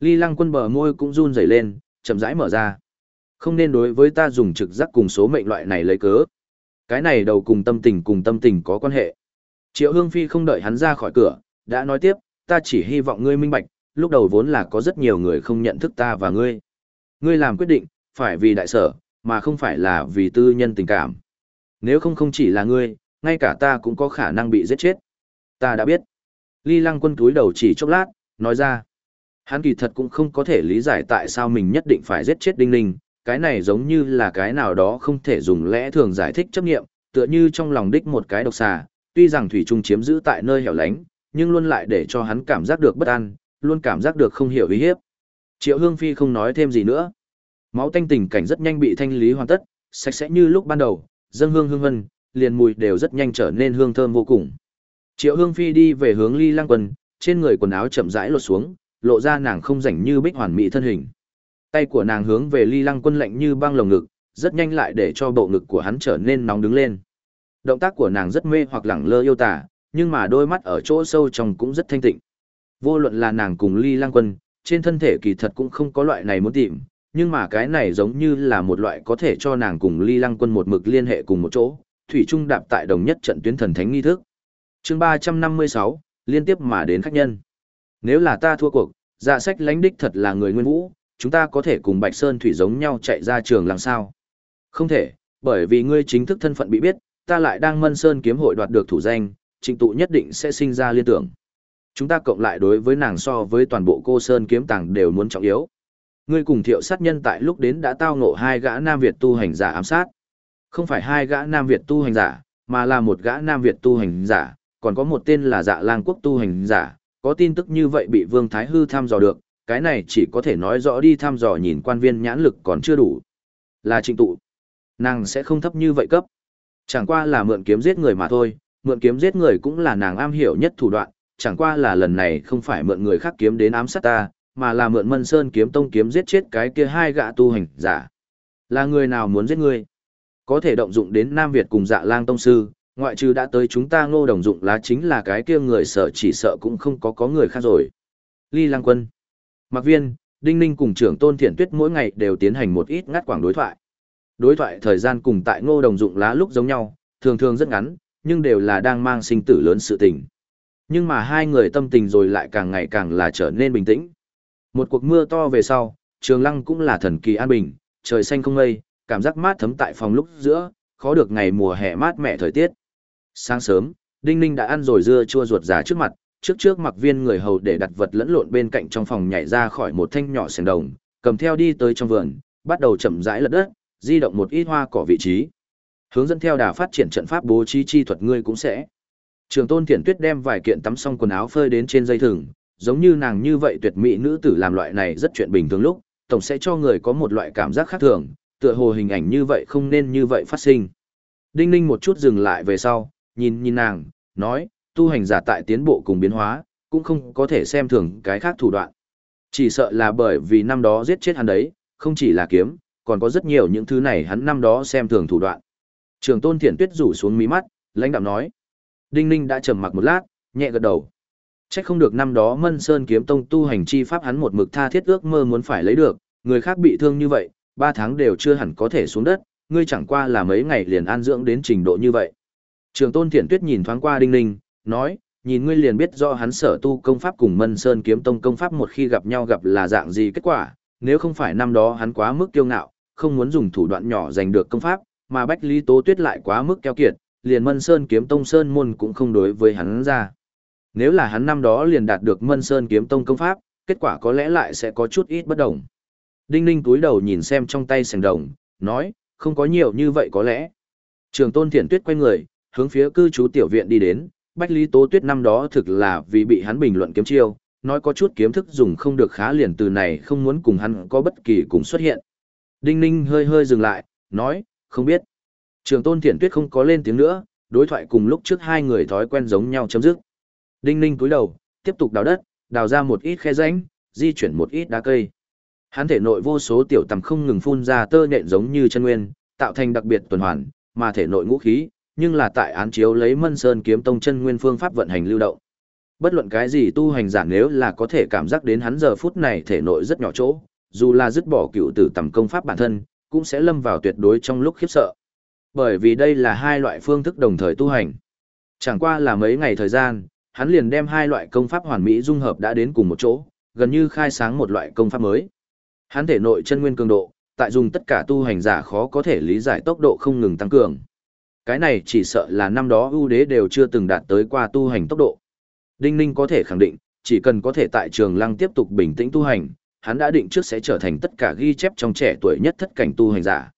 Ly lăng quân bờ môi cũng run rẩy lên, chậm rãi mở ra. Không nên đối với ta dùng trực giác cùng số mệnh loại này lấy cớ. Cái này đầu cùng tâm tình cùng tâm tình có quan hệ. Triệu Hương Phi không đợi hắn ra khỏi cửa, đã nói tiếp, ta chỉ hy vọng ngươi minh bạch, lúc đầu vốn là có rất nhiều người không nhận thức ta và ngươi. Ngươi làm quyết định, phải vì đại sở, mà không phải là vì tư nhân tình cảm. Nếu không không chỉ là ngươi, ngay cả ta cũng có khả năng bị giết chết. Ta đã biết. Ly lăng quân túi đầu chỉ chốc lát, nói ra. Hắn kỳ thật cũng không có thể lý giải tại sao mình nhất định phải giết chết Đinh Ninh, cái này giống như là cái nào đó không thể dùng lẽ thường giải thích chấp nghiệm, tựa như trong lòng đích một cái độc xà, tuy rằng thủy trung chiếm giữ tại nơi hẻo lánh, nhưng luôn lại để cho hắn cảm giác được bất an, luôn cảm giác được không hiểu uy hiếp. Triệu Hương Phi không nói thêm gì nữa. Máu tanh tình cảnh rất nhanh bị thanh lý hoàn tất, sạch sẽ như lúc ban đầu, dâng hương hương vân, liền mùi đều rất nhanh trở nên hương thơm vô cùng. Triệu Hương Phi đi về hướng Ly Lăng Quân, trên người quần áo chậm rãi lột xuống, lộ ra nàng không rảnh như bích hoàn mỹ thân hình. Tay của nàng hướng về Ly Lăng Quân lạnh như băng lồng ngực, rất nhanh lại để cho bộ ngực của hắn trở nên nóng đứng lên. Động tác của nàng rất mê hoặc lẳng lơ yêu tả, nhưng mà đôi mắt ở chỗ sâu trong cũng rất thanh tịnh. Vô luận là nàng cùng Ly Lăng Quân, trên thân thể kỳ thật cũng không có loại này muốn tìm, nhưng mà cái này giống như là một loại có thể cho nàng cùng Ly Lăng Quân một mực liên hệ cùng một chỗ, thủy trung đạp tại đồng nhất trận tuyến thần thánh nghi thức. Chương 356, liên tiếp mà đến khách nhân. Nếu là ta thua cuộc, dạ sách lãnh đích thật là người nguyên vũ, chúng ta có thể cùng Bạch Sơn Thủy giống nhau chạy ra trường làm sao? Không thể, bởi vì ngươi chính thức thân phận bị biết, ta lại đang mân sơn kiếm hội đoạt được thủ danh, trịnh tụ nhất định sẽ sinh ra liên tưởng. Chúng ta cộng lại đối với nàng so với toàn bộ cô sơn kiếm tàng đều muốn trọng yếu. Ngươi cùng thiệu sát nhân tại lúc đến đã tao ngộ hai gã Nam Việt tu hành giả ám sát. Không phải hai gã Nam Việt tu hành giả, mà là một gã Nam Việt tu hành giả, còn có một tên là dạ lang quốc tu hành giả, có tin tức như vậy bị Vương Thái Hư thăm dò được, cái này chỉ có thể nói rõ đi thăm dò nhìn quan viên nhãn lực còn chưa đủ. Là trịnh tụ. Nàng sẽ không thấp như vậy cấp. Chẳng qua là mượn kiếm giết người mà thôi, mượn kiếm giết người cũng là nàng am hiểu nhất thủ đoạn, chẳng qua là lần này không phải mượn người khác kiếm đến ám sát ta, mà là mượn Mân Sơn kiếm tông kiếm giết chết cái kia hai gã tu hành giả. Là người nào muốn giết ngươi? Có thể động dụng đến Nam Việt cùng Dạ Lang tông sư, ngoại trừ đã tới chúng ta Ngô Đồng dụng lá chính là cái kia người sợ chỉ sợ cũng không có có người khác rồi. Ly Lang Quân, Mạc Viên, Đinh Ninh cùng trưởng Tôn Thiện Tuyết mỗi ngày đều tiến hành một ít ngắt quảng đối thoại. Đối thoại thời gian cùng tại Ngô Đồng dụng lá lúc giống nhau, thường thường rất ngắn, nhưng đều là đang mang sinh tử lớn sự tình. Nhưng mà hai người tâm tình rồi lại càng ngày càng là trở nên bình tĩnh. Một cuộc mưa to về sau, trường lăng cũng là thần kỳ an bình, trời xanh không mây, cảm giác mát thấm tại phòng lúc giữa, khó được ngày mùa hè mát mẻ thời tiết. Sáng sớm, Đinh Ninh đã ăn rồi dưa chua ruột già trước mặt, trước trước mặc viên người hầu để đặt vật lẫn lộn bên cạnh trong phòng nhảy ra khỏi một thanh nhỏ sèn đồng, cầm theo đi tới trong vườn, bắt đầu chậm rãi lật đất, di động một ít hoa cỏ vị trí. Hướng dẫn theo đà phát triển trận pháp bố trí chi thuật ngươi cũng sẽ. Trường Tôn Thiển Tuyết đem vài kiện tắm xong quần áo phơi đến trên dây thừng, giống như nàng như vậy tuyệt mỹ nữ tử làm loại này rất chuyện bình thường lúc, tổng sẽ cho người có một loại cảm giác khác thường, tựa hồ hình ảnh như vậy không nên như vậy phát sinh. Đinh Ninh một chút dừng lại về sau, nhìn nhìn nàng, nói, tu hành giả tại tiến bộ cùng biến hóa, cũng không có thể xem thường cái khác thủ đoạn. Chỉ sợ là bởi vì năm đó giết chết hắn đấy, không chỉ là kiếm, còn có rất nhiều những thứ này hắn năm đó xem thường thủ đoạn. Trường tôn thiện tuyết rủ xuống mí mắt, lãnh đạm nói. Đinh Ninh đã trầm mặc một lát, nhẹ gật đầu. Chắc không được năm đó Mân Sơn kiếm tông tu hành chi pháp hắn một mực tha thiết ước mơ muốn phải lấy được, người khác bị thương như vậy, ba tháng đều chưa hẳn có thể xuống đất, ngươi chẳng qua là mấy ngày liền an dưỡng đến trình độ như vậy. Trường tôn thiện tuyết nhìn thoáng qua Đinh Ninh, nói, nhìn ngươi liền biết do hắn sở tu công pháp cùng Mân Sơn kiếm tông công pháp một khi gặp nhau gặp là dạng gì kết quả, nếu không phải năm đó hắn quá mức kiêu ngạo, không muốn dùng thủ đoạn nhỏ giành được công pháp, mà Bách Lý Tố Tuyết lại quá mức keo kiệt, liền Mân Sơn kiếm tông sơn môn cũng không đối với hắn ra. Nếu là hắn năm đó liền đạt được Mân Sơn kiếm tông công pháp, kết quả có lẽ lại sẽ có chút ít bất đồng. Đinh Ninh túi đầu nhìn xem trong tay sành đồng, nói, không có nhiều như vậy có lẽ. Trường Tôn Thiển Tuyết quay người, hướng phía cư trú tiểu viện đi đến, Bách Lý Tố Tuyết năm đó thực là vì bị hắn bình luận kiếm chiêu, nói có chút kiếm thức dùng không được khá liền từ này không muốn cùng hắn có bất kỳ cùng xuất hiện. Đinh Ninh hơi hơi dừng lại, nói, không biết. Trường Tôn Thiện Tuyết không có lên tiếng nữa, đối thoại cùng lúc trước hai người thói quen giống nhau chấm dứt. Đinh Ninh cúi đầu, tiếp tục đào đất, đào ra một ít khe rãnh, di chuyển một ít đá cây. Hắn thể nội vô số tiểu tầm không ngừng phun ra tơ nhện giống như chân nguyên, tạo thành đặc biệt tuần hoàn, mà thể nội ngũ khí, nhưng là tại án chiếu lấy Mân Sơn kiếm tông chân nguyên phương pháp vận hành lưu động. Bất luận cái gì tu hành giả nếu là có thể cảm giác đến hắn giờ phút này thể nội rất nhỏ chỗ, dù là dứt bỏ cựu tử tầm công pháp bản thân, cũng sẽ lâm vào tuyệt đối trong lúc khiếp sợ. Bởi vì đây là hai loại phương thức đồng thời tu hành. Chẳng qua là mấy ngày thời gian, hắn liền đem hai loại công pháp hoàn mỹ dung hợp đã đến cùng một chỗ, gần như khai sáng một loại công pháp mới. Hắn thể nội chân nguyên cường độ, tại dùng tất cả tu hành giả khó có thể lý giải tốc độ không ngừng tăng cường. Cái này chỉ sợ là năm đó ưu đế đều chưa từng đạt tới qua tu hành tốc độ. Đinh Ninh có thể khẳng định, chỉ cần có thể tại trường lăng tiếp tục bình tĩnh tu hành, hắn đã định trước sẽ trở thành tất cả ghi chép trong trẻ tuổi nhất thất cảnh tu hành giả.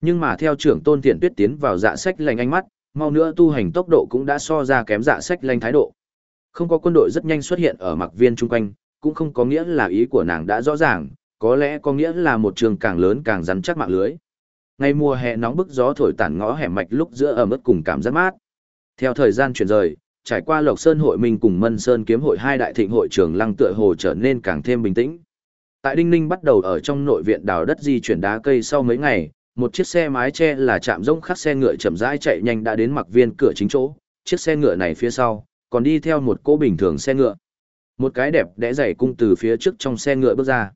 Nhưng mà theo trưởng tôn tiện tuyết tiến vào dạ sách lành ánh mắt, mau nữa tu hành tốc độ cũng đã so ra kém dạ sách lanh thái độ. Không có quân đội rất nhanh xuất hiện ở mặc viên chung quanh, cũng không có nghĩa là ý của nàng đã rõ ràng, có lẽ có nghĩa là một trường càng lớn càng rắn chắc mạng lưới. Ngày mùa hè nóng bức gió thổi tản ngõ hẻm mạch lúc giữa ở mức cùng cảm giác mát. Theo thời gian chuyển rời, trải qua Lộc Sơn hội mình cùng Mân Sơn kiếm hội hai đại thịnh hội trường lăng tựa hồ trở nên càng thêm bình tĩnh. Tại Đinh Ninh bắt đầu ở trong nội viện đào đất di chuyển đá cây sau mấy ngày, một chiếc xe mái che là chạm rỗng khắc xe ngựa chậm rãi chạy nhanh đã đến mặc viên cửa chính chỗ, chiếc xe ngựa này phía sau, còn đi theo một cô bình thường xe ngựa. Một cái đẹp đẽ dày cung từ phía trước trong xe ngựa bước ra.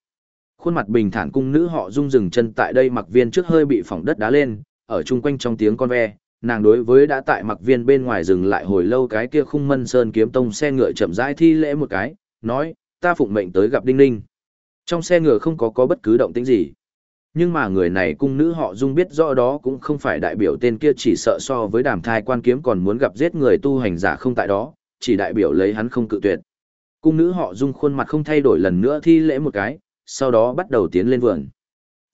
Khuôn mặt bình thản cung nữ họ rung dừng chân tại đây mặc viên trước hơi bị phỏng đất đá lên, ở chung quanh trong tiếng con ve, nàng đối với đã tại mặc viên bên ngoài rừng lại hồi lâu cái kia khung mân sơn kiếm tông xe ngựa chậm rãi thi lễ một cái, nói, ta phụng mệnh tới gặp Đinh Ninh. Trong xe ngựa không có có bất cứ động tĩnh gì. Nhưng mà người này cung nữ họ dung biết rõ đó cũng không phải đại biểu tên kia chỉ sợ so với đàm thai quan kiếm còn muốn gặp giết người tu hành giả không tại đó, chỉ đại biểu lấy hắn không cự tuyệt. Cung nữ họ dung khuôn mặt không thay đổi lần nữa thi lễ một cái, sau đó bắt đầu tiến lên vườn.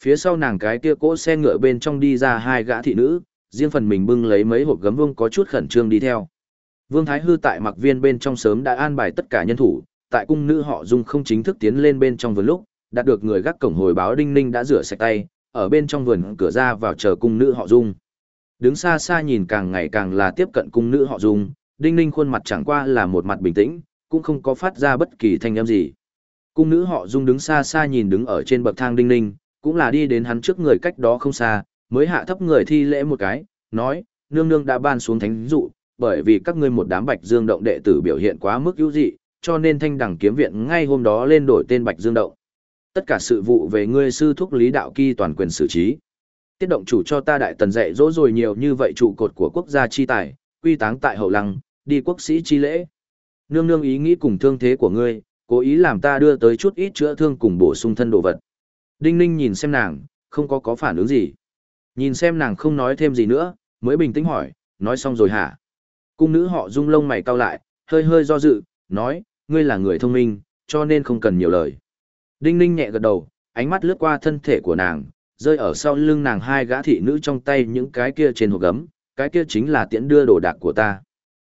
Phía sau nàng cái kia cỗ xe ngựa bên trong đi ra hai gã thị nữ, riêng phần mình bưng lấy mấy hộp gấm vương có chút khẩn trương đi theo. Vương Thái Hư tại mặc viên bên trong sớm đã an bài tất cả nhân thủ, tại cung nữ họ dung không chính thức tiến lên bên trong vườn lúc, đạt được người gác cổng hồi báo đinh ninh đã rửa sạch tay, ở bên trong vườn cửa ra vào chờ cung nữ họ dung. Đứng xa xa nhìn càng ngày càng là tiếp cận cung nữ họ dung, đinh ninh khuôn mặt chẳng qua là một mặt bình tĩnh, cũng không có phát ra bất kỳ thanh âm gì. Cung nữ họ dung đứng xa xa nhìn đứng ở trên bậc thang đinh ninh, cũng là đi đến hắn trước người cách đó không xa, mới hạ thấp người thi lễ một cái, nói, nương nương đã ban xuống thánh dụ, bởi vì các ngươi một đám bạch dương động đệ tử biểu hiện quá mức hữu dị, cho nên thanh đẳng kiếm viện ngay hôm đó lên đổi tên bạch dương động. Tất cả sự vụ về ngươi sư thúc lý đạo kỳ toàn quyền xử trí. Tiết động chủ cho ta đại tần dạy dỗ rồi nhiều như vậy trụ cột của quốc gia chi tài, quy táng tại hậu lăng, đi quốc sĩ chi lễ. Nương nương ý nghĩ cùng thương thế của ngươi, cố ý làm ta đưa tới chút ít chữa thương cùng bổ sung thân đồ vật. Đinh ninh nhìn xem nàng, không có có phản ứng gì. Nhìn xem nàng không nói thêm gì nữa, mới bình tĩnh hỏi, nói xong rồi hả? Cung nữ họ rung lông mày cau lại, hơi hơi do dự, nói, ngươi là người thông minh, cho nên không cần nhiều lời. Đinh ninh nhẹ gật đầu, ánh mắt lướt qua thân thể của nàng, rơi ở sau lưng nàng hai gã thị nữ trong tay những cái kia trên hộp gấm, cái kia chính là tiễn đưa đồ đạc của ta.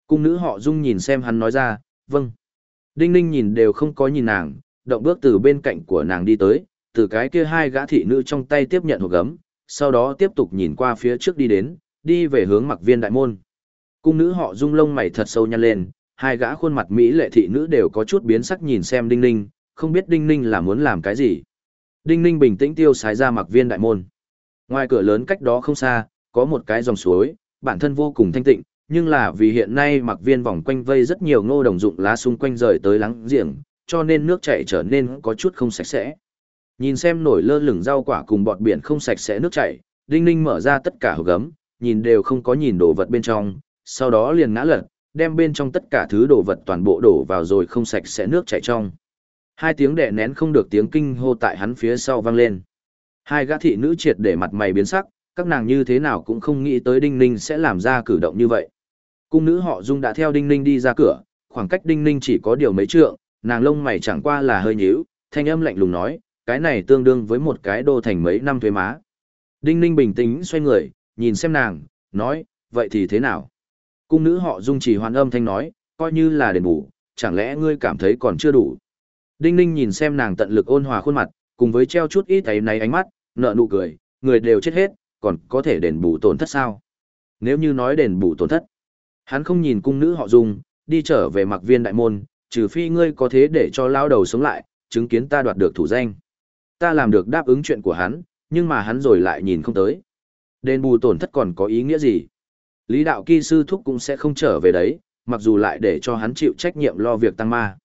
Cung nữ họ dung nhìn xem hắn nói ra, vâng. Đinh ninh nhìn đều không có nhìn nàng, động bước từ bên cạnh của nàng đi tới, từ cái kia hai gã thị nữ trong tay tiếp nhận hộp gấm, sau đó tiếp tục nhìn qua phía trước đi đến, đi về hướng mặc viên đại môn. Cung nữ họ dung lông mày thật sâu nhăn lên, hai gã khuôn mặt Mỹ lệ thị nữ đều có chút biến sắc nhìn xem Đinh Ninh, không biết Đinh Ninh là muốn làm cái gì. Đinh Ninh bình tĩnh tiêu sái ra mặc viên đại môn. Ngoài cửa lớn cách đó không xa, có một cái dòng suối, bản thân vô cùng thanh tịnh, nhưng là vì hiện nay mặc viên vòng quanh vây rất nhiều ngô đồng dụng lá xung quanh rời tới lắng giềng, cho nên nước chảy trở nên có chút không sạch sẽ. Nhìn xem nổi lơ lửng rau quả cùng bọt biển không sạch sẽ nước chảy, Đinh Ninh mở ra tất cả hộp gấm, nhìn đều không có nhìn đồ vật bên trong, sau đó liền ngã lật, đem bên trong tất cả thứ đồ vật toàn bộ đổ vào rồi không sạch sẽ nước chảy trong. Hai tiếng đè nén không được tiếng kinh hô tại hắn phía sau vang lên. Hai gã thị nữ triệt để mặt mày biến sắc, các nàng như thế nào cũng không nghĩ tới Đinh Ninh sẽ làm ra cử động như vậy. Cung nữ họ Dung đã theo Đinh Ninh đi ra cửa, khoảng cách Đinh Ninh chỉ có điều mấy trượng, nàng lông mày chẳng qua là hơi nhíu, thanh âm lạnh lùng nói, cái này tương đương với một cái đô thành mấy năm thuế má. Đinh Ninh bình tĩnh xoay người, nhìn xem nàng, nói, vậy thì thế nào? Cung nữ họ Dung chỉ hoàn âm thanh nói, coi như là đền bù, chẳng lẽ ngươi cảm thấy còn chưa đủ? Đinh Ninh nhìn xem nàng tận lực ôn hòa khuôn mặt, cùng với treo chút ít thấy này ánh mắt, nợ nụ cười, người đều chết hết, còn có thể đền bù tổn thất sao? Nếu như nói đền bù tổn thất, hắn không nhìn cung nữ họ Dung, đi trở về mặc viên đại môn, trừ phi ngươi có thế để cho lao đầu sống lại, chứng kiến ta đoạt được thủ danh. Ta làm được đáp ứng chuyện của hắn, nhưng mà hắn rồi lại nhìn không tới. Đền bù tổn thất còn có ý nghĩa gì? Lý đạo kỳ sư thúc cũng sẽ không trở về đấy, mặc dù lại để cho hắn chịu trách nhiệm lo việc tăng ma.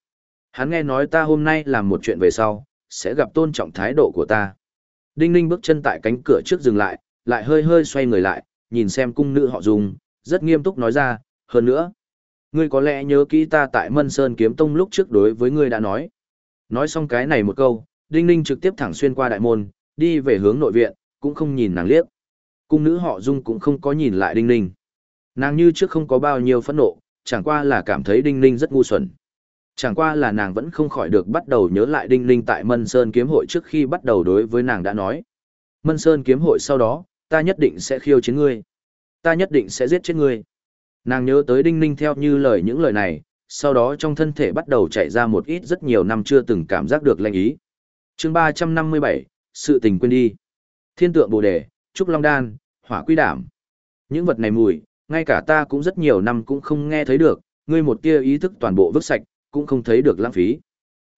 Hắn nghe nói ta hôm nay làm một chuyện về sau, sẽ gặp tôn trọng thái độ của ta. Đinh Ninh bước chân tại cánh cửa trước dừng lại, lại hơi hơi xoay người lại, nhìn xem cung nữ họ dùng, rất nghiêm túc nói ra, hơn nữa. Ngươi có lẽ nhớ kỹ ta tại Mân Sơn Kiếm Tông lúc trước đối với ngươi đã nói. Nói xong cái này một câu, Đinh Ninh trực tiếp thẳng xuyên qua đại môn, đi về hướng nội viện, cũng không nhìn nàng liếc. Cung nữ họ Dung cũng không có nhìn lại Đinh Ninh. Nàng như trước không có bao nhiêu phẫn nộ, chẳng qua là cảm thấy Đinh Ninh rất ngu xuẩn. Chẳng qua là nàng vẫn không khỏi được bắt đầu nhớ lại Đinh Ninh tại Mân Sơn kiếm hội trước khi bắt đầu đối với nàng đã nói. Mân Sơn kiếm hội sau đó, ta nhất định sẽ khiêu chiến ngươi. Ta nhất định sẽ giết chết ngươi. Nàng nhớ tới Đinh Ninh theo như lời những lời này, sau đó trong thân thể bắt đầu chạy ra một ít rất nhiều năm chưa từng cảm giác được lệnh ý. chương ba trăm năm mươi bảy sự tình quên đi. Thiên tượng bồ đề, trúc long đan, hỏa quy đảm. Những vật này mùi, ngay cả ta cũng rất nhiều năm cũng không nghe thấy được, ngươi một tia ý thức toàn bộ vứt sạch, cũng không thấy được lãng phí.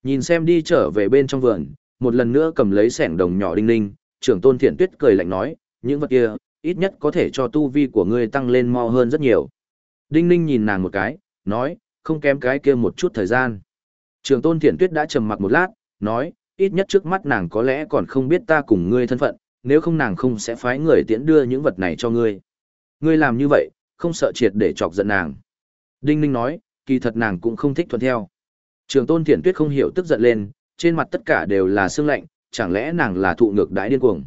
Nhìn xem đi trở về bên trong vườn, một lần nữa cầm lấy sẻng đồng nhỏ đinh ninh, trưởng tôn thiện tuyết cười lạnh nói, những vật kia, ít nhất có thể cho tu vi của ngươi tăng lên mo hơn rất nhiều. Đinh ninh nhìn nàng một cái, nói, không kém cái kia một chút thời gian. Trường tôn thiện tuyết đã trầm mặc một lát, nói, ít nhất trước mắt nàng có lẽ còn không biết ta cùng ngươi thân phận, nếu không nàng không sẽ phái người tiễn đưa những vật này cho ngươi. Ngươi làm như vậy, không sợ triệt để chọc giận nàng. Đinh Ninh nói, kỳ thật nàng cũng không thích thuận theo. Trường tôn thiện tuyết không hiểu tức giận lên, trên mặt tất cả đều là sương lạnh, chẳng lẽ nàng là thụ ngược đãi điên cuồng.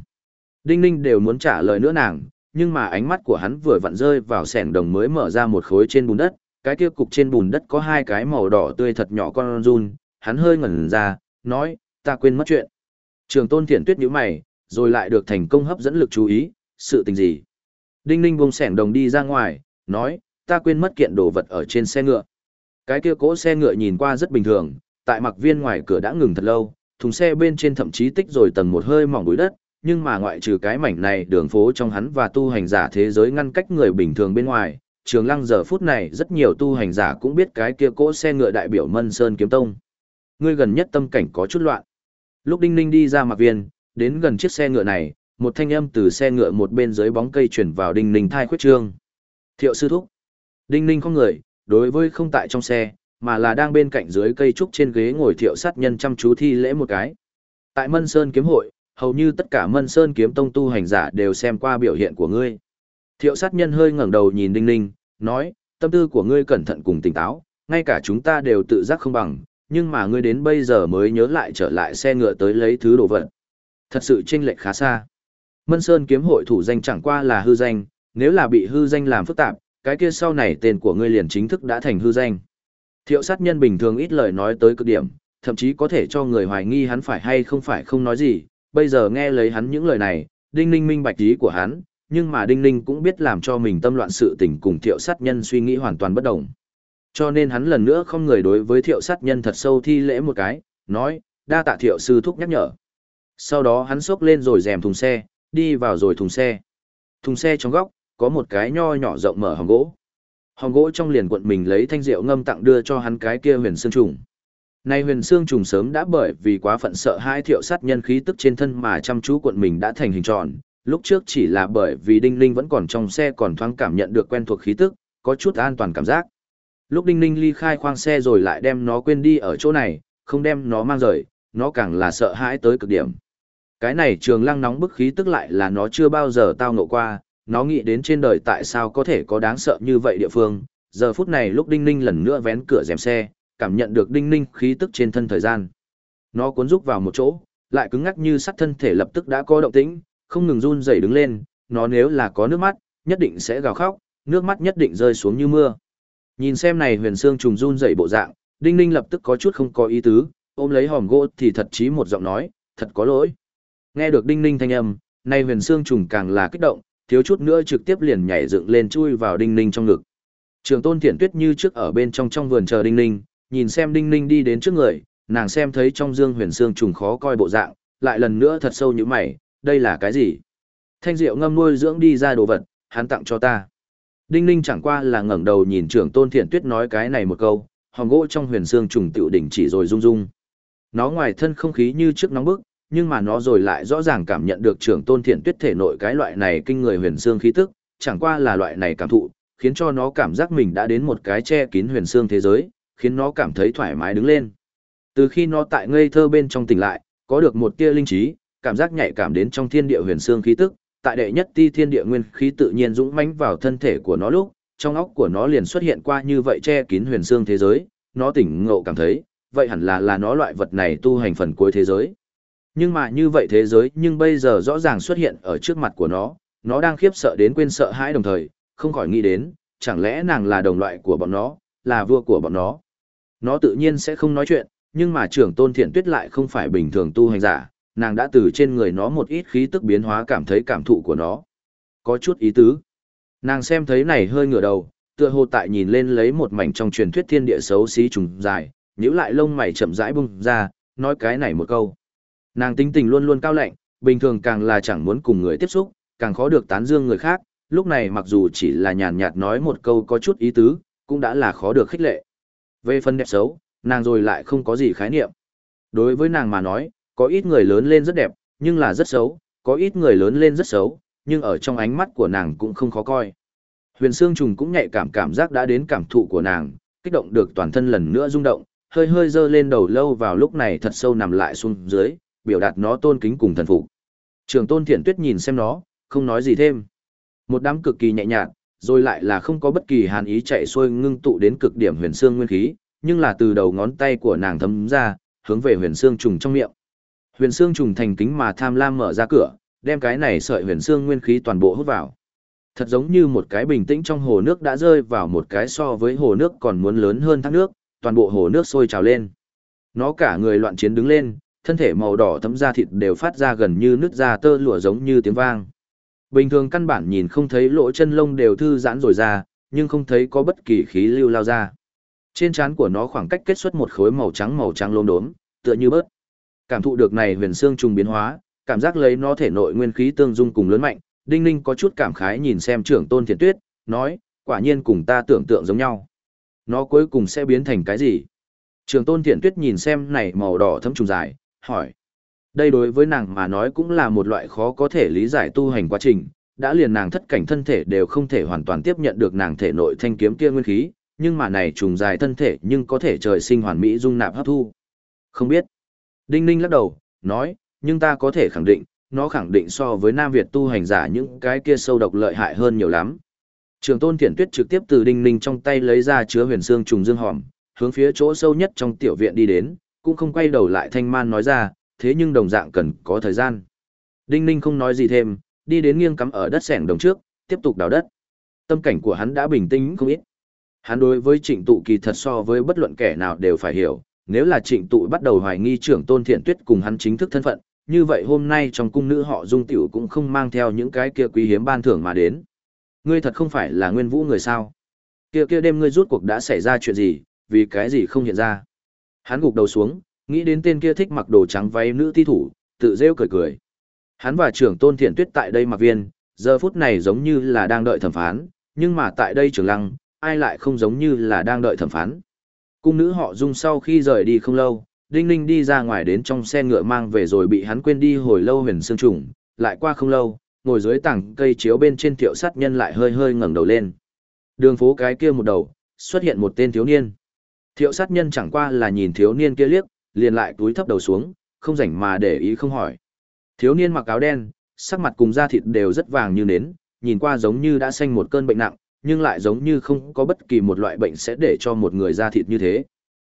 Đinh Ninh đều muốn trả lời nữa nàng, nhưng mà ánh mắt của hắn vừa vặn rơi vào sẻng đồng mới mở ra một khối trên bùn đất, cái kia cục trên bùn đất có hai cái màu đỏ tươi thật nhỏ con run, hắn hơi ngẩn ra, nói, ta quên mất chuyện. Trường tôn thiện tuyết nhíu mày, rồi lại được thành công hấp dẫn lực chú ý, sự tình gì. Đinh ninh buông sẻng đồng đi ra ngoài, nói, ta quên mất kiện đồ vật ở trên xe ngựa. Cái kia cỗ xe ngựa nhìn qua rất bình thường, tại mặc viên ngoài cửa đã ngừng thật lâu, thùng xe bên trên thậm chí tích rồi tầng một hơi mỏng bụi đất, nhưng mà ngoại trừ cái mảnh này đường phố trong hắn và tu hành giả thế giới ngăn cách người bình thường bên ngoài, trường lăng giờ phút này rất nhiều tu hành giả cũng biết cái kia cỗ xe ngựa đại biểu Mân Sơn Kiếm Tông. Ngươi gần nhất tâm cảnh có chút loạn. Lúc Đinh Ninh đi ra mặc viên, đến gần chiếc xe ngựa này, một thanh âm từ xe ngựa một bên dưới bóng cây chuyển vào Đinh Ninh thai khuyết trương. Thiệu sư thúc. Đinh Ninh không người, đối với không tại trong xe, mà là đang bên cạnh dưới cây trúc trên ghế ngồi thiệu sát nhân chăm chú thi lễ một cái. Tại Mân Sơn kiếm hội, hầu như tất cả Mân Sơn kiếm tông tu hành giả đều xem qua biểu hiện của ngươi. Thiệu sát nhân hơi ngẩng đầu nhìn Đinh Ninh, nói, tâm tư của ngươi cẩn thận cùng tỉnh táo, ngay cả chúng ta đều tự giác không bằng, nhưng mà ngươi đến bây giờ mới nhớ lại trở lại xe ngựa tới lấy thứ đồ vật. Thật sự chênh lệch khá xa. Mân Sơn kiếm hội thủ danh chẳng qua là hư danh, nếu là bị hư danh làm phức tạp, cái kia sau này tên của ngươi liền chính thức đã thành hư danh. Thiệu sát nhân bình thường ít lời nói tới cực điểm, thậm chí có thể cho người hoài nghi hắn phải hay không phải không nói gì, bây giờ nghe lấy hắn những lời này, đinh ninh minh bạch ý của hắn, nhưng mà đinh ninh cũng biết làm cho mình tâm loạn sự tình cùng thiệu sát nhân suy nghĩ hoàn toàn bất đồng. Cho nên hắn lần nữa không người đối với thiệu sát nhân thật sâu thi lễ một cái, nói, đa tạ thiệu sư thúc nhắc nhở. Sau đó hắn xốc lên rồi rèm thùng xe, đi vào rồi thùng xe. Thùng xe trong góc, có một cái nho nhỏ rộng mở hòm gỗ. Hòm gỗ trong liền quận mình lấy thanh rượu ngâm tặng đưa cho hắn cái kia huyền xương trùng. Nay huyền xương trùng sớm đã bởi vì quá phận sợ hai thiệu sát nhân khí tức trên thân mà chăm chú cuộn mình đã thành hình tròn. Lúc trước chỉ là bởi vì Đinh Ninh vẫn còn trong xe còn thoáng cảm nhận được quen thuộc khí tức, có chút an toàn cảm giác. Lúc Đinh Ninh ly khai khoang xe rồi lại đem nó quên đi ở chỗ này, không đem nó mang rời, nó càng là sợ hãi tới cực điểm. Cái này trường lăng nóng bức khí tức lại là nó chưa bao giờ tao ngộ qua, nó nghĩ đến trên đời tại sao có thể có đáng sợ như vậy địa phương. Giờ phút này lúc Đinh Ninh lần nữa vén cửa rèm xe, cảm nhận được Đinh Ninh khí tức trên thân thời gian. Nó cuốn rúc vào một chỗ, lại cứng ngắc như sắt thân thể lập tức đã có động tĩnh, không ngừng run rẩy đứng lên, nó nếu là có nước mắt, nhất định sẽ gào khóc, nước mắt nhất định rơi xuống như mưa. Nhìn xem này huyền xương trùng run rẩy bộ dạng, Đinh Ninh lập tức có chút không có ý tứ, ôm lấy hòm gỗ thì thật chí một giọng nói, thật có lỗi. Nghe được Đinh Ninh thanh âm, nay huyền xương trùng càng là kích động, thiếu chút nữa trực tiếp liền nhảy dựng lên chui vào Đinh Ninh trong ngực. Trường Tôn Thiện Tuyết như trước ở bên trong trong vườn chờ Đinh Ninh, nhìn xem Đinh Ninh đi đến trước người, nàng xem thấy trong dương huyền xương trùng khó coi bộ dạng, lại lần nữa thật sâu như mày, đây là cái gì? Thanh rượu ngâm nuôi dưỡng đi ra đồ vật, hắn tặng cho ta. Đinh Ninh chẳng qua là ngẩng đầu nhìn trưởng Tôn Thiện Tuyết nói cái này một câu, hòn gỗ trong huyền xương trùng tiểu đỉnh chỉ rồi rung rung. Nó ngoài thân không khí như trước nóng bức, nhưng mà nó rồi lại rõ ràng cảm nhận được trưởng tôn thiện tuyết thể nội cái loại này kinh người huyền xương khí tức, chẳng qua là loại này cảm thụ, khiến cho nó cảm giác mình đã đến một cái che kín huyền xương thế giới, khiến nó cảm thấy thoải mái đứng lên. Từ khi nó tại ngây thơ bên trong tỉnh lại, có được một tia linh trí, cảm giác nhạy cảm đến trong thiên địa huyền xương khí tức, tại đệ nhất ti thiên địa nguyên khí tự nhiên dũng mãnh vào thân thể của nó lúc, trong óc của nó liền xuất hiện qua như vậy che kín huyền xương thế giới, nó tỉnh ngộ cảm thấy, vậy hẳn là là nó loại vật này tu hành phần cuối thế giới. Nhưng mà như vậy thế giới nhưng bây giờ rõ ràng xuất hiện ở trước mặt của nó, nó đang khiếp sợ đến quên sợ hãi đồng thời, không khỏi nghĩ đến, chẳng lẽ nàng là đồng loại của bọn nó, là vua của bọn nó. Nó tự nhiên sẽ không nói chuyện, nhưng mà trưởng tôn thiện tuyết lại không phải bình thường tu hành giả, nàng đã từ trên người nó một ít khí tức biến hóa cảm thấy cảm thụ của nó. Có chút ý tứ. Nàng xem thấy này hơi ngửa đầu, tựa hồ tại nhìn lên lấy một mảnh trong truyền thuyết thiên địa xấu xí trùng dài, nhíu lại lông mày chậm rãi bung ra, nói cái này một câu. Nàng tính tình luôn luôn cao lạnh, bình thường càng là chẳng muốn cùng người tiếp xúc, càng khó được tán dương người khác, lúc này mặc dù chỉ là nhàn nhạt nói một câu có chút ý tứ, cũng đã là khó được khích lệ. Về phần đẹp xấu, nàng rồi lại không có gì khái niệm. Đối với nàng mà nói, có ít người lớn lên rất đẹp, nhưng là rất xấu, có ít người lớn lên rất xấu, nhưng ở trong ánh mắt của nàng cũng không khó coi. Huyền Sương Trùng cũng nhạy cảm cảm giác đã đến cảm thụ của nàng, kích động được toàn thân lần nữa rung động, hơi hơi dơ lên đầu lâu vào lúc này thật sâu nằm lại xuống dưới, biểu đạt nó tôn kính cùng thần phục. Trường Tôn Thiện Tuyết nhìn xem nó, không nói gì thêm. Một đám cực kỳ nhẹ nhàng, rồi lại là không có bất kỳ hàn ý chạy xuôi ngưng tụ đến cực điểm huyền xương nguyên khí, nhưng là từ đầu ngón tay của nàng thấm ra, hướng về huyền xương trùng trong miệng. Huyền xương trùng thành kính mà tham lam mở ra cửa, đem cái này sợi huyền xương nguyên khí toàn bộ hút vào. Thật giống như một cái bình tĩnh trong hồ nước đã rơi vào một cái so với hồ nước còn muốn lớn hơn thác nước, toàn bộ hồ nước sôi trào lên. Nó cả người loạn chiến đứng lên, thân thể màu đỏ thấm da thịt đều phát ra gần như nứt ra tơ lụa giống như tiếng vang. Bình thường căn bản nhìn không thấy lỗ chân lông đều thư giãn rồi ra, nhưng không thấy có bất kỳ khí lưu lao ra. Trên trán của nó khoảng cách kết xuất một khối màu trắng màu trắng lốm đốm, tựa như bớt. Cảm thụ được này huyền xương trùng biến hóa, cảm giác lấy nó thể nội nguyên khí tương dung cùng lớn mạnh, Đinh Ninh có chút cảm khái nhìn xem trưởng tôn thiện tuyết, nói, quả nhiên cùng ta tưởng tượng giống nhau. Nó cuối cùng sẽ biến thành cái gì? Trường tôn thiện tuyết nhìn xem này màu đỏ thấm trùng dài, hỏi. Đây đối với nàng mà nói cũng là một loại khó có thể lý giải tu hành quá trình, đã liền nàng thất cảnh thân thể đều không thể hoàn toàn tiếp nhận được nàng thể nội thanh kiếm kia nguyên khí, nhưng mà này trùng dài thân thể nhưng có thể trời sinh hoàn mỹ dung nạp hấp thu. Không biết. Đinh Ninh lắc đầu, nói, nhưng ta có thể khẳng định, nó khẳng định so với Nam Việt tu hành giả những cái kia sâu độc lợi hại hơn nhiều lắm. Trường tôn Thiển tuyết trực tiếp từ Đinh Ninh trong tay lấy ra chứa huyền xương trùng dương hòm, hướng phía chỗ sâu nhất trong tiểu viện đi đến, cũng không quay đầu lại thanh man nói ra, thế nhưng đồng dạng cần có thời gian. Đinh Ninh không nói gì thêm, đi đến nghiêng cắm ở đất sẻng đồng trước, tiếp tục đào đất. Tâm cảnh của hắn đã bình tĩnh không ít. Hắn đối với trịnh tụ kỳ thật so với bất luận kẻ nào đều phải hiểu, nếu là trịnh tụ bắt đầu hoài nghi trưởng tôn thiện tuyết cùng hắn chính thức thân phận, như vậy hôm nay trong cung nữ họ dung tiểu cũng không mang theo những cái kia quý hiếm ban thưởng mà đến. Ngươi thật không phải là nguyên vũ người sao? Kia kia đêm ngươi rút cuộc đã xảy ra chuyện gì, vì cái gì không hiện ra? Hắn gục đầu xuống, nghĩ đến tên kia thích mặc đồ trắng váy nữ thi thủ, tự rêu cười cười. Hắn và trưởng tôn thiện tuyết tại đây mặc viên, giờ phút này giống như là đang đợi thẩm phán, nhưng mà tại đây trường lăng, ai lại không giống như là đang đợi thẩm phán. Cung nữ họ dung sau khi rời đi không lâu, Đinh Ninh đi ra ngoài đến trong xe ngựa mang về rồi bị hắn quên đi hồi lâu huyền xương trùng, lại qua không lâu, ngồi dưới tảng cây chiếu bên trên thiệu sát nhân lại hơi hơi ngẩng đầu lên. Đường phố cái kia một đầu, xuất hiện một tên thiếu niên. Thiệu sát nhân chẳng qua là nhìn thiếu niên kia liếc, liền lại túi thấp đầu xuống, không rảnh mà để ý không hỏi. Thiếu niên mặc áo đen, sắc mặt cùng da thịt đều rất vàng như nến, nhìn qua giống như đã sinh một cơn bệnh nặng, nhưng lại giống như không có bất kỳ một loại bệnh sẽ để cho một người da thịt như thế.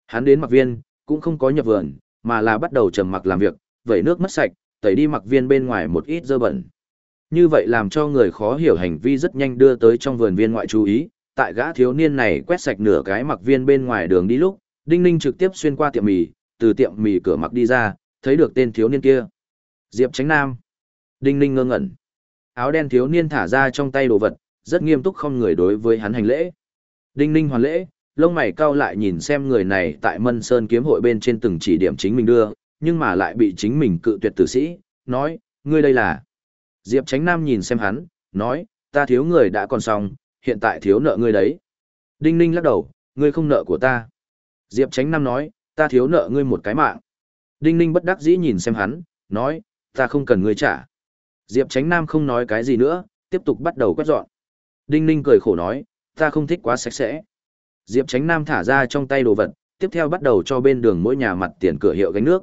Hắn đến mặc viên, cũng không có nhập vườn, mà là bắt đầu trầm mặc làm việc, vẩy nước mất sạch, tẩy đi mặc viên bên ngoài một ít dơ bẩn. Như vậy làm cho người khó hiểu hành vi rất nhanh đưa tới trong vườn viên ngoại chú ý, tại gã thiếu niên này quét sạch nửa cái mặc viên bên ngoài đường đi lúc, Đinh Ninh trực tiếp xuyên qua tiệm mì, từ tiệm mì cửa mặc đi ra, thấy được tên thiếu niên kia. Diệp Tránh Nam. Đinh Ninh ngơ ngẩn. Áo đen thiếu niên thả ra trong tay đồ vật, rất nghiêm túc không người đối với hắn hành lễ. Đinh Ninh hoàn lễ, lông mày cau lại nhìn xem người này tại Mân Sơn kiếm hội bên trên từng chỉ điểm chính mình đưa, nhưng mà lại bị chính mình cự tuyệt tử sĩ, nói, ngươi đây là. Diệp Tránh Nam nhìn xem hắn, nói, ta thiếu người đã còn xong, hiện tại thiếu nợ ngươi đấy. Đinh Ninh lắc đầu, ngươi không nợ của ta. Diệp Tránh Nam nói, ta thiếu nợ ngươi một cái mạng. Đinh Ninh bất đắc dĩ nhìn xem hắn, nói, ta không cần ngươi trả. Diệp Tránh Nam không nói cái gì nữa, tiếp tục bắt đầu quét dọn. Đinh Ninh cười khổ nói, Ta không thích quá sạch sẽ. Diệp Tránh Nam thả ra trong tay đồ vật, tiếp theo bắt đầu cho bên đường mỗi nhà mặt tiền cửa hiệu gánh nước.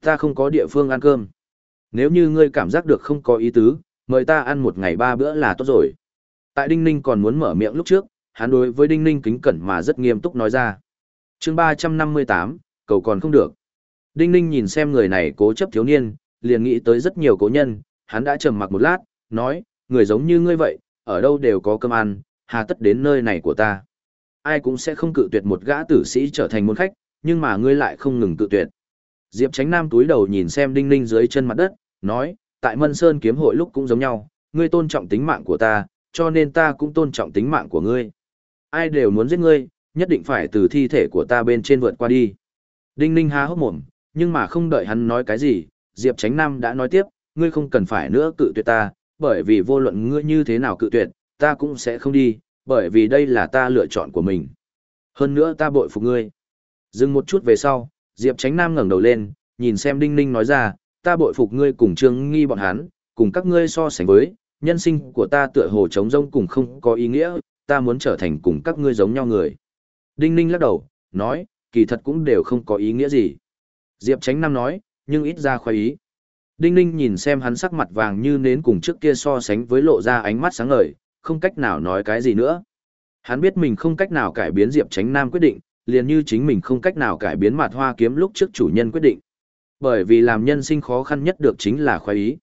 Ta không có địa phương ăn cơm. Nếu như ngươi cảm giác được không có ý tứ, mời ta ăn một ngày ba bữa là tốt rồi. Tại Đinh Ninh còn muốn mở miệng lúc trước, hắn đối với Đinh Ninh kính cẩn mà rất nghiêm túc nói ra chương ba trăm năm mươi tám, cầu còn không được. Đinh Ninh nhìn xem người này cố chấp thiếu niên, liền nghĩ tới rất nhiều cố nhân, hắn đã trầm mặc một lát, nói, người giống như ngươi vậy, ở đâu đều có cơm ăn, hà tất đến nơi này của ta. Ai cũng sẽ không cự tuyệt một gã tử sĩ trở thành môn khách, nhưng mà ngươi lại không ngừng cự tuyệt. Diệp Tránh Nam túi đầu nhìn xem Đinh Ninh dưới chân mặt đất, nói, tại Mân Sơn kiếm hội lúc cũng giống nhau, ngươi tôn trọng tính mạng của ta, cho nên ta cũng tôn trọng tính mạng của ngươi. Ai đều muốn giết ngươi, nhất định phải từ thi thể của ta bên trên vượt qua đi. Đinh Ninh há hốc mồm, nhưng mà không đợi hắn nói cái gì, Diệp Tránh Nam đã nói tiếp, ngươi không cần phải nữa cự tuyệt ta, bởi vì vô luận ngươi như thế nào cự tuyệt, ta cũng sẽ không đi, bởi vì đây là ta lựa chọn của mình. Hơn nữa ta bội phục ngươi. Dừng một chút về sau, Diệp Tránh Nam ngẩng đầu lên, nhìn xem Đinh Ninh nói ra, ta bội phục ngươi cùng Trương Nghi bọn hắn, cùng các ngươi so sánh với, nhân sinh của ta tựa hồ trống rông cùng không có ý nghĩa, ta muốn trở thành cùng các ngươi giống nhau người. Đinh Ninh lắc đầu, nói, kỳ thật cũng đều không có ý nghĩa gì. Diệp Tránh Nam nói, nhưng ít ra khoái ý. Đinh Ninh nhìn xem hắn sắc mặt vàng như nến cùng trước kia so sánh với lộ ra ánh mắt sáng ngời, không cách nào nói cái gì nữa. Hắn biết mình không cách nào cải biến Diệp Tránh Nam quyết định, liền như chính mình không cách nào cải biến mặt hoa kiếm lúc trước chủ nhân quyết định. Bởi vì làm nhân sinh khó khăn nhất được chính là khoái ý.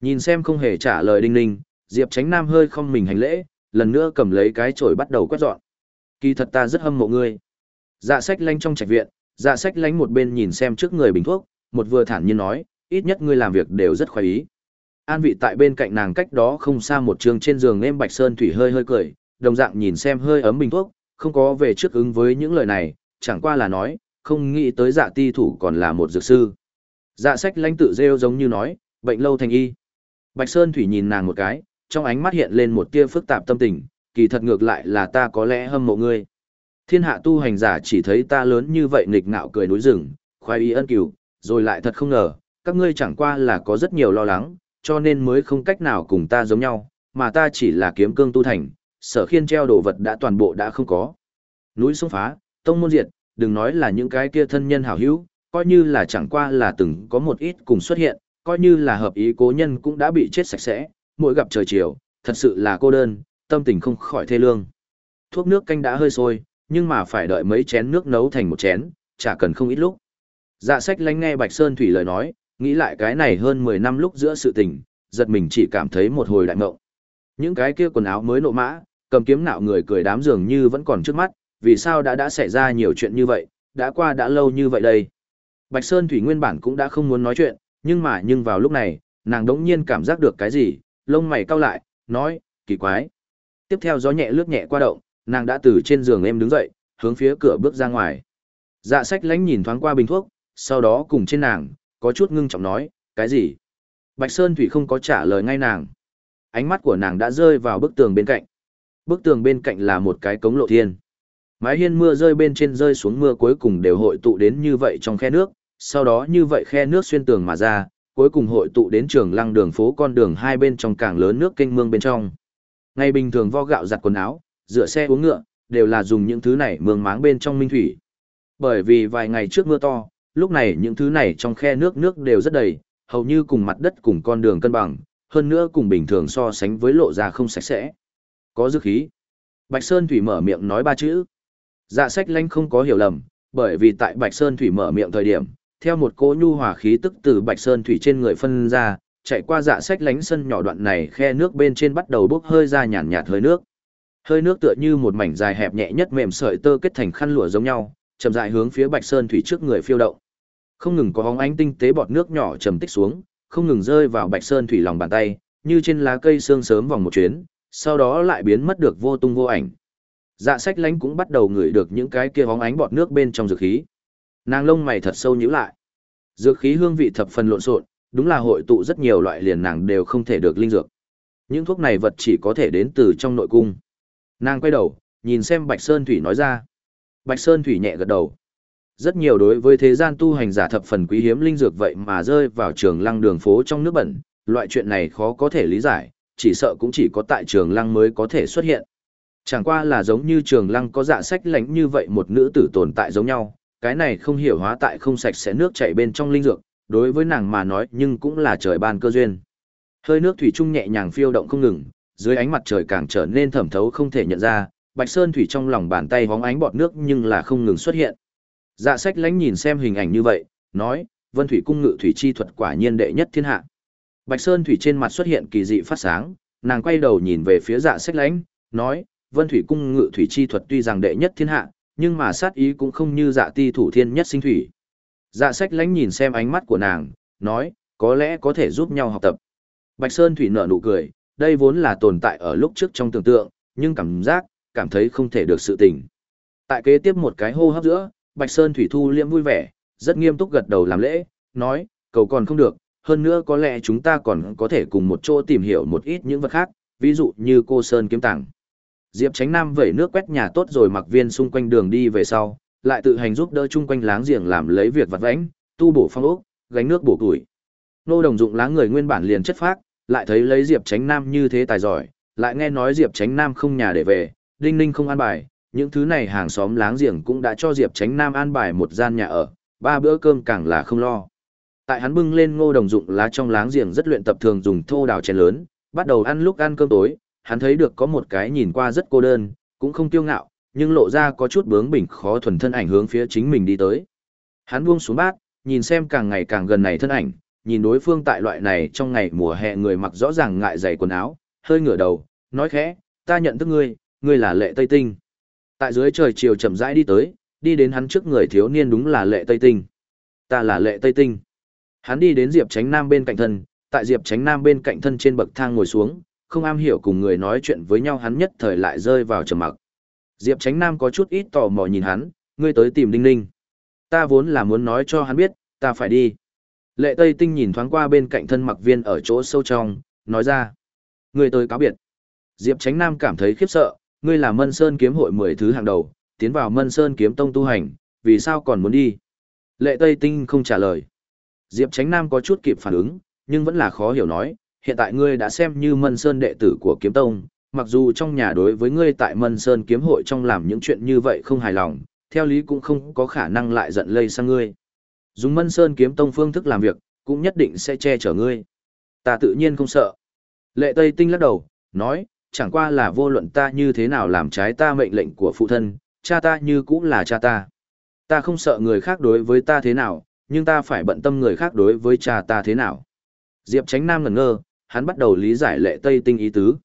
Nhìn xem không hề trả lời Đinh Ninh, Diệp Tránh Nam hơi không mình hành lễ, lần nữa cầm lấy cái chổi bắt đầu quét dọn. Kỳ thật ta rất hâm mộ ngươi. Dạ sách lánh trong trạch viện, dạ sách lánh một bên nhìn xem trước người bình thuốc, một vừa thản nhiên nói, ít nhất ngươi làm việc đều rất khoái ý. An vị tại bên cạnh nàng cách đó không xa một trường trên giường em Bạch Sơn Thủy hơi hơi cười, đồng dạng nhìn xem hơi ấm bình thuốc, không có về trước ứng với những lời này, chẳng qua là nói, không nghĩ tới dạ ti thủ còn là một dược sư. Dạ sách lãnh tự rêu giống như nói, bệnh lâu thành y. Bạch Sơn Thủy nhìn nàng một cái, trong ánh mắt hiện lên một tia phức tạp tâm tình, kỳ thật ngược lại là ta có lẽ hâm mộ ngươi. Thiên hạ tu hành giả chỉ thấy ta lớn như vậy nghịch ngạo cười núi rừng, khoái ý ân cửu, rồi lại thật không ngờ, các ngươi chẳng qua là có rất nhiều lo lắng, cho nên mới không cách nào cùng ta giống nhau, mà ta chỉ là kiếm cương tu thành, sở khiên treo đồ vật đã toàn bộ đã không có. Núi sông phá, tông môn diệt, đừng nói là những cái kia thân nhân hảo hữu, coi như là chẳng qua là từng có một ít cùng xuất hiện, coi như là hợp ý cố nhân cũng đã bị chết sạch sẽ, mỗi gặp trời chiều, thật sự là cô đơn, tâm tình không khỏi thê lương. Thuốc nước canh đã hơi sôi, nhưng mà phải đợi mấy chén nước nấu thành một chén, chả cần không ít lúc. Dạ sách lánh nghe Bạch Sơn Thủy lời nói, nghĩ lại cái này hơn 10 năm lúc giữa sự tình, giật mình chỉ cảm thấy một hồi đại mộng. Những cái kia quần áo mới nộ mã, cầm kiếm nạo người cười đám dường như vẫn còn trước mắt, vì sao đã đã xảy ra nhiều chuyện như vậy, đã qua đã lâu như vậy đây. Bạch Sơn Thủy nguyên bản cũng đã không muốn nói chuyện, nhưng mà nhưng vào lúc này, nàng đống nhiên cảm giác được cái gì, lông mày cau lại, nói, kỳ quái. Tiếp theo gió nhẹ lướt nhẹ qua động, nàng đã từ trên giường em đứng dậy, hướng phía cửa bước ra ngoài. Dạ sách lánh nhìn thoáng qua bình thuốc, sau đó cùng trên nàng, có chút ngưng trọng nói, cái gì? Bạch Sơn Thủy không có trả lời ngay nàng. Ánh mắt của nàng đã rơi vào bức tường bên cạnh. Bức tường bên cạnh là một cái cống lộ thiên. Mái hiên mưa rơi bên trên rơi xuống mưa cuối cùng đều hội tụ đến như vậy trong khe nước, sau đó như vậy khe nước xuyên tường mà ra, cuối cùng hội tụ đến trường lăng đường phố con đường hai bên trong càng lớn nước kênh mương bên trong. Ngày bình thường vo gạo giặt quần áo, rửa xe uống ngựa, đều là dùng những thứ này mương máng bên trong minh thủy. Bởi vì vài ngày trước mưa to, lúc này những thứ này trong khe nước nước đều rất đầy, hầu như cùng mặt đất cùng con đường cân bằng, hơn nữa cùng bình thường so sánh với lộ ra không sạch sẽ. Có dư khí. Bạch Sơn Thủy mở miệng nói ba chữ. Dạ sách lanh không có hiểu lầm, bởi vì tại Bạch Sơn Thủy mở miệng thời điểm, theo một cỗ nhu hòa khí tức từ Bạch Sơn Thủy trên người phân ra, chạy qua dạ sách lánh sân nhỏ đoạn này khe nước bên trên bắt đầu bốc hơi ra nhàn nhạt hơi nước. Hơi nước tựa như một mảnh dài hẹp nhẹ nhất mềm sợi tơ kết thành khăn lụa giống nhau, chậm rãi hướng phía Bạch Sơn Thủy trước người phiêu động. Không ngừng có bóng ánh tinh tế bọt nước nhỏ trầm tích xuống, không ngừng rơi vào Bạch Sơn Thủy lòng bàn tay, như trên lá cây sương sớm vòng một chuyến, sau đó lại biến mất được vô tung vô ảnh. Dạ sách lánh cũng bắt đầu ngửi được những cái kia bóng ánh bọt nước bên trong dược khí. Nàng lông mày thật sâu nhíu lại. Dược khí hương vị thập phần lộn xộn, đúng là hội tụ rất nhiều loại liền nàng đều không thể được linh dược. Những thuốc này vật chỉ có thể đến từ trong nội cung. Nàng quay đầu, nhìn xem Bạch Sơn Thủy nói ra. Bạch Sơn Thủy nhẹ gật đầu. Rất nhiều đối với thế gian tu hành giả thập phần quý hiếm linh dược vậy mà rơi vào trường lăng đường phố trong nước bẩn, loại chuyện này khó có thể lý giải, chỉ sợ cũng chỉ có tại trường lăng mới có thể xuất hiện. Chẳng qua là giống như trường lăng có dạ sách lánh như vậy một nữ tử tồn tại giống nhau, cái này không hiểu hóa tại không sạch sẽ nước chảy bên trong linh dược, đối với nàng mà nói nhưng cũng là trời ban cơ duyên. Hơi nước thủy trung nhẹ nhàng phiêu động không ngừng, dưới ánh mặt trời càng trở nên thẩm thấu không thể nhận ra, Bạch Sơn thủy trong lòng bàn tay hóng ánh bọt nước nhưng là không ngừng xuất hiện. Dạ sách lánh nhìn xem hình ảnh như vậy, nói, Vân Thủy cung ngự thủy chi thuật quả nhiên đệ nhất thiên hạ. Bạch Sơn thủy trên mặt xuất hiện kỳ dị phát sáng, nàng quay đầu nhìn về phía dạ sách lánh, nói, Vân Thủy cung ngự thủy chi thuật tuy rằng đệ nhất thiên hạ, nhưng mà sát ý cũng không như dạ ti thủ thiên nhất sinh thủy. Dạ sách lánh nhìn xem ánh mắt của nàng, nói, có lẽ có thể giúp nhau học tập. Bạch Sơn Thủy nở nụ cười, đây vốn là tồn tại ở lúc trước trong tưởng tượng, nhưng cảm giác, cảm thấy không thể được sự tình. Tại kế tiếp một cái hô hấp giữa, Bạch Sơn Thủy thu liễm vui vẻ, rất nghiêm túc gật đầu làm lễ, nói, cầu còn không được, hơn nữa có lẽ chúng ta còn có thể cùng một chỗ tìm hiểu một ít những vật khác, ví dụ như cô Sơn kiếm tàng. Diệp Tránh Nam vẩy nước quét nhà tốt rồi mặc viên xung quanh đường đi về sau, lại tự hành giúp đỡ chung quanh láng giềng làm lấy việc vặt vãnh, tu bổ phong ốc, gánh nước bổ củi Nô đồng dụng láng người nguyên bản liền chất phác, lại thấy lấy Diệp Tránh Nam như thế tài giỏi, lại nghe nói Diệp Tránh Nam không nhà để về, Đinh Ninh không an bài, những thứ này hàng xóm láng giềng cũng đã cho Diệp Tránh Nam an bài một gian nhà ở, ba bữa cơm càng là không lo. Tại hắn bưng lên ngô đồng dụng lá trong láng giềng rất luyện tập thường dùng thô đào chén lớn, bắt đầu ăn lúc ăn cơm tối, hắn thấy được có một cái nhìn qua rất cô đơn, cũng không tiêu ngạo, nhưng lộ ra có chút bướng bỉnh khó thuần thân ảnh hướng phía chính mình đi tới. Hắn buông xuống bát, nhìn xem càng ngày càng gần này thân ảnh, nhìn đối phương tại loại này trong ngày mùa hè người mặc rõ ràng ngại dày quần áo, hơi ngửa đầu, nói khẽ, ta nhận thức ngươi, ngươi là lệ Tây Tinh. Tại dưới trời chiều chậm rãi đi tới, đi đến hắn trước người thiếu niên đúng là lệ Tây Tinh. Ta là lệ Tây Tinh. Hắn đi đến Diệp Tránh Nam bên cạnh thân, tại Diệp Tránh Nam bên cạnh thân trên bậc thang ngồi xuống, không am hiểu cùng người nói chuyện với nhau hắn nhất thời lại rơi vào trầm mặc. Diệp Tránh Nam có chút ít tò mò nhìn hắn, ngươi tới tìm Đinh Ninh. Ta vốn là muốn nói cho hắn biết, ta phải đi. Lệ Tây Tinh nhìn thoáng qua bên cạnh thân mặc viên ở chỗ sâu trong, nói ra. Ngươi tới cáo biệt. Diệp Tránh Nam cảm thấy khiếp sợ, ngươi là Mân Sơn kiếm hội 10 thứ hàng đầu, tiến vào Mân Sơn kiếm tông tu hành, vì sao còn muốn đi? Lệ Tây Tinh không trả lời. Diệp Tránh Nam có chút kịp phản ứng, nhưng vẫn là khó hiểu nói, hiện tại ngươi đã xem như Mân Sơn đệ tử của kiếm tông, mặc dù trong nhà đối với ngươi tại Mân Sơn kiếm hội trong làm những chuyện như vậy không hài lòng, theo lý cũng không có khả năng lại giận lây sang ngươi. Dùng Mân Sơn kiếm tông phương thức làm việc, cũng nhất định sẽ che chở ngươi. Ta tự nhiên không sợ. Lệ Tây Tinh lắc đầu, nói, chẳng qua là vô luận ta như thế nào làm trái ta mệnh lệnh của phụ thân, cha ta như cũng là cha ta. Ta không sợ người khác đối với ta thế nào, nhưng ta phải bận tâm người khác đối với cha ta thế nào. Diệp Tránh Nam ngẩn ngơ, hắn bắt đầu lý giải lệ Tây Tinh ý tứ.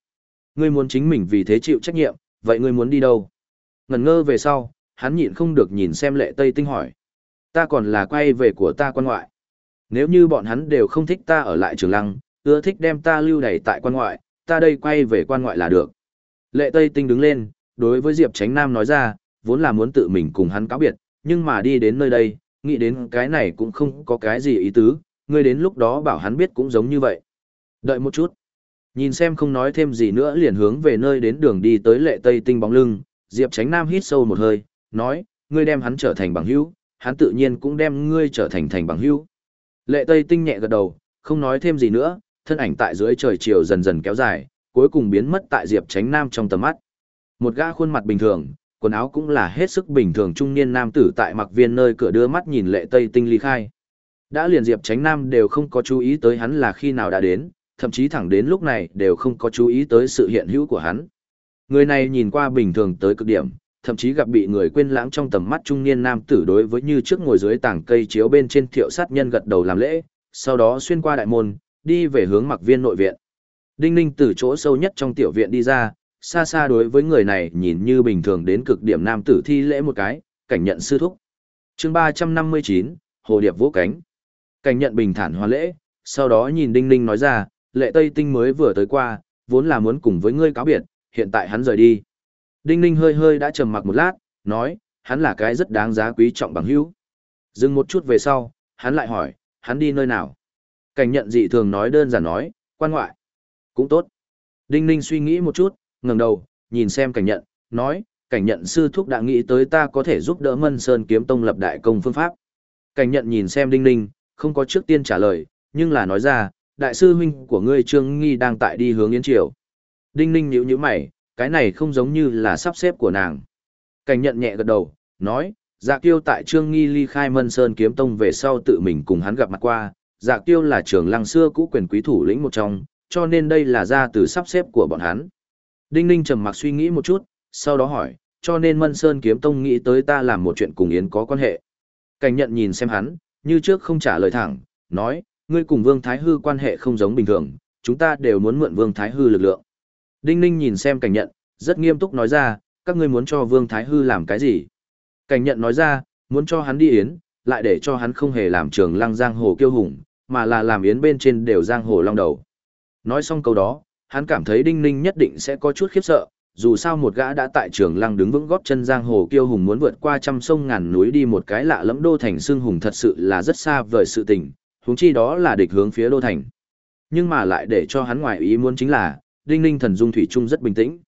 Ngươi muốn chính mình vì thế chịu trách nhiệm, vậy ngươi muốn đi đâu? Ngẩn ngơ về sau, hắn nhịn không được nhìn xem lệ Tây Tinh hỏi. Ta còn là quay về của ta quan ngoại. Nếu như bọn hắn đều không thích ta ở lại trường lăng, ưa thích đem ta lưu đày tại quan ngoại, ta đây quay về quan ngoại là được. Lệ Tây Tinh đứng lên, đối với Diệp Tránh Nam nói ra, vốn là muốn tự mình cùng hắn cáo biệt, nhưng mà đi đến nơi đây, nghĩ đến cái này cũng không có cái gì ý tứ, ngươi đến lúc đó bảo hắn biết cũng giống như vậy. Đợi một chút. Nhìn xem không nói thêm gì nữa liền hướng về nơi đến đường đi tới lệ tây tinh bóng lưng, Diệp Tránh Nam hít sâu một hơi, nói, ngươi đem hắn trở thành bằng hữu, hắn tự nhiên cũng đem ngươi trở thành thành bằng hữu. Lệ tây tinh nhẹ gật đầu, không nói thêm gì nữa, thân ảnh tại dưới trời chiều dần dần kéo dài, cuối cùng biến mất tại Diệp Tránh Nam trong tầm mắt. Một gã khuôn mặt bình thường, quần áo cũng là hết sức bình thường trung niên nam tử tại mặc viên nơi cửa đưa mắt nhìn lệ tây tinh ly khai. Đã liền Diệp Tránh Nam đều không có chú ý tới hắn là khi nào đã đến, thậm chí thẳng đến lúc này đều không có chú ý tới sự hiện hữu của hắn. Người này nhìn qua bình thường tới cực điểm, thậm chí gặp bị người quên lãng trong tầm mắt trung niên nam tử đối với như trước ngồi dưới tảng cây chiếu bên trên thiệu sát nhân gật đầu làm lễ, sau đó xuyên qua đại môn, đi về hướng mặc viên nội viện. Đinh ninh từ chỗ sâu nhất trong tiểu viện đi ra, xa xa đối với người này nhìn như bình thường đến cực điểm nam tử thi lễ một cái, cảnh nhận sư thúc. chương 359, Hồ Điệp vỗ cánh. Cảnh nhận bình thản hoa lễ, sau đó nhìn Đinh Ninh nói ra, lệ Tây Tinh mới vừa tới qua, vốn là muốn cùng với ngươi cáo biệt, hiện tại hắn rời đi. Đinh Ninh hơi hơi đã trầm mặc một lát, nói, hắn là cái rất đáng giá quý trọng bằng hữu. Dừng một chút về sau, hắn lại hỏi, hắn đi nơi nào? Cảnh nhận dị thường nói đơn giản nói, quan ngoại. Cũng tốt. Đinh Ninh suy nghĩ một chút, ngẩng đầu, nhìn xem cảnh nhận, nói, cảnh nhận sư thúc đã nghĩ tới ta có thể giúp đỡ Mân Sơn kiếm tông lập đại công phương pháp. Cảnh nhận nhìn xem Đinh Ninh, không có trước tiên trả lời, nhưng là nói ra, đại sư huynh của ngươi Trương Nghi đang tại đi hướng Yến Triều. Đinh Ninh nhíu nhíu mày, cái này không giống như là sắp xếp của nàng. Cảnh nhận nhẹ gật đầu, nói, dạ kiêu tại Trương Nghi ly khai Mân Sơn kiếm tông về sau tự mình cùng hắn gặp mặt qua, dạ kiêu là trưởng lăng xưa cũ quyền quý thủ lĩnh một trong, cho nên đây là ra từ sắp xếp của bọn hắn. Đinh Ninh trầm mặc suy nghĩ một chút, sau đó hỏi, cho nên Mân Sơn kiếm tông nghĩ tới ta làm một chuyện cùng Yến có quan hệ. Cảnh nhận nhìn xem hắn, như trước không trả lời thẳng, nói, ngươi cùng Vương Thái Hư quan hệ không giống bình thường, chúng ta đều muốn mượn Vương Thái Hư lực lượng. Đinh Ninh nhìn xem cảnh nhận, rất nghiêm túc nói ra, các ngươi muốn cho Vương Thái Hư làm cái gì? Cảnh nhận nói ra, muốn cho hắn đi yến, lại để cho hắn không hề làm trường lăng giang hồ kiêu hùng, mà là làm yến bên trên đều giang hồ long đầu. Nói xong câu đó, hắn cảm thấy Đinh Ninh nhất định sẽ có chút khiếp sợ, dù sao một gã đã tại trường lăng đứng vững góp chân giang hồ kiêu hùng muốn vượt qua trăm sông ngàn núi đi một cái lạ lẫm đô thành xương hùng thật sự là rất xa vời sự tình, huống chi đó là địch hướng phía đô thành. Nhưng mà lại để cho hắn ngoài ý muốn chính là, Đinh Ninh thần dung thủy chung rất bình tĩnh.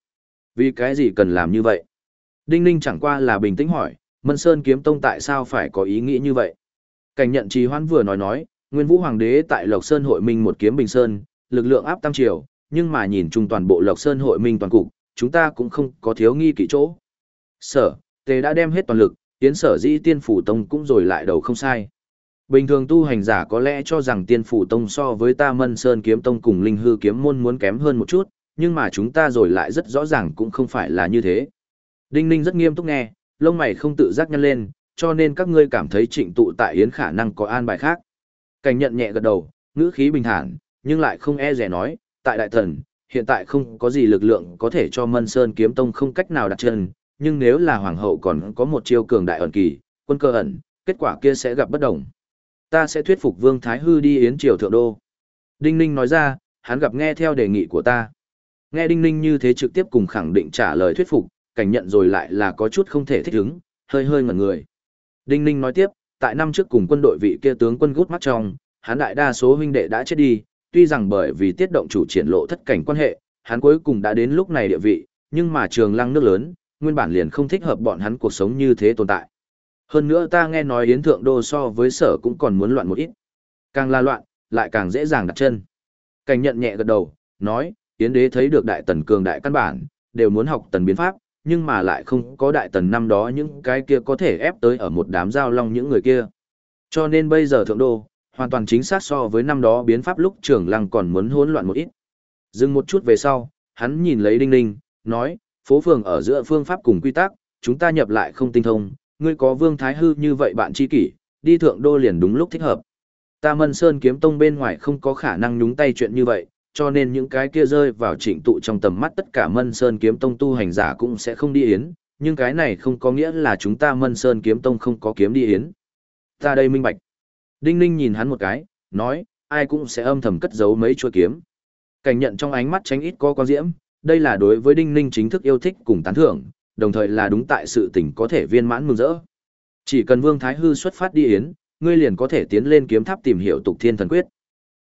Vì cái gì cần làm như vậy? Đinh Ninh chẳng qua là bình tĩnh hỏi, Mân Sơn kiếm tông tại sao phải có ý nghĩ như vậy? Cảnh nhận trì hoãn vừa nói nói, Nguyên Vũ Hoàng đế tại Lộc Sơn hội minh một kiếm bình sơn, lực lượng áp tam triều, nhưng mà nhìn chung toàn bộ Lộc Sơn hội minh toàn cục, chúng ta cũng không có thiếu nghi kỹ chỗ. Sở, tề đã đem hết toàn lực, tiến sở dĩ tiên phủ tông cũng rồi lại đầu không sai. Bình thường tu hành giả có lẽ cho rằng tiên phủ tông so với ta mân sơn kiếm tông cùng linh hư kiếm môn muốn kém hơn một chút, nhưng mà chúng ta rồi lại rất rõ ràng cũng không phải là như thế. Đinh ninh rất nghiêm túc nghe, lông mày không tự giác nhăn lên, cho nên các ngươi cảm thấy trịnh tụ tại yến khả năng có an bài khác. Cảnh nhận nhẹ gật đầu, ngữ khí bình thản, nhưng lại không e rẻ nói, tại đại thần, hiện tại không có gì lực lượng có thể cho Mân Sơn kiếm tông không cách nào đặt chân, nhưng nếu là hoàng hậu còn có một chiêu cường đại ẩn kỳ, quân cơ ẩn, kết quả kia sẽ gặp bất đồng. Ta sẽ thuyết phục Vương Thái Hư đi yến triều thượng đô. Đinh Ninh nói ra, hắn gặp nghe theo đề nghị của ta. Nghe Đinh Ninh như thế trực tiếp cùng khẳng định trả lời thuyết phục, cảnh nhận rồi lại là có chút không thể thích ứng, hơi hơi ngẩn người. Đinh Ninh nói tiếp, tại năm trước cùng quân đội vị kia tướng quân gút mắt trong, hắn đại đa số huynh đệ đã chết đi, tuy rằng bởi vì tiết động chủ triển lộ thất cảnh quan hệ, hắn cuối cùng đã đến lúc này địa vị, nhưng mà trường lăng nước lớn, nguyên bản liền không thích hợp bọn hắn cuộc sống như thế tồn tại. Hơn nữa ta nghe nói Yến Thượng Đô so với sở cũng còn muốn loạn một ít. Càng là loạn, lại càng dễ dàng đặt chân. Cảnh nhận nhẹ gật đầu, nói, Yến Đế thấy được đại tần cường đại căn bản, đều muốn học tần biến pháp, nhưng mà lại không có đại tần năm đó những cái kia có thể ép tới ở một đám giao long những người kia. Cho nên bây giờ Thượng Đô, hoàn toàn chính xác so với năm đó biến pháp lúc trưởng lăng còn muốn hỗn loạn một ít. Dừng một chút về sau, hắn nhìn lấy Đinh Ninh, nói, phố phường ở giữa phương pháp cùng quy tắc, chúng ta nhập lại không tinh thông, ngươi có vương thái hư như vậy bạn tri kỷ, đi thượng đô liền đúng lúc thích hợp. Ta Mân Sơn kiếm tông bên ngoài không có khả năng nhúng tay chuyện như vậy, cho nên những cái kia rơi vào trịnh tụ trong tầm mắt tất cả Mân Sơn kiếm tông tu hành giả cũng sẽ không đi yến, nhưng cái này không có nghĩa là chúng ta Mân Sơn kiếm tông không có kiếm đi yến. Ta đây minh bạch. Đinh Ninh nhìn hắn một cái, nói, ai cũng sẽ âm thầm cất giấu mấy chuôi kiếm. Cảnh nhận trong ánh mắt tránh ít có quan diễm, đây là đối với Đinh Ninh chính thức yêu thích cùng tán thưởng, đồng thời là đúng tại sự tình có thể viên mãn mừng rỡ. Chỉ cần Vương Thái Hư xuất phát đi yến, ngươi liền có thể tiến lên kiếm tháp tìm hiểu tục thiên thần quyết.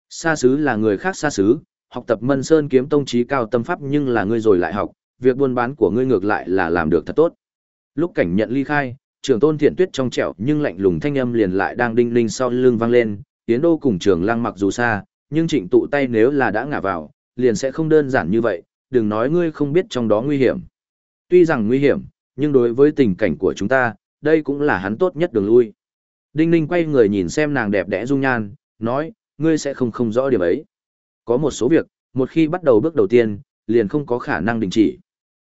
Xa sứ là người khác xa sứ học tập Mân Sơn kiếm tông chí cao tâm pháp nhưng là ngươi rồi lại học, việc buôn bán của ngươi ngược lại là làm được thật tốt. Lúc cảnh nhận ly khai, trưởng tôn thiện tuyết trong trẻo nhưng lạnh lùng thanh âm liền lại đang đinh linh sau lưng vang lên, tiến đô cùng trường lăng mặc dù xa, nhưng trịnh tụ tay nếu là đã ngả vào, liền sẽ không đơn giản như vậy, đừng nói ngươi không biết trong đó nguy hiểm. Tuy rằng nguy hiểm, nhưng đối với tình cảnh của chúng ta, đây cũng là hắn tốt nhất đường lui. Đinh ninh quay người nhìn xem nàng đẹp đẽ dung nhan, nói, ngươi sẽ không không rõ điểm ấy. Có một số việc, một khi bắt đầu bước đầu tiên, liền không có khả năng đình chỉ.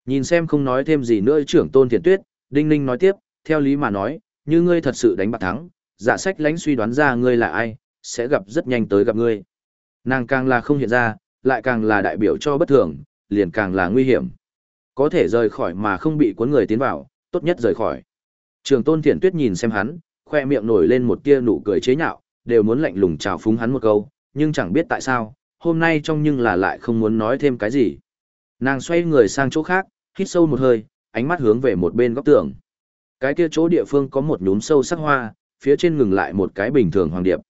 Nhìn xem không nói thêm gì nữa trưởng tôn thiền tuyết, Đinh ninh nói tiếp, theo lý mà nói, như ngươi thật sự đánh bạc thắng, giả sách lánh suy đoán ra ngươi là ai, sẽ gặp rất nhanh tới gặp ngươi. Nàng càng là không hiện ra, lại càng là đại biểu cho bất thường, liền càng là nguy hiểm. Có thể rời khỏi mà không bị cuốn người tiến vào, tốt nhất rời khỏi. Trường tôn thiện tuyết nhìn xem hắn, khoe miệng nổi lên một tia nụ cười chế nhạo, đều muốn lạnh lùng chào phúng hắn một câu, nhưng chẳng biết tại sao, hôm nay trong nhưng là lại không muốn nói thêm cái gì. Nàng xoay người sang chỗ khác, hít sâu một hơi, ánh mắt hướng về một bên góc tường. Cái kia chỗ địa phương có một nhúm sâu sắc hoa, phía trên ngừng lại một cái bình thường hoàng điệp.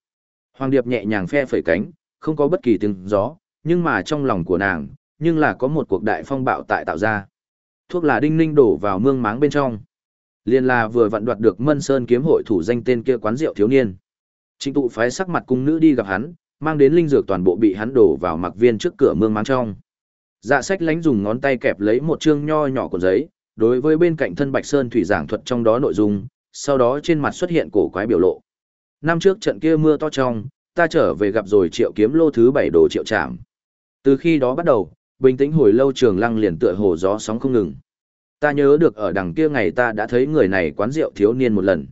Hoàng điệp nhẹ nhàng phe phẩy cánh, không có bất kỳ tiếng gió, nhưng mà trong lòng của nàng, nhưng là có một cuộc đại phong bạo tại tạo ra. Thuốc là đinh ninh đổ vào mương máng bên trong. Liên là vừa vặn đoạt được Mân Sơn kiếm hội thủ danh tên kia quán rượu thiếu niên. Trịnh tụ phái sắc mặt cung nữ đi gặp hắn, mang đến linh dược toàn bộ bị hắn đổ vào mặc viên trước cửa mương máng trong. Dạ sách lánh dùng ngón tay kẹp lấy một chương nho nhỏ của giấy, đối với bên cạnh thân Bạch Sơn thủy giảng thuật trong đó nội dung, sau đó trên mặt xuất hiện cổ quái biểu lộ. Năm trước trận kia mưa to trong, ta trở về gặp rồi triệu kiếm lô thứ bảy đồ triệu trảm. Từ khi đó bắt đầu, bình tĩnh hồi lâu trường lăng liền tựa hồ gió sóng không ngừng. Ta nhớ được ở đằng kia ngày ta đã thấy người này quán rượu thiếu niên một lần.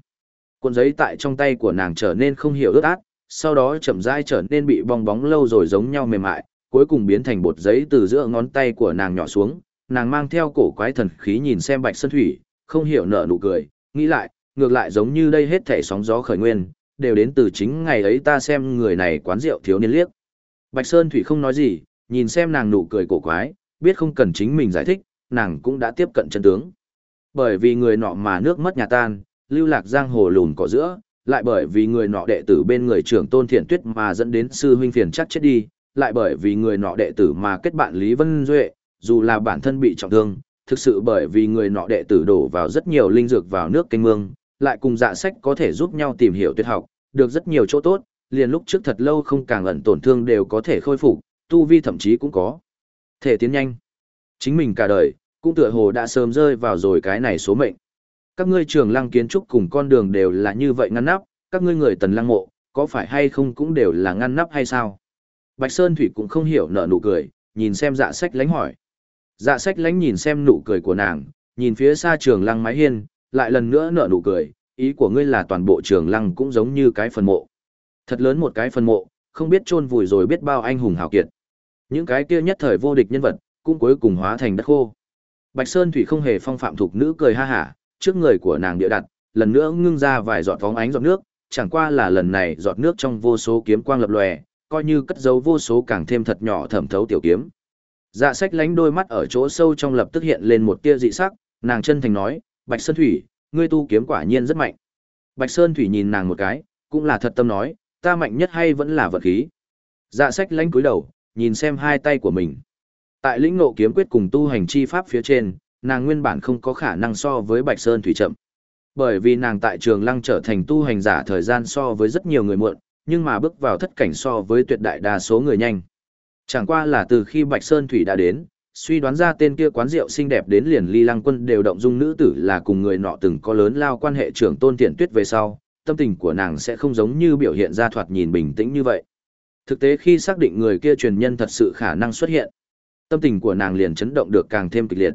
Cuộn giấy tại trong tay của nàng trở nên không hiểu ướt át, sau đó chậm rãi trở nên bị bong bóng lâu rồi giống nhau mềm mại, cuối cùng biến thành bột giấy từ giữa ngón tay của nàng nhỏ xuống, nàng mang theo cổ quái thần khí nhìn xem Bạch Sơn Thủy, không hiểu nở nụ cười, nghĩ lại, ngược lại giống như đây hết thể sóng gió khởi nguyên, đều đến từ chính ngày ấy ta xem người này quán rượu thiếu niên liếc. Bạch Sơn Thủy không nói gì, nhìn xem nàng nụ cười cổ quái, biết không cần chính mình giải thích, nàng cũng đã tiếp cận chân tướng. Bởi vì người nọ mà nước mất nhà tan, lưu lạc giang hồ lùn cỏ giữa, lại bởi vì người nọ đệ tử bên người trưởng tôn thiện tuyết mà dẫn đến sư huynh phiền chắc chết đi, lại bởi vì người nọ đệ tử mà kết bạn Lý Vân Duệ, dù là bản thân bị trọng thương, thực sự bởi vì người nọ đệ tử đổ vào rất nhiều linh dược vào nước canh mương, lại cùng dạ sách có thể giúp nhau tìm hiểu tuyệt học, được rất nhiều chỗ tốt, liền lúc trước thật lâu không càng ẩn tổn thương đều có thể khôi phục, tu vi thậm chí cũng có thể tiến nhanh. Chính mình cả đời, cũng tựa hồ đã sớm rơi vào rồi cái này số mệnh. Các ngươi trường lăng kiến trúc cùng con đường đều là như vậy ngăn nắp, các ngươi người tần lăng mộ, có phải hay không cũng đều là ngăn nắp hay sao? Bạch Sơn Thủy cũng không hiểu nở nụ cười, nhìn xem dạ sách lánh hỏi. Dạ sách lánh nhìn xem nụ cười của nàng, nhìn phía xa trường lăng mái hiên, lại lần nữa nở nụ cười, ý của ngươi là toàn bộ trường lăng cũng giống như cái phần mộ. Thật lớn một cái phần mộ, không biết chôn vùi rồi biết bao anh hùng hào kiệt. Những cái kia nhất thời vô địch nhân vật, cũng cuối cùng hóa thành đất khô. Bạch Sơn Thủy không hề phong phạm thuộc nữ cười ha hả, trước người của nàng địa đặt, lần nữa ngưng ra vài giọt phóng ánh giọt nước, chẳng qua là lần này giọt nước trong vô số kiếm quang lập lòe, coi như cất giấu vô số càng thêm thật nhỏ thẩm thấu tiểu kiếm. Dạ sách lánh đôi mắt ở chỗ sâu trong lập tức hiện lên một tia dị sắc, nàng chân thành nói, Bạch Sơn Thủy, ngươi tu kiếm quả nhiên rất mạnh. Bạch Sơn Thủy nhìn nàng một cái, cũng là thật tâm nói, ta mạnh nhất hay vẫn là vật khí. Dạ sách lánh cúi đầu, nhìn xem hai tay của mình. Tại lĩnh ngộ kiếm quyết cùng tu hành chi pháp phía trên, nàng nguyên bản không có khả năng so với Bạch Sơn Thủy chậm. Bởi vì nàng tại trường lăng trở thành tu hành giả thời gian so với rất nhiều người muộn, nhưng mà bước vào thất cảnh so với tuyệt đại đa số người nhanh. Chẳng qua là từ khi Bạch Sơn Thủy đã đến, suy đoán ra tên kia quán rượu xinh đẹp đến liền ly lăng quân đều động dung nữ tử là cùng người nọ từng có lớn lao quan hệ trưởng tôn tiện tuyết về sau, tâm tình của nàng sẽ không giống như biểu hiện ra thoạt nhìn bình tĩnh như vậy. Thực tế khi xác định người kia truyền nhân thật sự khả năng xuất hiện, tâm tình của nàng liền chấn động được càng thêm kịch liệt.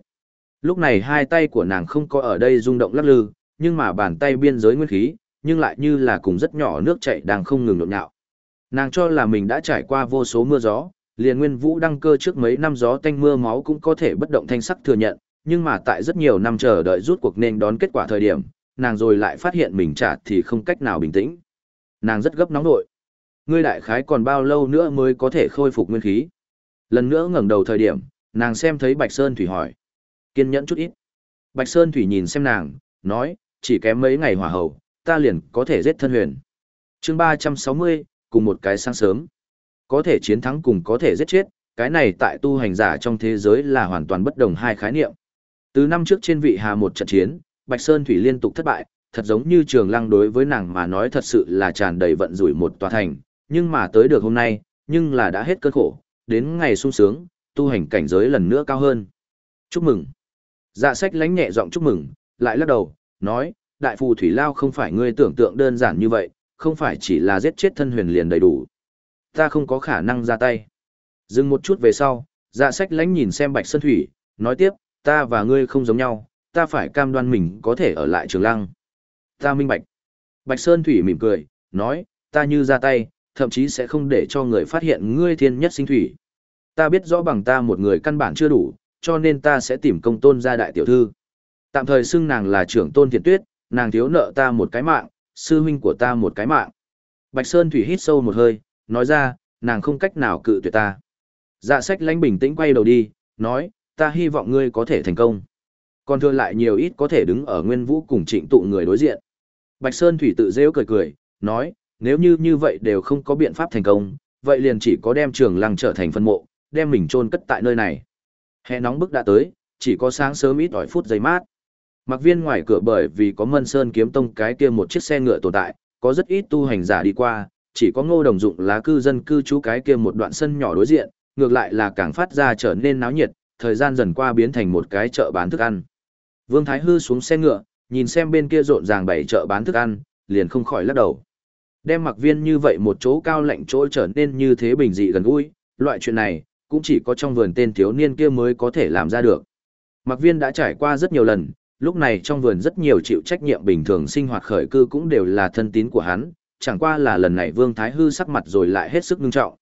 Lúc này hai tay của nàng không có ở đây rung động lắc lư, nhưng mà bàn tay biên giới nguyên khí, nhưng lại như là cùng rất nhỏ nước chảy đang không ngừng nhộn nhạo. Nàng cho là mình đã trải qua vô số mưa gió, liền nguyên vũ đăng cơ trước mấy năm gió tanh mưa máu cũng có thể bất động thanh sắc thừa nhận, nhưng mà tại rất nhiều năm chờ đợi rút cuộc nên đón kết quả thời điểm, nàng rồi lại phát hiện mình trả thì không cách nào bình tĩnh. Nàng rất gấp nóng nội. Ngươi đại khái còn bao lâu nữa mới có thể khôi phục nguyên khí? Lần nữa ngẩng đầu thời điểm, nàng xem thấy Bạch Sơn Thủy hỏi. Kiên nhẫn chút ít. Bạch Sơn Thủy nhìn xem nàng, nói, chỉ kém mấy ngày hỏa hầu, ta liền có thể giết thân huyền. chương 360, cùng một cái sáng sớm. Có thể chiến thắng cùng có thể giết chết, cái này tại tu hành giả trong thế giới là hoàn toàn bất đồng hai khái niệm. Từ năm trước trên vị hà một trận chiến, Bạch Sơn Thủy liên tục thất bại, thật giống như trường lăng đối với nàng mà nói thật sự là tràn đầy vận rủi một tòa thành, nhưng mà tới được hôm nay, nhưng là đã hết cơn khổ, đến ngày sung sướng, tu hành cảnh giới lần nữa cao hơn. Chúc mừng. Dạ sách lánh nhẹ giọng chúc mừng, lại lắc đầu, nói, đại phù thủy lao không phải ngươi tưởng tượng đơn giản như vậy, không phải chỉ là giết chết thân huyền liền đầy đủ. Ta không có khả năng ra tay. Dừng một chút về sau, dạ sách lánh nhìn xem bạch sơn thủy, nói tiếp, ta và ngươi không giống nhau, ta phải cam đoan mình có thể ở lại trường lăng. Ta minh bạch. Bạch Sơn Thủy mỉm cười, nói, ta như ra tay, thậm chí sẽ không để cho người phát hiện ngươi thiên nhất sinh thủy. Ta biết rõ bằng ta một người căn bản chưa đủ, cho nên ta sẽ tìm công tôn gia đại tiểu thư. Tạm thời xưng nàng là trưởng tôn thiền tuyết, nàng thiếu nợ ta một cái mạng, sư huynh của ta một cái mạng. Bạch Sơn Thủy hít sâu một hơi, nói ra, nàng không cách nào cự tuyệt ta. Dạ sách lánh bình tĩnh quay đầu đi, nói, ta hy vọng ngươi có thể thành công. Còn thừa lại nhiều ít có thể đứng ở nguyên vũ cùng trịnh tụ người đối diện. Bạch Sơn Thủy tự rêu cười cười, nói, nếu như như vậy đều không có biện pháp thành công, vậy liền chỉ có đem trường lăng trở thành phân mộ, đem mình chôn cất tại nơi này. Hè nóng bức đã tới, chỉ có sáng sớm ít ỏi phút giây mát. Mặc viên ngoài cửa bởi vì có Mân Sơn kiếm tông cái kia một chiếc xe ngựa tồn tại, có rất ít tu hành giả đi qua, chỉ có ngô đồng dụng lá cư dân cư trú cái kia một đoạn sân nhỏ đối diện, ngược lại là càng phát ra trở nên náo nhiệt, thời gian dần qua biến thành một cái chợ bán thức ăn. Vương Thái Hư xuống xe ngựa, nhìn xem bên kia rộn ràng bảy chợ bán thức ăn, liền không khỏi lắc đầu. Đem mặc viên như vậy một chỗ cao lạnh chỗ trở nên như thế bình dị gần gũi, loại chuyện này, cũng chỉ có trong vườn tên thiếu niên kia mới có thể làm ra được. Mặc viên đã trải qua rất nhiều lần, lúc này trong vườn rất nhiều chịu trách nhiệm bình thường sinh hoạt khởi cư cũng đều là thân tín của hắn, chẳng qua là lần này Vương Thái Hư sắc mặt rồi lại hết sức nghiêm trọng.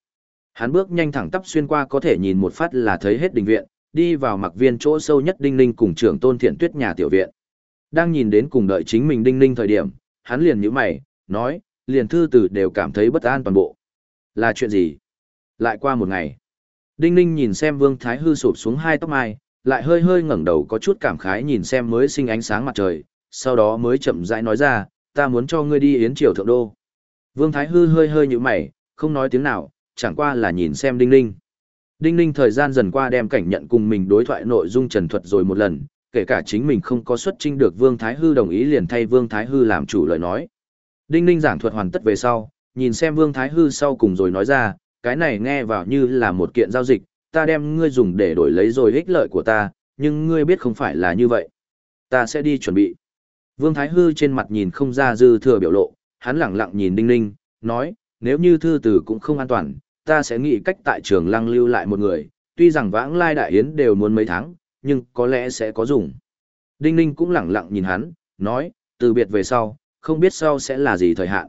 Hắn bước nhanh thẳng tắp xuyên qua có thể nhìn một phát là thấy hết đình viện, đi vào mặc viên chỗ sâu nhất đinh ninh cùng trưởng tôn thiện tuyết nhà tiểu viện. Đang nhìn đến cùng đợi chính mình đinh ninh thời điểm, hắn liền nhíu mày, nói, liền thư tử đều cảm thấy bất an toàn bộ. Là chuyện gì? Lại qua một ngày. Đinh ninh nhìn xem vương thái hư sụp xuống hai tóc mai, lại hơi hơi ngẩng đầu có chút cảm khái nhìn xem mới sinh ánh sáng mặt trời, sau đó mới chậm rãi nói ra, ta muốn cho ngươi đi yến triều thượng đô. Vương Thái Hư hơi hơi như mày, không nói tiếng nào, chẳng qua là nhìn xem Đinh Ninh. Đinh Ninh thời gian dần qua đem cảnh nhận cùng mình đối thoại nội dung trần thuật rồi một lần, kể cả chính mình không có xuất trinh được Vương Thái Hư đồng ý liền thay Vương Thái Hư làm chủ lời nói. Đinh Ninh giảng thuật hoàn tất về sau, nhìn xem Vương Thái Hư sau cùng rồi nói ra, cái này nghe vào như là một kiện giao dịch, ta đem ngươi dùng để đổi lấy rồi ích lợi của ta, nhưng ngươi biết không phải là như vậy. Ta sẽ đi chuẩn bị. Vương Thái Hư trên mặt nhìn không ra dư thừa biểu lộ, hắn lẳng lặng nhìn Đinh Ninh, nói, nếu như thư tử cũng không an toàn, ta sẽ nghĩ cách tại trường lăng lưu lại một người, tuy rằng vãng lai đại yến đều muốn mấy tháng, nhưng có lẽ sẽ có dùng. Đinh Ninh cũng lẳng lặng nhìn hắn, nói, từ biệt về sau, không biết sau sẽ là gì thời hạn.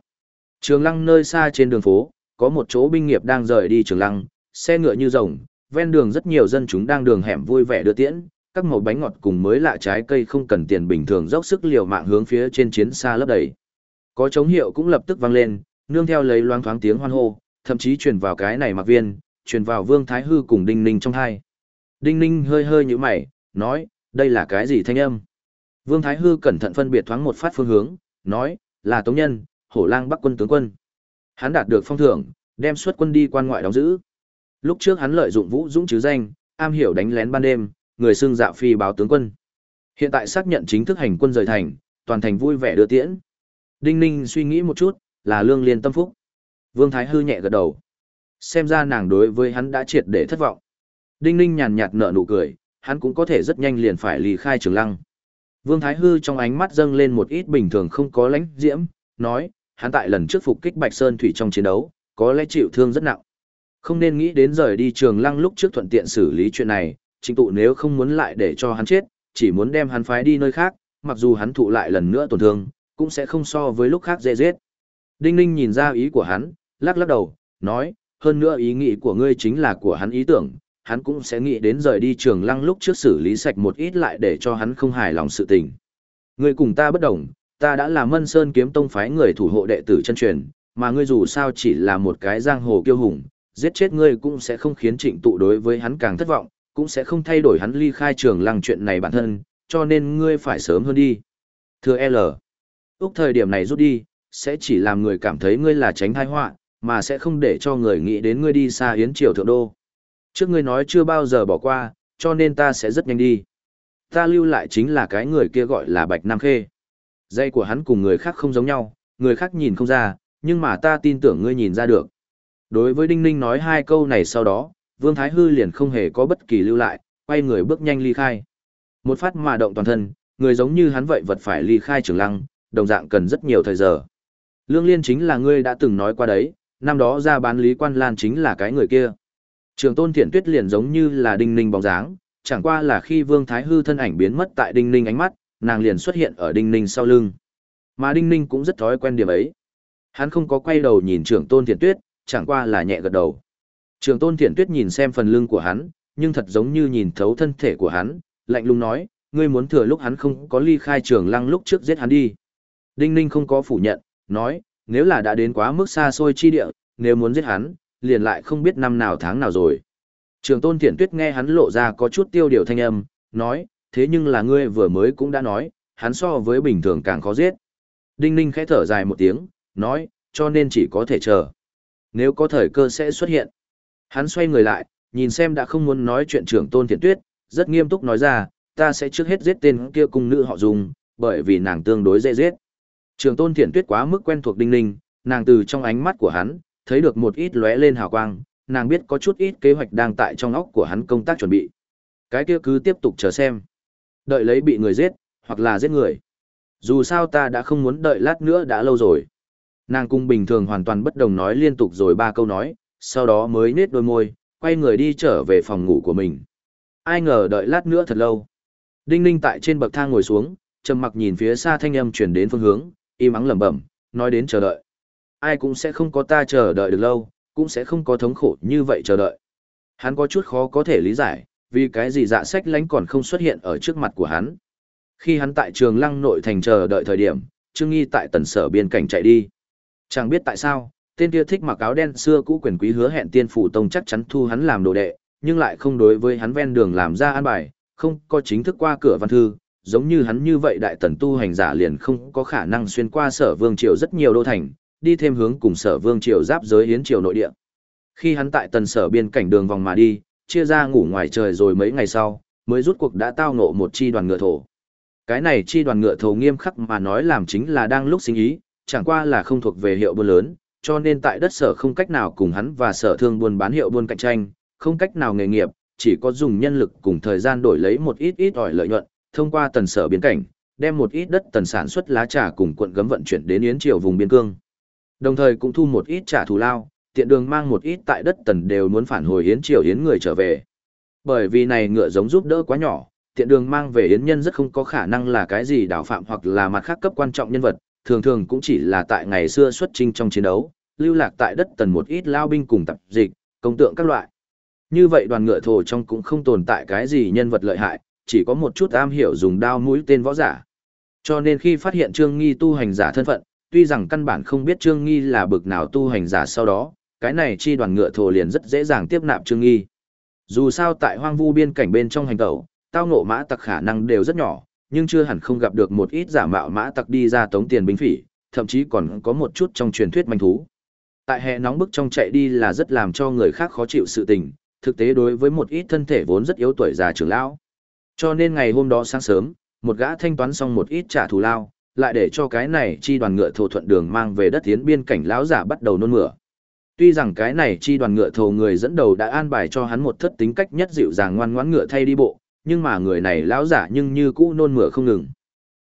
Trường lăng nơi xa trên đường phố, có một chỗ binh nghiệp đang rời đi trường lăng, xe ngựa như rồng, ven đường rất nhiều dân chúng đang đường hẻm vui vẻ đưa tiễn, các màu bánh ngọt cùng mới lạ trái cây không cần tiền bình thường dốc sức liều mạng hướng phía trên chiến xa lấp đầy. Có chống hiệu cũng lập tức vang lên, nương theo lấy loáng thoáng tiếng hoan hô, thậm chí truyền vào cái này mặc viên, truyền vào Vương Thái Hư cùng Đinh Ninh trong hai. Đinh Ninh hơi hơi như mày, nói, đây là cái gì thanh âm? Vương Thái Hư cẩn thận phân biệt thoáng một phát phương hướng, nói, là Tống Nhân, Hổ Lang Bắc quân tướng quân. Hắn đạt được phong thưởng, đem xuất quân đi quan ngoại đóng giữ. Lúc trước hắn lợi dụng Vũ Dũng chứ danh, am hiểu đánh lén ban đêm, người xưng dạo phi báo tướng quân. Hiện tại xác nhận chính thức hành quân rời thành, toàn thành vui vẻ đưa tiễn. Đinh Ninh suy nghĩ một chút, là lương liên tâm phúc. Vương Thái Hư nhẹ gật đầu. Xem ra nàng đối với hắn đã triệt để thất vọng. Đinh Ninh nhàn nhạt nở nụ cười, hắn cũng có thể rất nhanh liền phải lì khai trường lăng. Vương Thái Hư trong ánh mắt dâng lên một ít bình thường không có lãnh diễm, nói, hắn tại lần trước phục kích Bạch Sơn Thủy trong chiến đấu, có lẽ chịu thương rất nặng. Không nên nghĩ đến rời đi trường lăng lúc trước thuận tiện xử lý chuyện này, trình tụ nếu không muốn lại để cho hắn chết, chỉ muốn đem hắn phái đi nơi khác, mặc dù hắn thụ lại lần nữa tổn thương, cũng sẽ không so với lúc khác dễ giết. Đinh Ninh nhìn ra ý của hắn, lắc lắc đầu, nói, hơn nữa ý nghĩ của ngươi chính là của hắn ý tưởng, hắn cũng sẽ nghĩ đến rời đi trường lăng lúc trước xử lý sạch một ít lại để cho hắn không hài lòng sự tình. Ngươi cùng ta bất đồng, ta đã là Mân Sơn kiếm tông phái người thủ hộ đệ tử chân truyền, mà ngươi dù sao chỉ là một cái giang hồ kiêu hùng, giết chết ngươi cũng sẽ không khiến trịnh tụ đối với hắn càng thất vọng, cũng sẽ không thay đổi hắn ly khai trường lăng chuyện này bản thân, cho nên ngươi phải sớm hơn đi. Thưa L. Úc thời điểm này rút đi, sẽ chỉ làm người cảm thấy ngươi là tránh thai họa, mà sẽ không để cho người nghĩ đến ngươi đi xa yến triều thượng đô. Trước ngươi nói chưa bao giờ bỏ qua, cho nên ta sẽ rất nhanh đi. Ta lưu lại chính là cái người kia gọi là Bạch Nam Khê. Dây của hắn cùng người khác không giống nhau, người khác nhìn không ra, nhưng mà ta tin tưởng ngươi nhìn ra được. Đối với Đinh Ninh nói hai câu này sau đó, Vương Thái Hư liền không hề có bất kỳ lưu lại, quay người bước nhanh ly khai. Một phát mà động toàn thân, người giống như hắn vậy vật phải ly khai trường lăng, đồng dạng cần rất nhiều thời giờ. Lương Liên chính là ngươi đã từng nói qua đấy, năm đó ra bán Lý Quan Lan chính là cái người kia. Trường tôn thiện tuyết liền giống như là đinh ninh bóng dáng, chẳng qua là khi Vương Thái Hư thân ảnh biến mất tại đinh ninh ánh mắt, nàng liền xuất hiện ở đinh ninh sau lưng. Mà đinh ninh cũng rất thói quen điểm ấy. Hắn không có quay đầu nhìn Trường tôn thiện tuyết, chẳng qua là nhẹ gật đầu. Trường tôn thiện tuyết nhìn xem phần lưng của hắn, nhưng thật giống như nhìn thấu thân thể của hắn, lạnh lùng nói, ngươi muốn thừa lúc hắn không có ly khai trường lăng lúc trước giết hắn đi. Đinh ninh không có phủ nhận, nói, nếu là đã đến quá mức xa xôi chi địa, nếu muốn giết hắn, liền lại không biết năm nào tháng nào rồi. Trường tôn thiện tuyết nghe hắn lộ ra có chút tiêu điều thanh âm, nói, thế nhưng là ngươi vừa mới cũng đã nói, hắn so với bình thường càng khó giết. Đinh ninh khẽ thở dài một tiếng, nói, cho nên chỉ có thể chờ. Nếu có thời cơ sẽ xuất hiện. Hắn xoay người lại, nhìn xem đã không muốn nói chuyện trưởng tôn thiện tuyết, rất nghiêm túc nói ra, ta sẽ trước hết giết tên kia cung nữ họ dùng, bởi vì nàng tương đối dễ giết. Trường tôn thiện tuyết quá mức quen thuộc đinh ninh, nàng từ trong ánh mắt của hắn, thấy được một ít lóe lên hào quang, nàng biết có chút ít kế hoạch đang tại trong óc của hắn công tác chuẩn bị. Cái kia cứ tiếp tục chờ xem. Đợi lấy bị người giết, hoặc là giết người. Dù sao ta đã không muốn đợi lát nữa đã lâu rồi. Nàng cung bình thường hoàn toàn bất đồng nói liên tục rồi ba câu nói, sau đó mới nết đôi môi, quay người đi trở về phòng ngủ của mình. Ai ngờ đợi lát nữa thật lâu. Đinh ninh tại trên bậc thang ngồi xuống, trầm mặc nhìn phía xa thanh âm chuyển đến phương hướng, im ắng lẩm bẩm, nói đến chờ đợi. Ai cũng sẽ không có ta chờ đợi được lâu, cũng sẽ không có thống khổ như vậy chờ đợi. Hắn có chút khó có thể lý giải, vì cái gì dạ sách lánh còn không xuất hiện ở trước mặt của hắn. Khi hắn tại trường lăng nội thành chờ đợi thời điểm, Trương Nghi tại tần sở biên cảnh chạy đi. Chẳng biết tại sao, tên kia thích mặc áo đen xưa cũ quyền quý hứa hẹn tiên phủ tông chắc chắn thu hắn làm đồ đệ, nhưng lại không đối với hắn ven đường làm ra an bài, không có chính thức qua cửa văn thư, giống như hắn như vậy đại tần tu hành giả liền không có khả năng xuyên qua sở vương triều rất nhiều đô thành, đi thêm hướng cùng sở vương triều giáp giới hiến triều nội địa. Khi hắn tại tần sở biên cảnh đường vòng mà đi, chia ra ngủ ngoài trời rồi mấy ngày sau, mới rút cuộc đã tao ngộ một chi đoàn ngựa thổ. Cái này chi đoàn ngựa thổ nghiêm khắc mà nói làm chính là đang lúc sinh ý, chẳng qua là không thuộc về hiệu buôn lớn, cho nên tại đất sở không cách nào cùng hắn và sở thương buôn bán hiệu buôn cạnh tranh, không cách nào nghề nghiệp, chỉ có dùng nhân lực cùng thời gian đổi lấy một ít ít ỏi lợi nhuận, thông qua tần sở biến cảnh, đem một ít đất tần sản xuất lá trà cùng quận gấm vận chuyển đến Yến Triều vùng biên cương. Đồng thời cũng thu một ít trả thù lao, tiện đường mang một ít tại đất tần đều muốn phản hồi Yến Triều Yến người trở về. Bởi vì này ngựa giống giúp đỡ quá nhỏ, tiện đường mang về Yến nhân rất không có khả năng là cái gì đảo phạm hoặc là mặt khác cấp quan trọng nhân vật, thường thường cũng chỉ là tại ngày xưa xuất trinh trong chiến đấu, lưu lạc tại đất tần một ít lao binh cùng tập dịch, công tượng các loại. Như vậy đoàn ngựa thổ trong cũng không tồn tại cái gì nhân vật lợi hại, chỉ có một chút am hiểu dùng đao mũi tên võ giả. Cho nên khi phát hiện Trương Nghi tu hành giả thân phận, tuy rằng căn bản không biết Trương Nghi là bực nào tu hành giả sau đó, cái này chi đoàn ngựa thổ liền rất dễ dàng tiếp nạp Trương Nghi. Dù sao tại hoang vu biên cảnh bên trong hành tẩu, tao ngộ mã tặc khả năng đều rất nhỏ, nhưng chưa hẳn không gặp được một ít giả mạo mã tặc đi ra tống tiền binh phỉ, thậm chí còn có một chút trong truyền thuyết manh thú. Tại hệ nóng bức trong chạy đi là rất làm cho người khác khó chịu sự tình, thực tế đối với một ít thân thể vốn rất yếu tuổi già trưởng lão. Cho nên ngày hôm đó sáng sớm, một gã thanh toán xong một ít trả thù lao, lại để cho cái này chi đoàn ngựa thổ thuận đường mang về đất tiến biên cảnh lão giả bắt đầu nôn mửa. Tuy rằng cái này chi đoàn ngựa thổ người dẫn đầu đã an bài cho hắn một thất tính cách nhất dịu dàng ngoan ngoãn ngựa thay đi bộ, nhưng mà người này lão giả nhưng như cũ nôn mửa không ngừng.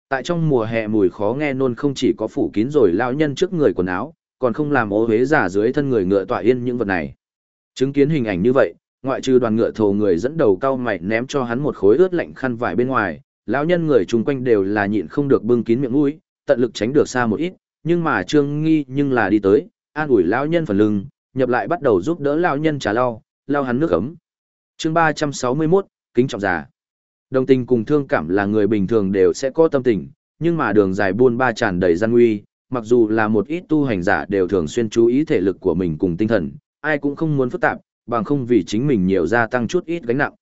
Tại trong mùa hè mùi khó nghe nôn không chỉ có phủ kín rồi lão nhân trước người quần áo, còn không làm ố huế giả dưới thân người ngựa tỏa yên những vật này. Chứng kiến hình ảnh như vậy, ngoại trừ đoàn ngựa thổ người dẫn đầu cao mày ném cho hắn một khối ướt lạnh khăn vải bên ngoài, lão nhân người chung quanh đều là nhịn không được bưng kín miệng mũi, tận lực tránh được xa một ít, nhưng mà Trương Nghi nhưng là đi tới, an ủi lão nhân phần lưng, nhập lại bắt đầu giúp đỡ lão nhân trà lau, lau hắn nước ấm. Chương 361, kính trọng già. Đồng tình cùng thương cảm là người bình thường đều sẽ có tâm tình, nhưng mà đường dài buôn ba tràn đầy gian nguy, mặc dù là một ít tu hành giả đều thường xuyên chú ý thể lực của mình cùng tinh thần, ai cũng không muốn phức tạp, bằng không vì chính mình nhiều gia tăng chút ít gánh nặng.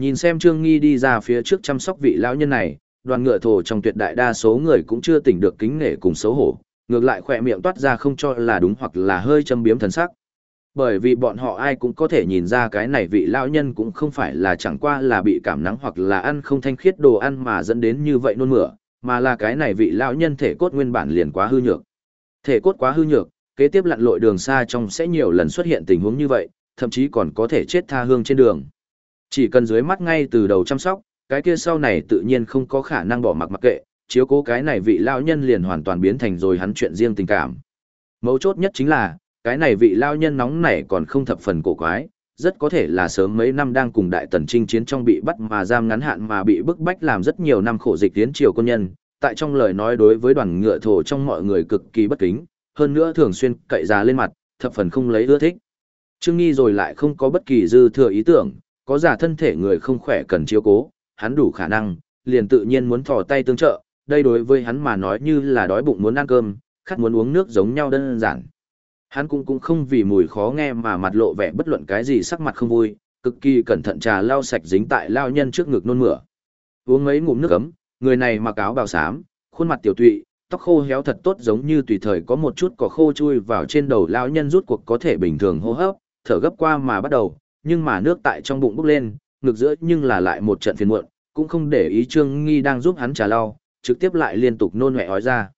Nhìn xem Trương Nghi đi ra phía trước chăm sóc vị lão nhân này, đoàn ngựa thổ trong tuyệt đại đa số người cũng chưa tỉnh được kính nể cùng xấu hổ, ngược lại khỏe miệng toát ra không cho là đúng hoặc là hơi châm biếm thần sắc. Bởi vì bọn họ ai cũng có thể nhìn ra cái này vị lão nhân cũng không phải là chẳng qua là bị cảm nắng hoặc là ăn không thanh khiết đồ ăn mà dẫn đến như vậy nôn mửa, mà là cái này vị lão nhân thể cốt nguyên bản liền quá hư nhược. Thể cốt quá hư nhược, kế tiếp lặn lội đường xa trong sẽ nhiều lần xuất hiện tình huống như vậy, thậm chí còn có thể chết tha hương trên đường. Chỉ cần dưới mắt ngay từ đầu chăm sóc, cái kia sau này tự nhiên không có khả năng bỏ mặc mặc kệ, chiếu cố cái này vị lão nhân liền hoàn toàn biến thành rồi hắn chuyện riêng tình cảm. Mấu chốt nhất chính là, cái này vị lao nhân nóng này còn không thập phần cổ quái, rất có thể là sớm mấy năm đang cùng đại tần chinh chiến trong bị bắt mà giam ngắn hạn mà bị bức bách làm rất nhiều năm khổ dịch tiến triều công nhân, tại trong lời nói đối với đoàn ngựa thổ trong mọi người cực kỳ bất kính, hơn nữa thường xuyên cậy ra lên mặt, thập phần không lấy ưa thích. Trương Nghi rồi lại không có bất kỳ dư thừa ý tưởng, có giả thân thể người không khỏe cần chiếu cố, hắn đủ khả năng, liền tự nhiên muốn thò tay tương trợ, đây đối với hắn mà nói như là đói bụng muốn ăn cơm, khát muốn uống nước giống nhau đơn giản. Hắn cũng cũng không vì mùi khó nghe mà mặt lộ vẻ bất luận cái gì sắc mặt không vui, cực kỳ cẩn thận trà lau sạch dính tại lao nhân trước ngực nôn mửa. Uống mấy ngụm nước ấm, người này mặc áo bào xám, khuôn mặt tiểu tụy, tóc khô héo thật tốt giống như tùy thời có một chút cỏ khô chui vào trên đầu lao nhân rút cuộc có thể bình thường hô hấp, thở gấp qua mà bắt đầu, nhưng mà nước tại trong bụng bốc lên, ngực giữa nhưng là lại một trận phiền muộn, cũng không để ý Trương Nghi đang giúp hắn trà lau, trực tiếp lại liên tục nôn mẹ ói ra.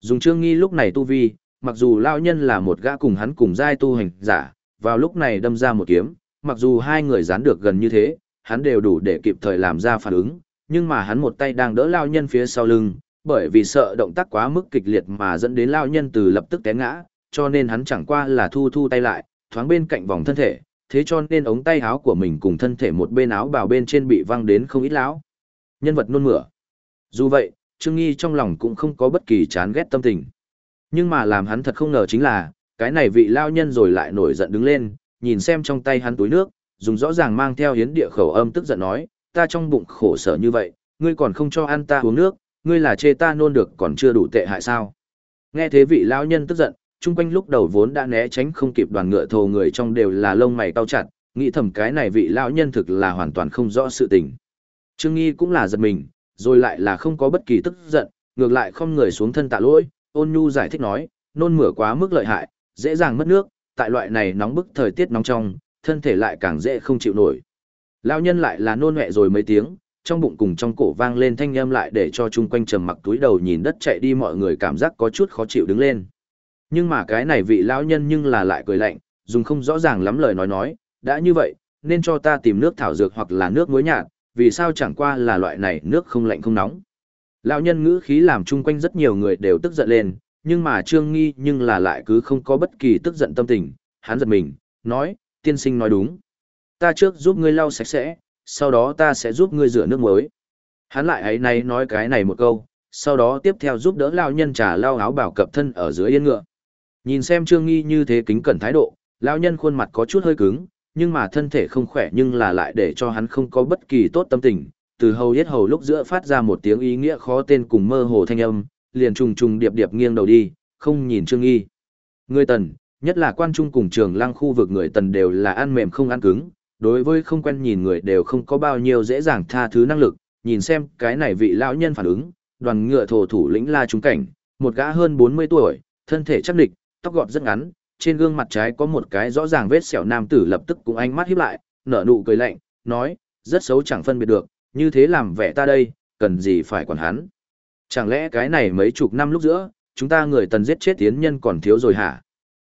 Dùng Trương Nghi lúc này tu vi, mặc dù lao nhân là một gã cùng hắn cùng giai tu hành giả, vào lúc này đâm ra một kiếm, mặc dù hai người dán được gần như thế, hắn đều đủ để kịp thời làm ra phản ứng, nhưng mà hắn một tay đang đỡ lao nhân phía sau lưng, bởi vì sợ động tác quá mức kịch liệt mà dẫn đến lao nhân từ lập tức té ngã, cho nên hắn chẳng qua là thu thu tay lại, thoáng bên cạnh vòng thân thể, thế cho nên ống tay áo của mình cùng thân thể một bên áo bào bên trên bị văng đến không ít lão. Nhân vật nôn mửa. Dù vậy, Trương Nghi trong lòng cũng không có bất kỳ chán ghét tâm tình. Nhưng mà làm hắn thật không ngờ chính là, cái này vị lao nhân rồi lại nổi giận đứng lên, nhìn xem trong tay hắn túi nước, dùng rõ ràng mang theo hiến địa khẩu âm tức giận nói, ta trong bụng khổ sở như vậy, ngươi còn không cho ăn ta uống nước, ngươi là chê ta nôn được còn chưa đủ tệ hại sao. Nghe thế vị lão nhân tức giận, chung quanh lúc đầu vốn đã né tránh không kịp đoàn ngựa thồ người trong đều là lông mày cau chặt, nghĩ thầm cái này vị lão nhân thực là hoàn toàn không rõ sự tình. Trương Nghi cũng là giật mình, rồi lại là không có bất kỳ tức giận, ngược lại không người xuống thân tạ lỗi, ôn nhu giải thích nói, nôn mửa quá mức lợi hại, dễ dàng mất nước, tại loại này nóng bức thời tiết nóng trong, thân thể lại càng dễ không chịu nổi. Lão nhân lại là nôn mẹ rồi mấy tiếng, trong bụng cùng trong cổ vang lên thanh âm lại để cho chung quanh trầm mặc túi đầu nhìn đất chạy đi mọi người cảm giác có chút khó chịu đứng lên. Nhưng mà cái này vị lão nhân nhưng là lại cười lạnh, dùng không rõ ràng lắm lời nói nói, đã như vậy, nên cho ta tìm nước thảo dược hoặc là nước muối nhạt, vì sao chẳng qua là loại này nước không lạnh không nóng. Lão nhân ngữ khí làm chung quanh rất nhiều người đều tức giận lên, nhưng mà Trương Nghi nhưng là lại cứ không có bất kỳ tức giận tâm tình, hắn giật mình, nói, tiên sinh nói đúng. Ta trước giúp ngươi lau sạch sẽ, sau đó ta sẽ giúp ngươi rửa nước muối. Hắn lại ấy nay nói cái này một câu, sau đó tiếp theo giúp đỡ lão nhân trả lau áo bảo cập thân ở dưới yên ngựa. Nhìn xem Trương Nghi như thế kính cẩn thái độ, lão nhân khuôn mặt có chút hơi cứng, nhưng mà thân thể không khỏe nhưng là lại để cho hắn không có bất kỳ tốt tâm tình, từ hầu hết hầu lúc giữa phát ra một tiếng ý nghĩa khó tên cùng mơ hồ thanh âm, liền trùng trùng điệp điệp nghiêng đầu đi, không nhìn Trương Nghi. Người tần, nhất là quan trung cùng trường lăng khu vực người tần đều là ăn mềm không ăn cứng, đối với không quen nhìn người đều không có bao nhiêu dễ dàng tha thứ năng lực, nhìn xem cái này vị lão nhân phản ứng, đoàn ngựa thổ thủ lĩnh la trúng cảnh, một gã hơn 40 tuổi, thân thể chắc địch, tóc gọt rất ngắn, trên gương mặt trái có một cái rõ ràng vết sẹo nam tử lập tức cũng ánh mắt híp lại, nở nụ cười lạnh, nói, rất xấu chẳng phân biệt được, như thế làm vẻ ta đây, cần gì phải quản hắn. Chẳng lẽ cái này mấy chục năm lúc giữa, chúng ta người tần giết chết tiến nhân còn thiếu rồi hả?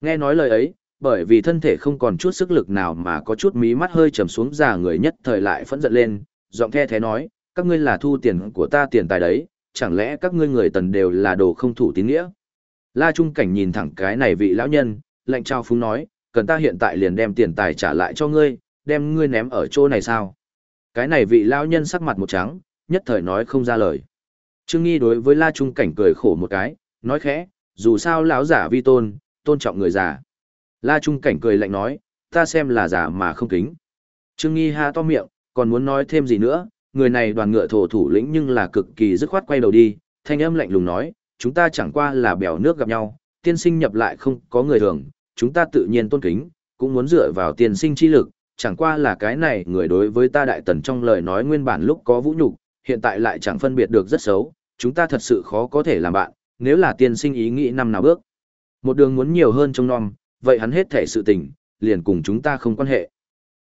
Nghe nói lời ấy, bởi vì thân thể không còn chút sức lực nào mà có chút mí mắt hơi trầm xuống già người nhất thời lại phẫn giận lên, giọng the thế nói, các ngươi là thu tiền của ta tiền tài đấy, chẳng lẽ các ngươi người tần đều là đồ không thủ tín nghĩa? La Trung Cảnh nhìn thẳng cái này vị lão nhân, lạnh trao phúng nói, cần ta hiện tại liền đem tiền tài trả lại cho ngươi, đem ngươi ném ở chỗ này sao? Cái này vị lão nhân sắc mặt một trắng, nhất thời nói không ra lời. Trương Nghi đối với La Trung Cảnh cười khổ một cái, nói khẽ, dù sao lão giả vi tôn, tôn trọng người già. La Trung Cảnh cười lạnh nói, ta xem là giả mà không kính. Trương Nghi ha to miệng, còn muốn nói thêm gì nữa, người này đoàn ngựa thổ thủ lĩnh nhưng là cực kỳ dứt khoát quay đầu đi, thanh âm lạnh lùng nói, chúng ta chẳng qua là bèo nước gặp nhau, tiên sinh nhập lại không có người thường, chúng ta tự nhiên tôn kính, cũng muốn dựa vào tiên sinh chi lực, chẳng qua là cái này người đối với ta đại tần trong lời nói nguyên bản lúc có vũ nhục, hiện tại lại chẳng phân biệt được rất xấu, chúng ta thật sự khó có thể làm bạn, nếu là tiên sinh ý nghĩ năm nào bước. Một đường muốn nhiều hơn trong non, vậy hắn hết thể sự tình, liền cùng chúng ta không quan hệ.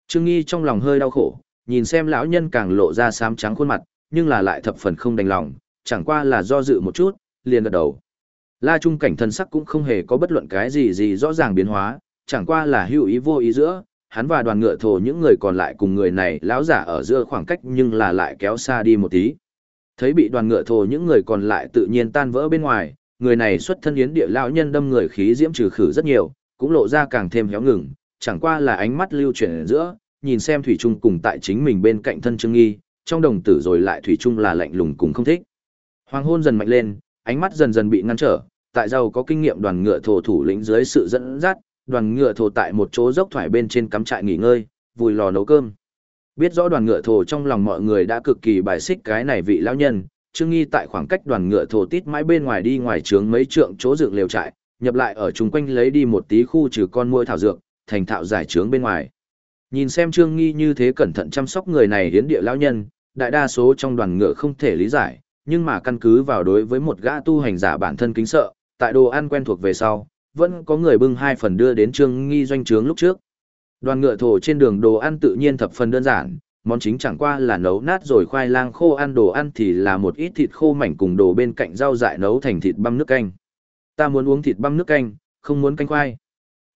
Trương Nghi trong lòng hơi đau khổ, nhìn xem lão nhân càng lộ ra xám trắng khuôn mặt, nhưng là lại thập phần không đành lòng, chẳng qua là do dự một chút, liền gật đầu. La Trung cảnh thân sắc cũng không hề có bất luận cái gì gì rõ ràng biến hóa, chẳng qua là hữu ý vô ý giữa, hắn và đoàn ngựa thổ những người còn lại cùng người này lão giả ở giữa khoảng cách nhưng là lại kéo xa đi một tí. Thấy bị đoàn ngựa thổ những người còn lại tự nhiên tan vỡ bên ngoài, người này xuất thân yến địa lão nhân đâm người khí diễm trừ khử rất nhiều, cũng lộ ra càng thêm héo ngừng, chẳng qua là ánh mắt lưu chuyển ở giữa, nhìn xem thủy trung cùng tại chính mình bên cạnh thân Trương Nghi, trong đồng tử rồi lại thủy trung là lạnh lùng cùng không thích. Hoàng hôn dần mạnh lên, ánh mắt dần dần bị ngăn trở, tại giàu có kinh nghiệm đoàn ngựa thổ thủ lĩnh dưới sự dẫn dắt, đoàn ngựa thổ tại một chỗ dốc thoải bên trên cắm trại nghỉ ngơi, vùi lò nấu cơm. Biết rõ đoàn ngựa thổ trong lòng mọi người đã cực kỳ bài xích cái này vị lão nhân, Trương Nghi tại khoảng cách đoàn ngựa thổ tít mãi bên ngoài đi ngoài trướng mấy trượng chỗ dựng lều trại, nhập lại ở chung quanh lấy đi một tí khu trừ con muỗi thảo dược, thành thạo giải trướng bên ngoài. Nhìn xem Trương Nghi như thế cẩn thận chăm sóc người này hiến địa lão nhân, đại đa số trong đoàn ngựa không thể lý giải, nhưng mà căn cứ vào đối với một gã tu hành giả bản thân kính sợ, tại đồ ăn quen thuộc về sau, vẫn có người bưng hai phần đưa đến Trương Nghi doanh trướng lúc trước. Đoàn ngựa thổ trên đường đồ ăn tự nhiên thập phần đơn giản, món chính chẳng qua là nấu nát rồi khoai lang khô ăn đồ ăn thì là một ít thịt khô mảnh cùng đồ bên cạnh rau dại nấu thành thịt băm nước canh. Ta muốn uống thịt băm nước canh, không muốn canh khoai.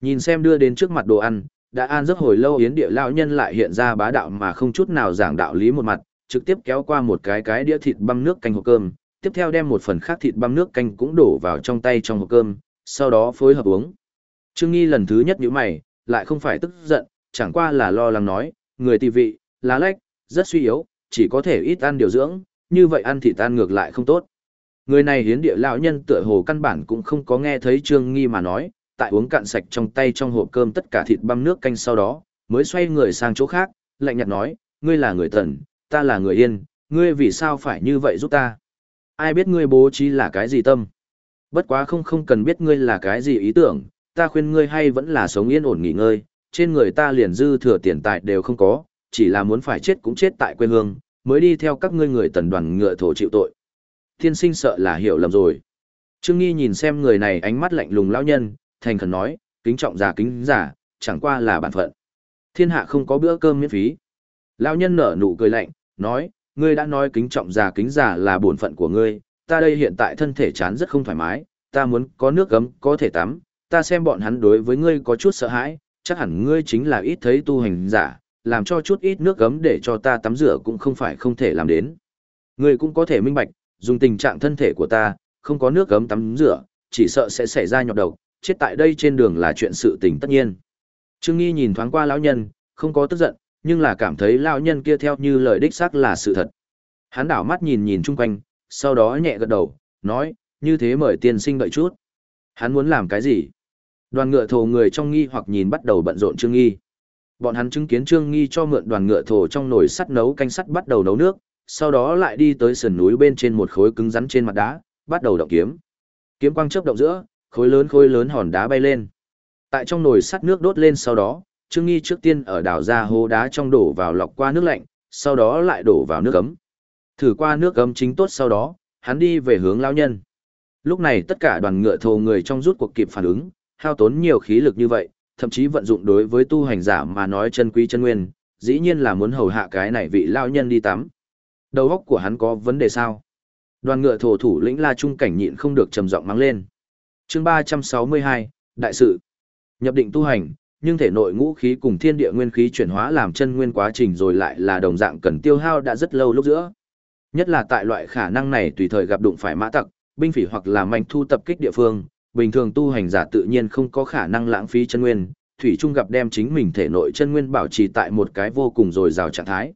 Nhìn xem đưa đến trước mặt đồ ăn, đã an rất hồi lâu yến địa lão nhân lại hiện ra bá đạo mà không chút nào giảng đạo lý một mặt, trực tiếp kéo qua một cái cái đĩa thịt băm nước canh hộp cơm, tiếp theo đem một phần khác thịt băm nước canh cũng đổ vào trong tay trong hộp cơm, sau đó phối hợp uống. Trương Nghi lần thứ nhất nhíu mày, lại không phải tức giận, chẳng qua là lo lắng nói, người tỳ vị, lá lách, rất suy yếu, chỉ có thể ít ăn điều dưỡng, như vậy ăn thịt tan ngược lại không tốt. Người này hiến địa lão nhân tựa hồ căn bản cũng không có nghe thấy Trương Nghi mà nói, tại uống cạn sạch trong tay trong hộp cơm tất cả thịt băm nước canh sau đó, mới xoay người sang chỗ khác, lạnh nhạt nói, ngươi là người tần, ta là người yên, ngươi vì sao phải như vậy giúp ta? Ai biết ngươi bố trí là cái gì tâm? Bất quá không không cần biết ngươi là cái gì ý tưởng, ta khuyên ngươi hay vẫn là sống yên ổn nghỉ ngơi, trên người ta liền dư thừa tiền tài đều không có, chỉ là muốn phải chết cũng chết tại quê hương, mới đi theo các ngươi người tần đoàn ngựa thổ chịu tội. Thiên sinh sợ là hiểu lầm rồi. Trương Nghi nhìn xem người này ánh mắt lạnh lùng lão nhân, thành khẩn nói, kính trọng giả kính giả, chẳng qua là bản phận. Thiên hạ không có bữa cơm miễn phí. Lão nhân nở nụ cười lạnh, nói, ngươi đã nói kính trọng già kính già là bổn phận của ngươi, ta đây hiện tại thân thể chán rất không thoải mái, ta muốn có nước gấm, có thể tắm, ta xem bọn hắn đối với ngươi có chút sợ hãi, chắc hẳn ngươi chính là ít thấy tu hành giả, làm cho chút ít nước gấm để cho ta tắm rửa cũng không phải không thể làm đến. Ngươi cũng có thể minh bạch, dùng tình trạng thân thể của ta, không có nước gấm tắm rửa, chỉ sợ sẽ xảy ra nhọc độc, chết tại đây trên đường là chuyện sự tình tất nhiên. Trương Nghi nhìn thoáng qua lão nhân, không có tức giận, nhưng là cảm thấy lao nhân kia theo như lời đích xác là sự thật. Hắn đảo mắt nhìn nhìn chung quanh, sau đó nhẹ gật đầu, nói, như thế mời tiên sinh đợi chút. Hắn muốn làm cái gì? Đoàn ngựa thổ người trong nghi hoặc nhìn bắt đầu bận rộn Trương Nghi. Bọn hắn chứng kiến Trương Nghi cho mượn đoàn ngựa thổ trong nồi sắt nấu canh sắt bắt đầu nấu nước, sau đó lại đi tới sườn núi bên trên một khối cứng rắn trên mặt đá, bắt đầu động kiếm. Kiếm quang chớp động giữa, khối lớn khối lớn hòn đá bay lên. Tại trong nồi sắt nước đốt lên sau đó, Trương Nghi trước tiên ở đảo ra hố đá trong đổ vào lọc qua nước lạnh, sau đó lại đổ vào nước ấm. Thử qua nước ấm chính tốt sau đó, hắn đi về hướng lão nhân. Lúc này tất cả đoàn ngựa thồ người trong rút cuộc kịp phản ứng, hao tốn nhiều khí lực như vậy, thậm chí vận dụng đối với tu hành giả mà nói chân quý chân nguyên, dĩ nhiên là muốn hầu hạ cái này vị lão nhân đi tắm. Đầu óc của hắn có vấn đề sao? Đoàn ngựa thổ thủ lĩnh La Trung cảnh nhịn không được trầm giọng mắng lên. Chương 362, đại sự. Nhập định tu hành, nhưng thể nội ngũ khí cùng thiên địa nguyên khí chuyển hóa làm chân nguyên quá trình rồi lại là đồng dạng cần tiêu hao đã rất lâu lúc giữa. Nhất là tại loại khả năng này tùy thời gặp đụng phải mã tặc, binh phỉ hoặc là manh thu tập kích địa phương, bình thường tu hành giả tự nhiên không có khả năng lãng phí chân nguyên, thủy trung gặp đem chính mình thể nội chân nguyên bảo trì tại một cái vô cùng dồi dào trạng thái.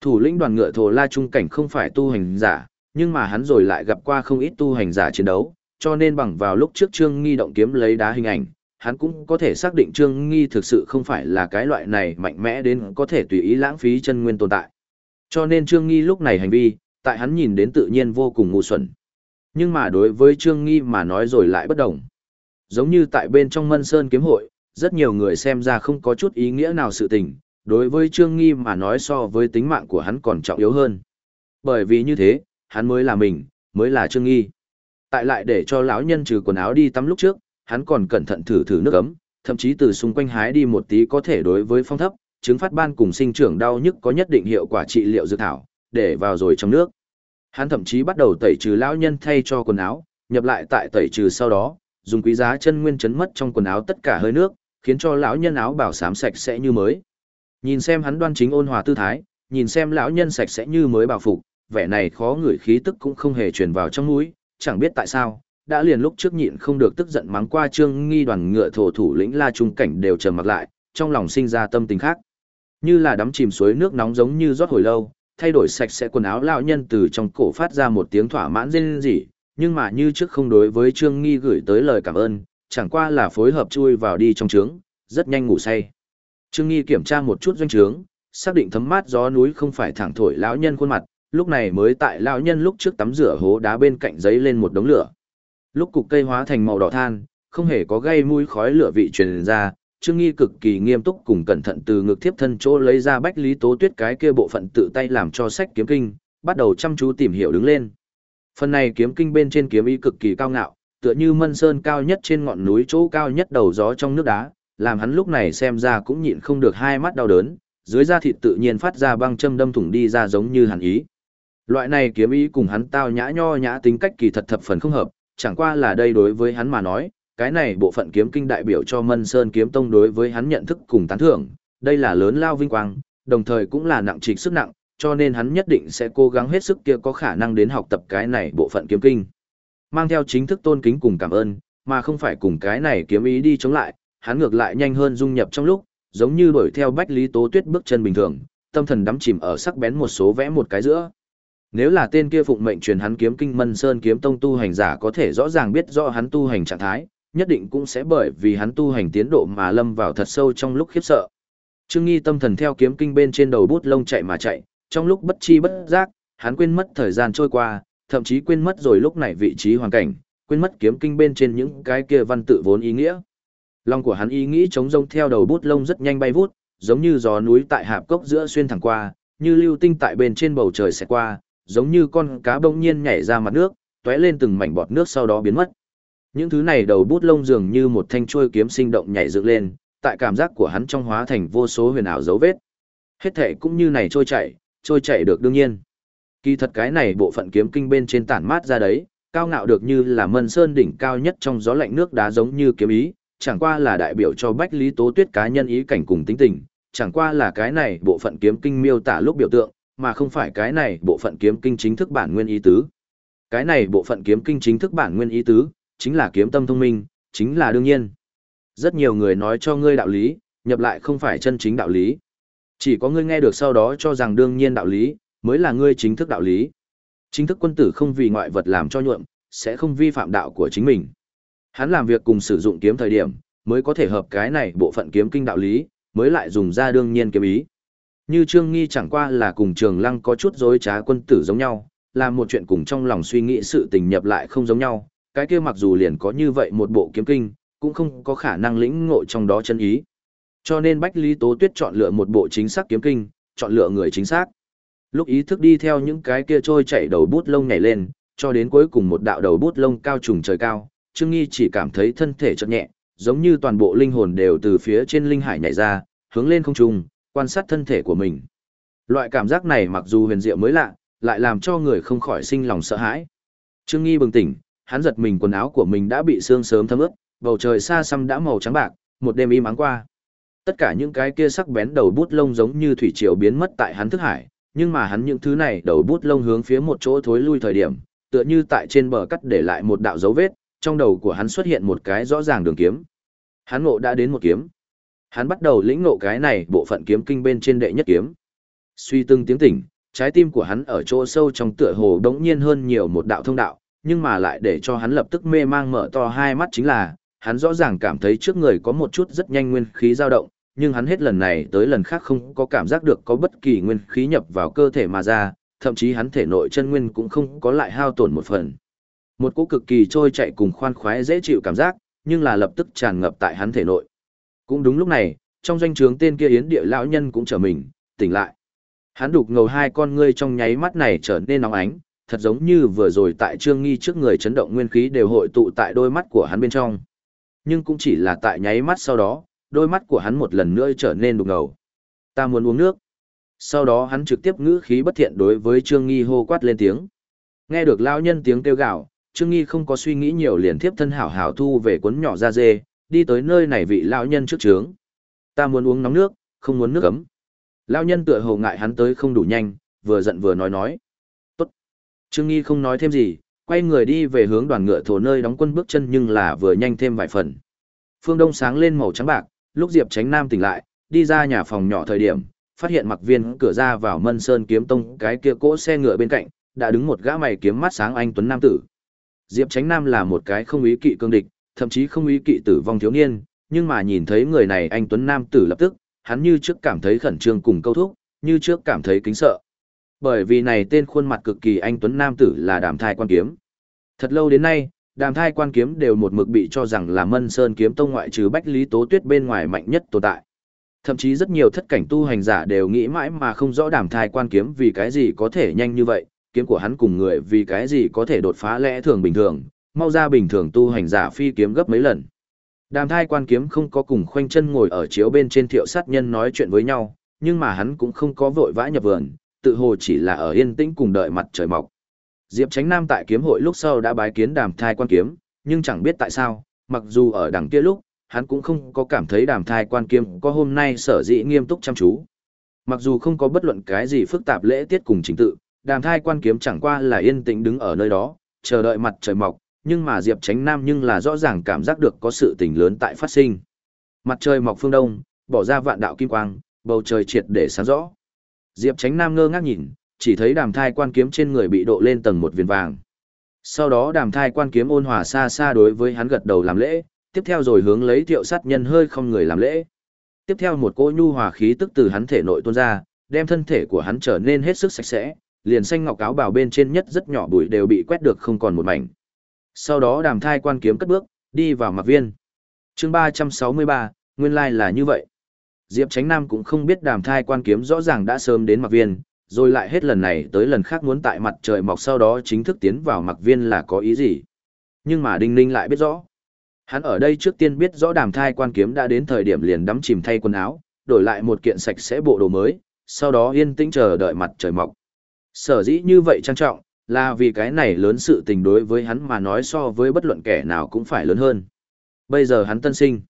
Thủ lĩnh đoàn ngựa Thổ La trung cảnh không phải tu hành giả, nhưng mà hắn rồi lại gặp qua không ít tu hành giả chiến đấu, cho nên bằng vào lúc trước Trương Nghi động kiếm lấy đá hình ảnh, hắn cũng có thể xác định Trương Nghi thực sự không phải là cái loại này mạnh mẽ đến có thể tùy ý lãng phí chân nguyên tồn tại. Cho nên Trương Nghi lúc này hành vi, tại hắn nhìn đến tự nhiên vô cùng ngu xuẩn. Nhưng mà đối với Trương Nghi mà nói rồi lại bất đồng. Giống như tại bên trong Mân Sơn kiếm hội, rất nhiều người xem ra không có chút ý nghĩa nào sự tình, đối với Trương Nghi mà nói so với tính mạng của hắn còn trọng yếu hơn. Bởi vì như thế, hắn mới là mình, mới là Trương Nghi. Tại lại để cho lão nhân trừ quần áo đi tắm lúc trước, hắn còn cẩn thận thử thử nước ấm, thậm chí từ xung quanh hái đi một tí có thể đối với phong thấp, chứng phát ban cùng sinh trưởng đau nhức có nhất định hiệu quả trị liệu dược thảo, để vào rồi trong nước. Hắn thậm chí bắt đầu tẩy trừ lão nhân thay cho quần áo, nhập lại tại tẩy trừ sau đó, dùng quý giá chân nguyên chấn mất trong quần áo tất cả hơi nước, khiến cho lão nhân áo bảo sám sạch sẽ như mới. Nhìn xem hắn đoan chính ôn hòa tư thái, nhìn xem lão nhân sạch sẽ như mới bảo phục, vẻ này khó người khí tức cũng không hề truyền vào trong mũi, chẳng biết tại sao, đã liền lúc trước nhịn không được tức giận mắng qua Trương Nghi đoàn ngựa thổ thủ lĩnh La Trung cảnh đều trầm mặt lại, trong lòng sinh ra tâm tình khác. Như là đắm chìm suối nước nóng giống như rót hồi lâu, thay đổi sạch sẽ quần áo lão nhân từ trong cổ phát ra một tiếng thỏa mãn rên rỉ, nhưng mà như trước không đối với Trương Nghi gửi tới lời cảm ơn, chẳng qua là phối hợp chui vào đi trong trướng, rất nhanh ngủ say. Trương Nghi kiểm tra một chút doanh trướng, xác định thấm mát gió núi không phải thẳng thổi lão nhân khuôn mặt, lúc này mới tại lão nhân lúc trước tắm rửa hố đá bên cạnh giấy lên một đống lửa. Lúc cục cây hóa thành màu đỏ than, không hề có gây mùi khói lửa vị truyền ra, Trương Nghi cực kỳ nghiêm túc cùng cẩn thận từ ngực thiếp thân chỗ lấy ra bách lý tố tuyết cái kia bộ phận tự tay làm cho sách kiếm kinh, bắt đầu chăm chú tìm hiểu đứng lên. Phần này kiếm kinh bên trên kiếm ý cực kỳ cao ngạo, tựa như mân sơn cao nhất trên ngọn núi chỗ cao nhất đầu gió trong nước đá, làm hắn lúc này xem ra cũng nhịn không được hai mắt đau đớn, dưới da thịt tự nhiên phát ra băng châm đâm thủng đi ra giống như hàn ý. Loại này kiếm ý cùng hắn tao nhã nho nhã tính cách kỳ thật thập phần không hợp, chẳng qua là đây đối với hắn mà nói, cái này bộ phận kiếm kinh đại biểu cho Mân Sơn kiếm tông đối với hắn nhận thức cùng tán thưởng, đây là lớn lao vinh quang, đồng thời cũng là nặng trịch sức nặng, cho nên hắn nhất định sẽ cố gắng hết sức kia có khả năng đến học tập cái này bộ phận kiếm kinh. Mang theo chính thức tôn kính cùng cảm ơn, mà không phải cùng cái này kiếm ý đi chống lại, hắn ngược lại nhanh hơn dung nhập trong lúc, giống như đuổi theo Bách Lý Tố Tuyết bước chân bình thường, tâm thần đắm chìm ở sắc bén một số vẽ một cái giữa. Nếu là tên kia phụng mệnh truyền hắn kiếm kinh Mân Sơn kiếm tông tu hành giả có thể rõ ràng biết rõ hắn tu hành trạng thái, nhất định cũng sẽ bởi vì hắn tu hành tiến độ mà lâm vào thật sâu trong lúc khiếp sợ. Trương Nghi tâm thần theo kiếm kinh bên trên đầu bút lông chạy mà chạy, trong lúc bất chi bất giác, hắn quên mất thời gian trôi qua, thậm chí quên mất rồi lúc này vị trí hoàn cảnh, quên mất kiếm kinh bên trên những cái kia văn tự vốn ý nghĩa. Lòng của hắn ý nghĩ chống rông theo đầu bút lông rất nhanh bay vút, giống như gió núi tại hạp cốc giữa xuyên thẳng qua, như lưu tinh tại bên trên bầu trời sẽ qua, giống như con cá bỗng nhiên nhảy ra mặt nước, tóe lên từng mảnh bọt nước sau đó biến mất. Những thứ này đầu bút lông dường như một thanh chuôi kiếm sinh động nhảy dựng lên, tại cảm giác của hắn trong hóa thành vô số huyền ảo dấu vết. Hết thể cũng như này trôi chảy, trôi chảy được đương nhiên. Kỳ thật cái này bộ phận kiếm kinh bên trên tản mát ra đấy, cao ngạo được như là mân sơn đỉnh cao nhất trong gió lạnh nước đá giống như kiếm ý, chẳng qua là đại biểu cho Bách Lý Tố Tuyết cá nhân ý cảnh cùng tính tình, chẳng qua là cái này bộ phận kiếm kinh miêu tả lúc biểu tượng, mà không phải cái này bộ phận kiếm kinh chính thức bản nguyên ý tứ. Cái này bộ phận kiếm kinh chính thức bản nguyên ý tứ, chính là kiếm tâm thông minh, chính là đương nhiên. Rất nhiều người nói cho ngươi đạo lý, nhập lại không phải chân chính đạo lý. Chỉ có ngươi nghe được sau đó cho rằng đương nhiên đạo lý, mới là ngươi chính thức đạo lý. Chính thức quân tử không vì ngoại vật làm cho nhuộm, sẽ không vi phạm đạo của chính mình. Hắn làm việc cùng sử dụng kiếm thời điểm, mới có thể hợp cái này bộ phận kiếm kinh đạo lý, mới lại dùng ra đương nhiên kiếm ý. Như Trương Nghi chẳng qua là cùng Trường Lăng có chút dối trá quân tử giống nhau, làm một chuyện cùng trong lòng suy nghĩ sự tình nhập lại không giống nhau, cái kia mặc dù liền có như vậy một bộ kiếm kinh, cũng không có khả năng lĩnh ngộ trong đó chân ý. Cho nên Bách Lý Tố Tuyết chọn lựa một bộ chính xác kiếm kinh, chọn lựa người chính xác. Lúc ý thức đi theo những cái kia trôi chảy đầu bút lông nhảy lên, cho đến cuối cùng một đạo đầu bút lông cao trùng trời cao, Trương Nghi chỉ cảm thấy thân thể chợt nhẹ, giống như toàn bộ linh hồn đều từ phía trên linh hải nhảy ra, hướng lên không trung, quan sát thân thể của mình. Loại cảm giác này mặc dù huyền diệu mới lạ, lại làm cho người không khỏi sinh lòng sợ hãi. Trương Nghi bừng tỉnh, hắn giật mình quần áo của mình đã bị sương sớm thấm ướt, bầu trời xa xăm đã màu trắng bạc, một đêm im ắng qua. Tất cả những cái kia sắc bén đầu bút lông giống như thủy triều biến mất tại hắn thức hải, nhưng mà hắn những thứ này đầu bút lông hướng phía một chỗ thối lui thời điểm, tựa như tại trên bờ cắt để lại một đạo dấu vết, trong đầu của hắn xuất hiện một cái rõ ràng đường kiếm. Hắn ngộ đã đến một kiếm. Hắn bắt đầu lĩnh ngộ cái này bộ phận kiếm kinh bên trên đệ nhất kiếm. Suy từng tiếng tỉnh, trái tim của hắn ở chỗ sâu trong tựa hồ đống nhiên hơn nhiều một đạo thông đạo, nhưng mà lại để cho hắn lập tức mê mang mở to hai mắt chính là, hắn rõ ràng cảm thấy trước người có một chút rất nhanh nguyên khí dao động, nhưng hắn hết lần này tới lần khác không có cảm giác được có bất kỳ nguyên khí nhập vào cơ thể mà ra, thậm chí hắn thể nội chân nguyên cũng không có lại hao tổn một phần. Một cỗ cực kỳ trôi chạy cùng khoan khoái dễ chịu cảm giác, nhưng là lập tức tràn ngập tại hắn thể nội. Cũng đúng lúc này, trong doanh trướng tên kia yến địa lão nhân cũng trở mình, tỉnh lại. Hắn đục ngầu hai con ngươi trong nháy mắt này trở nên nóng ánh, thật giống như vừa rồi tại trương nghi trước người chấn động nguyên khí đều hội tụ tại đôi mắt của hắn bên trong. Nhưng cũng chỉ là tại nháy mắt sau đó, đôi mắt của hắn một lần nữa trở nên đục ngầu. Ta muốn uống nước. Sau đó hắn trực tiếp ngữ khí bất thiện đối với trương nghi hô quát lên tiếng. Nghe được lão nhân tiếng kêu gào, trương nghi không có suy nghĩ nhiều liền tiếp thân hảo hảo thu về cuốn nhỏ ra dê, đi tới nơi này vị lão nhân trước trướng. Ta muốn uống nóng nước, không muốn nước ấm. Lão nhân tựa hồ ngại hắn tới không đủ nhanh, vừa giận vừa nói nói. Tốt. Trương Nghi không nói thêm gì, quay người đi về hướng đoàn ngựa thổ nơi đóng quân bước chân nhưng là vừa nhanh thêm vài phần. Phương Đông sáng lên màu trắng bạc, lúc Diệp Tránh Nam tỉnh lại, đi ra nhà phòng nhỏ thời điểm, phát hiện mặc viên cửa ra vào Mân Sơn kiếm tông cái kia cỗ xe ngựa bên cạnh, đã đứng một gã mày kiếm mắt sáng anh tuấn nam tử. Diệp Tránh Nam là một cái không ý kỵ cương địch, thậm chí không ý kỵ tử vong thiếu niên, nhưng mà nhìn thấy người này anh Tuấn Nam tử lập tức, hắn như trước cảm thấy khẩn trương cùng câu thúc, như trước cảm thấy kính sợ. Bởi vì này tên khuôn mặt cực kỳ anh Tuấn Nam tử là đàm thai quan kiếm. Thật lâu đến nay, đàm thai quan kiếm đều một mực bị cho rằng là mân sơn kiếm tông ngoại trừ bách lý tố tuyết bên ngoài mạnh nhất tồn tại. Thậm chí rất nhiều thất cảnh tu hành giả đều nghĩ mãi mà không rõ đàm thai quan kiếm vì cái gì có thể nhanh như vậy, kiếm của hắn cùng người vì cái gì có thể đột phá lẽ thường bình thường, mau ra bình thường tu hành giả phi kiếm gấp mấy lần. Đàm thai quan kiếm không có cùng khoanh chân ngồi ở chiếu bên trên thiệu sát nhân nói chuyện với nhau, nhưng mà hắn cũng không có vội vã nhập vườn, tự hồ chỉ là ở yên tĩnh cùng đợi mặt trời mọc. Diệp Tránh Nam tại kiếm hội lúc sau đã bái kiến đàm thai quan kiếm, nhưng chẳng biết tại sao, mặc dù ở đằng kia lúc, hắn cũng không có cảm thấy đàm thai quan kiếm có hôm nay sở dĩ nghiêm túc chăm chú. Mặc dù không có bất luận cái gì phức tạp lễ tiết cùng chính tự, đàm thai quan kiếm chẳng qua là yên tĩnh đứng ở nơi đó, chờ đợi mặt trời mọc, nhưng mà Diệp Tránh Nam nhưng là rõ ràng cảm giác được có sự tình lớn tại phát sinh. Mặt trời mọc phương đông, bỏ ra vạn đạo kim quang, bầu trời triệt để sáng rõ. Diệp Tránh Nam ngơ ngác nhìn, chỉ thấy đàm thai quan kiếm trên người bị độ lên tầng một viền vàng. Sau đó đàm thai quan kiếm ôn hòa xa xa đối với hắn gật đầu làm lễ, tiếp theo rồi hướng lấy thiệu sát nhân hơi không người làm lễ. Tiếp theo một cỗ nhu hòa khí tức từ hắn thể nội tuôn ra, đem thân thể của hắn trở nên hết sức sạch sẽ, liền xanh ngọc áo bào bên trên nhất rất nhỏ bụi đều bị quét được không còn một mảnh. Sau đó đàm thai quan kiếm cất bước, đi vào mặc viên. chương ba trăm sáu mươi ba nguyên lai là như vậy. Diệp Tránh Nam cũng không biết đàm thai quan kiếm rõ ràng đã sớm đến mặc viên, rồi lại hết lần này tới lần khác muốn tại mặt trời mọc sau đó chính thức tiến vào mặc viên là có ý gì. Nhưng mà Đinh Ninh lại biết rõ. Hắn ở đây trước tiên biết rõ đàm thai quan kiếm đã đến thời điểm liền đắm chìm thay quần áo, đổi lại một kiện sạch sẽ bộ đồ mới, sau đó yên tĩnh chờ đợi mặt trời mọc. Sở dĩ như vậy trang trọng, là vì cái này lớn sự tình đối với hắn mà nói so với bất luận kẻ nào cũng phải lớn hơn. Bây giờ hắn tân sinh.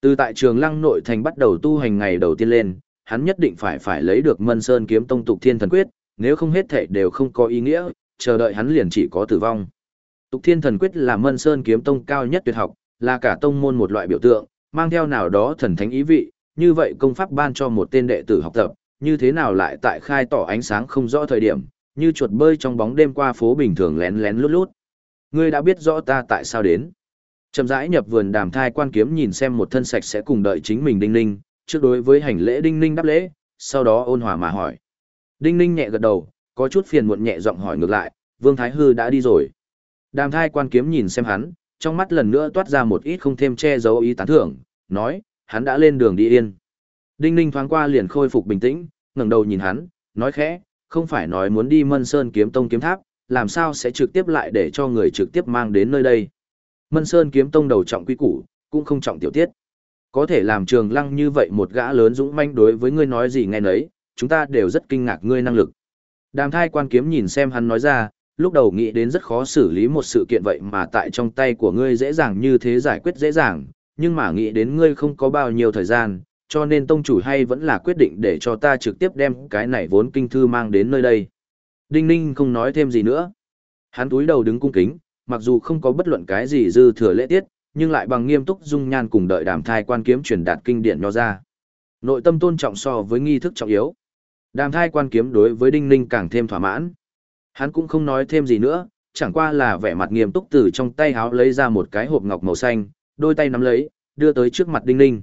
Từ tại trường lăng nội thành bắt đầu tu hành ngày đầu tiên lên, hắn nhất định phải phải lấy được Mân Sơn kiếm tông tục thiên thần quyết, nếu không hết thể đều không có ý nghĩa, chờ đợi hắn liền chỉ có tử vong. Tục thiên thần quyết là Mân Sơn kiếm tông cao nhất tuyệt học, là cả tông môn một loại biểu tượng, mang theo nào đó thần thánh ý vị, như vậy công pháp ban cho một tên đệ tử học tập, như thế nào lại tại khai tỏ ánh sáng không rõ thời điểm, như chuột bơi trong bóng đêm qua phố bình thường lén lén lút lút. Ngươi đã biết rõ ta tại sao đến. Chậm rãi nhập vườn đàm thai quan kiếm nhìn xem một thân sạch sẽ cùng đợi chính mình đinh ninh, trước đối với hành lễ đinh ninh đáp lễ, sau đó ôn hòa mà hỏi. Đinh ninh nhẹ gật đầu, có chút phiền muộn nhẹ giọng hỏi ngược lại, Vương Thái Hư đã đi rồi. Đàm thai quan kiếm nhìn xem hắn, trong mắt lần nữa toát ra một ít không thêm che giấu ý tán thưởng, nói, hắn đã lên đường đi yên. Đinh ninh thoáng qua liền khôi phục bình tĩnh, ngẩng đầu nhìn hắn, nói khẽ, không phải nói muốn đi Mân Sơn kiếm tông kiếm tháp, làm sao sẽ trực tiếp lại để cho người trực tiếp mang đến nơi đây. Mân Sơn kiếm tông đầu trọng quy củ, cũng không trọng tiểu tiết. Có thể làm trường lăng như vậy một gã lớn dũng manh đối với ngươi nói gì nghe nấy, chúng ta đều rất kinh ngạc ngươi năng lực. Đàm thai quan kiếm nhìn xem hắn nói ra, lúc đầu nghĩ đến rất khó xử lý một sự kiện vậy mà tại trong tay của ngươi dễ dàng như thế giải quyết dễ dàng, nhưng mà nghĩ đến ngươi không có bao nhiêu thời gian, cho nên tông chủ hay vẫn là quyết định để cho ta trực tiếp đem cái này vốn kinh thư mang đến nơi đây. Đinh Ninh không nói thêm gì nữa. Hắn túi đầu đứng cung kính, mặc dù không có bất luận cái gì dư thừa lễ tiết, nhưng lại bằng nghiêm túc dung nhan cùng đợi đàm thai quan kiếm truyền đạt kinh điển nho ra. Nội tâm tôn trọng so với nghi thức trọng yếu. Đàm thai quan kiếm đối với Đinh Ninh càng thêm thỏa mãn. Hắn cũng không nói thêm gì nữa, chẳng qua là vẻ mặt nghiêm túc từ trong tay háo lấy ra một cái hộp ngọc màu xanh, đôi tay nắm lấy, đưa tới trước mặt Đinh Ninh.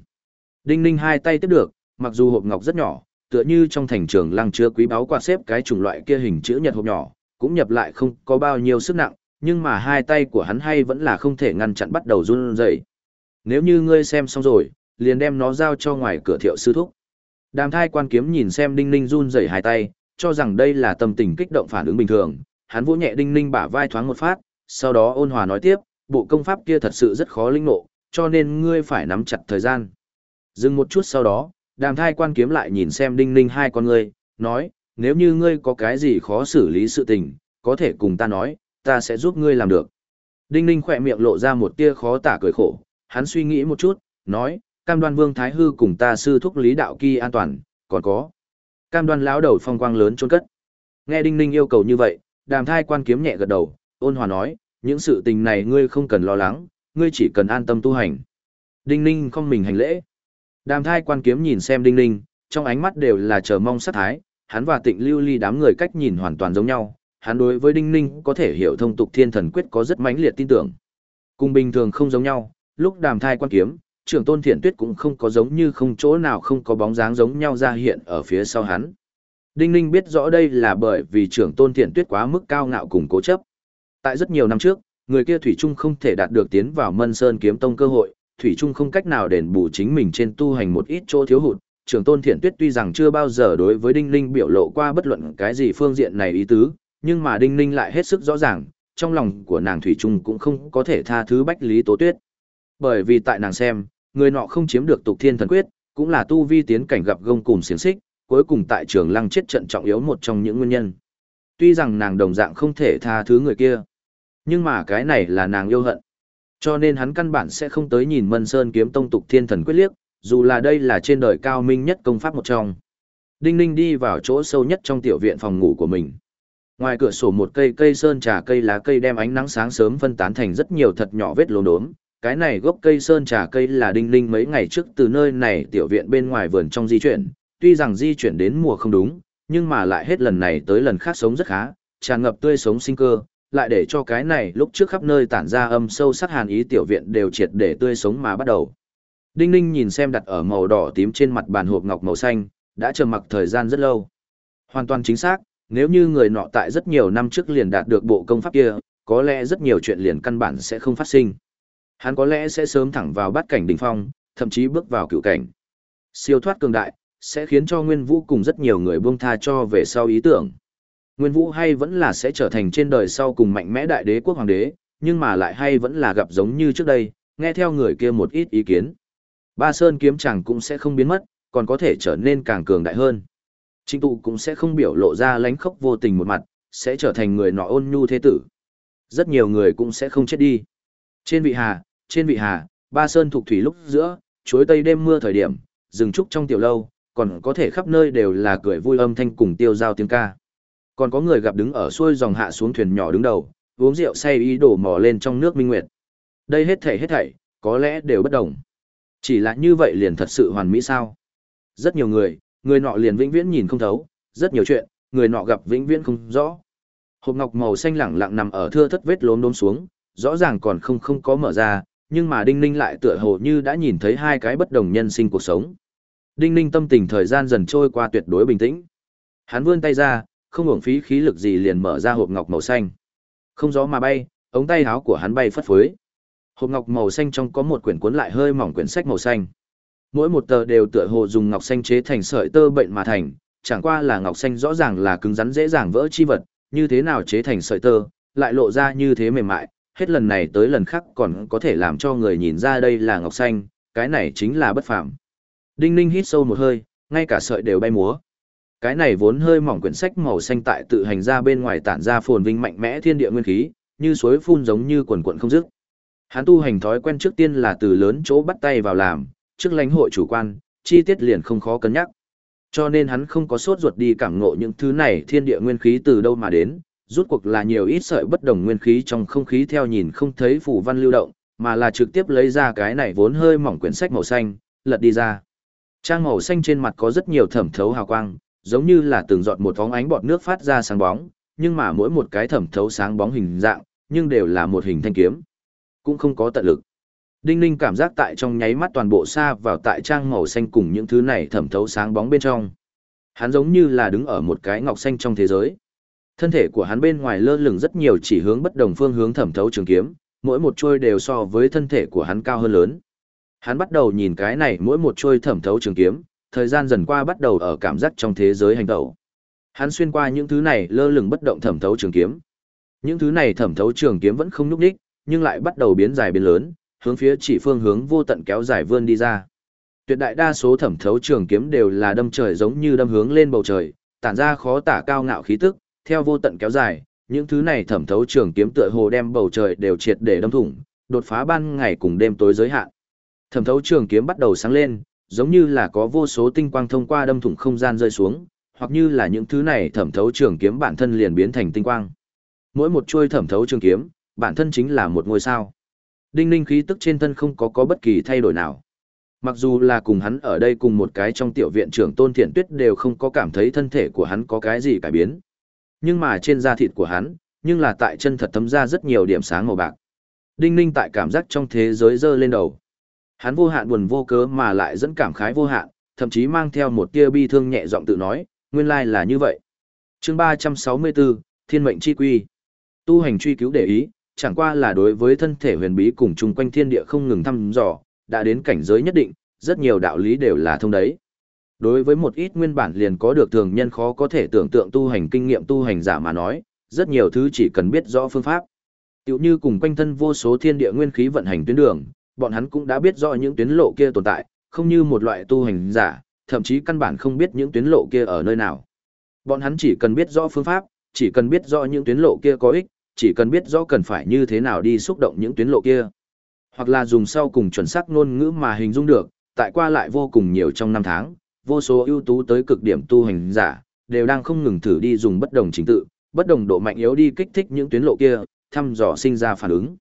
Đinh Ninh hai tay tiếp được, mặc dù hộp ngọc rất nhỏ, tựa như trong thành trường lăng chứa quý báu quạt xếp cái chủng loại kia hình chữ nhật hộp nhỏ, cũng nhập lại không có bao nhiêu sức nặng, nhưng mà hai tay của hắn hay vẫn là không thể ngăn chặn bắt đầu run rẩy. Nếu như ngươi xem xong rồi, liền đem nó giao cho ngoài cửa thiệu sư thúc. Đàm thai quan kiếm nhìn xem Đinh Ninh run rẩy hai tay, cho rằng đây là tâm tình kích động phản ứng bình thường, hắn vỗ nhẹ Đinh Ninh bả vai thoáng một phát, sau đó ôn hòa nói tiếp, bộ công pháp kia thật sự rất khó linh ngộ, cho nên ngươi phải nắm chặt thời gian. Dừng một chút sau đó, đàm thai quan kiếm lại nhìn xem đinh ninh hai con ngươi, nói, nếu như ngươi có cái gì khó xử lý sự tình, có thể cùng ta nói, ta sẽ giúp ngươi làm được. Đinh ninh khỏe miệng lộ ra một tia khó tả cười khổ, hắn suy nghĩ một chút, nói, cam đoan vương thái hư cùng ta sư thúc lý đạo kỳ an toàn, còn có. Cam đoan lão đầu phong quang lớn trôn cất. Nghe đinh ninh yêu cầu như vậy, đàm thai quan kiếm nhẹ gật đầu, ôn hòa nói, những sự tình này ngươi không cần lo lắng, ngươi chỉ cần an tâm tu hành. Đinh ninh không mình hành lễ. Đàm thai quan kiếm nhìn xem đinh ninh, trong ánh mắt đều là chờ mong sát thái, hắn và tịnh lưu ly đám người cách nhìn hoàn toàn giống nhau, hắn đối với đinh ninh có thể hiểu thông tục thiên thần quyết có rất mãnh liệt tin tưởng. Cùng bình thường không giống nhau, lúc đàm thai quan kiếm, trưởng tôn thiện tuyết cũng không có giống như không chỗ nào không có bóng dáng giống nhau ra hiện ở phía sau hắn. Đinh ninh biết rõ đây là bởi vì trưởng tôn thiện tuyết quá mức cao ngạo cùng cố chấp. Tại rất nhiều năm trước, người kia Thủy Trung không thể đạt được tiến vào Mân Sơn kiếm tông cơ hội, Thủy Trung không cách nào đền bù chính mình trên tu hành một ít chỗ thiếu hụt. Trường tôn thiện tuyết tuy rằng chưa bao giờ đối với Đinh Ninh biểu lộ qua bất luận cái gì phương diện này ý tứ, nhưng mà Đinh Ninh lại hết sức rõ ràng, trong lòng của nàng Thủy Trung cũng không có thể tha thứ Bách Lý Tố Tuyết. Bởi vì tại nàng xem, người nọ không chiếm được tục thiên thần quyết, cũng là tu vi tiến cảnh gặp gông cùng xiềng xích, cuối cùng tại trường lăng chết trận trọng yếu một trong những nguyên nhân. Tuy rằng nàng đồng dạng không thể tha thứ người kia, nhưng mà cái này là nàng yêu hận. Cho nên hắn căn bản sẽ không tới nhìn Mân Sơn kiếm tông tục thiên thần quyết liếc, dù là đây là trên đời cao minh nhất công pháp một trong. Đinh Ninh đi vào chỗ sâu nhất trong tiểu viện phòng ngủ của mình. Ngoài cửa sổ một cây cây sơn trà cây lá cây đem ánh nắng sáng sớm phân tán thành rất nhiều thật nhỏ vết lốm đốm. Cái này gốc cây sơn trà cây là Đinh Ninh mấy ngày trước từ nơi này tiểu viện bên ngoài vườn trong di chuyển, tuy rằng di chuyển đến mùa không đúng, nhưng mà lại hết lần này tới lần khác sống rất khá, tràn ngập tươi sống sinh cơ, lại để cho cái này lúc trước khắp nơi tản ra âm sâu sắc hàn ý tiểu viện đều triệt để tươi sống mà bắt đầu. Đinh Ninh nhìn xem đặt ở màu đỏ tím trên mặt bàn hộp ngọc màu xanh, đã chờ mặc thời gian rất lâu. Hoàn toàn chính xác, nếu như người nọ tại rất nhiều năm trước liền đạt được bộ công pháp kia, có lẽ rất nhiều chuyện liền căn bản sẽ không phát sinh. Hắn có lẽ sẽ sớm thẳng vào bát cảnh đỉnh phong, thậm chí bước vào cựu cảnh. Siêu thoát cường đại, sẽ khiến cho Nguyên Vũ cùng rất nhiều người buông tha cho về sau ý tưởng. Nguyên Vũ hay vẫn là sẽ trở thành trên đời sau cùng mạnh mẽ đại đế quốc hoàng đế, nhưng mà lại hay vẫn là gặp giống như trước đây, nghe theo người kia một ít ý kiến. Ba Sơn kiếm chẳng cũng sẽ không biến mất, còn có thể trở nên càng cường đại hơn. Trịnh tụ cũng sẽ không biểu lộ ra lánh khốc vô tình một mặt, sẽ trở thành người nọ ôn nhu thế tử. Rất nhiều người cũng sẽ không chết đi. Trên vị hà, trên vị hà, ba sơn thuộc thủy lúc giữa, chuối tây đêm mưa thời điểm, rừng trúc trong tiểu lâu, còn có thể khắp nơi đều là cười vui âm thanh cùng tiêu giao tiếng ca. Còn có người gặp đứng ở xuôi dòng hạ xuống thuyền nhỏ đứng đầu, uống rượu say ý đổ mò lên trong nước minh nguyệt. Đây hết thảy hết thảy, có lẽ đều bất đồng. Chỉ là như vậy liền thật sự hoàn mỹ sao? Rất nhiều người, người nọ liền vĩnh viễn nhìn không thấu, rất nhiều chuyện, người nọ gặp vĩnh viễn không rõ. Hộp ngọc màu xanh lẳng lặng nằm ở thưa thất vết lốm đốm xuống, rõ ràng còn không không có mở ra, nhưng mà Đinh Ninh lại tựa hồ như đã nhìn thấy hai cái bất đồng nhân sinh cuộc sống. Đinh Ninh tâm tình thời gian dần trôi qua tuyệt đối bình tĩnh. Hắn vươn tay ra, không uổng phí khí lực gì liền mở ra hộp ngọc màu xanh. Không gió mà bay, ống tay áo của hắn bay phất phới. Hộp ngọc màu xanh trong có một quyển cuốn lại hơi mỏng quyển sách màu xanh. Mỗi một tờ đều tựa hồ dùng ngọc xanh chế thành sợi tơ bệnh mà thành, chẳng qua là ngọc xanh rõ ràng là cứng rắn dễ dàng vỡ chi vật, như thế nào chế thành sợi tơ, lại lộ ra như thế mềm mại, hết lần này tới lần khác còn có thể làm cho người nhìn ra đây là ngọc xanh, cái này chính là bất phàm. Đinh Ninh hít sâu một hơi, ngay cả sợi đều bay múa. Cái này vốn hơi mỏng quyển sách màu xanh tại tự hành ra bên ngoài tản ra phồn vinh mạnh mẽ thiên địa nguyên khí, như suối phun giống như quần quần không dứt. Hắn tu hành thói quen trước tiên là từ lớn chỗ bắt tay vào làm, trước lãnh hội chủ quan, chi tiết liền không khó cân nhắc. Cho nên hắn không có sốt ruột đi cảm ngộ những thứ này thiên địa nguyên khí từ đâu mà đến, rút cuộc là nhiều ít sợi bất đồng nguyên khí trong không khí theo nhìn không thấy phủ văn lưu động, mà là trực tiếp lấy ra cái này vốn hơi mỏng quyển sách màu xanh, lật đi ra. Trang màu xanh trên mặt có rất nhiều thẩm thấu hào quang, giống như là từng giọt một phóng ánh bọt nước phát ra sáng bóng, nhưng mà mỗi một cái thẩm thấu sáng bóng hình dạng, nhưng đều là một hình thanh kiếm. Cũng không có tận lực. Đinh Ninh cảm giác tại trong nháy mắt toàn bộ xa vào tại trang màu xanh cùng những thứ này thẩm thấu sáng bóng bên trong. Hắn giống như là đứng ở một cái ngọc xanh trong thế giới. Thân thể của hắn bên ngoài lơ lửng rất nhiều chỉ hướng bất đồng phương hướng thẩm thấu trường kiếm, mỗi một chuôi đều so với thân thể của hắn cao hơn lớn. Hắn bắt đầu nhìn cái này mỗi một chuôi thẩm thấu trường kiếm, thời gian dần qua bắt đầu ở cảm giác trong thế giới hành tẩu. Hắn xuyên qua những thứ này lơ lửng bất động thẩm thấu trường kiếm. Những thứ này thẩm thấu trường kiếm vẫn không nhúc nhích, nhưng lại bắt đầu biến dài biến lớn, hướng phía chỉ phương hướng vô tận kéo dài vươn đi ra. Tuyệt đại đa số thẩm thấu trường kiếm đều là đâm trời giống như đâm hướng lên bầu trời, tản ra khó tả cao ngạo khí tức, theo vô tận kéo dài, những thứ này thẩm thấu trường kiếm tựa hồ đem bầu trời đều triệt để đâm thủng, đột phá ban ngày cùng đêm tối giới hạn. Thẩm thấu trường kiếm bắt đầu sáng lên, giống như là có vô số tinh quang thông qua đâm thủng không gian rơi xuống, hoặc như là những thứ này thẩm thấu trường kiếm bản thân liền biến thành tinh quang. Mỗi một chuôi thẩm thấu trường kiếm, bản thân chính là một ngôi sao. Đinh ninh khí tức trên thân không có có bất kỳ thay đổi nào. Mặc dù là cùng hắn ở đây cùng một cái trong tiểu viện trưởng tôn thiện tuyết đều không có cảm thấy thân thể của hắn có cái gì cải biến. Nhưng mà trên da thịt của hắn, nhưng là tại chân thật thấm ra rất nhiều điểm sáng màu bạc. Đinh ninh tại cảm giác trong thế giới dơ lên đầu. Hắn vô hạn buồn vô cớ mà lại dẫn cảm khái vô hạn, thậm chí mang theo một tia bi thương nhẹ giọng tự nói, nguyên lai là như vậy. chương 364, Thiên mệnh chi quy. Tu hành truy cứu để ý, chẳng qua là đối với thân thể huyền bí cùng chung quanh thiên địa không ngừng thăm dò, đã đến cảnh giới nhất định, rất nhiều đạo lý đều là thông đấy. Đối với một ít nguyên bản liền có được thường nhân khó có thể tưởng tượng tu hành kinh nghiệm tu hành giả mà nói, rất nhiều thứ chỉ cần biết rõ phương pháp. Tiểu như cùng quanh thân vô số thiên địa nguyên khí vận hành tuyến đường, bọn hắn cũng đã biết rõ những tuyến lộ kia tồn tại, không như một loại tu hành giả, thậm chí căn bản không biết những tuyến lộ kia ở nơi nào. Bọn hắn chỉ cần biết rõ phương pháp, chỉ cần biết rõ những tuyến lộ kia có ích, chỉ cần biết rõ cần phải như thế nào đi xúc động những tuyến lộ kia. Hoặc là dùng sau cùng chuẩn xác ngôn ngữ mà hình dung được, tại qua lại vô cùng nhiều trong năm tháng, vô số ưu tú tới cực điểm tu hành giả, đều đang không ngừng thử đi dùng bất đồng chính tự, bất đồng độ mạnh yếu đi kích thích những tuyến lộ kia, thăm dò sinh ra phản ứng.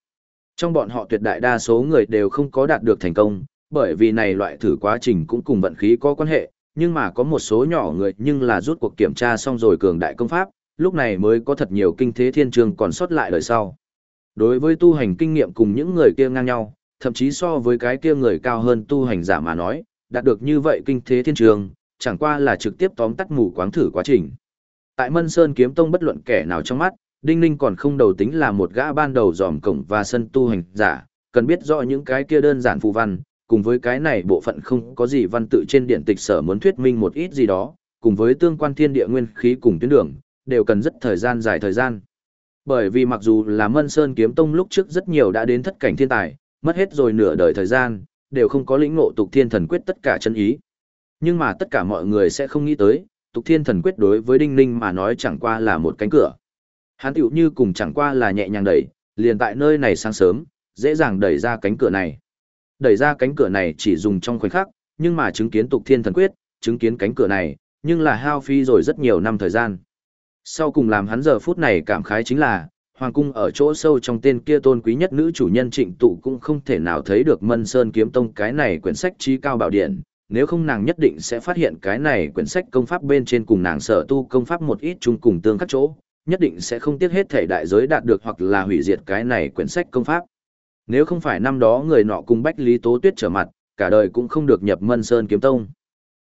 Trong bọn họ tuyệt đại đa số người đều không có đạt được thành công, bởi vì này loại thử quá trình cũng cùng vận khí có quan hệ, nhưng mà có một số nhỏ người nhưng là rút cuộc kiểm tra xong rồi cường đại công pháp, lúc này mới có thật nhiều kinh thế thiên trường còn sót lại đời sau. Đối với tu hành kinh nghiệm cùng những người kia ngang nhau, thậm chí so với cái kia người cao hơn tu hành giả mà nói, đạt được như vậy kinh thế thiên trường, chẳng qua là trực tiếp tóm tắt mù quáng thử quá trình. Tại Mân Sơn kiếm tông bất luận kẻ nào trong mắt, Đinh Ninh còn không đầu tính là một gã ban đầu dòm cổng và sân tu hành giả, cần biết rõ những cái kia đơn giản phù văn, cùng với cái này bộ phận không có gì văn tự trên điện tịch sở muốn thuyết minh một ít gì đó, cùng với tương quan thiên địa nguyên khí cùng tuyến đường, đều cần rất thời gian dài thời gian. Bởi vì mặc dù là Mân Sơn kiếm tông lúc trước rất nhiều đã đến thất cảnh thiên tài, mất hết rồi nửa đời thời gian, đều không có lĩnh ngộ tục thiên thần quyết tất cả chân ý. Nhưng mà tất cả mọi người sẽ không nghĩ tới, tục thiên thần quyết đối với Đinh Ninh mà nói chẳng qua là một cánh cửa. Hắn tiểu như cùng chẳng qua là nhẹ nhàng đẩy, liền tại nơi này sáng sớm, dễ dàng đẩy ra cánh cửa này. Đẩy ra cánh cửa này chỉ dùng trong khoảnh khắc, nhưng mà chứng kiến tục thiên thần quyết, chứng kiến cánh cửa này, nhưng là hao phi rồi rất nhiều năm thời gian. Sau cùng làm hắn giờ phút này cảm khái chính là, Hoàng cung ở chỗ sâu trong tên kia tôn quý nhất nữ chủ nhân trịnh tụ cũng không thể nào thấy được Mân Sơn kiếm tông cái này quyển sách trí cao bảo điện, nếu không nàng nhất định sẽ phát hiện cái này quyển sách công pháp bên trên cùng nàng sở tu công pháp một ít chung cùng tương khắc chỗ, nhất định sẽ không tiếc hết thể đại giới đạt được hoặc là hủy diệt cái này quyển sách công pháp. Nếu không phải năm đó người nọ cùng Bách Lý Tố Tuyết trở mặt, cả đời cũng không được nhập Mân Sơn kiếm tông.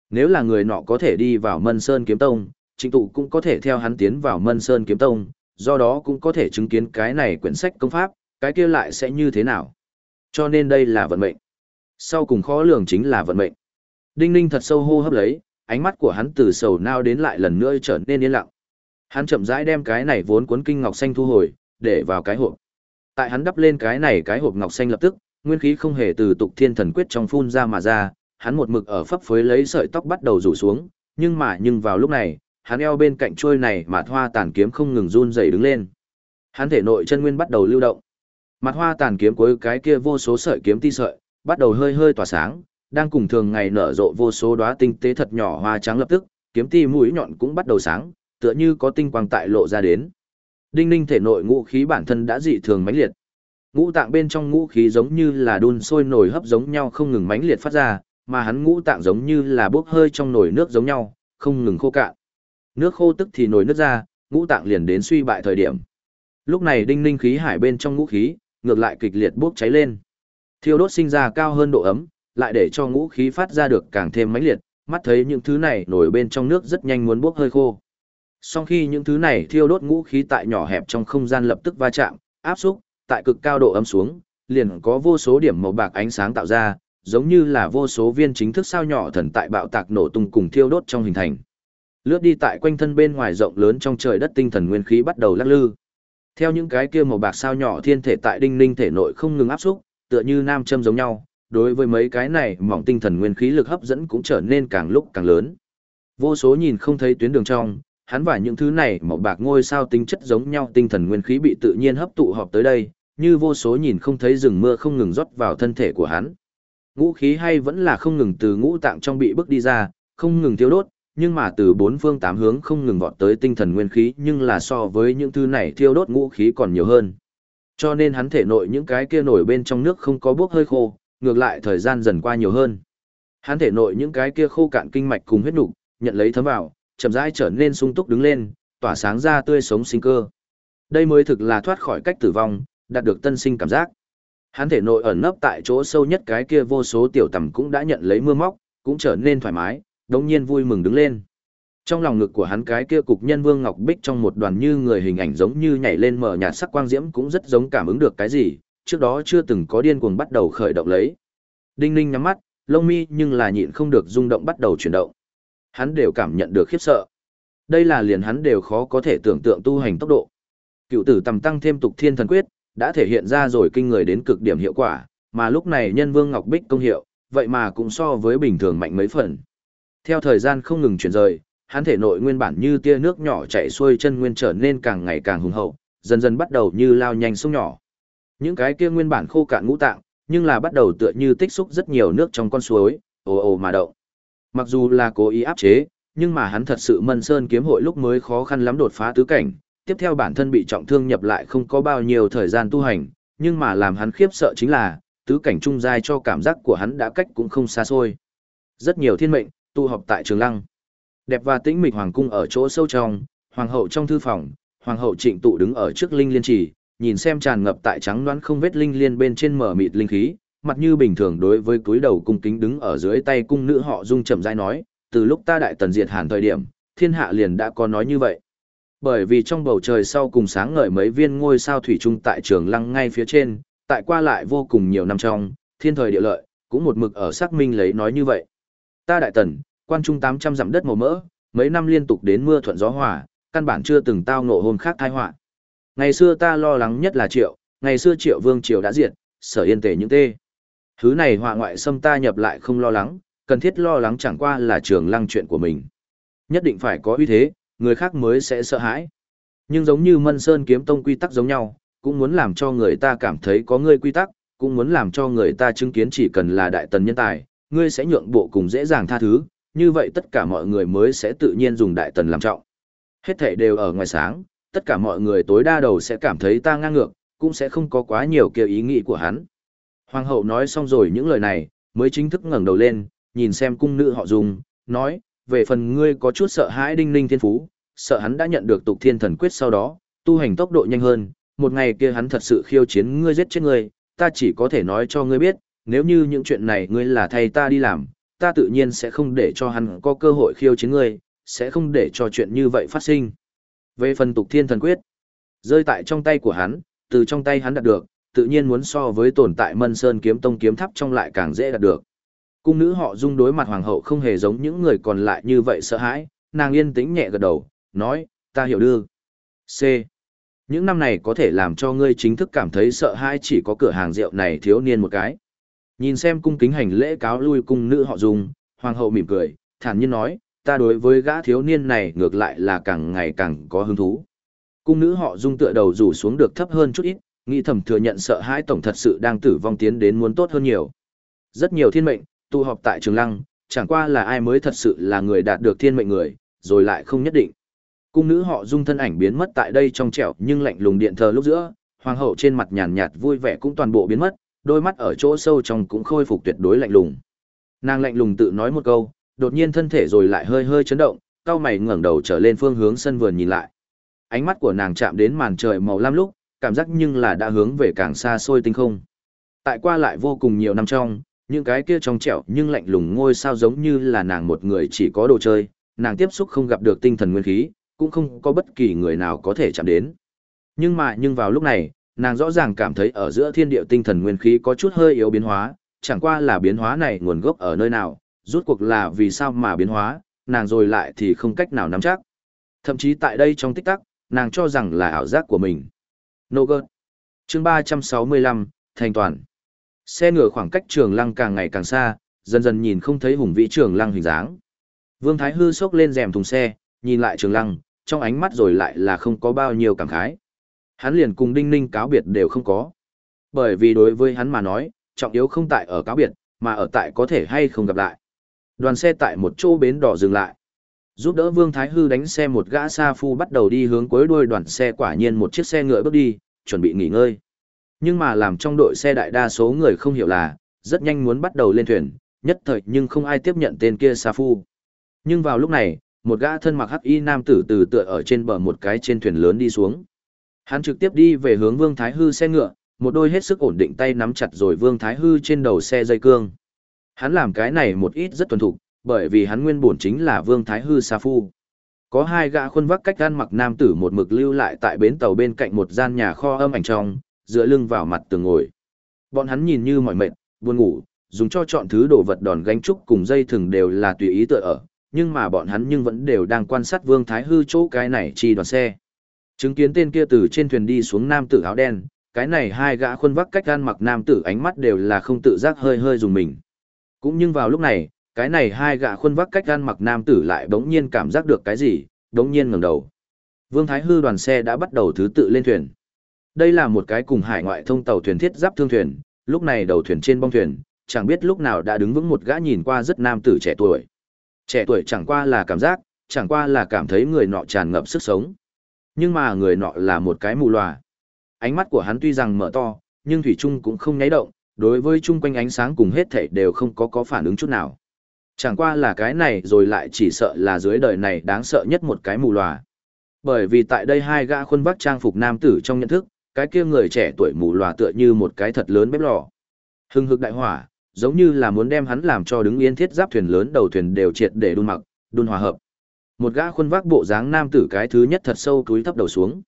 Nếu là người nọ có thể đi vào Mân Sơn kiếm tông, trịnh tụ cũng có thể theo hắn tiến vào Mân Sơn kiếm tông, do đó cũng có thể chứng kiến cái này quyển sách công pháp, cái kia lại sẽ như thế nào. Cho nên đây là vận mệnh. Sau cùng khó lường chính là vận mệnh. Đinh Ninh thật sâu hô hấp lấy, ánh mắt của hắn từ sầu nao đến lại lần nữa trở nên yên lặng. Hắn chậm rãi đem cái này vốn cuốn kinh ngọc xanh thu hồi, để vào cái hộp. Tại hắn đắp lên cái này cái hộp ngọc xanh lập tức, nguyên khí không hề từ tục thiên thần quyết trong phun ra mà ra, hắn một mực ở phấp phới lấy sợi tóc bắt đầu rủ xuống, nhưng mà nhưng vào lúc này, hắn eo bên cạnh trôi này mà hoa tàn kiếm không ngừng run rẩy đứng lên. Hắn thể nội chân nguyên bắt đầu lưu động. Mặt hoa tàn kiếm cuối cái kia vô số sợi kiếm ti sợi, bắt đầu hơi hơi tỏa sáng, đang cùng thường ngày nở rộ vô số đóa tinh tế thật nhỏ hoa trắng lập tức, kiếm ti mũi nhọn cũng bắt đầu sáng, tựa như có tinh quang tại lộ ra đến. Đinh Ninh thể nội ngũ khí bản thân đã dị thường mãnh liệt. Ngũ tạng bên trong ngũ khí giống như là đun sôi nổi hấp giống nhau không ngừng mãnh liệt phát ra, mà hắn ngũ tạng giống như là bốc hơi trong nồi nước giống nhau, không ngừng khô cạn. Nước khô tức thì nổi nước ra, ngũ tạng liền đến suy bại thời điểm. Lúc này đinh ninh khí hải bên trong ngũ khí, ngược lại kịch liệt bốc cháy lên. Thiêu đốt sinh ra cao hơn độ ấm, lại để cho ngũ khí phát ra được càng thêm mãnh liệt, mắt thấy những thứ này nổi bên trong nước rất nhanh muốn bốc hơi khô. Sau khi những thứ này thiêu đốt ngũ khí tại nhỏ hẹp trong không gian lập tức va chạm, áp xúc, tại cực cao độ ấm xuống, liền có vô số điểm màu bạc ánh sáng tạo ra, giống như là vô số viên chính thức sao nhỏ thần tại bạo tạc nổ tung cùng thiêu đốt trong hình thành. Lướt đi tại quanh thân bên ngoài rộng lớn trong trời đất tinh thần nguyên khí bắt đầu lắc lư. Theo những cái kia màu bạc sao nhỏ thiên thể tại đinh ninh thể nội không ngừng áp xúc, tựa như nam châm giống nhau, đối với mấy cái này mỏng tinh thần nguyên khí lực hấp dẫn cũng trở nên càng lúc càng lớn. Vô số nhìn không thấy tuyến đường trong, hắn và những thứ này màu bạc ngôi sao tính chất giống nhau tinh thần nguyên khí bị tự nhiên hấp tụ họp tới đây, như vô số nhìn không thấy rừng mưa không ngừng rót vào thân thể của hắn. Ngũ khí hay vẫn là không ngừng từ ngũ tạng trong bị bức đi ra, không ngừng tiêu đốt, nhưng mà từ bốn phương tám hướng không ngừng vọt tới tinh thần nguyên khí nhưng là so với những thứ này thiêu đốt ngũ khí còn nhiều hơn. Cho nên hắn thể nội những cái kia nổi bên trong nước không có bước hơi khô, ngược lại thời gian dần qua nhiều hơn. Hắn thể nội những cái kia khô cạn kinh mạch cùng huyết nục, nhận lấy thấm vào, chậm rãi trở nên sung túc đứng lên, tỏa sáng ra tươi sống sinh cơ. Đây mới thực là thoát khỏi cách tử vong, đạt được tân sinh cảm giác. Hắn thể nội ẩn nấp tại chỗ sâu nhất cái kia vô số tiểu tầm cũng đã nhận lấy mưa móc, cũng trở nên thoải mái, đống nhiên vui mừng đứng lên. Trong lòng ngực của hắn cái kia cục nhân vương ngọc bích trong một đoàn như người hình ảnh giống như nhảy lên mở nhạt sắc quang diễm cũng rất giống cảm ứng được cái gì, trước đó chưa từng có điên cuồng bắt đầu khởi động lấy. Đinh Ninh nhắm mắt, lông mi nhưng là nhịn không được rung động bắt đầu chuyển động. Hắn đều cảm nhận được khiếp sợ. Đây là liền hắn đều khó có thể tưởng tượng tu hành tốc độ. Cựu tử tầm tăng thêm tục thiên thần quyết, đã thể hiện ra rồi kinh người đến cực điểm hiệu quả, mà lúc này nhân vương ngọc bích công hiệu, vậy mà cũng so với bình thường mạnh mấy phần. Theo thời gian không ngừng chuyển rời, hắn thể nội nguyên bản như tia nước nhỏ chảy xuôi chân nguyên trở nên càng ngày càng hùng hậu, dần dần bắt đầu như lao nhanh sông nhỏ. Những cái kia nguyên bản khô cạn ngũ tạng, nhưng là bắt đầu tựa như tích xúc rất nhiều nước trong con suối, ồ ồ mà động. Mặc dù là cố ý áp chế, nhưng mà hắn thật sự mân sơn kiếm hội lúc mới khó khăn lắm đột phá tứ cảnh, tiếp theo bản thân bị trọng thương nhập lại không có bao nhiêu thời gian tu hành, nhưng mà làm hắn khiếp sợ chính là, tứ cảnh trung giai cho cảm giác của hắn đã cách cũng không xa xôi. Rất nhiều thiên mệnh, tu học tại trường lăng. Đẹp và tĩnh mịch hoàng cung ở chỗ sâu trong, hoàng hậu trong thư phòng, hoàng hậu trịnh tụ đứng ở trước linh liên trì, nhìn xem tràn ngập tại trắng đoán không vết linh liên bên trên mở mịt linh khí, mặt như bình thường đối với cúi đầu cung kính đứng ở dưới tay cung nữ họ dung chậm rãi nói, từ lúc ta đại tần diệt hàn thời điểm, thiên hạ liền đã có nói như vậy. Bởi vì trong bầu trời sau cùng sáng ngời mấy viên ngôi sao thủy chung tại trường lăng ngay phía trên, tại qua lại vô cùng nhiều năm trong, thiên thời địa lợi, cũng một mực ở xác minh lấy nói như vậy. Ta đại tần, quan trung 800 dặm đất màu mỡ, mấy năm liên tục đến mưa thuận gió hòa, căn bản chưa từng tao ngộ hôn khác tai họa. Ngày xưa ta lo lắng nhất là Triệu, ngày xưa Triệu Vương Triều đã diệt, sở yên tề những tê. Thứ này họa ngoại xâm ta nhập lại không lo lắng, cần thiết lo lắng chẳng qua là trường lăng chuyện của mình. Nhất định phải có uy thế, người khác mới sẽ sợ hãi. Nhưng giống như Mân Sơn kiếm tông quy tắc giống nhau, cũng muốn làm cho người ta cảm thấy có ngươi quy tắc, cũng muốn làm cho người ta chứng kiến chỉ cần là đại tần nhân tài, ngươi sẽ nhượng bộ cùng dễ dàng tha thứ, như vậy tất cả mọi người mới sẽ tự nhiên dùng đại tần làm trọng. Hết thảy đều ở ngoài sáng, tất cả mọi người tối đa đầu sẽ cảm thấy ta ngang ngược, cũng sẽ không có quá nhiều kêu ý nghĩ của hắn. Hoàng hậu nói xong rồi những lời này, mới chính thức ngẩng đầu lên, nhìn xem cung nữ họ dùng, nói, về phần ngươi có chút sợ hãi đinh ninh thiên phú, sợ hắn đã nhận được tục thiên thần quyết sau đó, tu hành tốc độ nhanh hơn, một ngày kia hắn thật sự khiêu chiến ngươi giết chết ngươi, ta chỉ có thể nói cho ngươi biết, nếu như những chuyện này ngươi là thay ta đi làm, ta tự nhiên sẽ không để cho hắn có cơ hội khiêu chiến ngươi, sẽ không để cho chuyện như vậy phát sinh. Về phần tục thiên thần quyết, rơi tại trong tay của hắn, từ trong tay hắn đạt được, tự nhiên muốn so với tồn tại Mân Sơn kiếm tông kiếm tháp trong lại càng dễ đạt được. Cung nữ họ dung đối mặt hoàng hậu không hề giống những người còn lại như vậy sợ hãi, nàng yên tĩnh nhẹ gật đầu, nói, ta hiểu đưa. C. Những năm này có thể làm cho ngươi chính thức cảm thấy sợ hãi chỉ có cửa hàng rượu này thiếu niên một cái. Nhìn xem cung kính hành lễ cáo lui cung nữ họ dung, hoàng hậu mỉm cười, thản nhiên nói, ta đối với gã thiếu niên này ngược lại là càng ngày càng có hứng thú. Cung nữ họ dung tựa đầu rủ xuống được thấp hơn chút ít, nghĩ thầm thừa nhận sợ hãi tổng thật sự đang tử vong tiến đến muốn tốt hơn nhiều. Rất nhiều thiên mệnh, tụ họp tại trường lăng, chẳng qua là ai mới thật sự là người đạt được thiên mệnh người, rồi lại không nhất định. Cung nữ họ dung thân ảnh biến mất tại đây trong trẻo nhưng lạnh lùng điện thờ lúc giữa, hoàng hậu trên mặt nhàn nhạt vui vẻ cũng toàn bộ biến mất, đôi mắt ở chỗ sâu trong cũng khôi phục tuyệt đối lạnh lùng. Nàng lạnh lùng tự nói một câu, đột nhiên thân thể rồi lại hơi hơi chấn động, cao mày ngẩng đầu trở lên phương hướng sân vườn nhìn lại. Ánh mắt của nàng chạm đến màn trời màu lam lúc, cảm giác nhưng là đã hướng về càng xa xôi tinh không. Tại qua lại vô cùng nhiều năm trong, những cái kia trong trẻo nhưng lạnh lùng ngôi sao giống như là nàng một người chỉ có đồ chơi, nàng tiếp xúc không gặp được tinh thần nguyên khí, cũng không có bất kỳ người nào có thể chạm đến. Nhưng mà nhưng vào lúc này, nàng rõ ràng cảm thấy ở giữa thiên địa tinh thần nguyên khí có chút hơi yếu biến hóa, chẳng qua là biến hóa này nguồn gốc ở nơi nào, rút cuộc là vì sao mà biến hóa, nàng rồi lại thì không cách nào nắm chắc. Thậm chí tại đây trong tích tắc, nàng cho rằng là ảo giác của mình. Nô gợt. Chương 365, Thành toàn. Xe ngựa khoảng cách trường lăng càng ngày càng xa, dần dần nhìn không thấy hùng vĩ trường lăng hình dáng. Vương Thái Hư sốc lên rèm thùng xe, nhìn lại trường lăng, trong ánh mắt rồi lại là không có bao nhiêu cảm khái. Hắn liền cùng Đinh Ninh cáo biệt đều không có. Bởi vì đối với hắn mà nói, trọng yếu không tại ở cáo biệt, mà ở tại có thể hay không gặp lại. Đoàn xe tại một chỗ bến đỏ dừng lại. Giúp đỡ Vương Thái Hư đánh xe một gã sa phu bắt đầu đi hướng cuối đuôi đoàn xe quả nhiên một chiếc xe ngựa bước đi, chuẩn bị nghỉ ngơi. Nhưng mà làm trong đội xe đại đa số người không hiểu là, rất nhanh muốn bắt đầu lên thuyền, nhất thời nhưng không ai tiếp nhận tên kia sa phu. Nhưng vào lúc này, một gã thân mặc hắc y nam tử từ tựa ở trên bờ một cái trên thuyền lớn đi xuống. Hắn trực tiếp đi về hướng Vương Thái Hư xe ngựa, một đôi hết sức ổn định tay nắm chặt rồi Vương Thái Hư trên đầu xe dây cương. Hắn làm cái này một ít rất thuần thục, bởi vì hắn nguyên bổn chính là Vương Thái Hư Sa Phu. Có hai gã khuôn vác cách gan mặc nam tử một mực lưu lại tại bến tàu bên cạnh một gian nhà kho âm ảnh trong, dựa lưng vào mặt tường ngồi. Bọn hắn nhìn như mỏi mệt, buồn ngủ, dùng cho chọn thứ đồ vật đòn gánh trúc cùng dây thừng đều là tùy ý tựa ở, nhưng mà bọn hắn nhưng vẫn đều đang quan sát Vương Thái Hư chỗ cái này chi đoàn xe. Chứng kiến tên kia từ trên thuyền đi xuống nam tử áo đen, cái này hai gã khuôn vác cách gan mặc nam tử ánh mắt đều là không tự giác hơi hơi dùng mình. Cũng nhưng vào lúc này, cái này hai gã khuôn vác cách gan mặc nam tử lại bỗng nhiên cảm giác được cái gì, bỗng nhiên ngẩng đầu. Vương Thái Hư đoàn xe đã bắt đầu thứ tự lên thuyền. Đây là một cái cùng hải ngoại thông tàu thuyền thiết giáp thương thuyền, lúc này đầu thuyền trên bong thuyền, chẳng biết lúc nào đã đứng vững một gã nhìn qua rất nam tử trẻ tuổi. Trẻ tuổi chẳng qua là cảm giác, chẳng qua là cảm thấy người nọ tràn ngập sức sống. Nhưng mà người nọ là một cái mù lòa. Ánh mắt của hắn tuy rằng mở to, nhưng Thủy Trung cũng không nháy động, đối với chung quanh ánh sáng cùng hết thảy đều không có có phản ứng chút nào. Chẳng qua là cái này rồi lại chỉ sợ là dưới đời này đáng sợ nhất một cái mù lòa. Bởi vì tại đây hai gã khuôn vác trang phục nam tử trong nhận thức, cái kia người trẻ tuổi mù lòa tựa như một cái thật lớn bếp lò. Hưng hực đại hỏa, giống như là muốn đem hắn làm cho đứng yên thiết giáp thuyền lớn đầu thuyền đều triệt để đun mặc, đun hòa hợp. Một gã khuôn vác bộ dáng nam tử cái thứ nhất thật sâu túi thấp đầu xuống.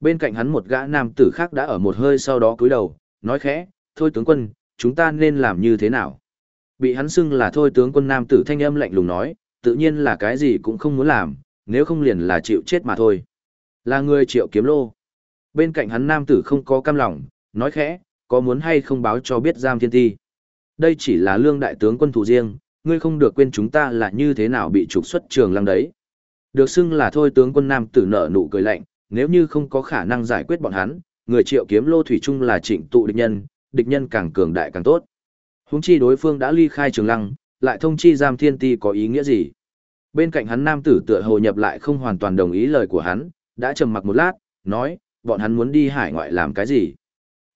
Bên cạnh hắn một gã nam tử khác đã ở một hơi sau đó cúi đầu, nói khẽ, thôi tướng quân, chúng ta nên làm như thế nào? Bị hắn xưng là thôi tướng quân nam tử thanh âm lạnh lùng nói, tự nhiên là cái gì cũng không muốn làm, nếu không liền là chịu chết mà thôi. Là người triệu kiếm lô. Bên cạnh hắn nam tử không có cam lòng, nói khẽ, có muốn hay không báo cho biết giam thiên ti. Đây chỉ là lương đại tướng quân thủ riêng, ngươi không được quên chúng ta là như thế nào bị trục xuất trường lăng đấy. Được xưng là thôi tướng quân nam tử nở nụ cười lạnh, nếu như không có khả năng giải quyết bọn hắn, người triệu kiếm lô thủy chung là trịnh tụ địch nhân, địch nhân càng cường đại càng tốt. Húng chi đối phương đã ly khai trường lăng, lại thông chi giam thiên ti có ý nghĩa gì? Bên cạnh hắn nam tử tựa hồ nhập lại không hoàn toàn đồng ý lời của hắn, đã trầm mặc một lát, nói, bọn hắn muốn đi hải ngoại làm cái gì?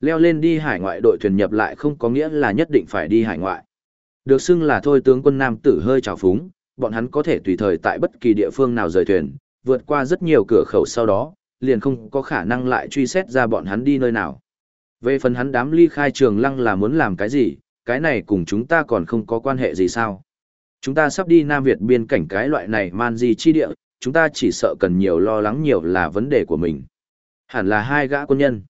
Leo lên đi hải ngoại đội thuyền nhập lại không có nghĩa là nhất định phải đi hải ngoại. Được xưng là thôi tướng quân nam tử hơi trào phúng, bọn hắn có thể tùy thời tại bất kỳ địa phương nào rời thuyền, vượt qua rất nhiều cửa khẩu sau đó, liền không có khả năng lại truy xét ra bọn hắn đi nơi nào. Về phần hắn đám ly khai trường lăng là muốn làm cái gì, cái này cùng chúng ta còn không có quan hệ gì sao. Chúng ta sắp đi Nam Việt biên cảnh cái loại này man gì chi địa, chúng ta chỉ sợ cần nhiều lo lắng nhiều là vấn đề của mình. Hẳn là hai gã quân nhân.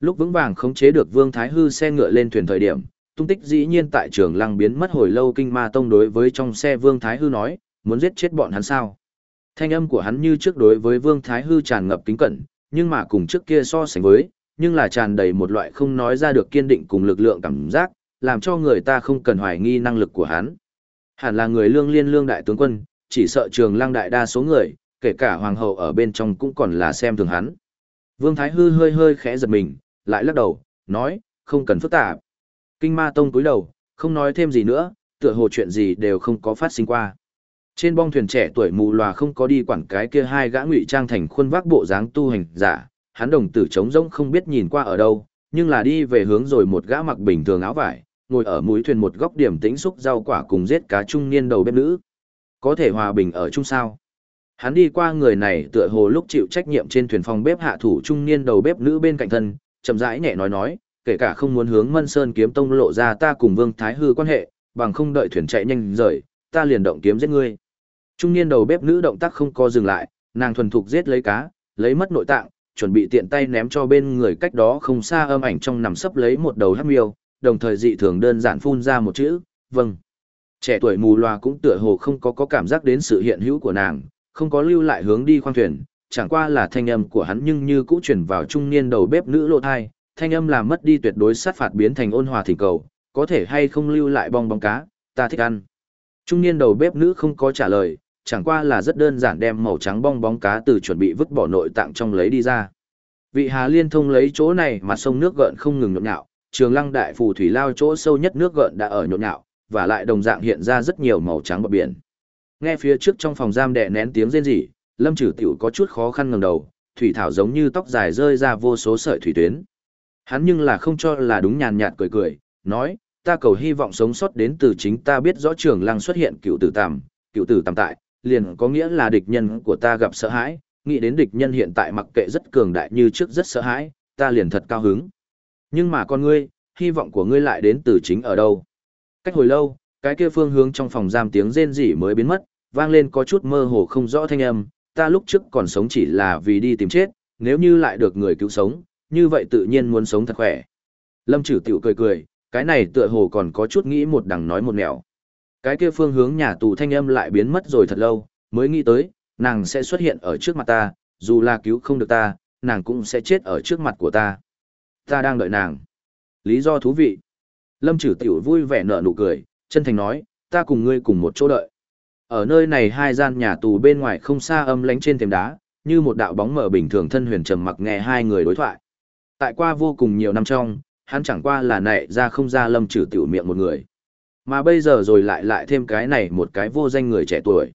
Lúc vững vàng khống chế được Vương Thái Hư xe ngựa lên thuyền thời điểm, tung tích dĩ nhiên tại trường lăng biến mất hồi lâu kinh ma tông đối với trong xe Vương Thái Hư nói, muốn giết chết bọn hắn sao. Thanh âm của hắn như trước đối với Vương Thái Hư tràn ngập kính cẩn, nhưng mà cùng trước kia so sánh với, nhưng là tràn đầy một loại không nói ra được kiên định cùng lực lượng cảm giác, làm cho người ta không cần hoài nghi năng lực của hắn. Hẳn là người lương liên lương đại tướng quân, chỉ sợ trường lăng đại đa số người, kể cả hoàng hậu ở bên trong cũng còn là xem thường hắn. Vương Thái Hư hơi hơi khẽ giật mình, lại lắc đầu, nói, không cần phức tạp. Kinh ma tông cúi đầu, không nói thêm gì nữa, tựa hồ chuyện gì đều không có phát sinh qua. Trên bong thuyền trẻ tuổi mù lòa không có đi quản cái kia hai gã ngụy trang thành khuôn vác bộ dáng tu hành giả, hắn đồng tử trống rỗng không biết nhìn qua ở đâu, nhưng là đi về hướng rồi một gã mặc bình thường áo vải, ngồi ở mũi thuyền một góc điểm tĩnh xúc rau quả cùng giết cá trung niên đầu bếp nữ. Có thể hòa bình ở chung sao? Hắn đi qua người này tựa hồ lúc chịu trách nhiệm trên thuyền phòng bếp hạ thủ trung niên đầu bếp nữ bên cạnh thân, chậm rãi nhẹ nói nói, kể cả không muốn hướng Mân Sơn kiếm tông lộ ra ta cùng Vương Thái Hư quan hệ, bằng không đợi thuyền chạy nhanh rời, ta liền động kiếm giết ngươi. Trung niên đầu bếp nữ động tác không co dừng lại, nàng thuần thục giết lấy cá, lấy mất nội tạng, chuẩn bị tiện tay ném cho bên người cách đó không xa âm ảnh trong nằm sấp lấy một đầu hắc miêu, đồng thời dị thường đơn giản phun ra một chữ, vâng. Trẻ tuổi mù loà cũng tựa hồ không có có cảm giác đến sự hiện hữu của nàng, không có lưu lại hướng đi khoang thuyền, chẳng qua là thanh âm của hắn nhưng như cũ chuyển vào trung niên đầu bếp nữ lộ thai, thanh âm làm mất đi tuyệt đối sát phạt biến thành ôn hòa thỉnh cầu, có thể hay không lưu lại bong bóng cá, ta thích ăn. Trung niên đầu bếp nữ không có trả lời, chẳng qua là rất đơn giản đem màu trắng bong bóng cá từ chuẩn bị vứt bỏ nội tạng trong lấy đi ra. Vị Hà Liên thông lấy chỗ này mà sông nước gợn không ngừng nhộn nhạo, trường lăng đại phù thủy lao chỗ sâu nhất nước gợn đã ở nhộn nhạo, và lại đồng dạng hiện ra rất nhiều màu trắng bờ biển. Nghe phía trước trong phòng giam đè nén tiếng rên rỉ, Lâm Trử Tiểu có chút khó khăn ngẩng đầu, thủy thảo giống như tóc dài rơi ra vô số sợi thủy tuyến. Hắn nhưng là không cho là đúng nhàn nhạt cười cười, nói, ta cầu hy vọng sống sót đến từ chính ta biết rõ trường lăng xuất hiện cựu tử tàm, cựu tử tàm tại, liền có nghĩa là địch nhân của ta gặp sợ hãi, nghĩ đến địch nhân hiện tại mặc kệ rất cường đại như trước rất sợ hãi, ta liền thật cao hứng. Nhưng mà con ngươi, hy vọng của ngươi lại đến từ chính ở đâu? Cách hồi lâu, cái kia phương hướng trong phòng giam tiếng rên rỉ mới biến mất, vang lên có chút mơ hồ không rõ thanh âm, ta lúc trước còn sống chỉ là vì đi tìm chết, nếu như lại được người cứu sống, như vậy tự nhiên muốn sống thật khỏe. Lâm Trử Tiểu cười cười, cái này tựa hồ còn có chút nghĩ một đằng nói một nẻo. Cái kia phương hướng nhà tù thanh âm lại biến mất rồi thật lâu, mới nghĩ tới, nàng sẽ xuất hiện ở trước mặt ta, dù là cứu không được ta, nàng cũng sẽ chết ở trước mặt của ta. Ta đang đợi nàng. Lý do thú vị. Lâm Trử Tiểu vui vẻ nở nụ cười, chân thành nói, ta cùng ngươi cùng một chỗ đợi. Ở nơi này hai gian nhà tù bên ngoài không xa âm lánh trên thềm đá, như một đạo bóng mở bình thường thân huyền trầm mặc nghe hai người đối thoại. Tại qua vô cùng nhiều năm trong, hắn chẳng qua là nệ ra không ra lâm trừ tiểu miệng một người. Mà bây giờ rồi lại lại thêm cái này một cái vô danh người trẻ tuổi.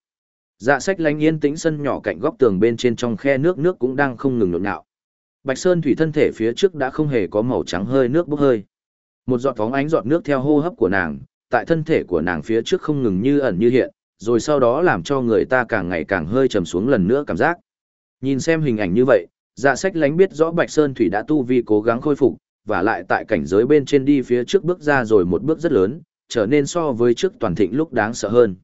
Dạ sách lánh yên tĩnh sân nhỏ cạnh góc tường bên trên trong khe nước nước cũng đang không ngừng nhộn nhạo. Bạch Sơn thủy thân thể phía trước đã không hề có màu trắng hơi nước bốc hơi. Một giọt phóng ánh giọt nước theo hô hấp của nàng, tại thân thể của nàng phía trước không ngừng như ẩn như hiện, rồi sau đó làm cho người ta càng ngày càng hơi trầm xuống lần nữa cảm giác. Nhìn xem hình ảnh như vậy, dạ sách lánh biết rõ Bạch Sơn Thủy đã tu vi cố gắng khôi phục, và lại tại cảnh giới bên trên đi phía trước bước ra rồi một bước rất lớn, trở nên so với trước toàn thịnh lúc đáng sợ hơn.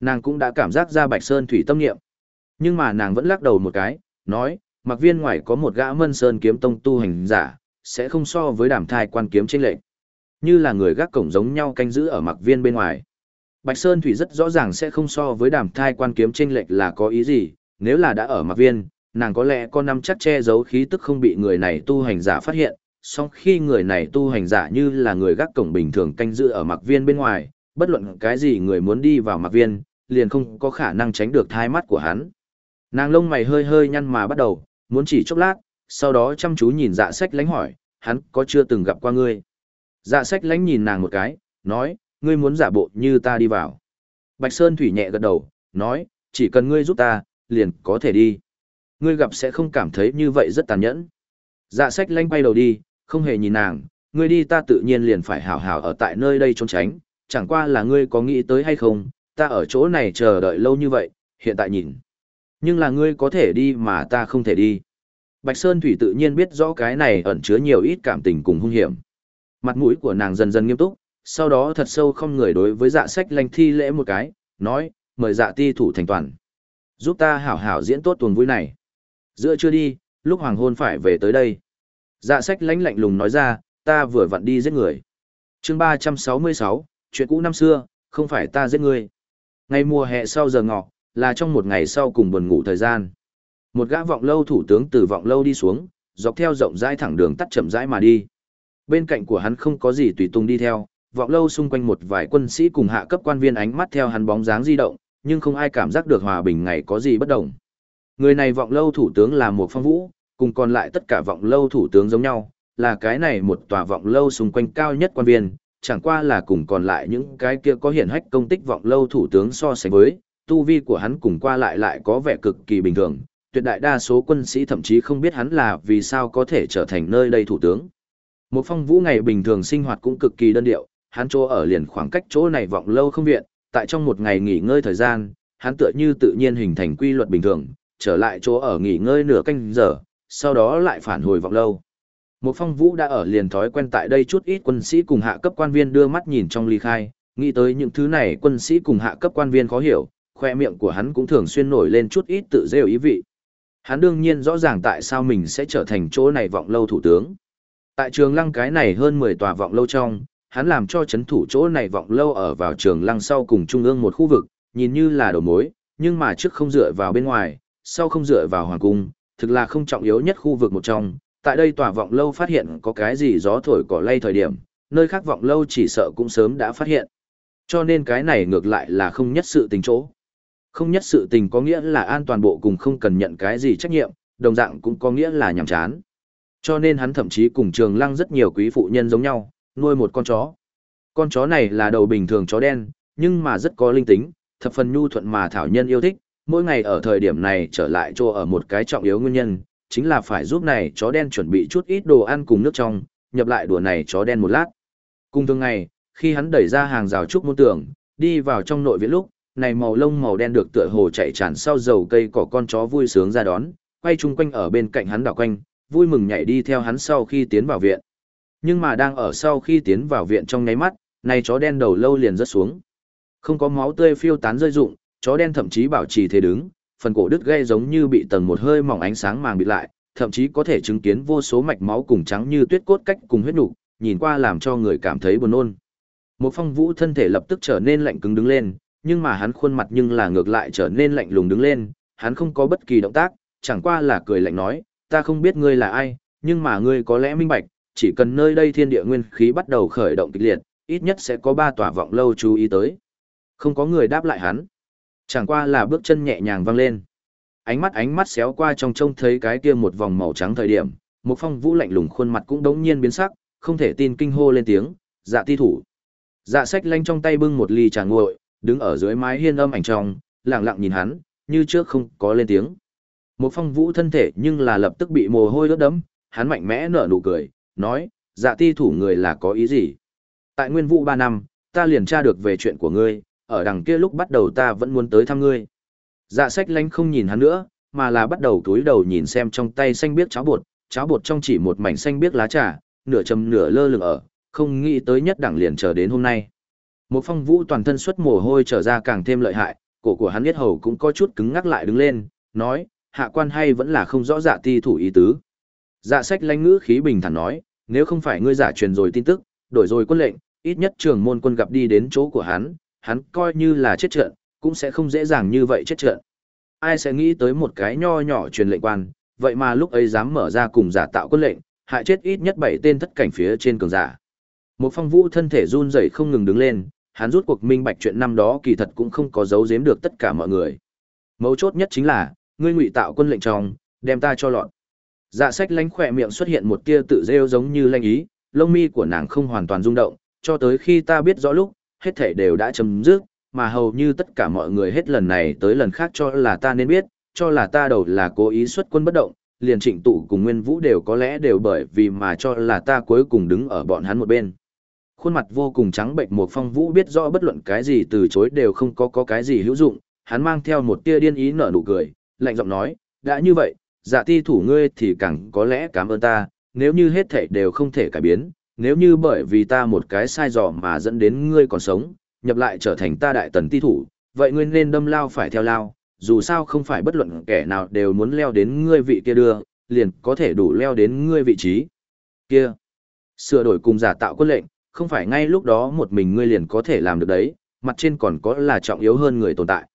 Nàng cũng đã cảm giác ra Bạch Sơn Thủy tâm niệm. Nhưng mà nàng vẫn lắc đầu một cái, nói, mặc viên ngoài có một gã mân sơn kiếm tông tu hành giả, sẽ không so với đàm thai quan kiếm trên lệnh. Như là người gác cổng giống nhau canh giữ ở mặc viên bên ngoài. Bạch Sơn Thủy rất rõ ràng sẽ không so với đàm thai quan kiếm trên lệnh là có ý gì, nếu là đã ở mặc viên, nàng có lẽ có năm chắc che giấu khí tức không bị người này tu hành giả phát hiện, song khi người này tu hành giả như là người gác cổng bình thường canh giữ ở mặc viên bên ngoài, bất luận cái gì người muốn đi vào mặc viên, liền không có khả năng tránh được thai mắt của hắn. Nàng lông mày hơi hơi nhăn mà bắt đầu, muốn chỉ chốc lát, sau đó chăm chú nhìn dạ sách lánh hỏi, hắn có chưa từng gặp qua ngươi. Dạ sách lánh nhìn nàng một cái, nói, ngươi muốn giả bộ như ta đi vào. Bạch Sơn Thủy nhẹ gật đầu, nói, chỉ cần ngươi giúp ta, liền có thể đi. Ngươi gặp sẽ không cảm thấy như vậy rất tàn nhẫn. Dạ sách lanh bay đầu đi, không hề nhìn nàng, ngươi đi ta tự nhiên liền phải hảo hảo ở tại nơi đây trốn tránh, chẳng qua là ngươi có nghĩ tới hay không, ta ở chỗ này chờ đợi lâu như vậy, hiện tại nhìn. Nhưng là ngươi có thể đi mà ta không thể đi. Bạch Sơn Thủy tự nhiên biết rõ cái này ẩn chứa nhiều ít cảm tình cùng hung hiểm. Mặt mũi của nàng dần dần nghiêm túc, sau đó thật sâu không người đối với dạ sách lành thi lễ một cái, nói, mời dạ ti thủ thành toàn. Giúp ta hảo hảo diễn tốt tuần vui này. Giữa chưa đi, lúc hoàng hôn phải về tới đây. Dạ sách lánh lạnh lùng nói ra, ta vừa vặn đi giết người. chương ba trăm sáu mươi sáu, chuyện cũ năm xưa, không phải ta giết người. Ngày mùa hè sau giờ ngọ, là trong một ngày sau cùng buồn ngủ thời gian. Một gã vọng lâu thủ tướng từ vọng lâu đi xuống, dọc theo rộng rãi thẳng đường tắt chậm rãi mà đi. Bên cạnh của hắn không có gì tùy tùng đi theo, vọng lâu xung quanh một vài quân sĩ cùng hạ cấp quan viên ánh mắt theo hắn bóng dáng di động, nhưng không ai cảm giác được hòa bình ngày có gì bất đồng. Người này vọng lâu thủ tướng là một phong vũ, cùng còn lại tất cả vọng lâu thủ tướng giống nhau, là cái này một tòa vọng lâu xung quanh cao nhất quan viên, chẳng qua là cùng còn lại những cái kia có hiển hách công tích vọng lâu thủ tướng so sánh với, tu vi của hắn cùng qua lại lại có vẻ cực kỳ bình thường, tuyệt đại đa số quân sĩ thậm chí không biết hắn là vì sao có thể trở thành nơi đây thủ tướng. Một phong vũ ngày bình thường sinh hoạt cũng cực kỳ đơn điệu, hắn chỗ ở liền khoảng cách chỗ này vọng lâu không viện, tại trong một ngày nghỉ ngơi thời gian, hắn tựa như tự nhiên hình thành quy luật bình thường, trở lại chỗ ở nghỉ ngơi nửa canh giờ, sau đó lại phản hồi vọng lâu. Một phong vũ đã ở liền thói quen tại đây chút ít quân sĩ cùng hạ cấp quan viên đưa mắt nhìn trong ly khai, nghĩ tới những thứ này quân sĩ cùng hạ cấp quan viên khó hiểu, khoe miệng của hắn cũng thường xuyên nổi lên chút ít tự rêu ý vị. Hắn đương nhiên rõ ràng tại sao mình sẽ trở thành chỗ này vọng lâu thủ tướng. Tại trường lăng cái này hơn 10 tòa vọng lâu trong, hắn làm cho chấn thủ chỗ này vọng lâu ở vào trường lăng sau cùng trung ương một khu vực, nhìn như là đầu mối, nhưng mà trước không dựa vào bên ngoài, sau không dựa vào hoàng cung, thực là không trọng yếu nhất khu vực một trong. Tại đây tòa vọng lâu phát hiện có cái gì gió thổi cỏ lay thời điểm, nơi khác vọng lâu chỉ sợ cũng sớm đã phát hiện. Cho nên cái này ngược lại là không nhất sự tình chỗ. Không nhất sự tình có nghĩa là an toàn bộ cùng không cần nhận cái gì trách nhiệm, đồng dạng cũng có nghĩa là nhàm chán. Cho nên hắn thậm chí cùng trường lăng rất nhiều quý phụ nhân giống nhau, nuôi một con chó. Con chó này là đầu bình thường chó đen, nhưng mà rất có linh tính, thập phần nhu thuận mà thảo nhân yêu thích, mỗi ngày ở thời điểm này trở lại cho ở một cái trọng yếu nguyên nhân, chính là phải giúp này chó đen chuẩn bị chút ít đồ ăn cùng nước trong, nhập lại đùa này chó đen một lát. Cùng thường ngày, khi hắn đẩy ra hàng rào trúc môn tường, đi vào trong nội viện lúc, này màu lông màu đen được tựa hồ chạy tràn sau dầu cây cỏ con chó vui sướng ra đón, quay chung quanh ở bên cạnh hắn đảo quanh, vui mừng nhảy đi theo hắn sau khi tiến vào viện. Nhưng mà đang ở sau khi tiến vào viện trong nháy mắt, này chó đen đầu lâu liền rớt xuống. Không có máu tươi phiêu tán rơi rụng, chó đen thậm chí bảo trì thế đứng, phần cổ đứt gây giống như bị tầng một hơi mỏng ánh sáng màng bịt lại, thậm chí có thể chứng kiến vô số mạch máu cùng trắng như tuyết cốt cách cùng huyết nục, nhìn qua làm cho người cảm thấy buồn nôn. Một phong vũ thân thể lập tức trở nên lạnh cứng đứng lên, nhưng mà hắn khuôn mặt nhưng là ngược lại trở nên lạnh lùng đứng lên, hắn không có bất kỳ động tác, chẳng qua là cười lạnh nói, ta không biết ngươi là ai, nhưng mà ngươi có lẽ minh bạch, chỉ cần nơi đây thiên địa nguyên khí bắt đầu khởi động kịch liệt, ít nhất sẽ có ba tòa vọng lâu chú ý tới. Không có người đáp lại hắn. Chẳng qua là bước chân nhẹ nhàng vang lên. Ánh mắt ánh mắt xéo qua trong trông thấy cái kia một vòng màu trắng thời điểm, một phong vũ lạnh lùng khuôn mặt cũng đống nhiên biến sắc, không thể tin kinh hô lên tiếng, dạ ti thủ. Dạ sách lanh trong tay bưng một ly trà nguội, đứng ở dưới mái hiên âm ảnh trong, lặng lặng nhìn hắn, như trước không có lên tiếng. Một phong vũ thân thể nhưng là lập tức bị mồ hôi đốt đấm, hắn mạnh mẽ nở nụ cười, nói, dạ ti thủ người là có ý gì? Tại nguyên vũ ba năm, ta liền tra được về chuyện của ngươi, ở đằng kia lúc bắt đầu ta vẫn muốn tới thăm ngươi. Dạ sách lánh không nhìn hắn nữa, mà là bắt đầu túi đầu nhìn xem trong tay xanh biếc cháo bột, cháo bột trong chỉ một mảnh xanh biếc lá trà, nửa chầm nửa lơ lửng ở, không nghĩ tới nhất đẳng liền chờ đến hôm nay. Một phong vũ toàn thân xuất mồ hôi trở ra càng thêm lợi hại, cổ của hắn biết hầu cũng có chút cứng ngắc lại đứng lên, nói, hạ quan hay vẫn là không rõ dạ ti thủ ý tứ. Dạ sách lãnh ngữ khí bình thản nói, nếu không phải ngươi giả truyền rồi tin tức, đổi rồi quân lệnh, ít nhất trường môn quân gặp đi đến chỗ của hắn, hắn coi như là chết trận, cũng sẽ không dễ dàng như vậy chết trận. Ai sẽ nghĩ tới một cái nho nhỏ truyền lệnh quan, vậy mà lúc ấy dám mở ra cùng giả tạo quân lệnh, hại chết ít nhất bảy tên thất cảnh phía trên cường giả. Một phong vũ thân thể run rẩy không ngừng đứng lên, hắn rút cuộc minh bạch chuyện năm đó kỳ thật cũng không có giấu giếm được tất cả mọi người. Mấu chốt nhất chính là, ngươi ngụy tạo quân lệnh trong, đem ta cho lọt. Dạ sách lánh khỏe miệng xuất hiện một tia tự rêu giống như lanh ý, lông mi của nàng không hoàn toàn rung động, cho tới khi ta biết rõ lúc, hết thể đều đã chấm dứt, mà hầu như tất cả mọi người hết lần này tới lần khác cho là ta nên biết, cho là ta đầu là cố ý xuất quân bất động, liền trịnh tụ cùng nguyên vũ đều có lẽ đều bởi vì mà cho là ta cuối cùng đứng ở bọn hắn một bên. Khuôn mặt vô cùng trắng bệnh một phong vũ biết rõ bất luận cái gì từ chối đều không có có cái gì hữu dụng, hắn mang theo một tia điên ý nở nụ cười, lạnh giọng nói, đã như vậy, dạ ti thủ ngươi thì càng có lẽ cảm ơn ta, nếu như hết thảy đều không thể cải biến, nếu như bởi vì ta một cái sai dò mà dẫn đến ngươi còn sống, nhập lại trở thành ta đại tần ti thủ, vậy ngươi nên đâm lao phải theo lao, dù sao không phải bất luận kẻ nào đều muốn leo đến ngươi vị kia đưa, liền có thể đủ leo đến ngươi vị trí. Kia, sửa đổi cùng giả tạo quân lệnh, không phải ngay lúc đó một mình ngươi liền có thể làm được đấy, mặt trên còn có là trọng yếu hơn người tồn tại.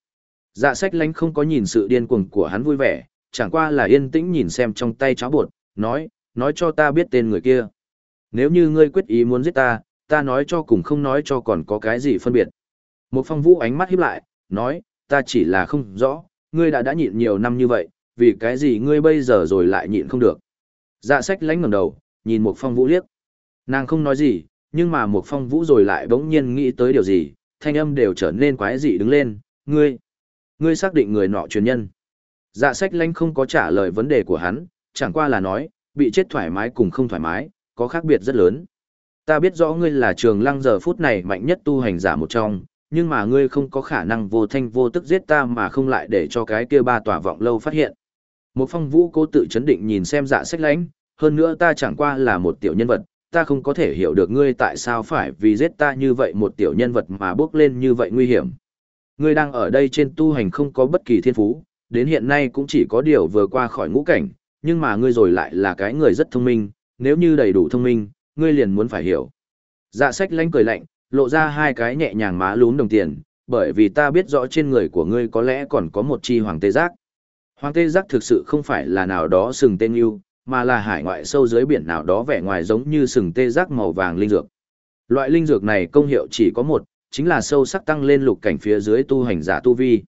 Dạ sách lánh không có nhìn sự điên cuồng của hắn vui vẻ, chẳng qua là yên tĩnh nhìn xem trong tay cháo bột, nói, nói cho ta biết tên người kia. Nếu như ngươi quyết ý muốn giết ta, ta nói cho cùng không nói cho còn có cái gì phân biệt. Một phong vũ ánh mắt híp lại, nói, ta chỉ là không rõ, ngươi đã đã nhịn nhiều năm như vậy, vì cái gì ngươi bây giờ rồi lại nhịn không được. Dạ sách lánh ngẩng đầu, nhìn một phong vũ liếc. Nàng không nói gì, nhưng mà một phong vũ rồi lại bỗng nhiên nghĩ tới điều gì, thanh âm đều trở nên quái dị đứng lên, ngươi, ngươi xác định người nọ truyền nhân. Dạ sách lánh không có trả lời vấn đề của hắn, chẳng qua là nói, bị chết thoải mái cùng không thoải mái, có khác biệt rất lớn. Ta biết rõ ngươi là trường lăng giờ phút này mạnh nhất tu hành giả một trong, nhưng mà ngươi không có khả năng vô thanh vô tức giết ta mà không lại để cho cái kia ba tòa vọng lâu phát hiện. Một phong vũ cố tự chấn định nhìn xem dạ sách lánh, hơn nữa ta chẳng qua là một tiểu nhân vật, ta không có thể hiểu được ngươi tại sao phải vì giết ta như vậy một tiểu nhân vật mà bước lên như vậy nguy hiểm. Ngươi đang ở đây trên tu hành không có bất kỳ thiên phú, đến hiện nay cũng chỉ có điều vừa qua khỏi ngũ cảnh, nhưng mà ngươi rồi lại là cái người rất thông minh, nếu như đầy đủ thông minh, ngươi liền muốn phải hiểu. Dạ sách lánh cười lạnh, lộ ra hai cái nhẹ nhàng má lún đồng tiền, bởi vì ta biết rõ trên người của ngươi có lẽ còn có một chi hoàng tê giác. Hoàng tê giác thực sự không phải là nào đó sừng tên yêu, mà là hải ngoại sâu dưới biển nào đó vẻ ngoài giống như sừng tê giác màu vàng linh dược. Loại linh dược này công hiệu chỉ có một, chính là sâu sắc tăng lên lục cảnh phía dưới tu hành giả tu vi.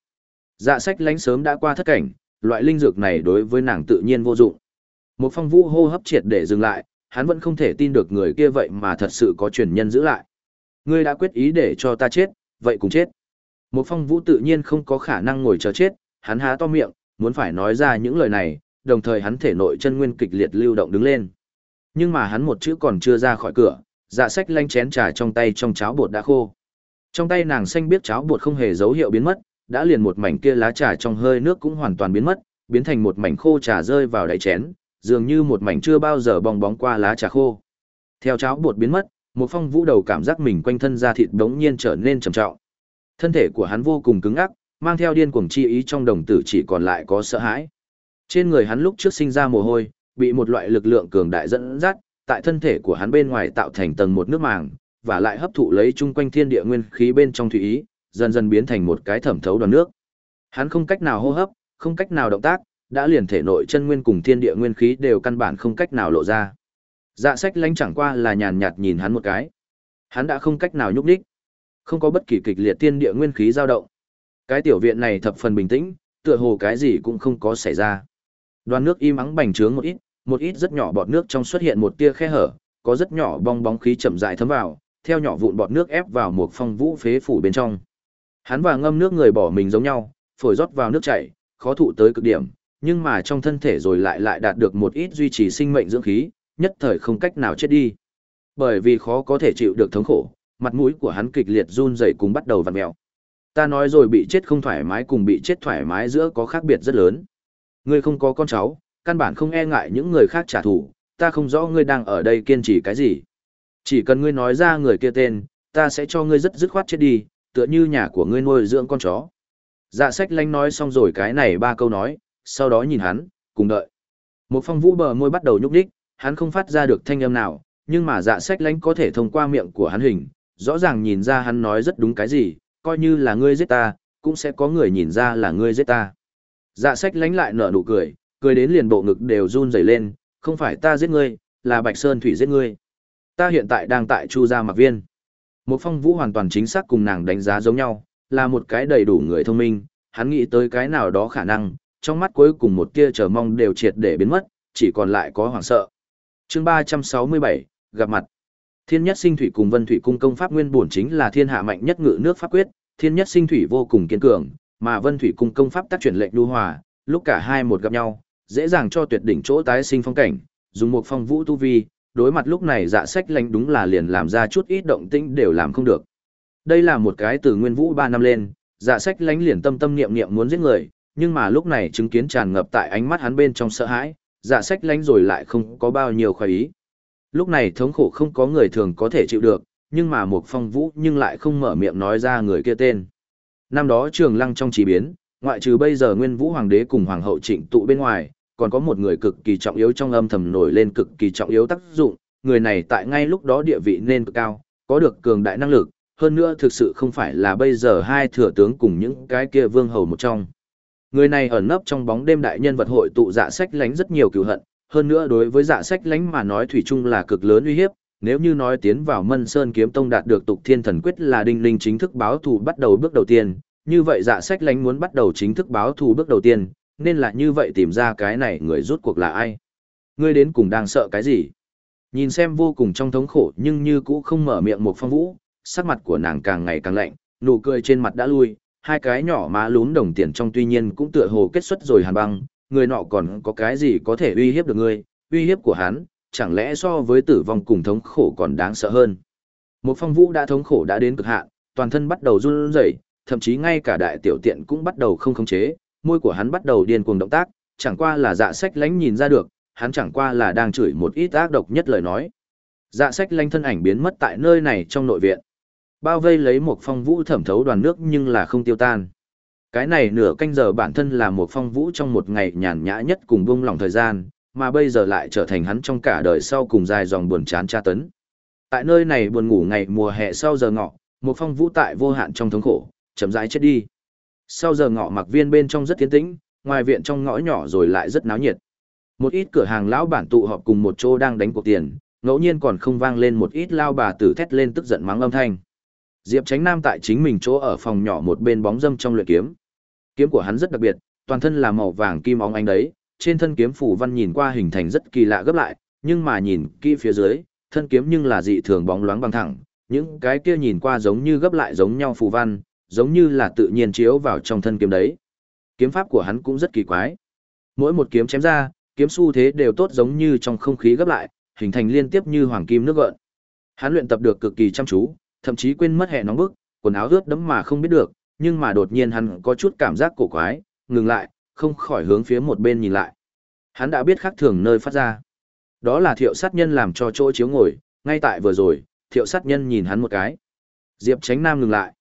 Dạ sách lánh sớm đã qua thất cảnh, loại linh dược này đối với nàng tự nhiên vô dụng. Một phong vũ hô hấp triệt để dừng lại, hắn vẫn không thể tin được người kia vậy mà thật sự có truyền nhân giữ lại. Ngươi đã quyết ý để cho ta chết, vậy cũng chết. Một phong vũ tự nhiên không có khả năng ngồi chờ chết, hắn há to miệng, muốn phải nói ra những lời này, đồng thời hắn thể nội chân nguyên kịch liệt lưu động đứng lên. Nhưng mà hắn một chữ còn chưa ra khỏi cửa, dạ sách lanh chén trà trong tay trong cháo bột đã khô. Trong tay nàng xanh biết cháo bột không hề dấu hiệu biến mất, đã liền một mảnh kia lá trà trong hơi nước cũng hoàn toàn biến mất, biến thành một mảnh khô trà rơi vào đáy chén, dường như một mảnh chưa bao giờ bong bóng qua lá trà khô. Theo cháo bột biến mất, một phong vũ đầu cảm giác mình quanh thân da thịt đống nhiên trở nên trầm trọng. Thân thể của hắn vô cùng cứng ngắc, mang theo điên cuồng chi ý trong đồng tử chỉ còn lại có sợ hãi. Trên người hắn lúc trước sinh ra mồ hôi, bị một loại lực lượng cường đại dẫn dắt, tại thân thể của hắn bên ngoài tạo thành tầng một nước màng, và lại hấp thụ lấy chung quanh thiên địa nguyên khí bên trong thủy ý, dần dần biến thành một cái thẩm thấu đoàn nước. Hắn không cách nào hô hấp, không cách nào động tác, đã liền thể nội chân nguyên cùng thiên địa nguyên khí đều căn bản không cách nào lộ ra. Dạ sách lánh chẳng qua là nhàn nhạt nhìn hắn một cái. Hắn đã không cách nào nhúc đích. Không có bất kỳ kịch liệt thiên địa nguyên khí dao động. Cái tiểu viện này thập phần bình tĩnh, tựa hồ cái gì cũng không có xảy ra. Đoàn nước im ắng bành trướng một ít, một ít rất nhỏ bọt nước trong xuất hiện một tia khe hở, có rất nhỏ bong bóng khí chậm rãi thấm vào, theo nhỏ vụn bọt nước ép vào một phong vũ phế phủ bên trong. Hắn và ngâm nước người bỏ mình giống nhau, phổi rót vào nước chảy, khó thụ tới cực điểm, nhưng mà trong thân thể rồi lại lại đạt được một ít duy trì sinh mệnh dưỡng khí, nhất thời không cách nào chết đi. Bởi vì khó có thể chịu được thống khổ, mặt mũi của hắn kịch liệt run rẩy cùng bắt đầu vặn mèo. Ta nói rồi bị chết không thoải mái cùng bị chết thoải mái giữa có khác biệt rất lớn. Ngươi không có con cháu, căn bản không e ngại những người khác trả thù, ta không rõ ngươi đang ở đây kiên trì cái gì. Chỉ cần ngươi nói ra người kia tên, ta sẽ cho ngươi rất dứt khoát chết đi, tựa như nhà của ngươi nuôi dưỡng con chó. Dạ sách lanh nói xong rồi cái này ba câu nói, sau đó nhìn hắn, cùng đợi. Một phong vũ bờ môi bắt đầu nhúc nhích, hắn không phát ra được thanh âm nào, nhưng mà dạ sách lanh có thể thông qua miệng của hắn hình, rõ ràng nhìn ra hắn nói rất đúng cái gì, coi như là ngươi giết ta, cũng sẽ có người nhìn ra là ngươi giết ta. Dạ sách lánh lại nở nụ cười, cười đến liền bộ ngực đều run rẩy lên, không phải ta giết ngươi, là Bạch Sơn Thủy giết ngươi. Ta hiện tại đang tại Chu Gia Mạc Viên. Một phong vũ hoàn toàn chính xác cùng nàng đánh giá giống nhau, là một cái đầy đủ người thông minh, hắn nghĩ tới cái nào đó khả năng, trong mắt cuối cùng một tia chờ mong đều triệt để biến mất, chỉ còn lại có hoảng sợ. chương 367, gặp mặt. Thiên nhất sinh thủy cùng vân thủy cung công pháp nguyên bổn chính là thiên hạ mạnh nhất ngự nước pháp quyết, thiên nhất sinh thủy vô cùng kiên cường, mà vân thủy cung công pháp tác chuyển lệnh lưu hòa, lúc cả hai một gặp nhau, dễ dàng cho tuyệt đỉnh chỗ tái sinh phong cảnh, dùng một phong vũ tu vi, đối mặt lúc này dạ sách lánh đúng là liền làm ra chút ít động tĩnh đều làm không được. Đây là một cái từ nguyên vũ 3 năm lên, dạ sách lánh liền tâm tâm niệm niệm muốn giết người, nhưng mà lúc này chứng kiến tràn ngập tại ánh mắt hắn bên trong sợ hãi, dạ sách lánh rồi lại không có bao nhiêu khoái ý. Lúc này thống khổ không có người thường có thể chịu được, nhưng mà một phong vũ nhưng lại không mở miệng nói ra người kia tên. Năm đó trường lăng trong trí biến, ngoại trừ bây giờ nguyên vũ hoàng đế cùng hoàng hậu trịnh tụ bên ngoài, còn có một người cực kỳ trọng yếu trong âm thầm nổi lên cực kỳ trọng yếu tác dụng, người này tại ngay lúc đó địa vị nên cực cao, có được cường đại năng lực, hơn nữa thực sự không phải là bây giờ hai thừa tướng cùng những cái kia vương hầu một trong. Người này ẩn nấp trong bóng đêm đại nhân vật hội tụ dạ sách lánh rất nhiều cựu hận, hơn nữa đối với dạ sách lánh mà nói thủy chung là cực lớn uy hiếp, nếu như nói tiến vào Mân Sơn kiếm tông đạt được tục thiên thần quyết là đinh linh chính thức báo thù bắt đầu bước đầu tiên, như vậy dạ sách lánh muốn bắt đầu chính thức báo thù bước đầu tiên, nên là như vậy tìm ra cái này người rút cuộc là ai. Ngươi đến cùng đang sợ cái gì? Nhìn xem vô cùng trong thống khổ nhưng như cũ không mở miệng một phong vũ, sắc mặt của nàng càng ngày càng lạnh, nụ cười trên mặt đã lui, hai cái nhỏ má lún đồng tiền trong tuy nhiên cũng tựa hồ kết xuất rồi hàn băng, người nọ còn có cái gì có thể uy hiếp được ngươi, uy hiếp của hắn, chẳng lẽ so với tử vong cùng thống khổ còn đáng sợ hơn. Một phong vũ đã thống khổ đã đến cực hạn, toàn thân bắt đầu run rẩy, thậm chí ngay cả đại tiểu tiện cũng bắt đầu không khống chế, môi của hắn bắt đầu điên cuồng động tác, chẳng qua là dạ sách lánh nhìn ra được, hắn chẳng qua là đang chửi một ít ác độc nhất lời nói. Dạ sách lánh thân ảnh biến mất tại nơi này trong nội viện. Bao vây lấy một phong vũ thẩm thấu đoàn nước nhưng là không tiêu tan. Cái này nửa canh giờ bản thân là một phong vũ trong một ngày nhàn nhã nhất cùng buông lỏng thời gian, mà bây giờ lại trở thành hắn trong cả đời sau cùng dài dòng buồn chán tra tấn. Tại nơi này buồn ngủ ngày mùa hè sau giờ ngọ, một phong vũ tại vô hạn trong thống khổ, chậm rãi chết đi. Sau giờ ngọ mặc viên bên trong rất tiến tĩnh, ngoài viện trong ngõ nhỏ rồi lại rất náo nhiệt. Một ít cửa hàng lão bản tụ họp cùng một chỗ đang đánh cuộc tiền, ngẫu nhiên còn không vang lên một ít lao bà tử thét lên tức giận mắng âm thanh. Diệp Tránh Nam tại chính mình chỗ ở phòng nhỏ một bên bóng dâm trong luyện kiếm. Kiếm của hắn rất đặc biệt, toàn thân là màu vàng kim óng ánh đấy, trên thân kiếm phủ văn nhìn qua hình thành rất kỳ lạ gấp lại, nhưng mà nhìn kỹ phía dưới, thân kiếm nhưng là dị thường bóng loáng bằng thẳng, những cái kia nhìn qua giống như gấp lại giống nhau phù văn, giống như là tự nhiên chiếu vào trong thân kiếm đấy. Kiếm pháp của hắn cũng rất kỳ quái. Mỗi một kiếm chém ra, kiếm xu thế đều tốt giống như trong không khí gấp lại, hình thành liên tiếp như hoàng kim nước gợn. Hắn luyện tập được cực kỳ chăm chú, thậm chí quên mất hệ nóng bức, quần áo ướt đẫm mà không biết được, nhưng mà đột nhiên hắn có chút cảm giác cổ quái, ngừng lại, không khỏi hướng phía một bên nhìn lại. Hắn đã biết khác thường nơi phát ra. Đó là thiệu sát nhân làm cho chỗ chiếu ngồi, ngay tại vừa rồi, thiệu sát nhân nhìn hắn một cái. Diệp tránh nam ngừng lại.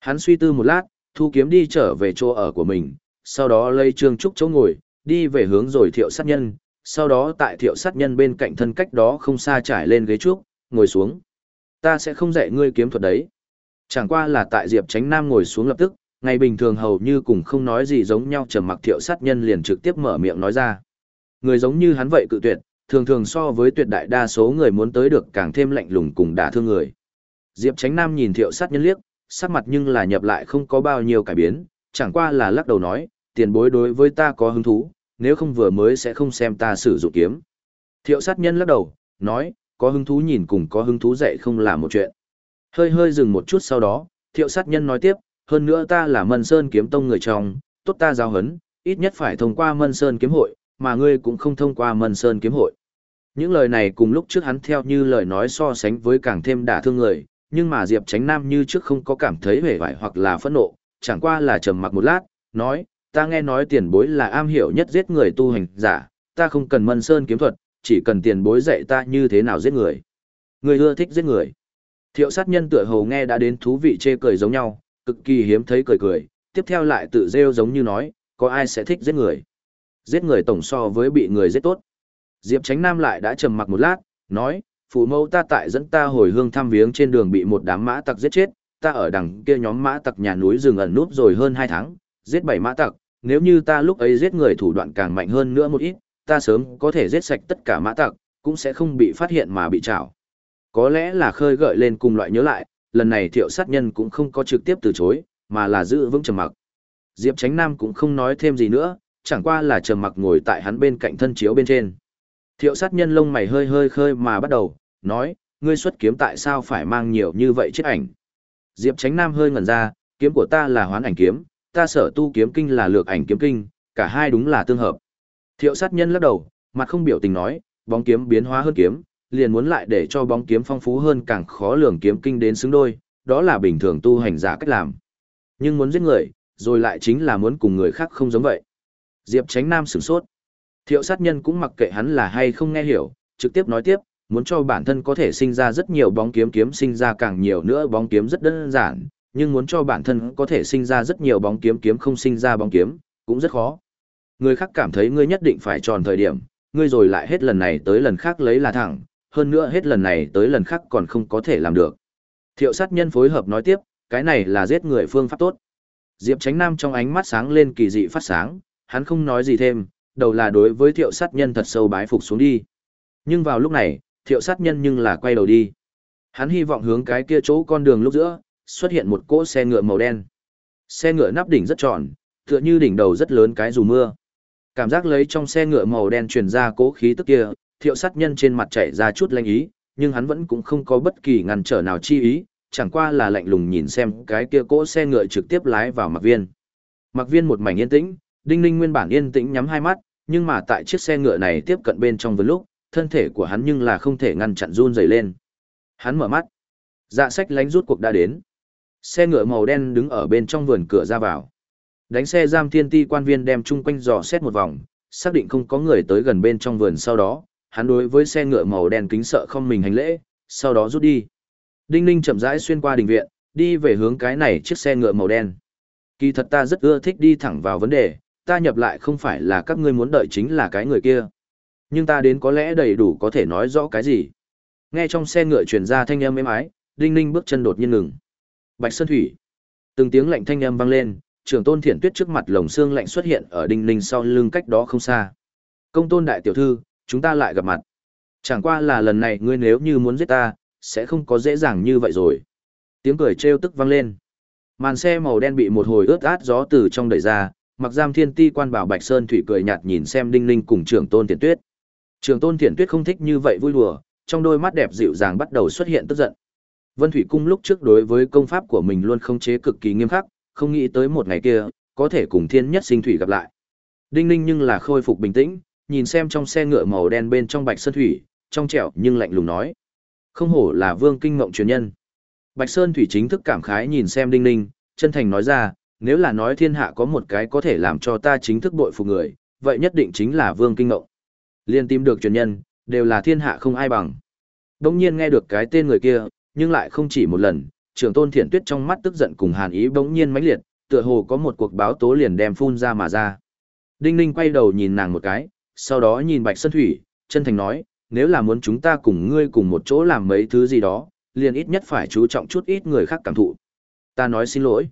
Hắn suy tư một lát, thu kiếm đi trở về chỗ ở của mình, sau đó lấy trương trúc chỗ ngồi, đi về hướng rồi thiệu sát nhân, sau đó tại thiệu sát nhân bên cạnh thân cách đó không xa trải lên ghế trúc, ngồi xuống. Ta sẽ không dạy ngươi kiếm thuật đấy. Chẳng qua là tại Diệp Tránh Nam ngồi xuống lập tức, ngày bình thường hầu như cùng không nói gì giống nhau trầm mặc thiệu sát nhân liền trực tiếp mở miệng nói ra. Người giống như hắn vậy cự tuyệt, thường thường so với tuyệt đại đa số người muốn tới được càng thêm lạnh lùng cùng đả thương người. Diệp Tránh Nam nhìn thiệu sát nhân liếc, sắc mặt nhưng là nhập lại không có bao nhiêu cải biến, chẳng qua là lắc đầu nói, tiền bối đối với ta có hứng thú, nếu không vừa mới sẽ không xem ta sử dụng kiếm. Thiệu sát nhân lắc đầu, nói, có hứng thú nhìn cùng có hứng thú dạy không là một chuyện. Hơi hơi dừng một chút sau đó, thiệu sát nhân nói tiếp, hơn nữa ta là Mân Sơn kiếm tông người trong, tốt ta giao hấn, ít nhất phải thông qua Mân Sơn kiếm hội, mà ngươi cũng không thông qua Mân Sơn kiếm hội. Những lời này cùng lúc trước hắn theo như lời nói so sánh với càng thêm đả thương người, nhưng mà Diệp Tránh Nam như trước không có cảm thấy hề vải hoặc là phẫn nộ, chẳng qua là trầm mặc một lát, nói, ta nghe nói tiền bối là am hiểu nhất giết người tu hành giả, ta không cần Mân Sơn kiếm thuật, chỉ cần tiền bối dạy ta như thế nào giết người. Người ưa thích giết người. Thiệu sát nhân tựa hồ nghe đã đến thú vị chê cười giống nhau, cực kỳ hiếm thấy cười cười, tiếp theo lại tự rêu giống như nói, có ai sẽ thích giết người. Giết người tổng so với bị người giết tốt. Diệp Tránh Nam lại đã trầm mặc một lát, nói, phụ mẫu ta tại dẫn ta hồi hương thăm viếng trên đường bị một đám mã tặc giết chết, ta ở đằng kia nhóm mã tặc nhà núi rừng ẩn núp rồi hơn 2 tháng, giết 7 mã tặc, nếu như ta lúc ấy giết người thủ đoạn càng mạnh hơn nữa một ít, ta sớm có thể giết sạch tất cả mã tặc, cũng sẽ không bị phát hiện mà bị trảo. Có lẽ là khơi gợi lên cùng loại nhớ lại, lần này thiệu sát nhân cũng không có trực tiếp từ chối, mà là giữ vững trầm mặc. Diệp Tránh Nam cũng không nói thêm gì nữa, chẳng qua là trầm mặc ngồi tại hắn bên cạnh thân chiếu bên trên. Thiệu sát nhân lông mày hơi hơi khơi mà bắt đầu, nói, ngươi xuất kiếm tại sao phải mang nhiều như vậy chết ảnh. Diệp Tránh Nam hơi ngẩn ra, kiếm của ta là hoán ảnh kiếm, ta sở tu kiếm kinh là lược ảnh kiếm kinh, cả hai đúng là tương hợp. Thiệu sát nhân lắc đầu, mặt không biểu tình nói, bóng kiếm biến hóa hơn kiếm, liền muốn lại để cho bóng kiếm phong phú hơn càng khó lường kiếm kinh đến xứng đôi, đó là bình thường tu hành giả cách làm. Nhưng muốn giết người, rồi lại chính là muốn cùng người khác không giống vậy. Diệp Tránh Nam sửng sốt. Thiệu sát nhân cũng mặc kệ hắn là hay không nghe hiểu, trực tiếp nói tiếp, muốn cho bản thân có thể sinh ra rất nhiều bóng kiếm kiếm sinh ra càng nhiều nữa bóng kiếm rất đơn giản, nhưng muốn cho bản thân có thể sinh ra rất nhiều bóng kiếm kiếm không sinh ra bóng kiếm, cũng rất khó. Người khác cảm thấy ngươi nhất định phải tròn thời điểm, ngươi rồi lại hết lần này tới lần khác lấy là thẳng, hơn nữa hết lần này tới lần khác còn không có thể làm được. Thiệu sát nhân phối hợp nói tiếp, cái này là giết người phương pháp tốt. Diệp Tránh Nam trong ánh mắt sáng lên kỳ dị phát sáng, hắn không nói gì thêm, đầu là đối với thiệu sát nhân thật sâu bái phục xuống đi. Nhưng vào lúc này, thiệu sát nhân nhưng là quay đầu đi. Hắn hy vọng hướng cái kia chỗ con đường lúc giữa, xuất hiện một cỗ xe ngựa màu đen. Xe ngựa nắp đỉnh rất tròn, tựa như đỉnh đầu rất lớn cái dù mưa. Cảm giác lấy trong xe ngựa màu đen truyền ra cố khí tức kia, thiệu sát nhân trên mặt chảy ra chút lanh ý, nhưng hắn vẫn cũng không có bất kỳ ngăn trở nào chi ý, chẳng qua là lạnh lùng nhìn xem cái kia cỗ xe ngựa trực tiếp lái vào mặc viên. Mặc viên một mảnh yên tĩnh, đinh ninh nguyên bản yên tĩnh nhắm hai mắt, nhưng mà tại chiếc xe ngựa này tiếp cận bên trong vừa lúc, thân thể của hắn nhưng là không thể ngăn chặn run rẩy lên. Hắn mở mắt. Dạ sách lánh rút cuộc đã đến. Xe ngựa màu đen đứng ở bên trong vườn cửa ra vào. Đánh xe giam thiên ti quan viên đem chung quanh dò xét một vòng, xác định không có người tới gần bên trong vườn sau đó, hắn đối với xe ngựa màu đen kính sợ không mình hành lễ, sau đó rút đi. Đinh Ninh chậm rãi xuyên qua đình viện, đi về hướng cái này chiếc xe ngựa màu đen. Kỳ thật ta rất ưa thích đi thẳng vào vấn đề, ta nhập lại không phải là các ngươi muốn đợi chính là cái người kia. Nhưng ta đến có lẽ đầy đủ có thể nói rõ cái gì. Nghe trong xe ngựa truyền ra thanh âm êm ái, Đinh Ninh bước chân đột nhiên ngừng. Bạch Sơn Thủy. Từng tiếng lạnh thanh âm vang lên, trưởng tôn thiện tuyết trước mặt lồng xương lạnh xuất hiện ở Đinh Ninh sau lưng cách đó không xa. Công tôn đại tiểu thư, chúng ta lại gặp mặt. Chẳng qua là lần này ngươi nếu như muốn giết ta, sẽ không có dễ dàng như vậy rồi. Tiếng cười trêu tức vang lên. Màn xe màu đen bị một hồi ướt át gió từ trong đẩy ra, mặc giam thiên ti quan bảo Bạch Sơn Thủy cười nhạt nhìn xem Đinh Ninh cùng trưởng tôn thiện tuyết. Trưởng tôn thiện tuyết không thích như vậy vui đùa, trong đôi mắt đẹp dịu dàng bắt đầu xuất hiện tức giận. Vân Thủy Cung lúc trước đối với công pháp của mình luôn không chế cực kỳ nghiêm khắc, không nghĩ tới một ngày kia, có thể cùng thiên nhất sinh thủy gặp lại. Đinh Ninh nhưng là khôi phục bình tĩnh, nhìn xem trong xe ngựa màu đen bên trong Bạch Sơn Thủy, trong trẻo nhưng lạnh lùng nói. Không hổ là vương kinh ngộng truyền nhân. Bạch Sơn Thủy chính thức cảm khái nhìn xem Đinh Ninh, chân thành nói ra, nếu là nói thiên hạ có một cái có thể làm cho ta chính thức bội phục người, vậy nhất định chính là vương kinh ngộng. Liên tìm được truyền nhân, đều là thiên hạ không ai bằng. Đông nhiên nghe được cái tên người kia, nhưng lại không chỉ một lần, trưởng tôn thiển tuyết trong mắt tức giận cùng hàn ý bỗng nhiên mãnh liệt, tựa hồ có một cuộc báo tố liền đem phun ra mà ra. Đinh Ninh quay đầu nhìn nàng một cái, sau đó nhìn Bạch Sơn Thủy, chân thành nói, nếu là muốn chúng ta cùng ngươi cùng một chỗ làm mấy thứ gì đó, liền ít nhất phải chú trọng chút ít người khác cảm thụ. Ta nói xin lỗi.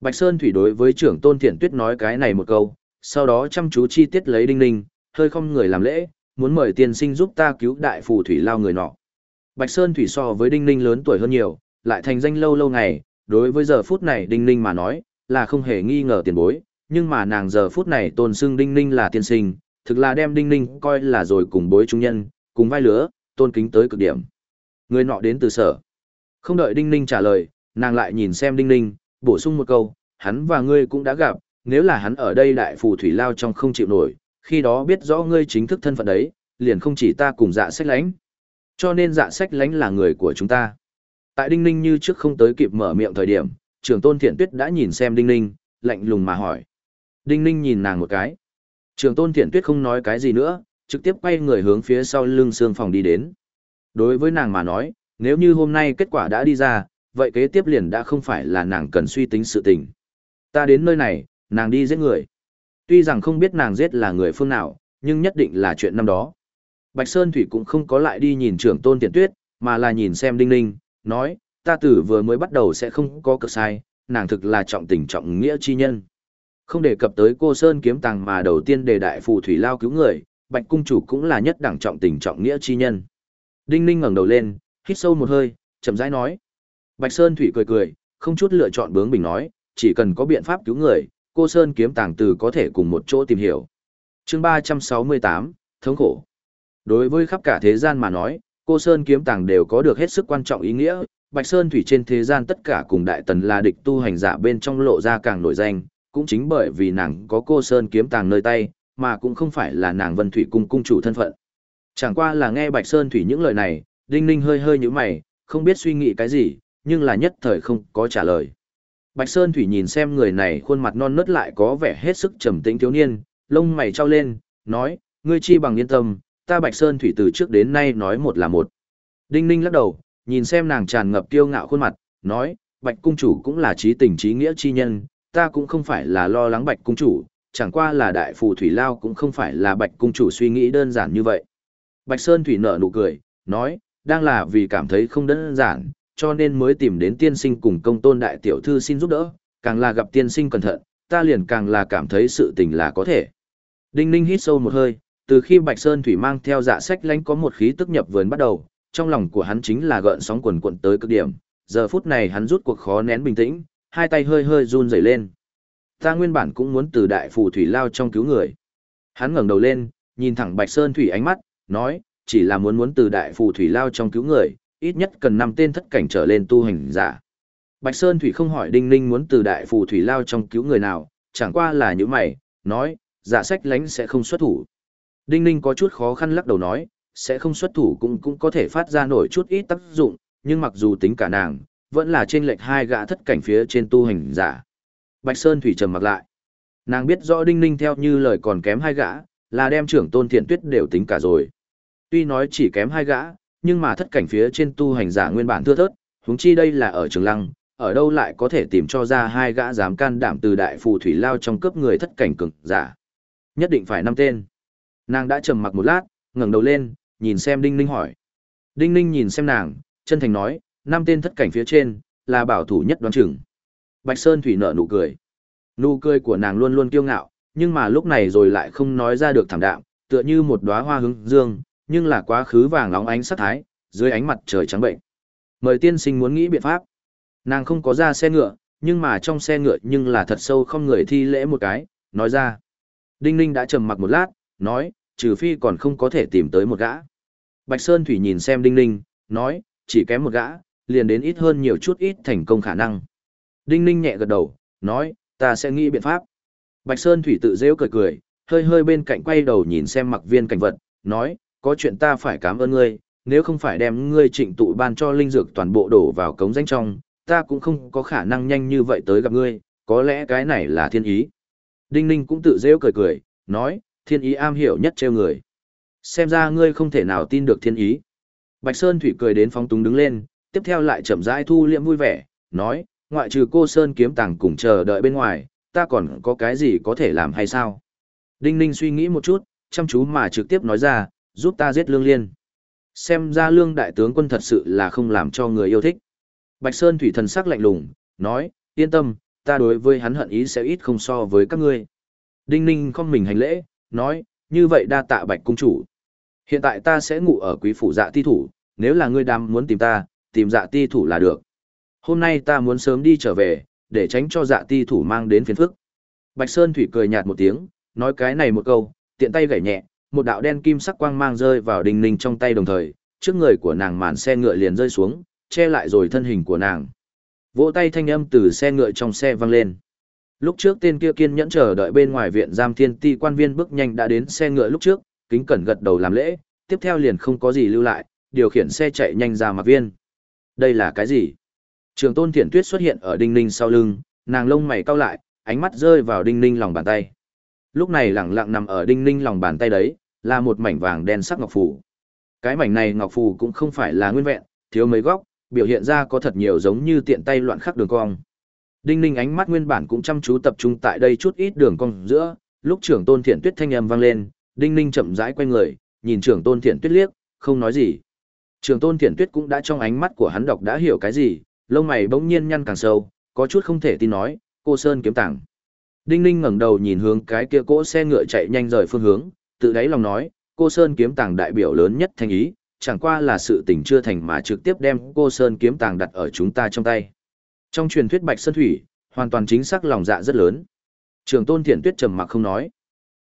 Bạch Sơn Thủy đối với trưởng tôn thiện tuyết nói cái này một câu, sau đó chăm chú chi tiết lấy Đinh Ninh, hơi không người làm lễ, muốn mời tiên sinh giúp ta cứu đại phù thủy lao người nọ. Bạch Sơn Thủy so với Đinh Ninh lớn tuổi hơn nhiều, lại thành danh lâu lâu ngày, đối với giờ phút này Đinh Ninh mà nói, là không hề nghi ngờ tiền bối, nhưng mà nàng giờ phút này tôn xưng Đinh Ninh là tiên sinh, thực là đem Đinh Ninh coi là rồi cùng bối trung nhân, cùng vai lứa, tôn kính tới cực điểm. Người nọ đến từ sở. Không đợi Đinh Ninh trả lời, nàng lại nhìn xem Đinh Ninh, bổ sung một câu, hắn và ngươi cũng đã gặp, nếu là hắn ở đây đại phù thủy lao trong không chịu nổi, khi đó biết rõ ngươi chính thức thân phận đấy, liền không chỉ ta cùng dạ sách lánh. Cho nên dạ sách lánh là người của chúng ta. Tại Đinh Ninh như trước không tới kịp mở miệng thời điểm, trưởng tôn thiện tuyết đã nhìn xem Đinh Ninh, lạnh lùng mà hỏi. Đinh Ninh nhìn nàng một cái. Trường tôn thiện tuyết không nói cái gì nữa, trực tiếp quay người hướng phía sau lưng xương phòng đi đến. Đối với nàng mà nói, nếu như hôm nay kết quả đã đi ra, vậy kế tiếp liền đã không phải là nàng cần suy tính sự tình. Ta đến nơi này, nàng đi giết người. Tuy rằng không biết nàng giết là người phương nào, nhưng nhất định là chuyện năm đó. Bạch Sơn Thủy cũng không có lại đi nhìn trưởng tôn tiện tuyết, mà là nhìn xem Đinh Ninh, nói, ta tử vừa mới bắt đầu sẽ không có cực sai, nàng thực là trọng tình trọng nghĩa chi nhân. Không đề cập tới cô Sơn kiếm tàng mà đầu tiên đề đại phù thủy lao cứu người, Bạch Cung Chủ cũng là nhất đẳng trọng tình trọng nghĩa chi nhân. Đinh Ninh ngẩng đầu lên, hít sâu một hơi, chậm rãi nói. Bạch Sơn Thủy cười cười, không chút lựa chọn bướng bình nói, chỉ cần có biện pháp cứu người, cô Sơn kiếm tàng từ có thể cùng một chỗ tìm hiểu. chương 368, thống khổ. Đối với khắp cả thế gian mà nói, cô Sơn kiếm tàng đều có được hết sức quan trọng ý nghĩa, Bạch Sơn Thủy trên thế gian tất cả cùng đại tần là địch tu hành giả bên trong lộ ra càng nổi danh, cũng chính bởi vì nàng có cô Sơn kiếm tàng nơi tay, mà cũng không phải là nàng Vân Thủy cung cung chủ thân phận. Chẳng qua là nghe Bạch Sơn Thủy những lời này, Đinh Ninh hơi hơi nhíu mày, không biết suy nghĩ cái gì, nhưng là nhất thời không có trả lời. Bạch Sơn Thủy nhìn xem người này khuôn mặt non nớt lại có vẻ hết sức trầm tĩnh thiếu niên, lông mày trao lên, nói, ngươi chi bằng yên tâm, ta Bạch Sơn Thủy từ trước đến nay nói một là một. Đinh Ninh lắc đầu, nhìn xem nàng tràn ngập kiêu ngạo khuôn mặt, nói, Bạch Cung Chủ cũng là trí tình trí nghĩa chi nhân, ta cũng không phải là lo lắng Bạch Cung Chủ, chẳng qua là đại phù thủy lao cũng không phải là Bạch Cung Chủ suy nghĩ đơn giản như vậy. Bạch Sơn Thủy nở nụ cười, nói, đang là vì cảm thấy không đơn giản, cho nên mới tìm đến tiên sinh cùng công tôn đại tiểu thư xin giúp đỡ, càng là gặp tiên sinh cẩn thận, ta liền càng là cảm thấy sự tình là có thể. Đinh Ninh hít sâu một hơi, từ khi Bạch Sơn Thủy mang theo dạ sách lánh có một khí tức nhập vườn bắt đầu, trong lòng của hắn chính là gợn sóng quần quận tới cực điểm, giờ phút này hắn rút cuộc khó nén bình tĩnh, hai tay hơi hơi run rẩy lên. Ta nguyên bản cũng muốn từ đại phù thủy lao trong cứu người. Hắn ngẩng đầu lên, nhìn thẳng Bạch Sơn Thủy ánh mắt, nói, chỉ là muốn muốn từ đại phù thủy lao trong cứu người, ít nhất cần năm tên thất cảnh trở lên tu hành giả. Bạch Sơn Thủy không hỏi Đinh Ninh muốn từ đại phù thủy lao trong cứu người nào, chẳng qua là những mày, nói, giả sách lánh sẽ không xuất thủ. Đinh Ninh có chút khó khăn lắc đầu nói, sẽ không xuất thủ cũng cũng có thể phát ra nổi chút ít tác dụng, nhưng mặc dù tính cả nàng, vẫn là trên lệch hai gã thất cảnh phía trên tu hành giả. Bạch Sơn Thủy trầm mặc lại. Nàng biết rõ Đinh Ninh theo như lời còn kém hai gã, là đem trưởng tôn thiện tuyết đều tính cả rồi. Tuy nói chỉ kém hai gã, nhưng mà thất cảnh phía trên tu hành giả nguyên bản thưa thớt, huống chi đây là ở trường lăng, ở đâu lại có thể tìm cho ra hai gã dám can đảm từ đại phù thủy lao trong cướp người thất cảnh cường giả. Nhất định phải năm tên. Nàng đã trầm mặc một lát, ngẩng đầu lên, nhìn xem Đinh Ninh hỏi. Đinh Ninh nhìn xem nàng, chân thành nói, năm tên thất cảnh phía trên, là bảo thủ nhất đoán chừng. Bạch Sơn Thủy nở nụ cười. Nụ cười của nàng luôn luôn kiêu ngạo, nhưng mà lúc này rồi lại không nói ra được thảm đạm, tựa như một đóa hoa hướng dương, nhưng là quá khứ vàng óng ánh sắc thái, dưới ánh mặt trời trắng bệnh. Mời tiên sinh muốn nghĩ biện pháp. Nàng không có ra xe ngựa, nhưng mà trong xe ngựa nhưng là thật sâu không người thi lễ một cái, nói ra. Đinh Ninh đã trầm mặc một lát, nói, trừ phi còn không có thể tìm tới một gã. Bạch Sơn Thủy nhìn xem Đinh Ninh, nói, chỉ kém một gã, liền đến ít hơn nhiều chút ít thành công khả năng. Đinh Ninh nhẹ gật đầu, nói, ta sẽ nghĩ biện pháp. Bạch Sơn Thủy tự rêu cười cười, hơi hơi bên cạnh quay đầu nhìn xem mặc viên cảnh vật, nói, có chuyện ta phải cảm ơn ngươi, nếu không phải đem ngươi trịnh tụ ban cho linh dược toàn bộ đổ vào cống danh trong, ta cũng không có khả năng nhanh như vậy tới gặp ngươi, có lẽ cái này là thiên ý. Đinh Ninh cũng tự rêu cười cười, nói, thiên ý am hiểu nhất trêu người. Xem ra ngươi không thể nào tin được thiên ý. Bạch Sơn Thủy cười đến phóng túng đứng lên, tiếp theo lại chậm rãi thu liệm vui vẻ, nói, ngoại trừ cô Sơn kiếm tàng cùng chờ đợi bên ngoài, ta còn có cái gì có thể làm hay sao? Đinh Ninh suy nghĩ một chút, chăm chú mà trực tiếp nói ra, giúp ta giết Lương Liên. Xem ra Lương đại tướng quân thật sự là không làm cho người yêu thích. Bạch Sơn Thủy thần sắc lạnh lùng, nói, yên tâm, ta đối với hắn hận ý sẽ ít không so với các ngươi. Đinh Ninh không mình hành lễ, nói, như vậy đa tạ Bạch Cung Chủ. Hiện tại ta sẽ ngủ ở quý phủ dạ thi thủ, nếu là ngươi đam muốn tìm ta, tìm dạ ti thủ là được. Hôm nay ta muốn sớm đi trở về, để tránh cho dạ ti thủ mang đến phiền phức. Bạch Sơn Thủy cười nhạt một tiếng, nói cái này một câu, tiện tay gảy nhẹ, một đạo đen kim sắc quang mang rơi vào đinh ninh trong tay đồng thời, trước người của nàng màn xe ngựa liền rơi xuống, che lại rồi thân hình của nàng. Vỗ tay thanh âm từ xe ngựa trong xe vang lên. Lúc trước tên kia kiên nhẫn chờ đợi bên ngoài viện giam thiên ti quan viên bước nhanh đã đến xe ngựa lúc trước, kính cẩn gật đầu làm lễ, tiếp theo liền không có gì lưu lại, điều khiển xe chạy nhanh ra mặt viên. Đây là cái gì? Trường tôn thiển tuyết xuất hiện ở đinh ninh sau lưng, nàng lông mày cau lại, ánh mắt rơi vào đinh ninh lòng bàn tay. Lúc này lẳng lặng nằm ở đinh ninh lòng bàn tay đấy, là một mảnh vàng đen sắc ngọc phù. Cái mảnh này ngọc phù cũng không phải là nguyên vẹn, thiếu mấy góc, biểu hiện ra có thật nhiều giống như tiện tay loạn khắc đường cong. Đinh ninh ánh mắt nguyên bản cũng chăm chú tập trung tại đây chút ít đường cong giữa, lúc trưởng tôn thiện tuyết thanh âm vang lên, đinh ninh chậm rãi quay người, nhìn trưởng tôn thiện tuyết liếc, không nói gì. Trường tôn thiện tuyết cũng đã trong ánh mắt của hắn đọc đã hiểu cái gì, lông mày bỗng nhiên nhăn càng sâu, có chút không thể tin nói, cô Sơn kiếm tảng. Đinh ninh ngẩng đầu nhìn hướng cái kia cỗ xe ngựa chạy nhanh rời phương hướng, tự đáy lòng nói, cô Sơn kiếm tàng đại biểu lớn nhất thành ý, chẳng qua là sự tình chưa thành mà trực tiếp đem cô Sơn kiếm tàng đặt ở chúng ta trong tay. Trong truyền thuyết Bạch Sơn Thủy, hoàn toàn chính xác lòng dạ rất lớn. Trường tôn thiện tuyết trầm mặc không nói.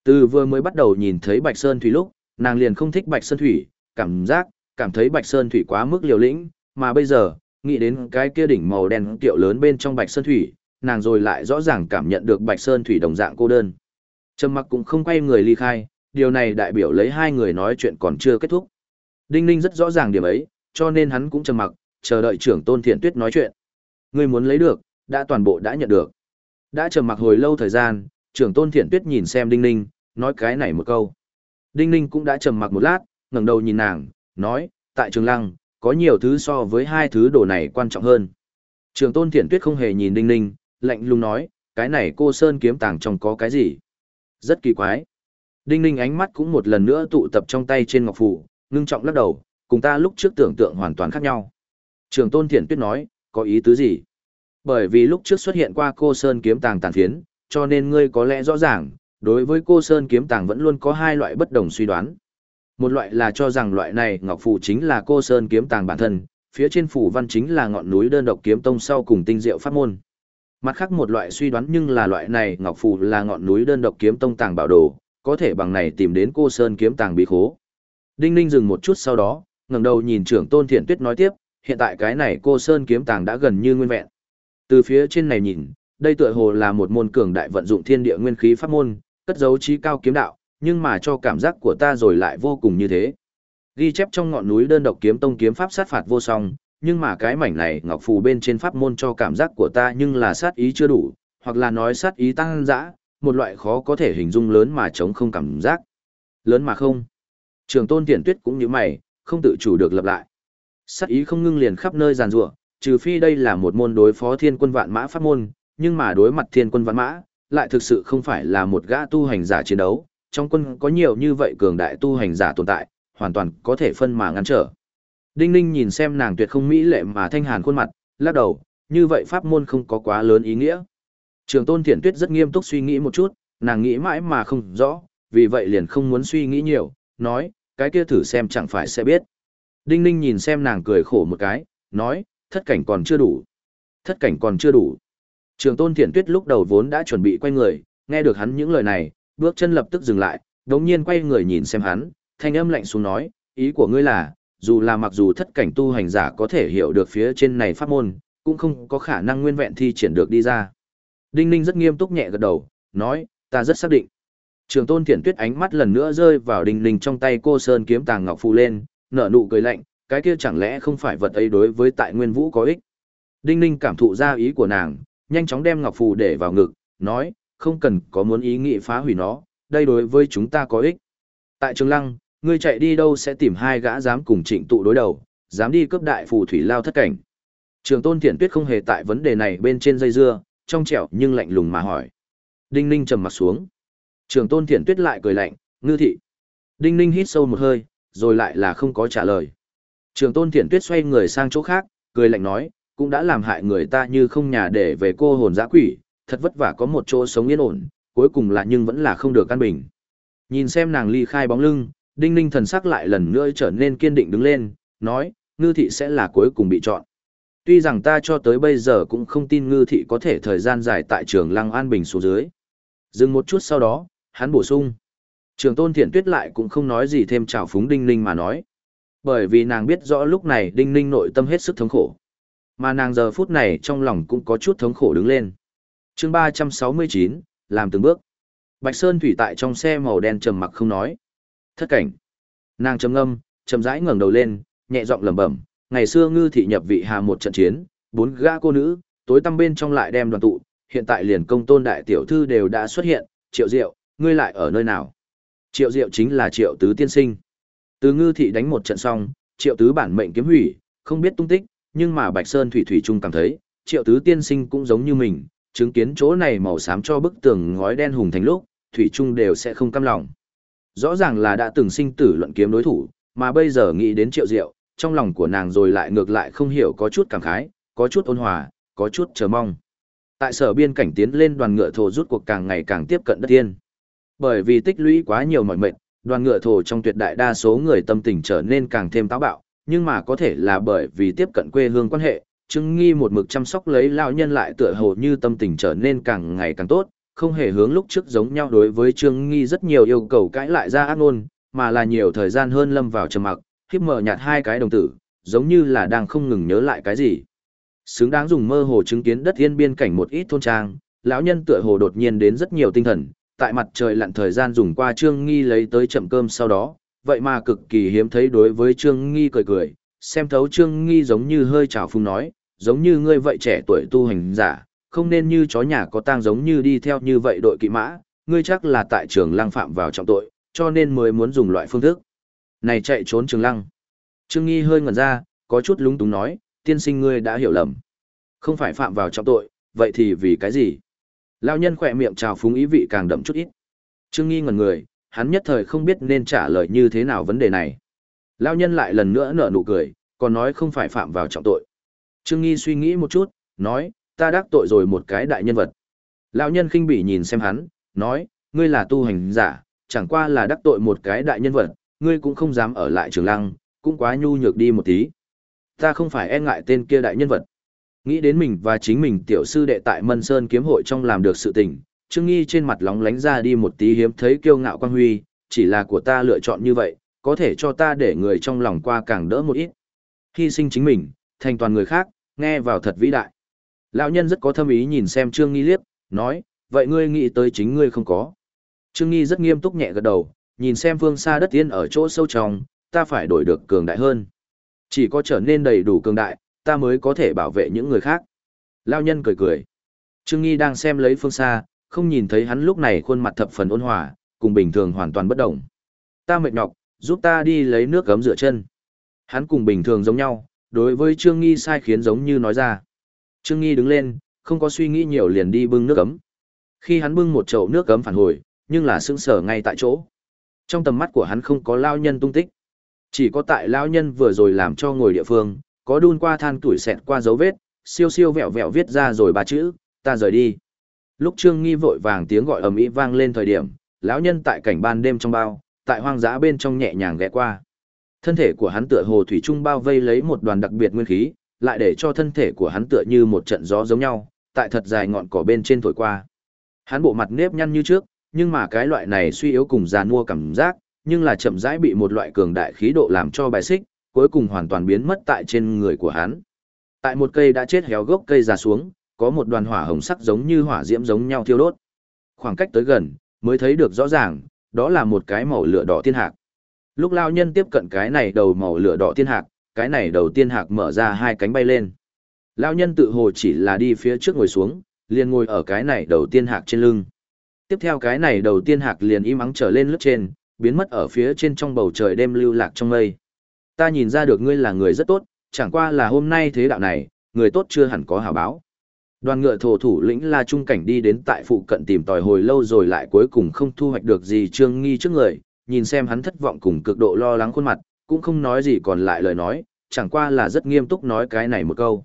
Từ vừa mới bắt đầu nhìn thấy Bạch Sơn Thủy lúc, nàng liền không thích Bạch Sơn Thủy, cảm giác, cảm thấy Bạch Sơn Thủy quá mức liều lĩnh, mà bây giờ, nghĩ đến cái kia đỉnh màu đen tiệu lớn bên trong Bạch Sơn Thủy, nàng rồi lại rõ ràng cảm nhận được Bạch Sơn Thủy đồng dạng cô đơn. Trầm mặc cũng không quay người ly khai, điều này đại biểu lấy hai người nói chuyện còn chưa kết thúc. Đinh Ninh rất rõ ràng điểm ấy, cho nên hắn cũng trầm mặc, chờ đợi trưởng tôn thiện tuyết nói chuyện. người muốn lấy được, đã toàn bộ đã nhận được. Đã trầm mặc hồi lâu thời gian, trưởng tôn thiện tuyết nhìn xem Đinh Ninh, nói cái này một câu. Đinh Ninh cũng đã trầm mặc một lát, ngẩng đầu nhìn nàng, nói, tại trường lăng, có nhiều thứ so với hai thứ đồ này quan trọng hơn. Trường tôn thiện tuyết không hề nhìn Đinh Ninh, lạnh lùng nói, cái này cô Sơn kiếm tàng trong có cái gì? Rất kỳ quái. Đinh Ninh ánh mắt cũng một lần nữa tụ tập trong tay trên ngọc phủ, ngưng trọng lắc đầu, cùng ta lúc trước tưởng tượng hoàn toàn khác nhau. Trường tôn thiện tuyết nói, có ý tứ gì? Bởi vì lúc trước xuất hiện qua cô Sơn kiếm tàng tàn phiến, cho nên ngươi có lẽ rõ ràng, đối với cô Sơn kiếm tàng vẫn luôn có hai loại bất đồng suy đoán. Một loại là cho rằng loại này ngọc phù chính là cô Sơn kiếm tàng bản thân, phía trên phủ văn chính là ngọn núi đơn độc kiếm tông sau cùng tinh diệu pháp môn. Mặt khác một loại suy đoán nhưng là loại này ngọc phù là ngọn núi đơn độc kiếm tông tàng bảo đồ, có thể bằng này tìm đến cô Sơn kiếm tàng bí khố. Đinh Ninh dừng một chút sau đó, ngẩng đầu nhìn trưởng Tôn Thiện Tuyết nói tiếp, hiện tại cái này cô Sơn kiếm tàng đã gần như nguyên vẹn. Từ phía trên này nhìn, đây tựa hồ là một môn cường đại vận dụng thiên địa nguyên khí pháp môn, cất dấu trí cao kiếm đạo, nhưng mà cho cảm giác của ta rồi lại vô cùng như thế. Ghi chép trong ngọn núi đơn độc kiếm tông kiếm pháp sát phạt vô song, nhưng mà cái mảnh này ngọc phù bên trên pháp môn cho cảm giác của ta nhưng là sát ý chưa đủ, hoặc là nói sát ý tăng dã, một loại khó có thể hình dung lớn mà chống không cảm giác. Lớn mà không. Trường tôn tiện tuyết cũng như mày, không tự chủ được lập lại. Sát ý không ngưng liền khắp nơi giàn rủa, trừ phi đây là một môn đối phó thiên quân vạn mã pháp môn, nhưng mà đối mặt thiên quân vạn mã, lại thực sự không phải là một gã tu hành giả chiến đấu, trong quân có nhiều như vậy cường đại tu hành giả tồn tại, hoàn toàn có thể phân mà ngăn trở. Đinh Ninh nhìn xem nàng tuyệt không mỹ lệ mà thanh hàn khuôn mặt, lắc đầu, như vậy pháp môn không có quá lớn ý nghĩa. Trường Tôn Thiển Tuyết rất nghiêm túc suy nghĩ một chút, nàng nghĩ mãi mà không rõ, vì vậy liền không muốn suy nghĩ nhiều, nói, cái kia thử xem chẳng phải sẽ biết. Đinh Ninh nhìn xem nàng cười khổ một cái, nói, thất cảnh còn chưa đủ. Thất cảnh còn chưa đủ. Trường Tôn Thiển Tuyết lúc đầu vốn đã chuẩn bị quay người, nghe được hắn những lời này, bước chân lập tức dừng lại, đống nhiên quay người nhìn xem hắn, thanh âm lạnh xuống nói, ý của ngươi là, dù là mặc dù thất cảnh tu hành giả có thể hiểu được phía trên này pháp môn, cũng không có khả năng nguyên vẹn thi triển được đi ra. Đinh Ninh rất nghiêm túc nhẹ gật đầu, nói, ta rất xác định. Trường tôn thiển tuyết ánh mắt lần nữa rơi vào Đinh Ninh trong tay cô Sơn kiếm tàng ngọc phù lên, nở nụ cười lạnh, cái kia chẳng lẽ không phải vật ấy đối với tại nguyên vũ có ích. Đinh Ninh cảm thụ ra ý của nàng, nhanh chóng đem ngọc phù để vào ngực, nói, không cần có muốn ý nghĩ phá hủy nó, đây đối với chúng ta có ích. Tại Trường Lăng, ngươi chạy đi đâu sẽ tìm hai gã dám cùng trịnh tụ đối đầu, dám đi cướp đại phù thủy lao thất cảnh. Trường Tôn Thiện Tuyết không hề tại vấn đề này bên trên dây dưa, trong trẻo nhưng lạnh lùng mà hỏi. Đinh Ninh trầm mặt xuống. Trường Tôn Thiện Tuyết lại cười lạnh, ngư thị. Đinh Ninh hít sâu một hơi, rồi lại là không có trả lời. Trường Tôn Thiện Tuyết xoay người sang chỗ khác, cười lạnh nói, cũng đã làm hại người ta như không nhà để về cô hồn dã quỷ, thật vất vả có một chỗ sống yên ổn, cuối cùng là nhưng vẫn là không được căn bình. Nhìn xem nàng ly khai bóng lưng, Đinh Ninh thần sắc lại lần nữa trở nên kiên định đứng lên, nói, ngư thị sẽ là cuối cùng bị chọn. Tuy rằng ta cho tới bây giờ cũng không tin ngư thị có thể thời gian dài tại trường Lăng An Bình xuống dưới. Dừng một chút sau đó, hắn bổ sung. Trường tôn thiện tuyết lại cũng không nói gì thêm chào phúng Đinh Ninh mà nói. Bởi vì nàng biết rõ lúc này Đinh Ninh nội tâm hết sức thống khổ. Mà nàng giờ phút này trong lòng cũng có chút thống khổ đứng lên chương 369, làm từng bước. Bạch Sơn Thủy tại trong xe màu đen trầm mặc không nói. Thất cảnh. Nàng trầm ngâm, chậm rãi ngẩng đầu lên, nhẹ giọng lẩm bẩm, ngày xưa ngư thị nhập vị hà một trận chiến, bốn gã cô nữ, tối tăm bên trong lại đem đoàn tụ, hiện tại liền công tôn đại tiểu thư đều đã xuất hiện, triệu diệu, ngươi lại ở nơi nào? Triệu diệu chính là triệu tứ tiên sinh. Từ ngư thị đánh một trận xong, triệu tứ bản mệnh kiếm hủy, không biết tung tích, nhưng mà Bạch Sơn Thủy Thủy Trung cảm thấy, triệu tứ tiên sinh cũng giống như mình, chứng kiến chỗ này màu xám cho bức tường ngói đen hùng thành lúc, Thủy Trung đều sẽ không cam lòng. Rõ ràng là đã từng sinh tử luận kiếm đối thủ, mà bây giờ nghĩ đến triệu diệu, trong lòng của nàng rồi lại ngược lại không hiểu có chút cảm khái, có chút ôn hòa, có chút chờ mong. Tại sở biên cảnh tiến lên đoàn ngựa thổ rút cuộc càng ngày càng tiếp cận đất thiên. Bởi vì tích lũy quá nhiều mọi mệnh, đoàn ngựa thổ trong tuyệt đại đa số người tâm tình trở nên càng thêm táo bạo, nhưng mà có thể là bởi vì tiếp cận quê hương quan hệ, Trương Nghi một mực chăm sóc lấy lão nhân lại tựa hồ như tâm tình trở nên càng ngày càng tốt, không hề hướng lúc trước giống nhau đối với Trương Nghi rất nhiều yêu cầu cãi lại ra ác ngôn, mà là nhiều thời gian hơn lâm vào trầm mặc, khiếp mở nhạt hai cái đồng tử, giống như là đang không ngừng nhớ lại cái gì. Xứng đáng dùng mơ hồ chứng kiến đất yên biên cảnh một ít thôn trang, lão nhân tựa hồ đột nhiên đến rất nhiều tinh thần, tại mặt trời lặn thời gian dùng qua Trương Nghi lấy tới chậm cơm sau đó, vậy mà cực kỳ hiếm thấy đối với Trương Nghi cười cười, xem thấu Trương Nghi giống như hơi trào phung nói, giống như ngươi vậy trẻ tuổi tu hành giả, không nên như chó nhà có tang giống như đi theo như vậy đội kỵ mã, ngươi chắc là tại trường lăng phạm vào trọng tội, cho nên mới muốn dùng loại phương thức. Này chạy trốn trường lăng. Trương Nghi hơi ngẩn ra, có chút lúng túng nói, tiên sinh ngươi đã hiểu lầm. Không phải phạm vào trọng tội, vậy thì vì cái gì? Lão nhân khỏe miệng trào phúng ý vị càng đậm chút ít. Trương Nghi ngẩn người, hắn nhất thời không biết nên trả lời như thế nào vấn đề này. Lão nhân lại lần nữa nở nụ cười, còn nói không phải phạm vào trọng tội. Trương Nghi suy nghĩ một chút, nói, ta đắc tội rồi một cái đại nhân vật. Lão nhân khinh bỉ nhìn xem hắn, nói, ngươi là tu hành giả, chẳng qua là đắc tội một cái đại nhân vật, ngươi cũng không dám ở lại trường lăng, cũng quá nhu nhược đi một tí. Ta không phải e ngại tên kia đại nhân vật. Nghĩ đến mình và chính mình tiểu sư đệ tại Mân Sơn kiếm hội trong làm được sự tình, Trương Nghi trên mặt lóng lánh ra đi một tí hiếm thấy kiêu ngạo quan huy, chỉ là của ta lựa chọn như vậy, có thể cho ta để người trong lòng qua càng đỡ một ít. Hy sinh chính mình, thành toàn người khác, nghe vào thật vĩ đại. Lão nhân rất có thâm ý nhìn xem Trương Nghi liếc, nói, vậy ngươi nghĩ tới chính ngươi không có. Trương Nghi rất nghiêm túc nhẹ gật đầu, nhìn xem phương xa đất tiên ở chỗ sâu trong, ta phải đổi được cường đại hơn. Chỉ có trở nên đầy đủ cường đại, ta mới có thể bảo vệ những người khác. lão nhân cười cười. Trương Nghi đang xem lấy phương xa, không nhìn thấy hắn lúc này khuôn mặt thập phần ôn hòa, cùng bình thường hoàn toàn bất động. Ta mệt nhọc, giúp ta đi lấy nước gấm rửa chân. Hắn cùng bình thường giống nhau, đối với Trương Nghi sai khiến giống như nói ra. Trương Nghi đứng lên, không có suy nghĩ nhiều liền đi bưng nước gấm. Khi hắn bưng một chậu nước gấm phản hồi, nhưng là sững sờ ngay tại chỗ. Trong tầm mắt của hắn không có lao nhân tung tích. Chỉ có tại lao nhân vừa rồi làm cho ngồi địa phương, có đun qua than tuổi xẹt qua dấu vết, siêu siêu vẹo vẹo viết ra rồi ba chữ, ta rời đi. Lúc Trương Nghi vội vàng tiếng gọi ầm ĩ vang lên thời điểm, lão nhân tại cảnh ban đêm trong bao, tại hoang dã bên trong nhẹ nhàng ghé qua. Thân thể của hắn tựa hồ thủy trung bao vây lấy một đoàn đặc biệt nguyên khí, lại để cho thân thể của hắn tựa như một trận gió giống nhau, tại thật dài ngọn cỏ bên trên thổi qua. Hắn bộ mặt nếp nhăn như trước, nhưng mà cái loại này suy yếu cùng già nua cảm giác, nhưng là chậm rãi bị một loại cường đại khí độ làm cho bài xích, cuối cùng hoàn toàn biến mất tại trên người của hắn. Tại một cây đã chết héo gốc cây già xuống, có một đoàn hỏa hồng sắc giống như hỏa diễm giống nhau thiêu đốt. Khoảng cách tới gần, mới thấy được rõ ràng, đó là một cái màu lửa đỏ tiên hạc. Lúc lao nhân tiếp cận cái này đầu màu lửa đỏ tiên hạc, cái này đầu tiên hạc mở ra hai cánh bay lên. Lao nhân tự hồ chỉ là đi phía trước ngồi xuống, liền ngồi ở cái này đầu tiên hạc trên lưng. Tiếp theo cái này đầu tiên hạc liền im ắng trở lên lướt trên, biến mất ở phía trên trong bầu trời đêm lưu lạc trong mây. Ta nhìn ra được ngươi là người rất tốt, chẳng qua là hôm nay thế đạo này, người tốt chưa hẳn có hảo báo. Đoàn ngựa thổ thủ lĩnh La Trung Cảnh đi đến tại phụ cận tìm tòi hồi lâu rồi lại cuối cùng không thu hoạch được gì trương nghi trước người, nhìn xem hắn thất vọng cùng cực độ lo lắng khuôn mặt, cũng không nói gì còn lại lời nói, chẳng qua là rất nghiêm túc nói cái này một câu.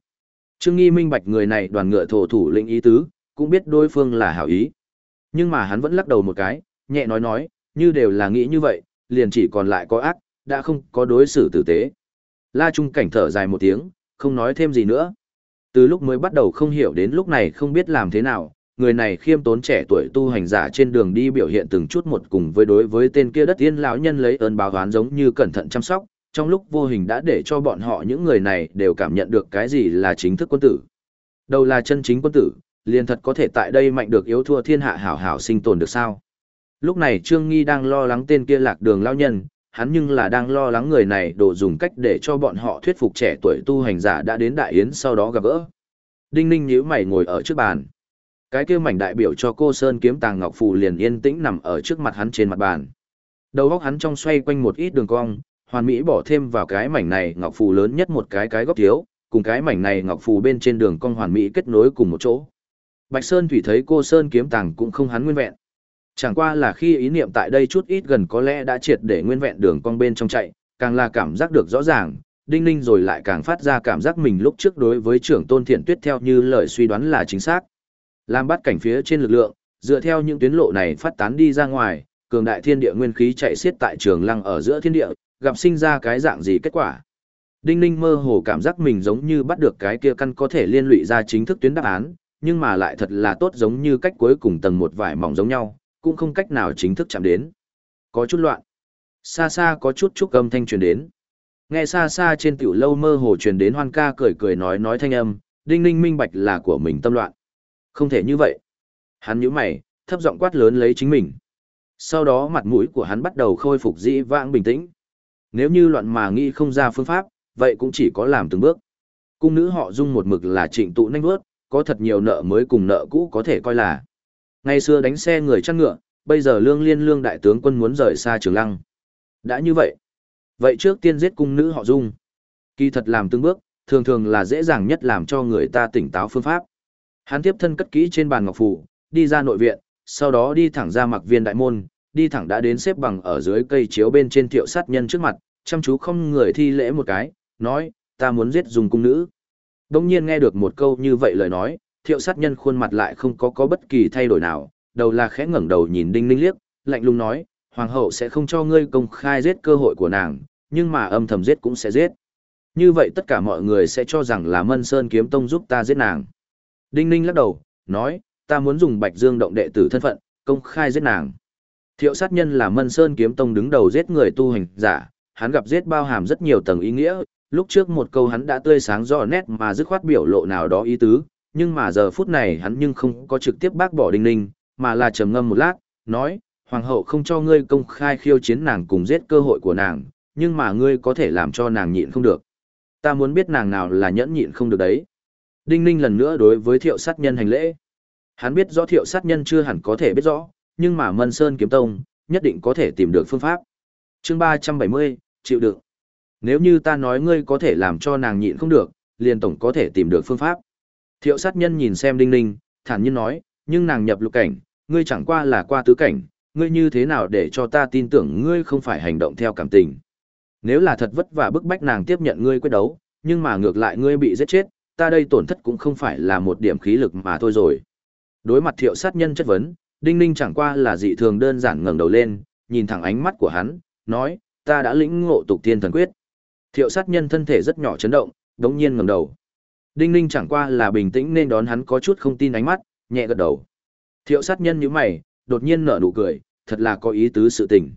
Trương nghi minh bạch người này đoàn ngựa thổ thủ lĩnh ý tứ, cũng biết đối phương là hảo ý. Nhưng mà hắn vẫn lắc đầu một cái, nhẹ nói nói, như đều là nghĩ như vậy, liền chỉ còn lại có ác, đã không có đối xử tử tế. La Trung cảnh thở dài một tiếng, không nói thêm gì nữa. Từ lúc mới bắt đầu không hiểu đến lúc này không biết làm thế nào, người này khiêm tốn trẻ tuổi tu hành giả trên đường đi biểu hiện từng chút một cùng với đối với tên kia đất tiên lão nhân lấy ơn báo oán giống như cẩn thận chăm sóc, trong lúc vô hình đã để cho bọn họ những người này đều cảm nhận được cái gì là chính thức quân tử. Đâu là chân chính quân tử, liền thật có thể tại đây mạnh được yếu thua thiên hạ hảo hảo sinh tồn được sao. Lúc này Trương Nghi đang lo lắng tên kia lạc đường lao nhân, hắn nhưng là đang lo lắng người này đổ dùng cách để cho bọn họ thuyết phục trẻ tuổi tu hành giả đã đến đại yến sau đó gặp gỡ. Đinh ninh nhíu mày ngồi ở trước bàn. Cái kia mảnh đại biểu cho cô Sơn kiếm tàng ngọc phù liền yên tĩnh nằm ở trước mặt hắn trên mặt bàn. Đầu óc hắn trong xoay quanh một ít đường cong, hoàn mỹ bỏ thêm vào cái mảnh này ngọc phù lớn nhất một cái cái góc thiếu, cùng cái mảnh này ngọc phù bên trên đường cong hoàn mỹ kết nối cùng một chỗ. Bạch Sơn Thủy thấy cô Sơn kiếm tàng cũng không hắn nguyên vẹn. Chẳng qua là khi ý niệm tại đây chút ít gần có lẽ đã triệt để nguyên vẹn đường cong bên trong chạy, càng là cảm giác được rõ ràng, đinh ninh rồi lại càng phát ra cảm giác mình lúc trước đối với trưởng tôn thiện tuyết theo như lời suy đoán là chính xác. Làm bắt cảnh phía trên lực lượng, dựa theo những tuyến lộ này phát tán đi ra ngoài, cường đại thiên địa nguyên khí chạy xiết tại trường lăng ở giữa thiên địa, gặp sinh ra cái dạng gì kết quả. Đinh ninh mơ hồ cảm giác mình giống như bắt được cái kia căn có thể liên lụy ra chính thức tuyến đáp án, nhưng mà lại thật là tốt giống như cách cuối cùng tầng một vải mỏng giống nhau, cũng không cách nào chính thức chạm đến. Có chút loạn. Xa xa có chút chút âm thanh truyền đến. Nghe xa xa trên tiểu lâu mơ hồ truyền đến hoan ca cười cười nói nói thanh âm, đinh ninh minh bạch là của mình tâm loạn. Không thể như vậy. Hắn nhíu mày, thấp giọng quát lớn lấy chính mình. Sau đó mặt mũi của hắn bắt đầu khôi phục dĩ vãng bình tĩnh. Nếu như loạn mà nghĩ không ra phương pháp, vậy cũng chỉ có làm từng bước. Cung nữ họ dung một mực là trịnh tụ nhanh bước, có thật nhiều nợ mới cùng nợ cũ có thể coi là. Ngày xưa đánh xe người chăn ngựa, bây giờ lương liên lương đại tướng quân muốn rời xa trường lăng. Đã như vậy. Vậy trước tiên giết cung nữ họ dung. Kỳ thật làm từng bước, thường thường là dễ dàng nhất làm cho người ta tỉnh táo phương pháp. Hắn tiếp thân cất kỹ trên bàn ngọc phủ, đi ra nội viện, sau đó đi thẳng ra mặc viên đại môn, đi thẳng đã đến xếp bằng ở dưới cây chiếu bên trên thiệu sát nhân trước mặt, chăm chú không người thi lễ một cái, nói, ta muốn giết dùng cung nữ. Đông nhiên nghe được một câu như vậy lời nói, thiệu sát nhân khuôn mặt lại không có có bất kỳ thay đổi nào, đầu là khẽ ngẩng đầu nhìn đinh ninh liếc, lạnh lùng nói, hoàng hậu sẽ không cho ngươi công khai giết cơ hội của nàng, nhưng mà âm thầm giết cũng sẽ giết. Như vậy tất cả mọi người sẽ cho rằng là Mân Sơn kiếm tông giúp ta giết nàng. Đinh ninh lắc đầu, nói, ta muốn dùng bạch dương động đệ tử thân phận, công khai giết nàng. Thiệu sát nhân là Mân Sơn kiếm tông đứng đầu giết người tu hành giả, hắn gặp giết bao hàm rất nhiều tầng ý nghĩa, lúc trước một câu hắn đã tươi sáng rõ nét mà dứt khoát biểu lộ nào đó ý tứ, nhưng mà giờ phút này hắn nhưng không có trực tiếp bác bỏ đinh ninh, mà là trầm ngâm một lát, nói, hoàng hậu không cho ngươi công khai khiêu chiến nàng cùng giết cơ hội của nàng, nhưng mà ngươi có thể làm cho nàng nhịn không được. Ta muốn biết nàng nào là nhẫn nhịn không được đấy. Đinh ninh lần nữa đối với thiệu sát nhân hành lễ. Hắn biết rõ thiệu sát nhân chưa hẳn có thể biết rõ, nhưng mà Mân Sơn kiếm tông, nhất định có thể tìm được phương pháp. chương 370, chịu đựng. Nếu như ta nói ngươi có thể làm cho nàng nhịn không được, liền tổng có thể tìm được phương pháp. Thiệu sát nhân nhìn xem đinh ninh, thản nhiên nói, nhưng nàng nhập lục cảnh, ngươi chẳng qua là qua tứ cảnh, ngươi như thế nào để cho ta tin tưởng ngươi không phải hành động theo cảm tình. Nếu là thật vất vả bức bách nàng tiếp nhận ngươi quyết đấu, nhưng mà ngược lại ngươi bị giết chết, ta đây tổn thất cũng không phải là một điểm khí lực mà thôi rồi. Đối mặt thiệu sát nhân chất vấn, đinh ninh chẳng qua là dị thường đơn giản ngẩng đầu lên, nhìn thẳng ánh mắt của hắn, nói, ta đã lĩnh ngộ tục tiên thần quyết. Thiệu sát nhân thân thể rất nhỏ chấn động, đống nhiên ngẩng đầu. Đinh ninh chẳng qua là bình tĩnh nên đón hắn có chút không tin ánh mắt, nhẹ gật đầu. Thiệu sát nhân như mày, đột nhiên nở nụ cười, thật là có ý tứ sự tình.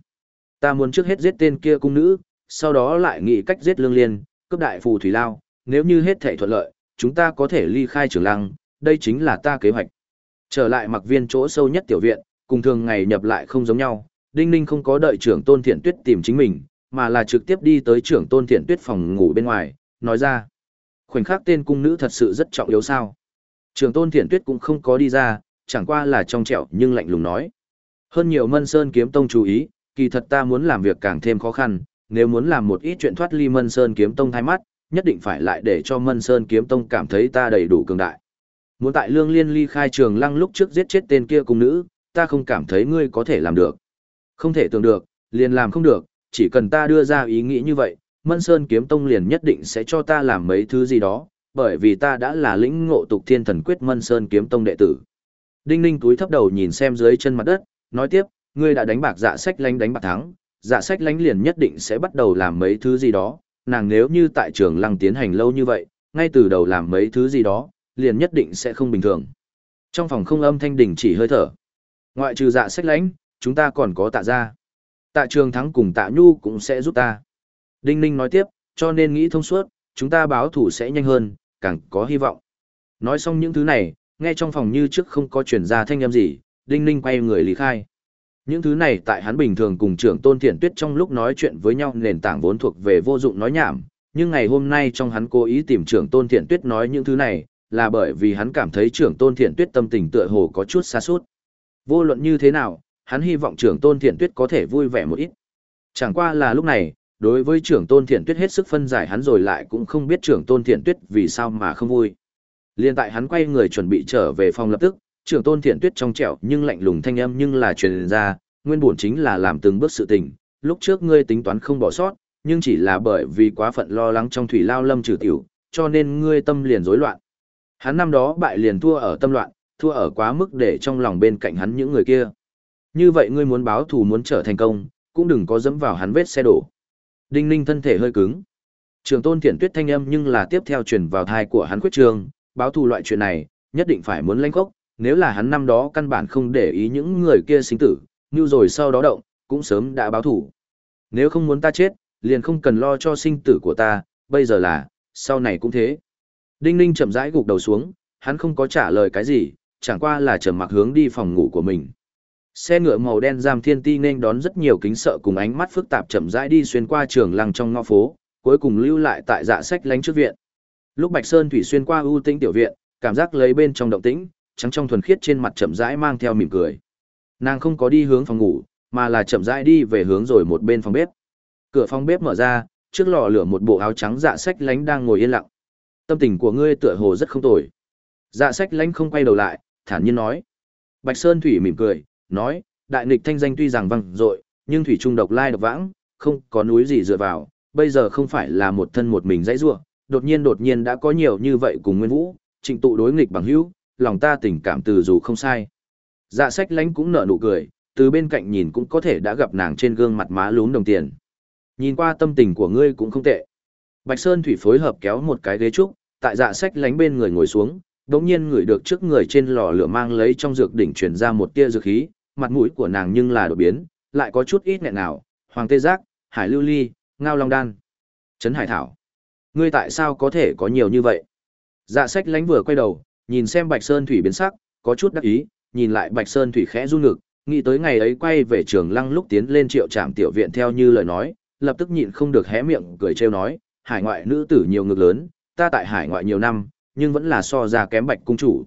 Ta muốn trước hết giết tên kia cung nữ, sau đó lại nghĩ cách giết lương liên, cấp đại phù thủy lao, nếu như hết thể thuận lợi, chúng ta có thể ly khai trường lăng, đây chính là ta kế hoạch. Trở lại mặc viên chỗ sâu nhất tiểu viện, cùng thường ngày nhập lại không giống nhau, Đinh Ninh không có đợi trưởng tôn thiện tuyết tìm chính mình, mà là trực tiếp đi tới trưởng tôn thiện tuyết phòng ngủ bên ngoài, nói ra. Khoảnh khắc tên cung nữ thật sự rất trọng yếu sao. Trường tôn thiện tuyết cũng không có đi ra, chẳng qua là trong trẻo nhưng lạnh lùng nói. Hơn nhiều mân sơn kiếm tông chú ý, kỳ thật ta muốn làm việc càng thêm khó khăn, nếu muốn làm một ít chuyện thoát ly mân sơn kiếm tông thay mắt, nhất định phải lại để cho mân sơn kiếm tông cảm thấy ta đầy đủ cường đại. Muốn tại lương liên ly khai trường lăng lúc trước giết chết tên kia cung nữ, ta không cảm thấy ngươi có thể làm được. Không thể tưởng được, liền làm không được, chỉ cần ta đưa ra ý nghĩ như vậy, Mân Sơn Kiếm Tông liền nhất định sẽ cho ta làm mấy thứ gì đó, bởi vì ta đã là lĩnh ngộ tục thiên thần quyết Mân Sơn Kiếm Tông đệ tử. Đinh Ninh túi thấp đầu nhìn xem dưới chân mặt đất, nói tiếp, ngươi đã đánh bạc dạ sách lánh đánh bạc thắng, dạ sách lánh liền nhất định sẽ bắt đầu làm mấy thứ gì đó, nàng nếu như tại trường lăng tiến hành lâu như vậy, ngay từ đầu làm mấy thứ gì đó, liền nhất định sẽ không bình thường. Trong phòng không âm thanh đỉnh chỉ hơi thở. Ngoại trừ dạ sách lánh, chúng ta còn có tạ gia. Tạ trường thắng cùng tạ nhu cũng sẽ giúp ta. Đinh Ninh nói tiếp, cho nên nghĩ thông suốt, chúng ta báo thủ sẽ nhanh hơn, càng có hy vọng. Nói xong những thứ này, nghe trong phòng như trước không có chuyển ra thanh âm gì, Đinh Ninh quay người lý khai. Những thứ này tại hắn bình thường cùng trưởng tôn thiện tuyết trong lúc nói chuyện với nhau nền tảng vốn thuộc về vô dụng nói nhảm, nhưng ngày hôm nay trong hắn cố ý tìm trưởng tôn thiện tuyết nói những thứ này, là bởi vì hắn cảm thấy trưởng tôn thiện tuyết tâm tình tựa hồ có chút xa suốt. Vô luận như thế nào, hắn hy vọng trưởng tôn thiện tuyết có thể vui vẻ một ít. Chẳng qua là lúc này, đối với trưởng tôn thiện tuyết hết sức phân giải hắn rồi lại cũng không biết trưởng tôn thiện tuyết vì sao mà không vui. Liên tại hắn quay người chuẩn bị trở về phòng lập tức, trưởng tôn thiện tuyết trong trẻo nhưng lạnh lùng thanh âm nhưng là truyền ra, nguyên bổn chính là làm từng bước sự tình, lúc trước ngươi tính toán không bỏ sót, nhưng chỉ là bởi vì quá phận lo lắng trong thủy lao lâm trừ tiểu, cho nên ngươi tâm liền rối loạn. Hắn năm đó bại liền thua ở tâm loạn, thua ở quá mức để trong lòng bên cạnh hắn những người kia. Như vậy ngươi muốn báo thù muốn trở thành công, cũng đừng có dẫm vào hắn vết xe đổ. Đinh Ninh thân thể hơi cứng. Trường tôn thiện tuyết thanh âm nhưng là tiếp theo truyền vào thai của hắn quyết trường, báo thù loại chuyện này, nhất định phải muốn lãnh khốc, nếu là hắn năm đó căn bản không để ý những người kia sinh tử, như rồi sau đó động, cũng sớm đã báo thù. Nếu không muốn ta chết, liền không cần lo cho sinh tử của ta, bây giờ là, sau này cũng thế. Đinh Ninh chậm rãi gục đầu xuống, hắn không có trả lời cái gì, chẳng qua là trầm mặc hướng đi phòng ngủ của mình. Xe ngựa màu đen giam thiên ti nên đón rất nhiều kính sợ cùng ánh mắt phức tạp chậm rãi đi xuyên qua trường lăng trong ngõ phố, cuối cùng lưu lại tại dạ sách lánh trước viện. Lúc Bạch Sơn thủy xuyên qua ưu tĩnh tiểu viện, cảm giác lấy bên trong động tĩnh, trắng trong thuần khiết trên mặt chậm rãi mang theo mỉm cười. Nàng không có đi hướng phòng ngủ, mà là chậm rãi đi về hướng rồi một bên phòng bếp. Cửa phòng bếp mở ra, trước lò lửa một bộ áo trắng dạ sách lánh đang ngồi yên lặng. Tâm tình của ngươi tựa hồ rất không tồi. Dạ sách lánh không quay đầu lại, thản nhiên nói. Bạch Sơn Thủy mỉm cười, nói, đại nghịch thanh danh tuy rằng vang dội, nhưng thủy trung độc lai độc vãng, không có núi gì dựa vào, bây giờ không phải là một thân một mình dãy rủa, đột nhiên đột nhiên đã có nhiều như vậy cùng Nguyên Vũ, trịnh tụ đối nghịch bằng hữu, lòng ta tình cảm từ dù không sai. Dạ sách lánh cũng nở nụ cười, từ bên cạnh nhìn cũng có thể đã gặp nàng trên gương mặt má lún đồng tiền. Nhìn qua tâm tình của ngươi cũng không tệ. Bạch Sơn Thủy phối hợp kéo một cái ghế trúc, tại dạ sách lánh bên người ngồi xuống, đống nhiên ngửi được trước người trên lò lửa mang lấy trong dược đỉnh truyền ra một tia dược khí, mặt mũi của nàng nhưng là đột biến, lại có chút ít nghẹn nào, hoàng tê giác, hải lưu ly, ngao long đan, trấn hải thảo. Ngươi tại sao có thể có nhiều như vậy? Dạ sách lánh vừa quay đầu, nhìn xem Bạch Sơn Thủy biến sắc, có chút đắc ý, nhìn lại Bạch Sơn Thủy khẽ run ngực, nghĩ tới ngày ấy quay về trường lăng lúc tiến lên triệu trạm tiểu viện theo như lời nói, lập tức nhịn không được hé miệng cười trêu nói, hải ngoại nữ tử nhiều ngực lớn, ta tại hải ngoại nhiều năm, nhưng vẫn là so ra kém bạch cung chủ.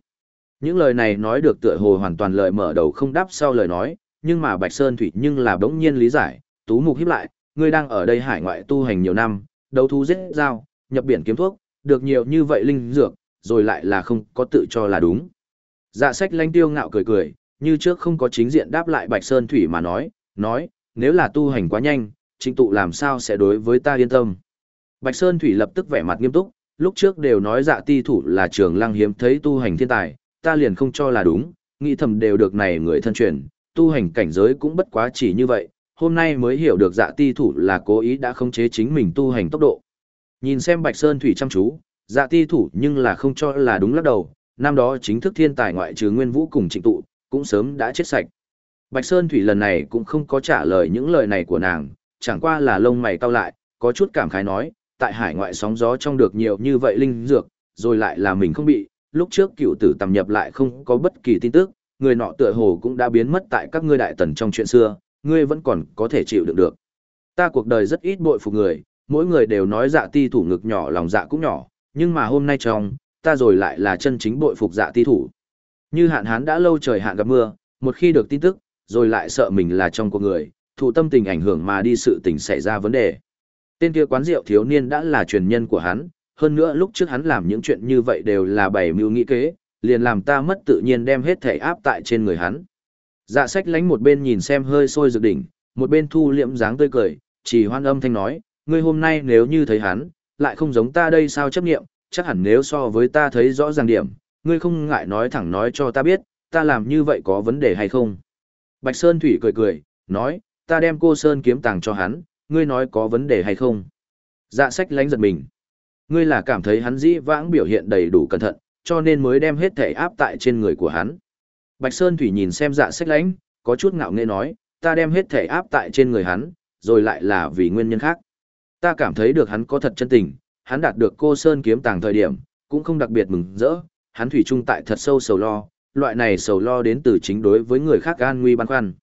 Những lời này nói được tựa hồ hoàn toàn lời mở đầu không đáp sau lời nói, nhưng mà Bạch Sơn Thủy nhưng là đống nhiên lý giải, tú mục hiếp lại, ngươi đang ở đây hải ngoại tu hành nhiều năm, đấu thú giết dao, nhập biển kiếm thuốc, được nhiều như vậy linh dược, rồi lại là không có tự cho là đúng. Dạ sách lanh tiêu ngạo cười cười, như trước không có chính diện đáp lại Bạch Sơn Thủy mà nói, nói, nếu là tu hành quá nhanh, trịnh tụ làm sao sẽ đối với ta yên tâm. Bạch Sơn Thủy lập tức vẻ mặt nghiêm túc, lúc trước đều nói dạ ti thủ là trường lăng hiếm thấy tu hành thiên tài, ta liền không cho là đúng, nghĩ thầm đều được này người thân truyền, tu hành cảnh giới cũng bất quá chỉ như vậy, hôm nay mới hiểu được dạ ti thủ là cố ý đã khống chế chính mình tu hành tốc độ. Nhìn xem Bạch Sơn Thủy chăm chú, dạ ti thủ nhưng là không cho là đúng lắc đầu, năm đó chính thức thiên tài ngoại trừ Nguyên Vũ cùng trịnh tụ, cũng sớm đã chết sạch. Bạch Sơn Thủy lần này cũng không có trả lời những lời này của nàng, chẳng qua là lông mày cau lại, có chút cảm khái nói, tại hải ngoại sóng gió trong được nhiều như vậy linh dược, rồi lại là mình không bị, lúc trước cựu tử tầm nhập lại không có bất kỳ tin tức, người nọ tựa hồ cũng đã biến mất tại các ngươi đại tần trong chuyện xưa, ngươi vẫn còn có thể chịu đựng được. Ta cuộc đời rất ít bội phục người, mỗi người đều nói dạ ti thủ ngực nhỏ lòng dạ cũng nhỏ, nhưng mà hôm nay trong, ta rồi lại là chân chính bội phục dạ ti thủ. Như hạn hán đã lâu trời hạn gặp mưa, một khi được tin tức, rồi lại sợ mình là trong cuộc người, thụ tâm tình ảnh hưởng mà đi sự tình xảy ra vấn đề. Tên kia quán rượu thiếu niên đã là truyền nhân của hắn, hơn nữa lúc trước hắn làm những chuyện như vậy đều là bày mưu nghĩ kế, liền làm ta mất tự nhiên đem hết thể áp tại trên người hắn. Dạ sách lánh một bên nhìn xem hơi sôi rực đỉnh, một bên thu liệm dáng tươi cười, chỉ hoan âm thanh nói, ngươi hôm nay nếu như thấy hắn, lại không giống ta đây sao chấp nghiệm, chắc hẳn nếu so với ta thấy rõ ràng điểm, ngươi không ngại nói thẳng nói cho ta biết, ta làm như vậy có vấn đề hay không. Bạch Sơn Thủy cười cười, nói, ta đem cô Sơn kiếm tàng cho hắn, ngươi nói có vấn đề hay không? Dạ sách lánh giật mình. Ngươi là cảm thấy hắn dĩ vãng biểu hiện đầy đủ cẩn thận, cho nên mới đem hết thể áp tại trên người của hắn. Bạch Sơn Thủy nhìn xem dạ sách lánh, có chút ngạo nghễ nói, ta đem hết thể áp tại trên người hắn, rồi lại là vì nguyên nhân khác. Ta cảm thấy được hắn có thật chân tình, hắn đạt được cô Sơn kiếm tàng thời điểm, cũng không đặc biệt mừng rỡ, hắn thủy chung tại thật sâu sầu lo, loại này sầu lo đến từ chính đối với người khác an nguy băn khoăn.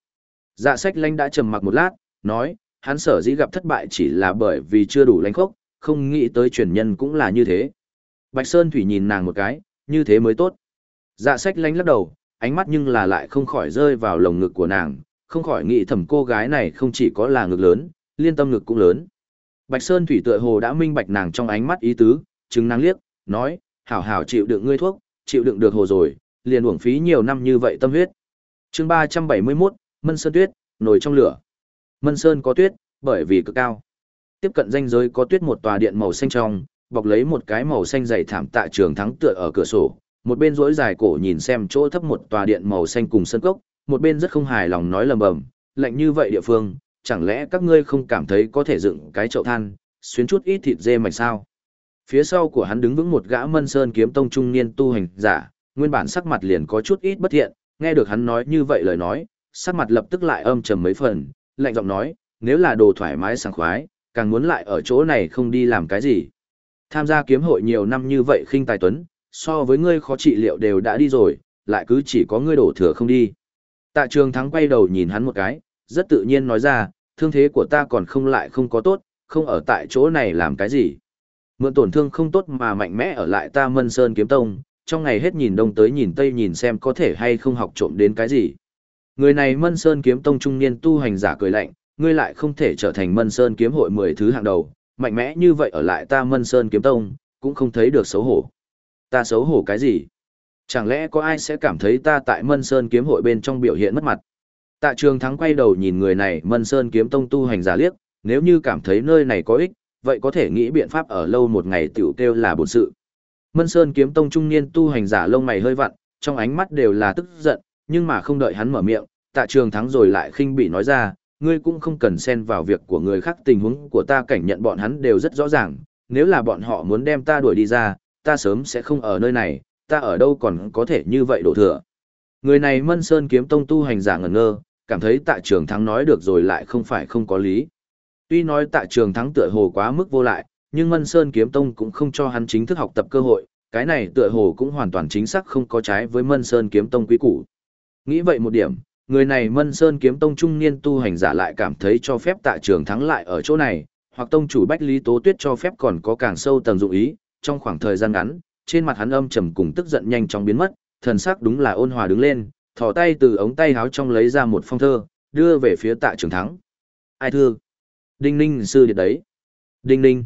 Dạ sách lãnh đã trầm mặc một lát, nói, hắn sở dĩ gặp thất bại chỉ là bởi vì chưa đủ lãnh khốc, không nghĩ tới truyền nhân cũng là như thế. Bạch Sơn Thủy nhìn nàng một cái, như thế mới tốt. Dạ sách lánh lắc đầu, ánh mắt nhưng là lại không khỏi rơi vào lồng ngực của nàng, không khỏi nghĩ thầm cô gái này không chỉ có là ngực lớn, liên tâm ngực cũng lớn. Bạch Sơn Thủy tựa hồ đã minh bạch nàng trong ánh mắt ý tứ, chứng năng liếc, nói, hảo hảo chịu đựng ngươi thuốc, chịu đựng được hồ rồi, liền uổng phí nhiều năm như vậy tâm huyết. chương 371, Mân Sơn Tuyết, nổi trong lửa. Mân Sơn có tuyết, bởi vì cực cao. Tiếp cận danh giới có tuyết một tòa điện màu xanh trong, bọc lấy một cái màu xanh dày thảm tạ trường thắng tựa ở cửa sổ, một bên rỗi dài cổ nhìn xem chỗ thấp một tòa điện màu xanh cùng sân cốc, một bên rất không hài lòng nói lầm bầm, lạnh như vậy địa phương, chẳng lẽ các ngươi không cảm thấy có thể dựng cái chậu than, xuyến chút ít thịt dê mạch sao? Phía sau của hắn đứng vững một gã Mân Sơn kiếm tông trung niên tu hành giả, nguyên bản sắc mặt liền có chút ít bất thiện, nghe được hắn nói như vậy lời nói, sắc mặt lập tức lại âm trầm mấy phần, lạnh giọng nói, nếu là đồ thoải mái sảng khoái, càng muốn lại ở chỗ này không đi làm cái gì. Tham gia kiếm hội nhiều năm như vậy khinh tài tuấn, so với ngươi khó trị liệu đều đã đi rồi, lại cứ chỉ có ngươi đổ thừa không đi. Tạ trường thắng quay đầu nhìn hắn một cái, rất tự nhiên nói ra, thương thế của ta còn không lại không có tốt, không ở tại chỗ này làm cái gì. Mượn tổn thương không tốt mà mạnh mẽ ở lại ta mân sơn kiếm tông, trong ngày hết nhìn đông tới nhìn tây nhìn xem có thể hay không học trộm đến cái gì. Người này mân sơn kiếm tông trung niên tu hành giả cười lạnh, ngươi lại không thể trở thành mân sơn kiếm hội mười thứ hạng đầu, mạnh mẽ như vậy ở lại ta mân sơn kiếm tông, cũng không thấy được xấu hổ. Ta xấu hổ cái gì? Chẳng lẽ có ai sẽ cảm thấy ta tại mân sơn kiếm hội bên trong biểu hiện mất mặt? Tạ trường thắng quay đầu nhìn người này mân sơn kiếm tông tu hành giả liếc, nếu như cảm thấy nơi này có ích, vậy có thể nghĩ biện pháp ở lâu một ngày tiểu kêu là bổn sự. Mân Sơn kiếm tông trung niên tu hành giả lông mày hơi vặn, trong ánh mắt đều là tức giận, nhưng mà không đợi hắn mở miệng, tạ trường thắng rồi lại khinh bỉ nói ra, ngươi cũng không cần xen vào việc của người khác tình huống của ta cảnh nhận bọn hắn đều rất rõ ràng, nếu là bọn họ muốn đem ta đuổi đi ra, ta sớm sẽ không ở nơi này, ta ở đâu còn có thể như vậy đổ thừa. Người này Mân Sơn kiếm tông tu hành giả ngẩn ngơ, cảm thấy tạ trường thắng nói được rồi lại không phải không có lý. Tuy nói tạ trường thắng tựa hồ quá mức vô lại, nhưng Mân Sơn kiếm tông cũng không cho hắn chính thức học tập cơ hội, cái này tựa hồ cũng hoàn toàn chính xác không có trái với Mân Sơn kiếm tông quý củ. Nghĩ vậy một điểm, người này Mân Sơn kiếm tông trung niên tu hành giả lại cảm thấy cho phép tạ trường thắng lại ở chỗ này, hoặc tông chủ Bách Lý Tố Tuyết cho phép còn có càng sâu tầng dụng ý, trong khoảng thời gian ngắn, trên mặt hắn âm trầm cùng tức giận nhanh chóng biến mất, thần sắc đúng là ôn hòa đứng lên, thò tay từ ống tay áo trong lấy ra một phong thơ, đưa về phía tạ trường thắng. Ai thưa? Đinh ninh sư điện đấy. Đinh ninh.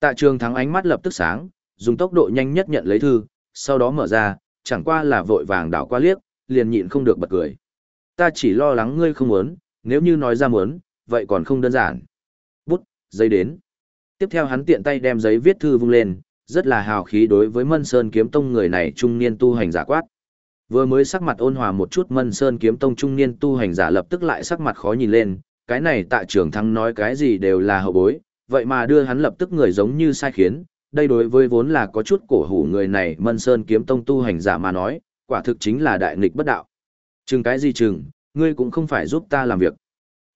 Tạ trường thắng ánh mắt lập tức sáng, dùng tốc độ nhanh nhất nhận lấy thư, sau đó mở ra, chẳng qua là vội vàng đảo qua liếc, liền nhịn không được bật cười. Ta chỉ lo lắng ngươi không muốn, nếu như nói ra muốn, vậy còn không đơn giản. Bút, giấy đến. Tiếp theo hắn tiện tay đem giấy viết thư vung lên, rất là hào khí đối với Mân Sơn kiếm tông người này trung niên tu hành giả quát. Vừa mới sắc mặt ôn hòa một chút Mân Sơn kiếm tông trung niên tu hành giả lập tức lại sắc mặt khó nhìn lên, cái này tạ trưởng thắng nói cái gì đều là hậu bối, vậy mà đưa hắn lập tức người giống như sai khiến, đây đối với vốn là có chút cổ hủ người này Mân Sơn kiếm tông tu hành giả mà nói, quả thực chính là đại nghịch bất đạo. Chừng cái gì chừng, ngươi cũng không phải giúp ta làm việc.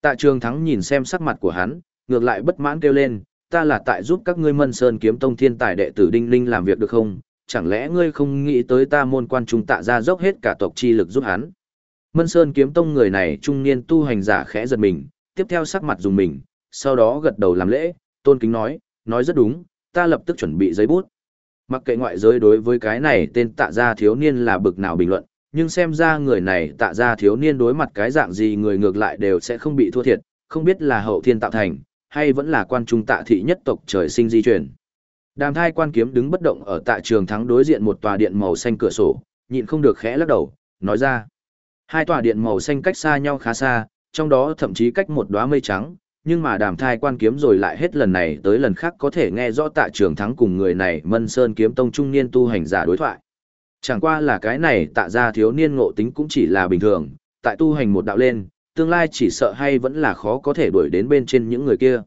Tạ trường thắng nhìn xem sắc mặt của hắn, ngược lại bất mãn kêu lên, ta là tại giúp các ngươi Mân Sơn kiếm tông thiên tài đệ tử Đinh Linh làm việc được không? Chẳng lẽ ngươi không nghĩ tới ta môn quan trung tạ ra dốc hết cả tộc chi lực giúp hắn? Mân Sơn kiếm tông người này trung niên tu hành giả khẽ giật mình, tiếp theo sắc mặt dùng mình, sau đó gật đầu làm lễ, tôn kính nói, nói rất đúng, ta lập tức chuẩn bị giấy bút. Mặc kệ ngoại giới đối với cái này tên tạ gia thiếu niên là bực nào bình luận, nhưng xem ra người này tạ gia thiếu niên đối mặt cái dạng gì người ngược lại đều sẽ không bị thua thiệt, không biết là hậu thiên tạo thành, hay vẫn là quan trung tạ thị nhất tộc trời sinh di chuyển. Đàm thai quan kiếm đứng bất động ở tạ trường thắng đối diện một tòa điện màu xanh cửa sổ, nhịn không được khẽ lắc đầu, nói ra. Hai tòa điện màu xanh cách xa nhau khá xa, trong đó thậm chí cách một đóa mây trắng, nhưng mà đàm thai quan kiếm rồi lại hết lần này tới lần khác có thể nghe rõ tạ trường thắng cùng người này mân sơn kiếm tông trung niên tu hành giả đối thoại. Chẳng qua là cái này tạ ra thiếu niên ngộ tính cũng chỉ là bình thường, tại tu hành một đạo lên, tương lai chỉ sợ hay vẫn là khó có thể đuổi đến bên trên những người kia.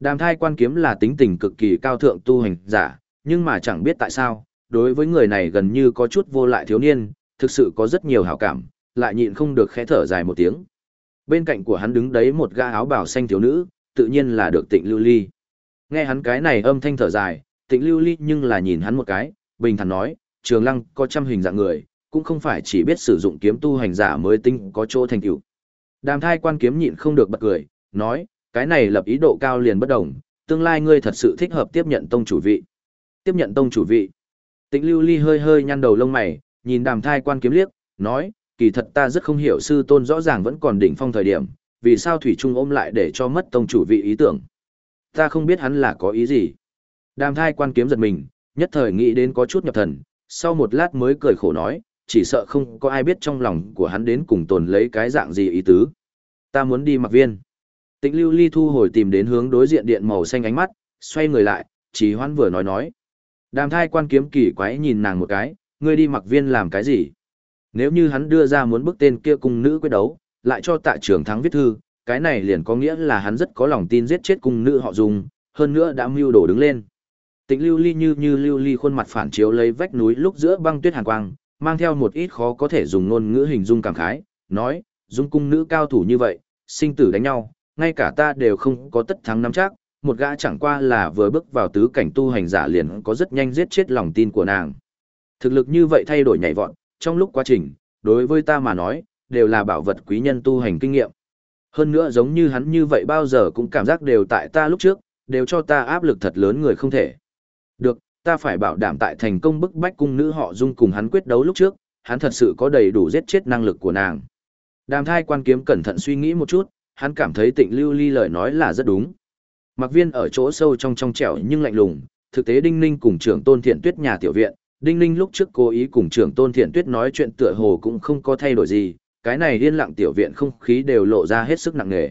Đàm thai quan kiếm là tính tình cực kỳ cao thượng tu hành giả, nhưng mà chẳng biết tại sao, đối với người này gần như có chút vô lại thiếu niên, thực sự có rất nhiều hảo cảm, lại nhịn không được khẽ thở dài một tiếng. Bên cạnh của hắn đứng đấy một gã áo bào xanh thiếu nữ, tự nhiên là được tịnh lưu ly. Nghe hắn cái này âm thanh thở dài, tịnh lưu ly nhưng là nhìn hắn một cái, bình thản nói, trường lăng có trăm hình dạng người, cũng không phải chỉ biết sử dụng kiếm tu hành giả mới tinh có chỗ thành tựu. Đàm thai quan kiếm nhịn không được bật cười, nói, cái này lập ý độ cao liền bất đồng, tương lai ngươi thật sự thích hợp tiếp nhận tông chủ vị. Tiếp nhận tông chủ vị. Tĩnh lưu ly hơi hơi nhăn đầu lông mày, nhìn đàm thai quan kiếm liếc, nói, kỳ thật ta rất không hiểu sư tôn rõ ràng vẫn còn đỉnh phong thời điểm, vì sao Thủy Trung ôm lại để cho mất tông chủ vị ý tưởng. Ta không biết hắn là có ý gì. Đàm thai quan kiếm giật mình, nhất thời nghĩ đến có chút nhập thần, sau một lát mới cười khổ nói, chỉ sợ không có ai biết trong lòng của hắn đến cùng tồn lấy cái dạng gì ý tứ. Ta muốn đi mặc viên. Tĩnh lưu ly thu hồi tìm đến hướng đối diện điện màu xanh ánh mắt, xoay người lại, chỉ hoan vừa nói nói. Đàm thai quan kiếm kỳ quái nhìn nàng một cái, ngươi đi mặc viên làm cái gì? Nếu như hắn đưa ra muốn bức tên kia cung nữ quyết đấu, lại cho tạ trưởng thắng viết thư, cái này liền có nghĩa là hắn rất có lòng tin giết chết cung nữ họ dùng, hơn nữa đã mưu đồ đứng lên. Tịnh lưu ly như như lưu ly khuôn mặt phản chiếu lấy vách núi lúc giữa băng tuyết hàn quang, mang theo một ít khó có thể dùng ngôn ngữ hình dung cảm khái, nói, dung cung nữ cao thủ như vậy, sinh tử đánh nhau, ngay cả ta đều không có tất thắng nắm chắc, một gã chẳng qua là vừa bước vào tứ cảnh tu hành giả liền có rất nhanh giết chết lòng tin của nàng. Thực lực như vậy thay đổi nhảy vọt, trong lúc quá trình, đối với ta mà nói, đều là bảo vật quý nhân tu hành kinh nghiệm. Hơn nữa giống như hắn như vậy bao giờ cũng cảm giác đều tại ta lúc trước, đều cho ta áp lực thật lớn người không thể. Được, ta phải bảo đảm tại thành công bức bách cung nữ họ dung cùng hắn quyết đấu lúc trước, hắn thật sự có đầy đủ giết chết năng lực của nàng. Đàm thai quan kiếm cẩn thận suy nghĩ một chút, hắn cảm thấy tịnh lưu ly lời nói là rất đúng. Mặc viên ở chỗ sâu trong trong trẻo nhưng lạnh lùng, thực tế đinh ninh cùng trưởng tôn thiện tuyết nhà tiểu viện, đinh ninh lúc trước cố ý cùng trưởng tôn thiện tuyết nói chuyện tựa hồ cũng không có thay đổi gì, cái này liên lặng tiểu viện không khí đều lộ ra hết sức nặng nề.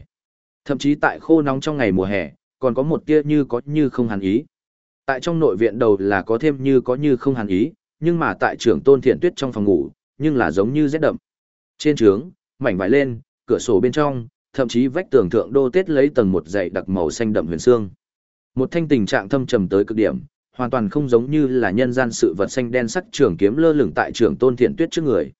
Thậm chí tại khô nóng trong ngày mùa hè, còn có một tia như có như không hàn ý. Tại trong nội viện đầu là có thêm như có như không hàn ý, nhưng mà tại trưởng tôn thiện tuyết trong phòng ngủ, nhưng là giống như rét đậm. Trên trướng, mảnh vải lên, cửa sổ bên trong, thậm chí vách tường thượng đô tết lấy tầng một dày đặc màu xanh đậm huyền xương. Một thanh tình trạng thâm trầm tới cực điểm, hoàn toàn không giống như là nhân gian sự vật xanh đen sắc trường kiếm lơ lửng tại trường tôn thiện tuyết trước người.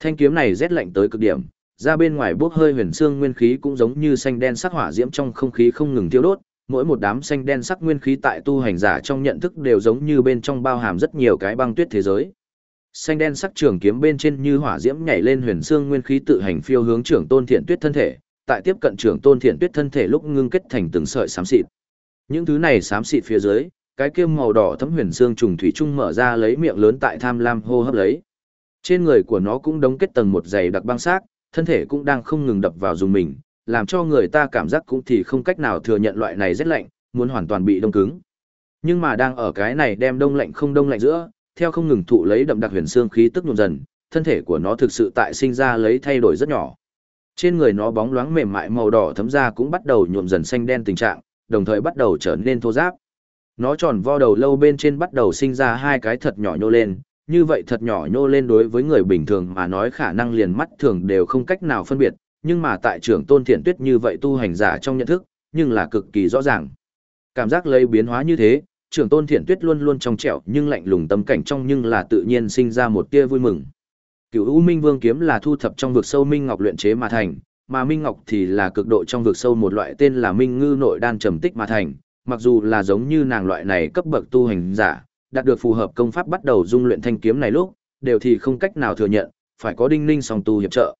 Thanh kiếm này rét lạnh tới cực điểm, ra bên ngoài bốc hơi huyền xương nguyên khí cũng giống như xanh đen sắc hỏa diễm trong không khí không ngừng tiêu đốt, mỗi một đám xanh đen sắc nguyên khí tại tu hành giả trong nhận thức đều giống như bên trong bao hàm rất nhiều cái băng tuyết thế giới. Xanh đen sắc trường kiếm bên trên như hỏa diễm nhảy lên huyền xương nguyên khí tự hành phiêu hướng trưởng tôn thiện tuyết thân thể, tại tiếp cận trưởng tôn thiện tuyết thân thể lúc ngưng kết thành từng sợi xám xịt. Những thứ này xám xịt phía dưới, cái kiếm màu đỏ thấm huyền xương trùng thủy trung mở ra lấy miệng lớn tại tham lam hô hấp lấy. Trên người của nó cũng đóng kết tầng một dày đặc băng xác, thân thể cũng đang không ngừng đập vào dùng mình, làm cho người ta cảm giác cũng thì không cách nào thừa nhận loại này rất lạnh, muốn hoàn toàn bị đông cứng. Nhưng mà đang ở cái này đem đông lạnh không đông lạnh giữa, theo không ngừng thụ lấy đậm đặc huyền xương khí tức nhuộm dần, thân thể của nó thực sự tại sinh ra lấy thay đổi rất nhỏ. Trên người nó bóng loáng mềm mại màu đỏ thấm ra cũng bắt đầu nhuộm dần xanh đen tình trạng, đồng thời bắt đầu trở nên thô ráp. Nó tròn vo đầu lâu bên trên bắt đầu sinh ra hai cái thật nhỏ nhô lên, như vậy thật nhỏ nhô lên đối với người bình thường mà nói khả năng liền mắt thường đều không cách nào phân biệt, nhưng mà tại trưởng tôn thiện tuyết như vậy tu hành giả trong nhận thức, nhưng là cực kỳ rõ ràng. Cảm giác lấy biến hóa như thế, trưởng tôn thiện tuyết luôn luôn trong trẻo nhưng lạnh lùng tâm cảnh trong nhưng là tự nhiên sinh ra một tia vui mừng. Cửu U Minh Vương kiếm là thu thập trong vực sâu Minh Ngọc luyện chế mà thành, mà Minh Ngọc thì là cực độ trong vực sâu một loại tên là Minh Ngư nội đan trầm tích mà thành, mặc dù là giống như nàng loại này cấp bậc tu hành giả, đạt được phù hợp công pháp bắt đầu dung luyện thanh kiếm này lúc, đều thì không cách nào thừa nhận, phải có đinh ninh song tu hiệp trợ.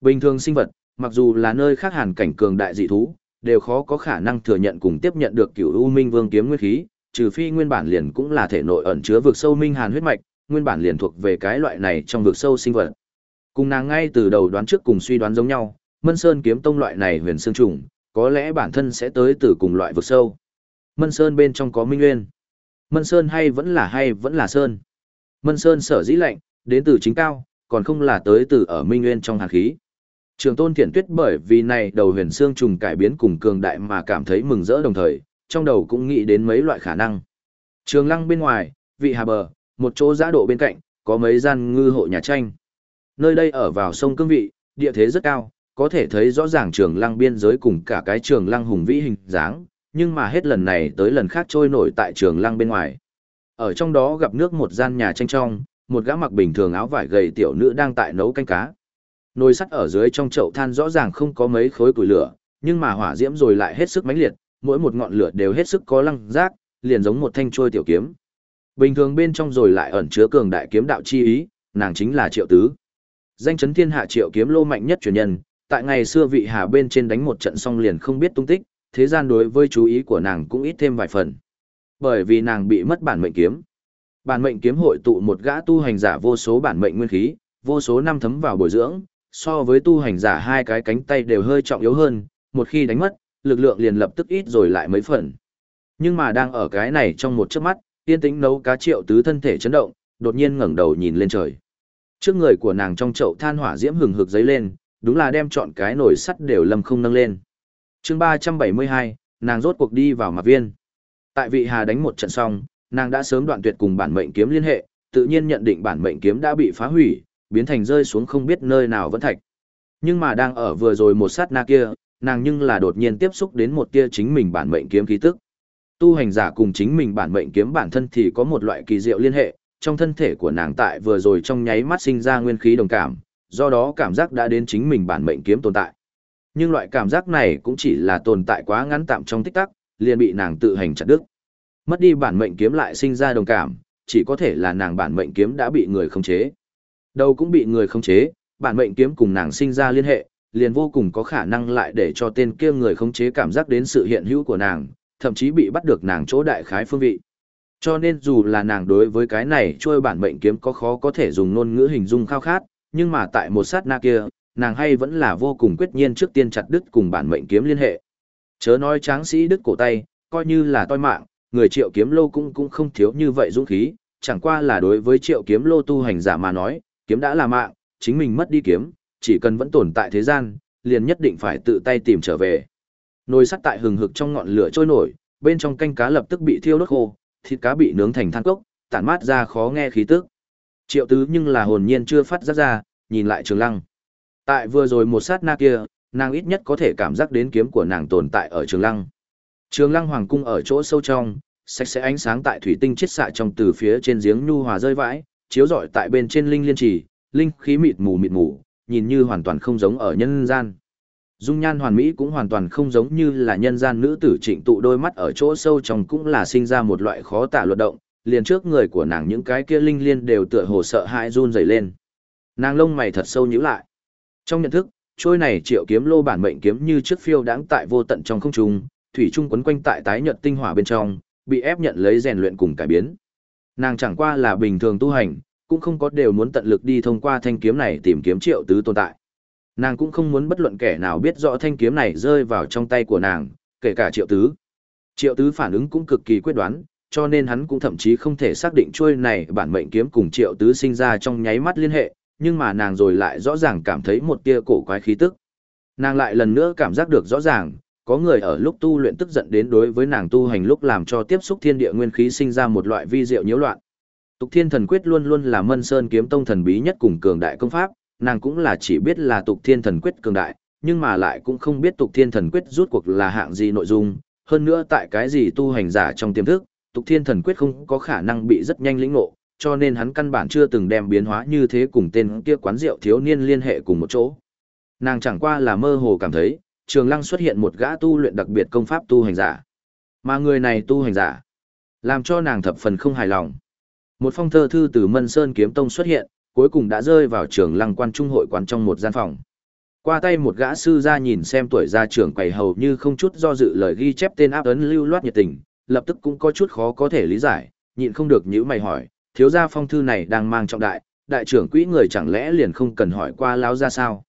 Bình thường sinh vật, mặc dù là nơi khác hàn cảnh cường đại dị thú, đều khó có khả năng thừa nhận cùng tiếp nhận được cửu U Minh Vương kiếm nguyên khí, trừ phi nguyên bản liền cũng là thể nội ẩn chứa vực sâu minh hàn huyết mạch, nguyên bản liền thuộc về cái loại này trong vực sâu sinh vật. Cùng nàng ngay từ đầu đoán trước cùng suy đoán giống nhau, Mân Sơn kiếm tông loại này huyền xương trùng, có lẽ bản thân sẽ tới từ cùng loại vực sâu. Mân Sơn bên trong có Minh Nguyên. Mân Sơn hay vẫn là hay vẫn là Sơn. Mân Sơn sở dĩ lạnh, đến từ chính cao, còn không là tới từ ở Minh Nguyên trong hàn khí. Trường tôn thiện tuyết bởi vì này đầu huyền xương trùng cải biến cùng cường đại mà cảm thấy mừng rỡ đồng thời, trong đầu cũng nghĩ đến mấy loại khả năng. Trường lăng bên ngoài, vị hà bờ, một chỗ giã độ bên cạnh, có mấy gian ngư hộ nhà tranh. Nơi đây ở vào sông cương vị, địa thế rất cao, có thể thấy rõ ràng trường lăng biên giới cùng cả cái trường lăng hùng vĩ hình dáng, nhưng mà hết lần này tới lần khác trôi nổi tại trường lăng bên ngoài. Ở trong đó gặp nước một gian nhà tranh trong, một gã mặc bình thường áo vải gầy tiểu nữ đang tại nấu canh cá. Nồi sắt ở dưới trong chậu than rõ ràng không có mấy khối củi lửa, nhưng mà hỏa diễm rồi lại hết sức mãnh liệt, mỗi một ngọn lửa đều hết sức có lăng giác, liền giống một thanh trôi tiểu kiếm. Bình thường bên trong rồi lại ẩn chứa cường đại kiếm đạo chi ý, nàng chính là Triệu Tứ. Danh chấn thiên hạ Triệu kiếm lô mạnh nhất truyền nhân, tại ngày xưa vị hà bên trên đánh một trận xong liền không biết tung tích, thế gian đối với chú ý của nàng cũng ít thêm vài phần. Bởi vì nàng bị mất bản mệnh kiếm. Bản mệnh kiếm hội tụ một gã tu hành giả vô số bản mệnh nguyên khí, vô số năm thấm vào bồi dưỡng, so với tu hành giả hai cái cánh tay đều hơi trọng yếu hơn, một khi đánh mất, lực lượng liền lập tức ít rồi lại mấy phần. Nhưng mà đang ở cái này trong một chớp mắt, tiên tĩnh nấu cá triệu tứ thân thể chấn động, đột nhiên ngẩng đầu nhìn lên trời. Trước người của nàng trong chậu than hỏa diễm hừng hực giấy lên, đúng là đem chọn cái nồi sắt đều lâm không nâng lên. chương 372, nàng rốt cuộc đi vào mặt viên. Tại vị hà đánh một trận xong, nàng đã sớm đoạn tuyệt cùng bản mệnh kiếm liên hệ, tự nhiên nhận định bản mệnh kiếm đã bị phá hủy, biến thành rơi xuống không biết nơi nào vẫn thạch. Nhưng mà đang ở vừa rồi một sát na kia, nàng nhưng là đột nhiên tiếp xúc đến một tia chính mình bản mệnh kiếm khí tức. Tu hành giả cùng chính mình bản mệnh kiếm bản thân thì có một loại kỳ diệu liên hệ, trong thân thể của nàng tại vừa rồi trong nháy mắt sinh ra nguyên khí đồng cảm, do đó cảm giác đã đến chính mình bản mệnh kiếm tồn tại. Nhưng loại cảm giác này cũng chỉ là tồn tại quá ngắn tạm trong tích tắc, liền bị nàng tự hành chặt đứt. Mất đi bản mệnh kiếm lại sinh ra đồng cảm, chỉ có thể là nàng bản mệnh kiếm đã bị người khống chế. Đầu cũng bị người khống chế, bản mệnh kiếm cùng nàng sinh ra liên hệ, liền vô cùng có khả năng lại để cho tên kia người khống chế cảm giác đến sự hiện hữu của nàng, thậm chí bị bắt được nàng chỗ đại khái phương vị. Cho nên dù là nàng đối với cái này trôi bản mệnh kiếm có khó có thể dùng ngôn ngữ hình dung khao khát, nhưng mà tại một sát na kia, nàng hay vẫn là vô cùng quyết nhiên trước tiên chặt đứt cùng bản mệnh kiếm liên hệ. Chớ nói tráng sĩ đứt cổ tay, coi như là toi mạng, người triệu kiếm lô cũng cũng không thiếu như vậy dũng khí, chẳng qua là đối với triệu kiếm lô tu hành giả mà nói, kiếm đã là mạng, chính mình mất đi kiếm, chỉ cần vẫn tồn tại thế gian, liền nhất định phải tự tay tìm trở về. Nồi sắt tại hừng hực trong ngọn lửa trôi nổi, bên trong canh cá lập tức bị thiêu đốt khô, thịt cá bị nướng thành than cốc, tản mát ra khó nghe khí tức. Triệu tứ nhưng là hồn nhiên chưa phát giác ra, nhìn lại trường lăng. Tại vừa rồi một sát na kia, nàng ít nhất có thể cảm giác đến kiếm của nàng tồn tại ở trường lăng. Trường lăng hoàng cung ở chỗ sâu trong, sạch sẽ ánh sáng tại thủy tinh chiết xạ trong từ phía trên giếng nhu hòa rơi vãi, chiếu rọi tại bên trên linh liên trì, linh khí mịt mù mịt mù, nhìn như hoàn toàn không giống ở nhân gian. Dung nhan hoàn mỹ cũng hoàn toàn không giống như là nhân gian nữ tử trịnh tụ đôi mắt ở chỗ sâu trong cũng là sinh ra một loại khó tả luật động, liền trước người của nàng những cái kia linh liên đều tựa hồ sợ hãi run rẩy lên. Nàng lông mày thật sâu nhíu lại. Trong nhận thức, trôi này triệu kiếm lô bản mệnh kiếm như trước phiêu đáng tại vô tận trong không trung, thủy trung quấn quanh tại tái nhật tinh hỏa bên trong, bị ép nhận lấy rèn luyện cùng cải biến. Nàng chẳng qua là bình thường tu hành, cũng không có đều muốn tận lực đi thông qua thanh kiếm này tìm kiếm triệu tứ tồn tại. Nàng cũng không muốn bất luận kẻ nào biết rõ thanh kiếm này rơi vào trong tay của nàng, kể cả triệu tứ. Triệu tứ phản ứng cũng cực kỳ quyết đoán, cho nên hắn cũng thậm chí không thể xác định chuôi này bản mệnh kiếm cùng triệu tứ sinh ra trong nháy mắt liên hệ, nhưng mà nàng rồi lại rõ ràng cảm thấy một tia cổ quái khí tức. Nàng lại lần nữa cảm giác được rõ ràng, có người ở lúc tu luyện tức giận đến đối với nàng tu hành lúc làm cho tiếp xúc thiên địa nguyên khí sinh ra một loại vi diệu nhiễu loạn. Tục Thiên Thần Quyết luôn luôn là Mân Sơn kiếm tông thần bí nhất cùng cường đại công pháp, nàng cũng là chỉ biết là Tục Thiên Thần Quyết cường đại, nhưng mà lại cũng không biết Tục Thiên Thần Quyết rút cuộc là hạng gì nội dung, hơn nữa tại cái gì tu hành giả trong tiềm thức, Tục Thiên Thần Quyết không có khả năng bị rất nhanh lĩnh ngộ, cho nên hắn căn bản chưa từng đem biến hóa như thế cùng tên kia quán rượu thiếu niên liên hệ cùng một chỗ. Nàng chẳng qua là mơ hồ cảm thấy, Trường Lăng xuất hiện một gã tu luyện đặc biệt công pháp tu hành giả. Mà người này tu hành giả, làm cho nàng thập phần không hài lòng. Một phong thơ thư từ Mân Sơn Kiếm Tông xuất hiện, cuối cùng đã rơi vào trường lăng quan trung hội quán trong một gian phòng. Qua tay một gã sư ra nhìn xem tuổi gia trưởng quầy hầu như không chút do dự lời ghi chép tên áp ấn lưu loát nhiệt tình, lập tức cũng có chút khó có thể lý giải, nhịn không được nhíu mày hỏi, thiếu gia phong thư này đang mang trọng đại, đại trưởng quỹ người chẳng lẽ liền không cần hỏi qua láo ra sao?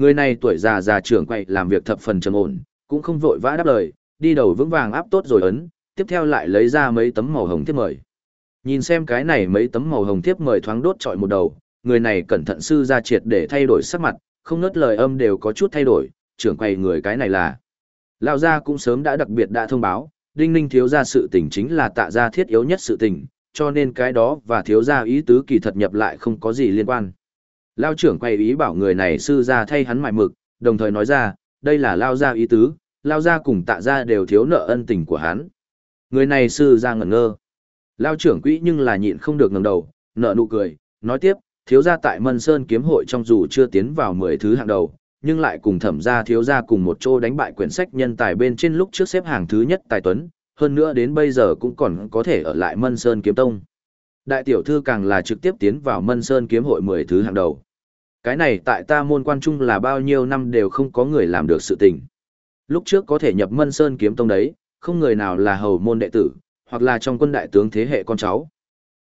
Người này tuổi già già trưởng quầy làm việc thập phần trầm ổn, cũng không vội vã đáp lời, đi đầu vững vàng áp tốt rồi ấn, tiếp theo lại lấy ra mấy tấm màu hồng thiếp mời. Nhìn xem cái này mấy tấm màu hồng thiếp mời thoáng đốt trọi một đầu, người này cẩn thận sư ra triệt để thay đổi sắc mặt, không nớt lời âm đều có chút thay đổi, trưởng quầy người cái này là. Lão gia cũng sớm đã đặc biệt đã thông báo, đinh ninh thiếu gia sự tình chính là tạ gia thiết yếu nhất sự tình, cho nên cái đó và thiếu gia ý tứ kỳ thật nhập lại không có gì liên quan. Lao trưởng quay ý bảo người này sư gia thay hắn mại mực, đồng thời nói ra, đây là Lao gia ý tứ, Lao gia cùng tạ gia đều thiếu nợ ân tình của hắn. Người này sư gia ngẩn ngơ. Lao trưởng quỹ nhưng là nhịn không được ngẩng đầu, nợ nụ cười, nói tiếp, thiếu gia tại Mân Sơn kiếm hội trong dù chưa tiến vào 10 thứ hạng đầu, nhưng lại cùng thẩm gia thiếu gia cùng một chỗ đánh bại quyển sách nhân tài bên trên lúc trước xếp hàng thứ nhất tài tuấn, hơn nữa đến bây giờ cũng còn có thể ở lại Mân Sơn Kiếm Tông. Đại tiểu thư càng là trực tiếp tiến vào Mân Sơn Kiếm hội 10 thứ hàng đầu. Cái này tại ta môn quan trung là bao nhiêu năm đều không có người làm được sự tình. Lúc trước có thể nhập Mân Sơn Kiếm Tông đấy, không người nào là hầu môn đệ tử, hoặc là trong quân đại tướng thế hệ con cháu.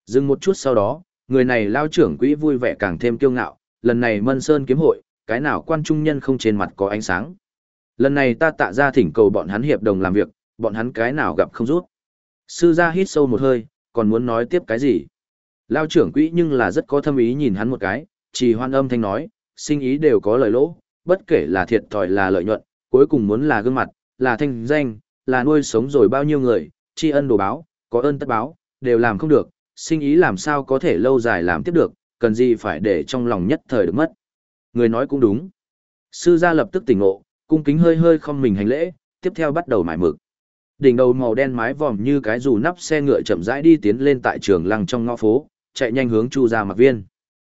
Dừng một chút sau đó, người này lao trưởng quỹ vui vẻ càng thêm kiêu ngạo, lần này Mân Sơn kiếm hội, cái nào quan trung nhân không trên mặt có ánh sáng. Lần này ta tạ ra thỉnh cầu bọn hắn hiệp đồng làm việc, bọn hắn cái nào gặp không rút. Sư gia hít sâu một hơi, còn muốn nói tiếp cái gì? Lao trưởng quỹ nhưng là rất có thâm ý nhìn hắn một cái, chỉ hoan âm thanh nói, sinh ý đều có lời lỗ, bất kể là thiệt thòi là lợi nhuận, cuối cùng muốn là gương mặt, là thanh danh, là nuôi sống rồi bao nhiêu người, tri ân đồ báo, có ơn tất báo, đều làm không được, sinh ý làm sao có thể lâu dài làm tiếp được, cần gì phải để trong lòng nhất thời được mất. Người nói cũng đúng. Sư gia lập tức tỉnh ngộ, cung kính hơi hơi không mình hành lễ, tiếp theo bắt đầu mải mực. Đỉnh đầu màu đen mái vòm như cái dù nắp xe ngựa chậm rãi đi tiến lên tại trường lăng trong ngõ phố, chạy nhanh hướng Chu gia mặc viên.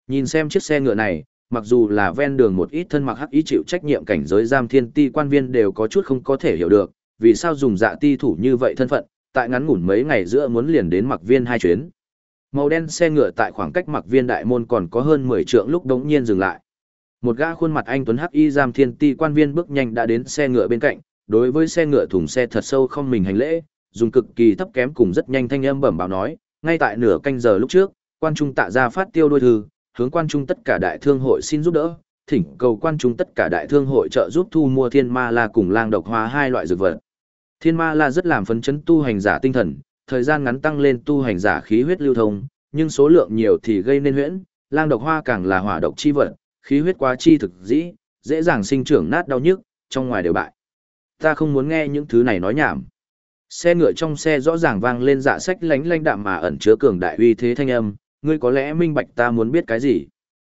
Nhìn xem chiếc xe ngựa này, mặc dù là ven đường một ít thân mặc hắc ý chịu trách nhiệm cảnh giới giam thiên ti quan viên đều có chút không có thể hiểu được, vì sao dùng dạ ti thủ như vậy thân phận, tại ngắn ngủn mấy ngày giữa muốn liền đến mặc viên hai chuyến. Màu đen xe ngựa tại khoảng cách mặc viên đại môn còn có hơn 10 trượng lúc đống nhiên dừng lại. Một gã khuôn mặt anh Tuấn Hắc Y giam thiên ti quan viên bước nhanh đã đến xe ngựa bên cạnh, đối với xe ngựa thùng xe thật sâu không mình hành lễ, dùng cực kỳ thấp kém cùng rất nhanh thanh âm bẩm báo nói, ngay tại nửa canh giờ lúc trước, quan trung tạ ra phát tiêu đôi thư, hướng quan trung tất cả đại thương hội xin giúp đỡ, thỉnh cầu quan trung tất cả đại thương hội trợ giúp thu mua thiên ma la cùng lang độc hoa hai loại dược vật. Thiên ma la rất làm phấn chấn tu hành giả tinh thần, thời gian ngắn tăng lên tu hành giả khí huyết lưu thông, nhưng số lượng nhiều thì gây nên huyễn, lang độc hoa càng là hỏa độc chi vật, khí huyết quá chi thực dĩ, dễ dàng sinh trưởng nát đau nhức, trong ngoài đều bại. Ta không muốn nghe những thứ này nói nhảm. Xe ngựa trong xe rõ ràng vang lên dạ sách lánh lánh đạm mà ẩn chứa cường đại uy thế thanh âm, ngươi có lẽ minh bạch ta muốn biết cái gì.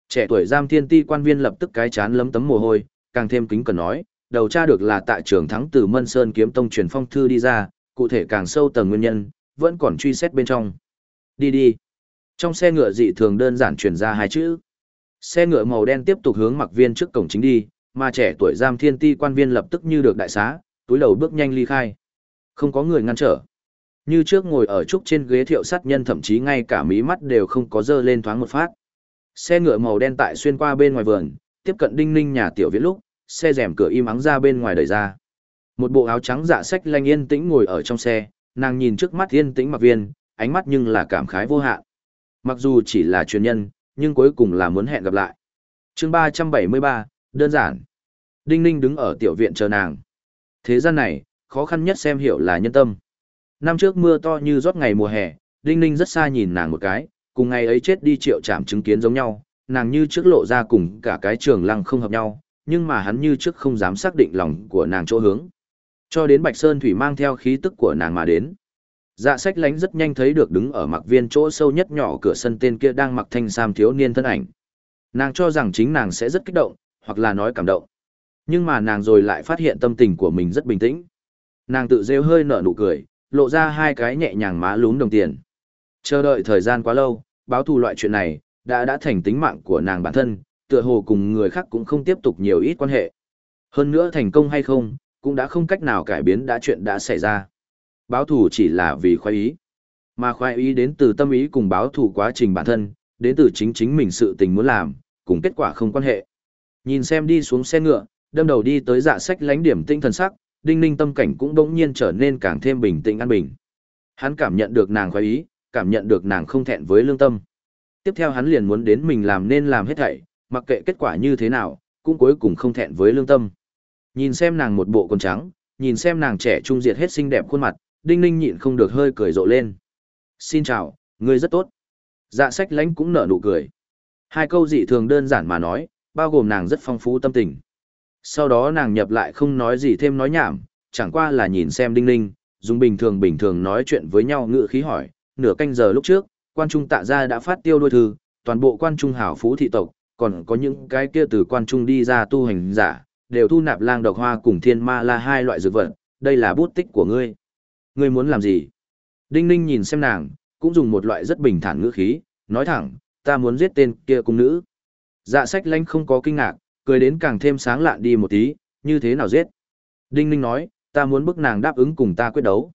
Trẻ tuổi giam thiên ti quan viên lập tức cái chán lấm tấm mồ hôi, càng thêm kính cần nói, đầu tra được là tại trường thắng từ Mân Sơn kiếm tông truyền phong thư đi ra, cụ thể càng sâu tầng nguyên nhân, vẫn còn truy xét bên trong. Đi đi. Trong xe ngựa dị thường đơn giản truyền ra hai chữ. Xe ngựa màu đen tiếp tục hướng mặc viên trước cổng chính đi, mà trẻ tuổi giam thiên ti quan viên lập tức như được đại xá, túi đầu bước nhanh ly khai. Không có người ngăn trở. Như trước ngồi ở trúc trên ghế thiệu sát nhân thậm chí ngay cả mí mắt đều không có dơ lên thoáng một phát. Xe ngựa màu đen tại xuyên qua bên ngoài vườn, tiếp cận đinh ninh nhà tiểu viễn lúc, xe rèm cửa im ắng ra bên ngoài đẩy ra. Một bộ áo trắng dạ sách lanh yên tĩnh ngồi ở trong xe, nàng nhìn trước mắt yên tĩnh mặc viên, ánh mắt nhưng là cảm khái vô hạn. Mặc dù chỉ là truyền nhân, nhưng cuối cùng là muốn hẹn gặp lại. chương 373, đơn giản. Đinh Ninh đứng ở tiểu viện chờ nàng. Thế gian này, khó khăn nhất xem hiểu là nhân tâm. Năm trước mưa to như rót ngày mùa hè, Đinh Ninh rất xa nhìn nàng một cái, cùng ngày ấy chết đi triệu chạm chứng kiến giống nhau, nàng như trước lộ ra cùng cả cái trường lăng không hợp nhau, nhưng mà hắn như trước không dám xác định lòng của nàng chỗ hướng. Cho đến Bạch Sơn Thủy mang theo khí tức của nàng mà đến. Dạ sách lánh rất nhanh thấy được đứng ở mặc viên chỗ sâu nhất nhỏ cửa sân tên kia đang mặc thanh sam thiếu niên thân ảnh. Nàng cho rằng chính nàng sẽ rất kích động, hoặc là nói cảm động. Nhưng mà nàng rồi lại phát hiện tâm tình của mình rất bình tĩnh. Nàng tự rêu hơi nở nụ cười, lộ ra hai cái nhẹ nhàng má lún đồng tiền. Chờ đợi thời gian quá lâu, báo thù loại chuyện này, đã đã thành tính mạng của nàng bản thân, tựa hồ cùng người khác cũng không tiếp tục nhiều ít quan hệ. Hơn nữa thành công hay không, cũng đã không cách nào cải biến đã chuyện đã xảy ra. Báo thù chỉ là vì khoái ý. Mà khoái ý đến từ tâm ý cùng báo thù quá trình bản thân, đến từ chính chính mình sự tình muốn làm, cùng kết quả không quan hệ. Nhìn xem đi xuống xe ngựa, đâm đầu đi tới dạ sách lánh điểm tinh thần sắc, đinh ninh tâm cảnh cũng đống nhiên trở nên càng thêm bình tĩnh an bình. Hắn cảm nhận được nàng khoái ý, cảm nhận được nàng không thẹn với lương tâm. Tiếp theo hắn liền muốn đến mình làm nên làm hết thảy, mặc kệ kết quả như thế nào, cũng cuối cùng không thẹn với lương tâm. Nhìn xem nàng một bộ quần trắng, nhìn xem nàng trẻ trung diệt hết xinh đẹp khuôn mặt, Đinh Ninh nhịn không được hơi cười rộ lên. Xin chào, ngươi rất tốt. Dạ sách lãnh cũng nở nụ cười. Hai câu dị thường đơn giản mà nói, bao gồm nàng rất phong phú tâm tình. Sau đó nàng nhập lại không nói gì thêm nói nhảm, chẳng qua là nhìn xem Đinh Ninh, dùng bình thường bình thường nói chuyện với nhau ngựa khí hỏi, nửa canh giờ lúc trước, quan trung tạ gia đã phát tiêu đôi thư, toàn bộ quan trung hảo phú thị tộc, còn có những cái kia từ quan trung đi ra tu hành giả, đều thu nạp lang độc hoa cùng thiên ma la hai loại dược vật, đây là bút tích của ngươi. Ngươi muốn làm gì? Đinh Ninh nhìn xem nàng, cũng dùng một loại rất bình thản ngữ khí, nói thẳng, ta muốn giết tên kia cung nữ. Dạ sách lanh không có kinh ngạc, cười đến càng thêm sáng lạn đi một tí, như thế nào giết. Đinh Ninh nói, ta muốn bức nàng đáp ứng cùng ta quyết đấu.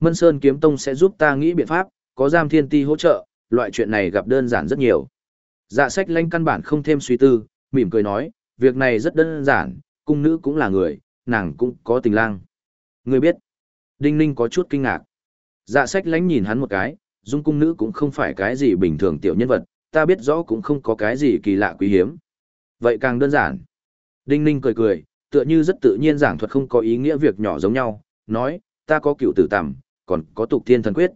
Mân Sơn Kiếm Tông sẽ giúp ta nghĩ biện pháp, có giam thiên ti hỗ trợ, loại chuyện này gặp đơn giản rất nhiều. Dạ sách lanh căn bản không thêm suy tư, mỉm cười nói, việc này rất đơn giản, cung nữ cũng là người, nàng cũng có tình lang. Người biết, Đinh Ninh có chút kinh ngạc. Dạ sách lánh nhìn hắn một cái, dung cung nữ cũng không phải cái gì bình thường tiểu nhân vật, ta biết rõ cũng không có cái gì kỳ lạ quý hiếm. Vậy càng đơn giản. Đinh Ninh cười cười, tựa như rất tự nhiên giảng thuật không có ý nghĩa việc nhỏ giống nhau, nói, ta có cựu tử tằm, còn có tục thiên thần quyết.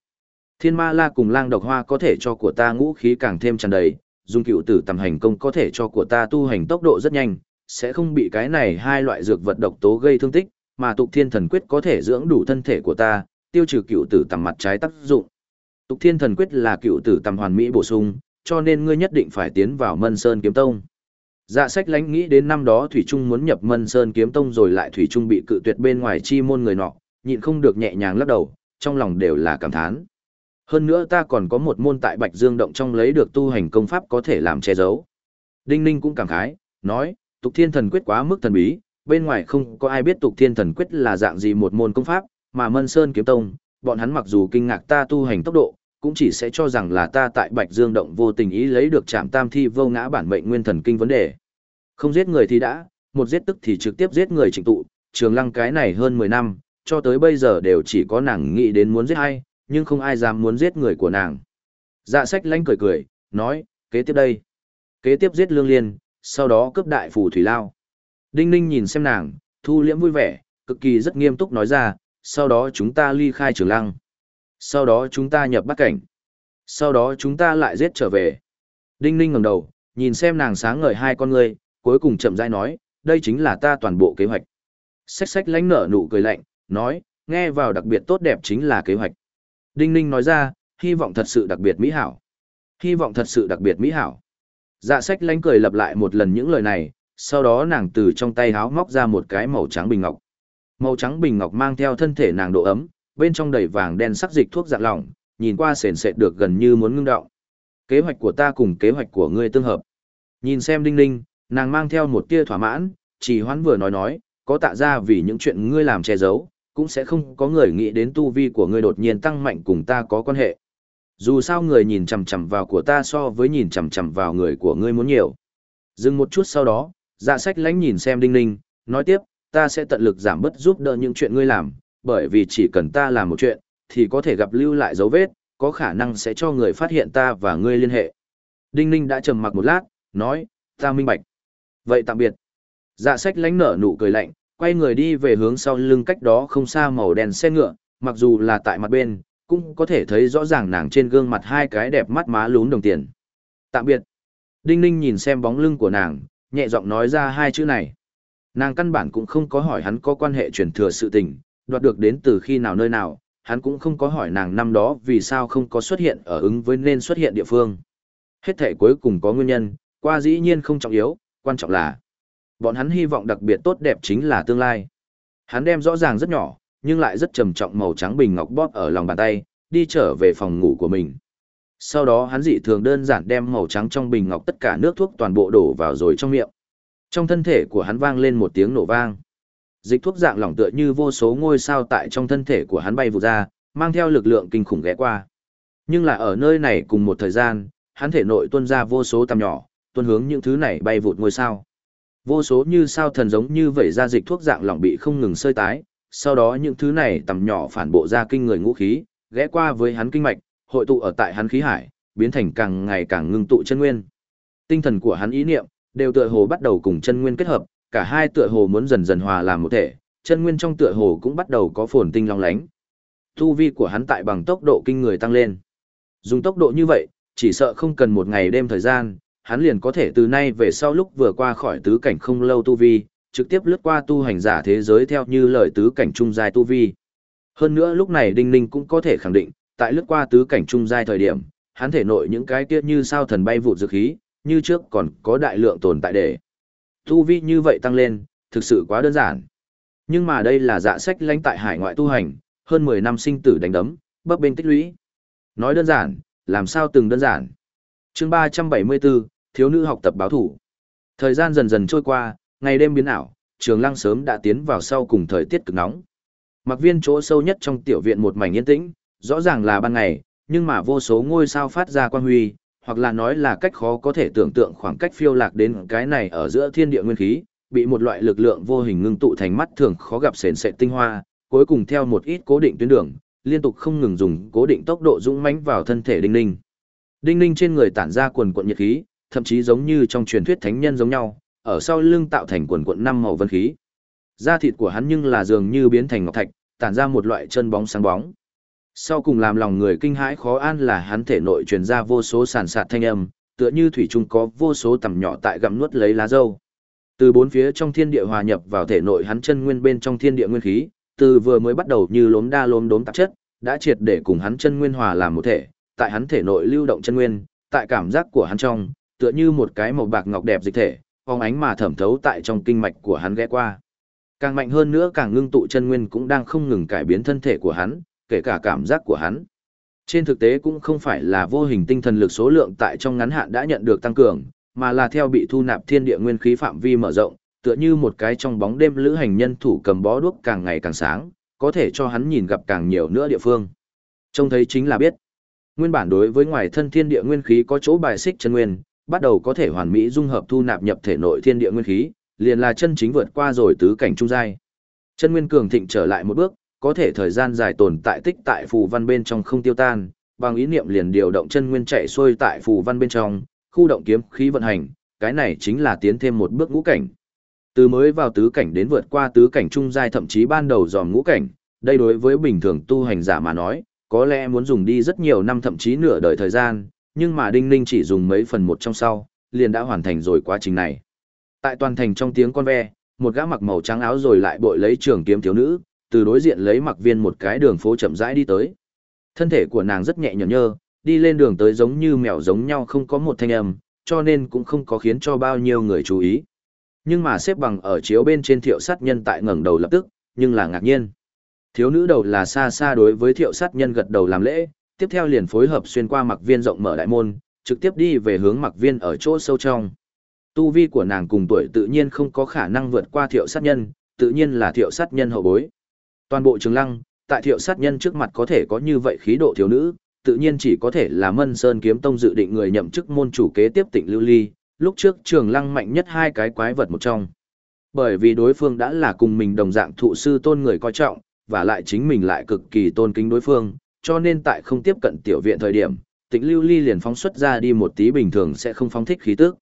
Thiên ma la cùng lang độc hoa có thể cho của ta ngũ khí càng thêm tràn đầy, dùng cựu tử tằm hành công có thể cho của ta tu hành tốc độ rất nhanh, sẽ không bị cái này hai loại dược vật độc tố gây thương tích, mà tục thiên thần quyết có thể dưỡng đủ thân thể của ta, tiêu trừ cựu tử tằm mặt trái tác dụng. Tục thiên thần quyết là cựu tử tằm hoàn mỹ bổ sung, cho nên ngươi nhất định phải tiến vào Mân Sơn Kiếm Tông. Dạ sách lánh nghĩ đến năm đó Thủy Trung muốn nhập Mân Sơn Kiếm Tông rồi lại Thủy Trung bị cự tuyệt bên ngoài chi môn người nọ, nhịn không được nhẹ nhàng lắc đầu, trong lòng đều là cảm thán. Hơn nữa ta còn có một môn tại Bạch Dương Động trong lấy được tu hành công pháp có thể làm che giấu. Đinh Ninh cũng cảm khái, nói, tục thiên thần quyết quá mức thần bí, bên ngoài không có ai biết tục thiên thần quyết là dạng gì một môn công pháp, mà Mân Sơn kiếm tông, bọn hắn mặc dù kinh ngạc ta tu hành tốc độ, cũng chỉ sẽ cho rằng là ta tại Bạch Dương Động vô tình ý lấy được trạm tam thi vô ngã bản mệnh nguyên thần kinh vấn đề. Không giết người thì đã, một giết tức thì trực tiếp giết người trịnh tụ, trường lăng cái này hơn 10 năm, cho tới bây giờ đều chỉ có nàng nghĩ đến muốn giết ai, nhưng không ai dám muốn giết người của nàng. Dạ sách lanh cười cười, nói, kế tiếp đây. Kế tiếp giết lương liên, sau đó cướp đại phủ thủy lao. Đinh ninh nhìn xem nàng, thu liễm vui vẻ, cực kỳ rất nghiêm túc nói ra, sau đó chúng ta ly khai trường lăng. Sau đó chúng ta nhập bắt cảnh. Sau đó chúng ta lại giết trở về. Đinh ninh ngẩng đầu, nhìn xem nàng sáng ngời hai con ngươi, cuối cùng chậm rãi nói, đây chính là ta toàn bộ kế hoạch. Xách xách lánh nở nụ cười lạnh, nói, nghe vào đặc biệt tốt đẹp chính là kế hoạch. Đinh Ninh nói ra, hy vọng thật sự đặc biệt mỹ hảo. Hy vọng thật sự đặc biệt mỹ hảo. Dạ sách lánh cười lặp lại một lần những lời này, sau đó nàng từ trong tay háo móc ra một cái màu trắng bình ngọc. Màu trắng bình ngọc mang theo thân thể nàng độ ấm, bên trong đầy vàng đen sắc dịch thuốc dạng lỏng, nhìn qua sền sệt được gần như muốn ngưng động. Kế hoạch của ta cùng kế hoạch của ngươi tương hợp. Nhìn xem Đinh Ninh, nàng mang theo một tia thỏa mãn, chỉ hoán vừa nói nói, có tạ ra vì những chuyện ngươi làm che giấu, cũng sẽ không có người nghĩ đến tu vi của ngươi đột nhiên tăng mạnh cùng ta có quan hệ. Dù sao người nhìn chằm chằm vào của ta so với nhìn chằm chằm vào người của ngươi muốn nhiều. Dừng một chút sau đó, dạ sách lánh nhìn xem đinh ninh, nói tiếp, ta sẽ tận lực giảm bớt giúp đỡ những chuyện ngươi làm, bởi vì chỉ cần ta làm một chuyện, thì có thể gặp lưu lại dấu vết, có khả năng sẽ cho người phát hiện ta và ngươi liên hệ. Đinh ninh đã trầm mặc một lát, nói, ta minh bạch. Vậy tạm biệt. Dạ sách lánh nở nụ cười lạnh, quay người đi về hướng sau lưng cách đó không xa màu đen xe ngựa, mặc dù là tại mặt bên, cũng có thể thấy rõ ràng nàng trên gương mặt hai cái đẹp mắt má lún đồng tiền. Tạm biệt. Đinh Ninh nhìn xem bóng lưng của nàng, nhẹ giọng nói ra hai chữ này. Nàng căn bản cũng không có hỏi hắn có quan hệ truyền thừa sự tình, đoạt được đến từ khi nào nơi nào, hắn cũng không có hỏi nàng năm đó vì sao không có xuất hiện ở ứng với nên xuất hiện địa phương. Hết thể cuối cùng có nguyên nhân, qua dĩ nhiên không trọng yếu, quan trọng là Bọn hắn hy vọng đặc biệt tốt đẹp chính là tương lai. Hắn đem rõ ràng rất nhỏ, nhưng lại rất trầm trọng màu trắng bình ngọc bóp ở lòng bàn tay, đi trở về phòng ngủ của mình. Sau đó hắn dị thường đơn giản đem màu trắng trong bình ngọc tất cả nước thuốc toàn bộ đổ vào rồi trong miệng. Trong thân thể của hắn vang lên một tiếng nổ vang. Dịch thuốc dạng lỏng tựa như vô số ngôi sao tại trong thân thể của hắn bay vụt ra, mang theo lực lượng kinh khủng ghé qua. Nhưng là ở nơi này cùng một thời gian, hắn thể nội tuôn ra vô số tầm nhỏ, tuôn hướng những thứ này bay vụt ngôi sao. Vô số như sao thần giống như vẩy ra dịch thuốc dạng lỏng bị không ngừng sơi tái, sau đó những thứ này tầm nhỏ phản bộ ra kinh người ngũ khí, ghé qua với hắn kinh mạch, hội tụ ở tại hắn khí hải, biến thành càng ngày càng ngưng tụ chân nguyên. Tinh thần của hắn ý niệm đều tựa hồ bắt đầu cùng chân nguyên kết hợp, cả hai tựa hồ muốn dần dần hòa làm một thể, chân nguyên trong tựa hồ cũng bắt đầu có phồn tinh long lánh. Tu vi của hắn tại bằng tốc độ kinh người tăng lên. Dùng tốc độ như vậy, chỉ sợ không cần một ngày đêm thời gian, hắn liền có thể từ nay về sau lúc vừa qua khỏi tứ cảnh không lâu tu vi, trực tiếp lướt qua tu hành giả thế giới theo như lời tứ cảnh trung giai tu vi. Hơn nữa lúc này Đinh Ninh cũng có thể khẳng định, tại lướt qua tứ cảnh trung giai thời điểm, hắn thể nội những cái kia như sao thần bay vụ dược khí, như trước còn có đại lượng tồn tại để. Tu vi như vậy tăng lên, thực sự quá đơn giản. Nhưng mà đây là dạ sách lãnh tại hải ngoại tu hành, hơn 10 năm sinh tử đánh đấm, bấp bên tích lũy. Nói đơn giản, làm sao từng đơn giản chương 374, thiếu nữ học tập báo thủ. Thời gian dần dần trôi qua, ngày đêm biến ảo, trường lăng sớm đã tiến vào sau cùng thời tiết cực nóng. Mặc viên chỗ sâu nhất trong tiểu viện một mảnh yên tĩnh, rõ ràng là ban ngày, nhưng mà vô số ngôi sao phát ra quang huy, hoặc là nói là cách khó có thể tưởng tượng khoảng cách phiêu lạc đến cái này ở giữa thiên địa nguyên khí, bị một loại lực lượng vô hình ngưng tụ thành mắt thường khó gặp sền sệt tinh hoa, cuối cùng theo một ít cố định tuyến đường, liên tục không ngừng dùng cố định tốc độ dũng mãnh vào thân thể Đinh Ninh. Đinh Ninh trên người tản ra quần quận nhiệt khí, thậm chí giống như trong truyền thuyết thánh nhân giống nhau, ở sau lưng tạo thành quần quận năm màu vân khí. Da thịt của hắn nhưng là dường như biến thành ngọc thạch, tản ra một loại chân bóng sáng bóng. Sau cùng làm lòng người kinh hãi khó an là hắn thể nội truyền ra vô số sản sạt thanh âm, tựa như thủy trung có vô số tầm nhỏ tại gặm nuốt lấy lá dâu. Từ bốn phía trong thiên địa hòa nhập vào thể nội hắn chân nguyên bên trong thiên địa nguyên khí, từ vừa mới bắt đầu như lốm đa lốm đốm tạp chất, đã triệt để cùng hắn chân nguyên hòa làm một thể, tại hắn thể nội lưu động chân nguyên, tại cảm giác của hắn trong, tựa như một cái màu bạc ngọc đẹp dịch thể, phóng ánh mà thẩm thấu tại trong kinh mạch của hắn ghé qua. Càng mạnh hơn nữa càng ngưng tụ chân nguyên cũng đang không ngừng cải biến thân thể của hắn, kể cả cảm giác của hắn. Trên thực tế cũng không phải là vô hình tinh thần lực số lượng tại trong ngắn hạn đã nhận được tăng cường, mà là theo bị thu nạp thiên địa nguyên khí phạm vi mở rộng, tựa như một cái trong bóng đêm lữ hành nhân thủ cầm bó đuốc càng ngày càng sáng, có thể cho hắn nhìn gặp càng nhiều nữa địa phương. Trông thấy chính là biết. Nguyên bản đối với ngoài thân thiên địa nguyên khí có chỗ bài xích chân nguyên, bắt đầu có thể hoàn mỹ dung hợp thu nạp nhập thể nội thiên địa nguyên khí, liền là chân chính vượt qua rồi tứ cảnh trung giai. Chân nguyên cường thịnh trở lại một bước, có thể thời gian dài tồn tại tích tại phù văn bên trong không tiêu tan, bằng ý niệm liền điều động chân nguyên chạy xuôi tại phù văn bên trong, khu động kiếm khí vận hành, cái này chính là tiến thêm một bước ngũ cảnh. Từ mới vào tứ cảnh đến vượt qua tứ cảnh trung giai thậm chí ban đầu dòm ngũ cảnh, đây đối với bình thường tu hành giả mà nói, có lẽ muốn dùng đi rất nhiều năm thậm chí nửa đời thời gian, nhưng mà Đinh Ninh chỉ dùng mấy phần một trong sau, liền đã hoàn thành rồi quá trình này. Tại toàn thành trong tiếng con ve, một gã mặc màu trắng áo rồi lại bội lấy trường kiếm thiếu nữ, từ đối diện lấy mặc viên một cái đường phố chậm rãi đi tới. Thân thể của nàng rất nhẹ nhõm nhơ, đi lên đường tới giống như mèo giống nhau không có một thanh âm, cho nên cũng không có khiến cho bao nhiêu người chú ý. Nhưng mà xếp bằng ở chiếu bên trên thiệu sát nhân tại ngẩng đầu lập tức, nhưng là ngạc nhiên. Thiếu nữ đầu là xa xa đối với thiệu sát nhân gật đầu làm lễ, tiếp theo liền phối hợp xuyên qua mặc viên rộng mở đại môn, trực tiếp đi về hướng mặc viên ở chỗ sâu trong. Tu vi của nàng cùng tuổi tự nhiên không có khả năng vượt qua thiệu sát nhân, tự nhiên là thiệu sát nhân hậu bối. Toàn bộ trường lăng, tại thiệu sát nhân trước mặt có thể có như vậy khí độ thiếu nữ, tự nhiên chỉ có thể là Mân Sơn Kiếm Tông dự định người nhậm chức môn chủ kế tiếp tỉnh Lưu Ly, lúc trước trường lăng mạnh nhất hai cái quái vật một trong. Bởi vì đối phương đã là cùng mình đồng dạng thụ sư tôn người coi trọng, và lại chính mình lại cực kỳ tôn kính đối phương, cho nên tại không tiếp cận tiểu viện thời điểm, Tịnh Lưu Ly liền phóng xuất ra đi một tí bình thường sẽ không phóng thích khí tức.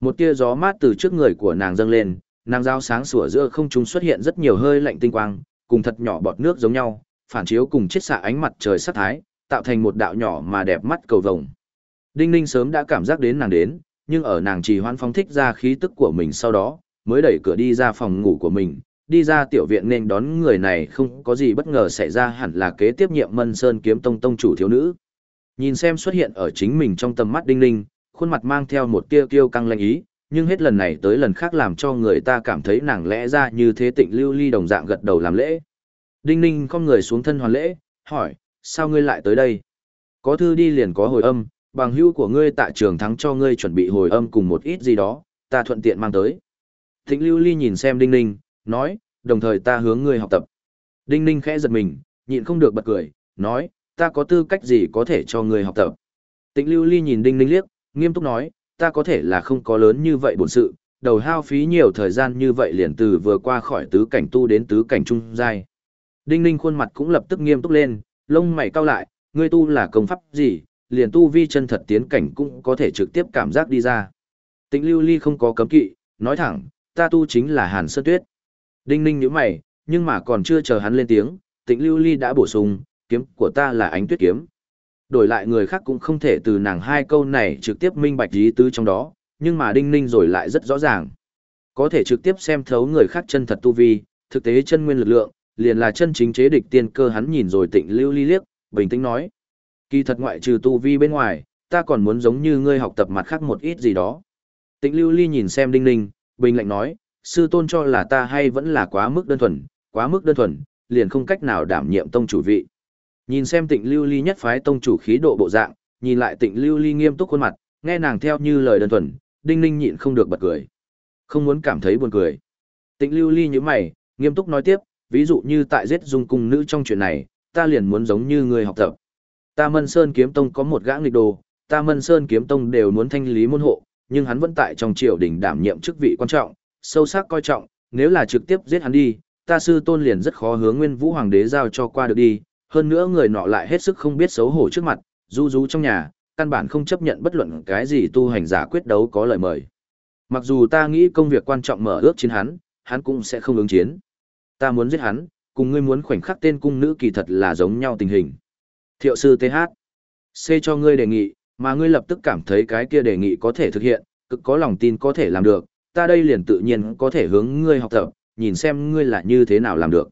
Một tia gió mát từ trước người của nàng dâng lên, nàng dao sáng sủa giữa không trung xuất hiện rất nhiều hơi lạnh tinh quang, cùng thật nhỏ bọt nước giống nhau, phản chiếu cùng chiết xạ ánh mặt trời sát thái, tạo thành một đạo nhỏ mà đẹp mắt cầu vồng. Đinh Ninh sớm đã cảm giác đến nàng đến, nhưng ở nàng trì hoãn phóng thích ra khí tức của mình sau đó, mới đẩy cửa đi ra phòng ngủ của mình, đi ra tiểu viện nên đón người này không có gì bất ngờ xảy ra hẳn là kế tiếp nhiệm Mân Sơn kiếm tông tông chủ thiếu nữ. Nhìn xem xuất hiện ở chính mình trong tầm mắt Đinh Linh, khuôn mặt mang theo một tia kiêu căng lanh ý, nhưng hết lần này tới lần khác làm cho người ta cảm thấy nàng lẽ ra như thế tịnh lưu ly đồng dạng gật đầu làm lễ. Đinh ninh con người xuống thân hoàn lễ, hỏi, sao ngươi lại tới đây? Có thư đi liền có hồi âm, bằng hữu của ngươi tại trường thắng cho ngươi chuẩn bị hồi âm cùng một ít gì đó, ta thuận tiện mang tới. Tịnh lưu ly nhìn xem đinh ninh, nói, đồng thời ta hướng ngươi học tập. Đinh ninh khẽ giật mình, nhịn không được bật cười, nói, ta có tư cách gì có thể cho ngươi học tập. Tịnh lưu ly nhìn đinh ninh liếc, nghiêm túc nói, ta có thể là không có lớn như vậy bổn sự, đầu hao phí nhiều thời gian như vậy liền từ vừa qua khỏi tứ cảnh tu đến tứ cảnh trung giai. Đinh Ninh khuôn mặt cũng lập tức nghiêm túc lên, lông mày cau lại, ngươi tu là công pháp gì, liền tu vi chân thật tiến cảnh cũng có thể trực tiếp cảm giác đi ra. Tĩnh Lưu Ly không có cấm kỵ, nói thẳng, ta tu chính là Hàn Sơn Tuyết. Đinh Ninh nhíu mày, nhưng mà còn chưa chờ hắn lên tiếng, Tịnh Lưu Ly đã bổ sung, kiếm của ta là ánh tuyết kiếm đổi lại người khác cũng không thể từ nàng hai câu này trực tiếp minh bạch ý tứ trong đó, nhưng mà đinh ninh rồi lại rất rõ ràng. Có thể trực tiếp xem thấu người khác chân thật tu vi, thực tế chân nguyên lực lượng, liền là chân chính chế địch tiên cơ hắn nhìn rồi tịnh lưu ly liếc, bình tĩnh nói. Kỳ thật ngoại trừ tu vi bên ngoài, ta còn muốn giống như ngươi học tập mặt khác một ít gì đó. Tịnh lưu ly nhìn xem đinh ninh, bình lạnh nói, sư tôn cho là ta hay vẫn là quá mức đơn thuần, quá mức đơn thuần, liền không cách nào đảm nhiệm tông chủ vị. Nhìn xem tịnh lưu ly nhất phái tông chủ khí độ bộ dạng, nhìn lại tịnh lưu ly nghiêm túc khuôn mặt, nghe nàng theo như lời đơn thuần, đinh ninh nhịn không được bật cười. Không muốn cảm thấy buồn cười. Tịnh lưu ly như mày, nghiêm túc nói tiếp, ví dụ như tại giết dung cung nữ trong chuyện này, ta liền muốn giống như người học tập. Ta Mân Sơn Kiếm Tông có một gã nghịch đồ, ta Mân Sơn Kiếm Tông đều muốn thanh lý môn hộ, nhưng hắn vẫn tại trong triều đình đảm nhiệm chức vị quan trọng, sâu sắc coi trọng, nếu là trực tiếp giết hắn đi, ta sư tôn liền rất khó hướng Nguyên Vũ Hoàng đế giao cho qua được đi, hơn nữa người nọ lại hết sức không biết xấu hổ trước mặt, du du trong nhà, căn bản không chấp nhận bất luận cái gì tu hành giả quyết đấu có lời mời. Mặc dù ta nghĩ công việc quan trọng mở ước chiến hắn, hắn cũng sẽ không ứng chiến. Ta muốn giết hắn, cùng ngươi muốn khoảnh khắc tên cung nữ kỳ thật là giống nhau tình hình. Thiệu sư TH. C cho ngươi đề nghị, mà ngươi lập tức cảm thấy cái kia đề nghị có thể thực hiện, cực có lòng tin có thể làm được, ta đây liền tự nhiên có thể hướng ngươi học tập, nhìn xem ngươi là như thế nào làm được.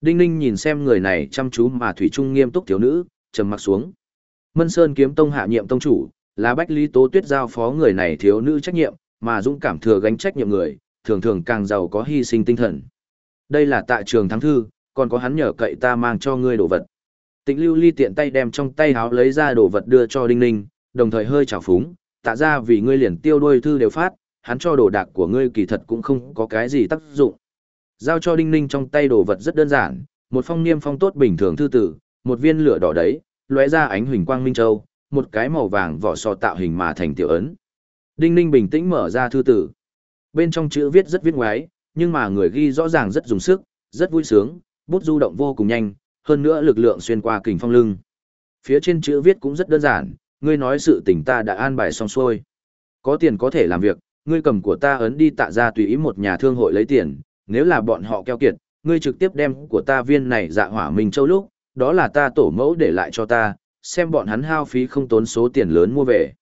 Đinh Ninh nhìn xem người này chăm chú mà thủy trung nghiêm túc thiếu nữ, trầm mặc xuống. Mân Sơn kiếm tông hạ nhiệm tông chủ, là Bách Lý Tố Tuyết giao phó người này thiếu nữ trách nhiệm, mà dũng cảm thừa gánh trách nhiệm người, thường thường càng giàu có hy sinh tinh thần. Đây là tại trường thắng thư, còn có hắn nhờ cậy ta mang cho ngươi đồ vật. Tịnh Lưu Ly tiện tay đem trong tay háo lấy ra đồ vật đưa cho Đinh Ninh, đồng thời hơi trào phúng, tạ ra vì ngươi liền tiêu đôi thư đều phát, hắn cho đồ đạc của ngươi kỳ thật cũng không có cái gì tác dụng. Giao cho Đinh Ninh trong tay đồ vật rất đơn giản, một phong niêm phong tốt bình thường thư tử, một viên lửa đỏ đấy, lóe ra ánh huỳnh quang minh châu, một cái màu vàng vỏ sò tạo hình mà thành tiểu ấn. Đinh Ninh bình tĩnh mở ra thư tử. Bên trong chữ viết rất viết ngoái, nhưng mà người ghi rõ ràng rất dùng sức, rất vui sướng, bút du động vô cùng nhanh, hơn nữa lực lượng xuyên qua kình phong lưng. Phía trên chữ viết cũng rất đơn giản, ngươi nói sự tình ta đã an bài xong xuôi. Có tiền có thể làm việc, ngươi cầm của ta ấn đi tạ ra tùy ý một nhà thương hội lấy tiền, nếu là bọn họ keo kiệt, ngươi trực tiếp đem của ta viên này dạ hỏa minh châu lúc, đó là ta tổ mẫu để lại cho ta, xem bọn hắn hao phí không tốn số tiền lớn mua về.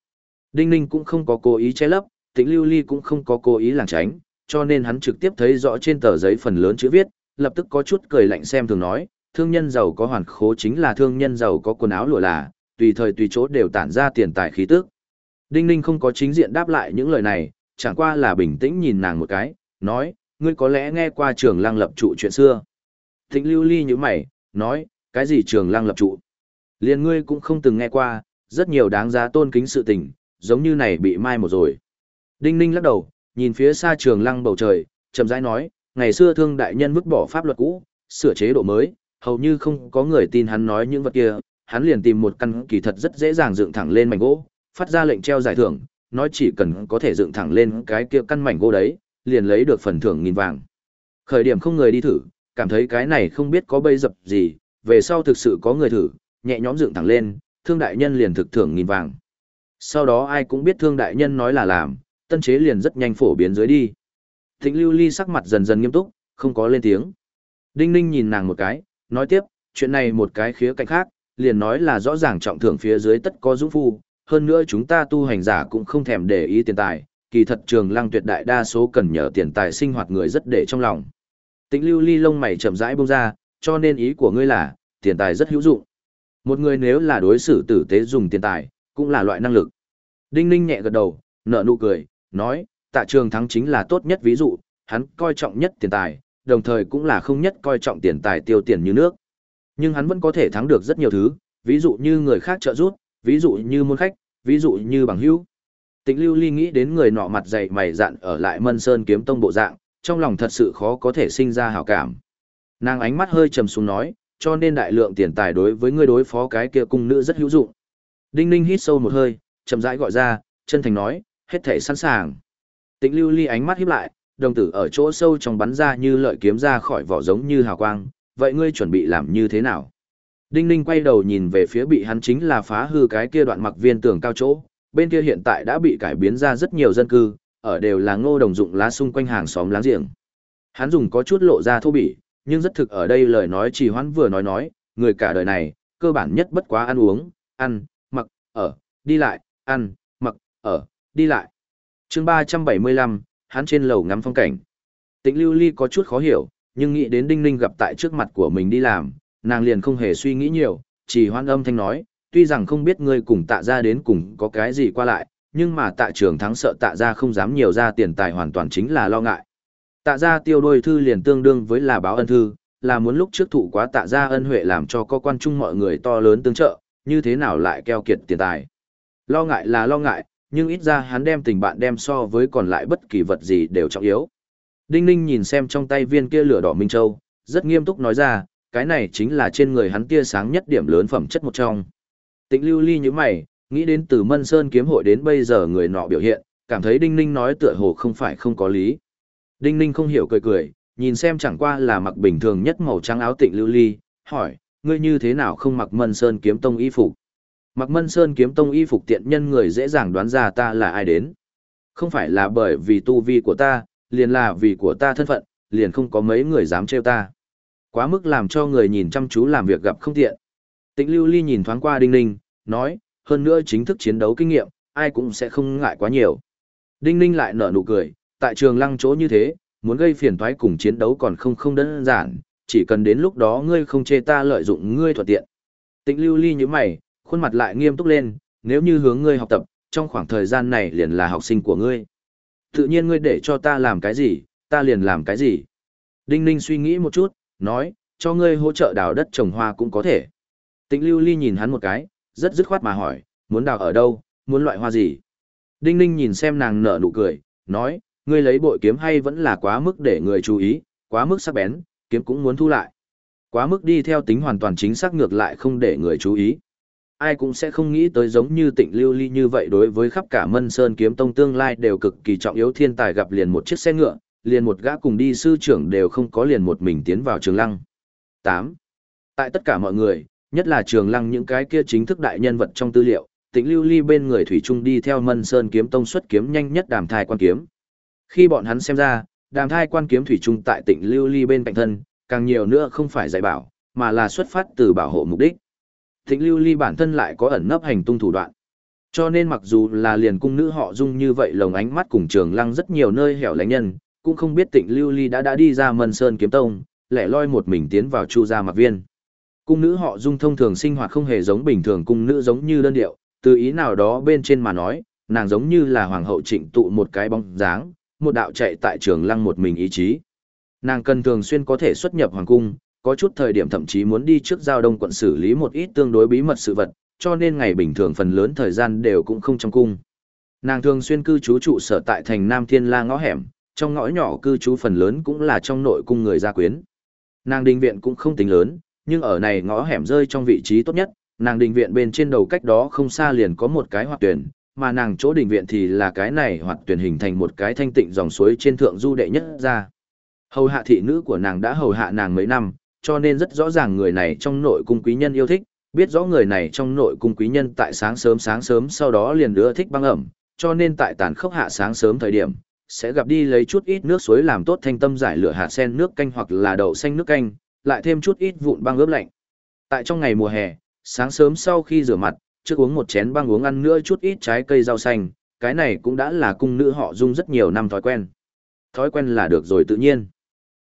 Đinh Ninh cũng không có cố ý che lấp, Tĩnh Lưu Ly cũng không có cố ý lảng tránh, cho nên hắn trực tiếp thấy rõ trên tờ giấy phần lớn chữ viết, lập tức có chút cười lạnh xem thường nói, thương nhân giàu có hoàn khố chính là thương nhân giàu có quần áo lụa là, tùy thời tùy chỗ đều tản ra tiền tài khí tức. Đinh Ninh không có chính diện đáp lại những lời này, chẳng qua là bình tĩnh nhìn nàng một cái, nói, ngươi có lẽ nghe qua trường lăng lập trụ chuyện xưa. Thịnh lưu ly như mày, nói, cái gì trường lăng lập trụ? Liên ngươi cũng không từng nghe qua, rất nhiều đáng giá tôn kính sự tình, giống như này bị mai một rồi. Đinh ninh lắc đầu, nhìn phía xa trường lăng bầu trời, chậm rãi nói, ngày xưa thương đại nhân vứt bỏ pháp luật cũ, sửa chế độ mới, hầu như không có người tin hắn nói những vật kia, hắn liền tìm một căn kỳ thật rất dễ dàng dựng thẳng lên mảnh gỗ, phát ra lệnh treo giải thưởng, nói chỉ cần có thể dựng thẳng lên cái kia căn mảnh gỗ đấy, liền lấy được phần thưởng nghìn vàng. Khởi điểm không người đi thử, cảm thấy cái này không biết có bây dập gì, về sau thực sự có người thử, nhẹ nhõm dựng thẳng lên, thương đại nhân liền thực thưởng nghìn vàng. Sau đó ai cũng biết thương đại nhân nói là làm, tân chế liền rất nhanh phổ biến dưới đi. Thịnh lưu ly sắc mặt dần dần nghiêm túc, không có lên tiếng. Đinh ninh nhìn nàng một cái, nói tiếp, chuyện này một cái khía cạnh khác, liền nói là rõ ràng trọng thưởng phía dưới tất có dũng phu, hơn nữa chúng ta tu hành giả cũng không thèm để ý tiền tài, kỳ thật trường lăng tuyệt đại đa số cần nhờ tiền tài sinh hoạt người rất để trong lòng. Tĩnh lưu ly lông mày chậm rãi bông ra, cho nên ý của ngươi là, tiền tài rất hữu dụng. Một người nếu là đối xử tử tế dùng tiền tài, cũng là loại năng lực. Đinh ninh nhẹ gật đầu, nở nụ cười, nói, tạ trường thắng chính là tốt nhất ví dụ, hắn coi trọng nhất tiền tài, đồng thời cũng là không nhất coi trọng tiền tài tiêu tiền như nước. Nhưng hắn vẫn có thể thắng được rất nhiều thứ, ví dụ như người khác trợ giúp, ví dụ như môn khách, ví dụ như bằng hữu. Tịnh Lưu Ly nghĩ đến người nọ mặt dày mày dạn ở lại Mân Sơn kiếm tông bộ dạng, trong lòng thật sự khó có thể sinh ra hảo cảm. Nàng ánh mắt hơi trầm xuống nói, cho nên đại lượng tiền tài đối với người đối phó cái kia cung nữ rất hữu dụng. Đinh Ninh hít sâu một hơi, chậm rãi gọi ra, chân thành nói, hết thể sẵn sàng. Tịnh Lưu Ly ánh mắt híp lại, đồng tử ở chỗ sâu trong bắn ra như lợi kiếm ra khỏi vỏ giống như hào quang, vậy ngươi chuẩn bị làm như thế nào? Đinh Ninh quay đầu nhìn về phía bị hắn chính là phá hư cái kia đoạn mặc viên tường cao chỗ, bên kia hiện tại đã bị cải biến ra rất nhiều dân cư, ở đều là ngô đồng dụng lá xung quanh hàng xóm láng giềng. Hắn dùng có chút lộ ra thô bỉ, nhưng rất thực ở đây lời nói chỉ hoãn vừa nói nói, người cả đời này, cơ bản nhất bất quá ăn uống, ăn, mặc, ở, đi lại, ăn, mặc, ở, đi lại. chương 375, hắn trên lầu ngắm phong cảnh. Tịnh lưu ly có chút khó hiểu, nhưng nghĩ đến đinh ninh gặp tại trước mặt của mình đi làm, nàng liền không hề suy nghĩ nhiều, chỉ hoan âm thanh nói, tuy rằng không biết ngươi cùng tạ ra đến cùng có cái gì qua lại, nhưng mà tạ trường thắng sợ tạ ra không dám nhiều ra tiền tài hoàn toàn chính là lo ngại. Tạ ra tiêu đôi thư liền tương đương với là báo ân thư, là muốn lúc trước thụ quá tạ ra ân huệ làm cho có quan trung mọi người to lớn tương trợ, như thế nào lại keo kiệt tiền tài. Lo ngại là lo ngại, nhưng ít ra hắn đem tình bạn đem so với còn lại bất kỳ vật gì đều trọng yếu. Đinh Ninh nhìn xem trong tay viên kia lửa đỏ Minh Châu, rất nghiêm túc nói ra, cái này chính là trên người hắn tia sáng nhất điểm lớn phẩm chất một trong. Tịnh lưu ly như mày, nghĩ đến từ Mân Sơn kiếm hội đến bây giờ người nọ biểu hiện, cảm thấy Đinh Ninh nói tựa hồ không phải không có lý. Đinh Ninh không hiểu cười cười, nhìn xem chẳng qua là mặc bình thường nhất màu trắng áo tịnh lưu ly, hỏi, ngươi như thế nào không mặc Mân Sơn kiếm tông y phục? Mặc Mân Sơn kiếm tông y phục tiện nhân người dễ dàng đoán ra ta là ai đến. Không phải là bởi vì tu vi của ta, liền là vì của ta thân phận, liền không có mấy người dám trêu ta. Quá mức làm cho người nhìn chăm chú làm việc gặp không tiện. Tịnh Lưu Ly nhìn thoáng qua Đinh Ninh, nói, hơn nữa chính thức chiến đấu kinh nghiệm, ai cũng sẽ không ngại quá nhiều. Đinh Ninh lại nở nụ cười, tại trường lăng chỗ như thế, muốn gây phiền toái cùng chiến đấu còn không không đơn giản, chỉ cần đến lúc đó ngươi không chê ta lợi dụng ngươi thuận tiện. Tịnh Lưu Ly như mày, khuôn mặt lại nghiêm túc lên, nếu như hướng ngươi học tập, trong khoảng thời gian này liền là học sinh của ngươi. Tự nhiên ngươi để cho ta làm cái gì, ta liền làm cái gì. Đinh Ninh suy nghĩ một chút, nói, cho ngươi hỗ trợ đào đất trồng hoa cũng có thể. Tịnh Lưu Ly nhìn hắn một cái, rất dứt khoát mà hỏi, muốn đào ở đâu, muốn loại hoa gì. Đinh Ninh nhìn xem nàng nở nụ cười, nói, ngươi lấy bội kiếm hay vẫn là quá mức để người chú ý, quá mức sắc bén, kiếm cũng muốn thu lại. Quá mức đi theo tính hoàn toàn chính xác ngược lại không để người chú ý. Ai cũng sẽ không nghĩ tới giống như tịnh lưu ly như vậy đối với khắp cả mân sơn kiếm tông tương lai đều cực kỳ trọng yếu thiên tài gặp liền một chiếc xe ngựa, liền một gã cùng đi sư trưởng đều không có liền một mình tiến vào trường lăng. 8. Tại tất cả mọi người, nhất là trường lăng những cái kia chính thức đại nhân vật trong tư liệu, tịnh lưu ly bên người thủy trung đi theo mân sơn kiếm tông xuất kiếm nhanh nhất đàm thai quan kiếm khi bọn hắn xem ra đàm thai quan kiếm thủy trung tại tịnh lưu ly bên cạnh thân càng nhiều nữa không phải dạy bảo mà là xuất phát từ bảo hộ mục đích tịnh lưu ly bản thân lại có ẩn nấp hành tung thủ đoạn cho nên mặc dù là liền cung nữ họ dung như vậy lồng ánh mắt cùng trường lăng rất nhiều nơi hẻo lánh nhân cũng không biết tịnh lưu ly đã đã đi ra mân sơn kiếm tông lẻ loi một mình tiến vào chu gia mặc viên cung nữ họ dung thông thường sinh hoạt không hề giống bình thường cung nữ giống như đơn điệu từ ý nào đó bên trên mà nói, nàng giống như là hoàng hậu trịnh tụ một cái bóng dáng, một đạo chạy tại trường lăng một mình ý chí. Nàng cần thường xuyên có thể xuất nhập hoàng cung, có chút thời điểm thậm chí muốn đi trước giao đông quận xử lý một ít tương đối bí mật sự vật, cho nên ngày bình thường phần lớn thời gian đều cũng không trong cung. Nàng thường xuyên cư trú trụ sở tại thành Nam Thiên La ngõ hẻm, trong ngõ nhỏ cư trú phần lớn cũng là trong nội cung người gia quyến. Nàng đình viện cũng không tính lớn, nhưng ở này ngõ hẻm rơi trong vị trí tốt nhất, nàng đình viện bên trên đầu cách đó không xa liền có một cái hoạt tuyển, mà nàng chỗ đình viện thì là cái này hoạt tuyển hình thành một cái thanh tịnh dòng suối trên thượng du đệ nhất ra. Hầu hạ thị nữ của nàng đã hầu hạ nàng mấy năm, cho nên rất rõ ràng người này trong nội cung quý nhân yêu thích, biết rõ người này trong nội cung quý nhân tại sáng sớm sáng sớm sau đó liền đưa thích băng ẩm, cho nên tại tàn khốc hạ sáng sớm thời điểm, sẽ gặp đi lấy chút ít nước suối làm tốt thanh tâm giải lửa hạt sen nước canh hoặc là đậu xanh nước canh, lại thêm chút ít vụn băng ướp lạnh. Tại trong ngày mùa hè, sáng sớm sau khi rửa mặt, trước uống một chén băng uống ăn nữa chút ít trái cây rau xanh, cái này cũng đã là cung nữ họ dung rất nhiều năm thói quen. Thói quen là được rồi tự nhiên.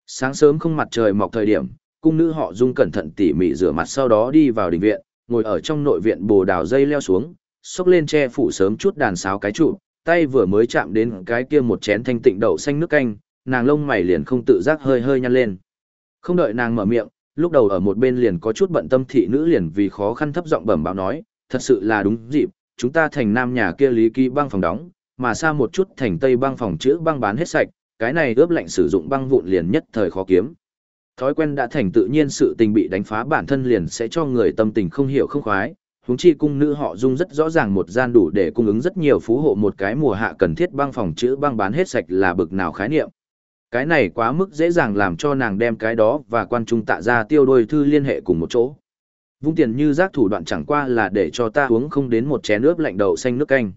Sáng sớm không mặt trời mọc thời điểm, cung nữ họ dung cẩn thận tỉ mỉ rửa mặt sau đó đi vào đình viện, ngồi ở trong nội viện bồ đào dây leo xuống, xốc lên che phủ sớm chút đàn sáo cái trụ, tay vừa mới chạm đến cái kia một chén thanh tịnh đậu xanh nước canh, nàng lông mày liền không tự giác hơi hơi nhăn lên. Không đợi nàng mở miệng, lúc đầu ở một bên liền có chút bận tâm thị nữ liền vì khó khăn thấp giọng bẩm báo nói, thật sự là đúng dịp, chúng ta thành nam nhà kia lý ký băng phòng đóng, mà xa một chút thành tây băng phòng chữ băng bán hết sạch, cái này ướp lạnh sử dụng băng vụn liền nhất thời khó kiếm. Thói quen đã thành tự nhiên sự tình bị đánh phá bản thân liền sẽ cho người tâm tình không hiểu không khoái, huống chi cung nữ họ dung rất rõ ràng một gian đủ để cung ứng rất nhiều phú hộ một cái mùa hạ cần thiết băng phòng chữ băng bán hết sạch là bực nào khái niệm. Cái này quá mức dễ dàng làm cho nàng đem cái đó và quan trung tạ ra tiêu đôi thư liên hệ cùng một chỗ. Vung tiền như rác thủ đoạn chẳng qua là để cho ta uống không đến một chén nước lạnh đậu xanh nước canh.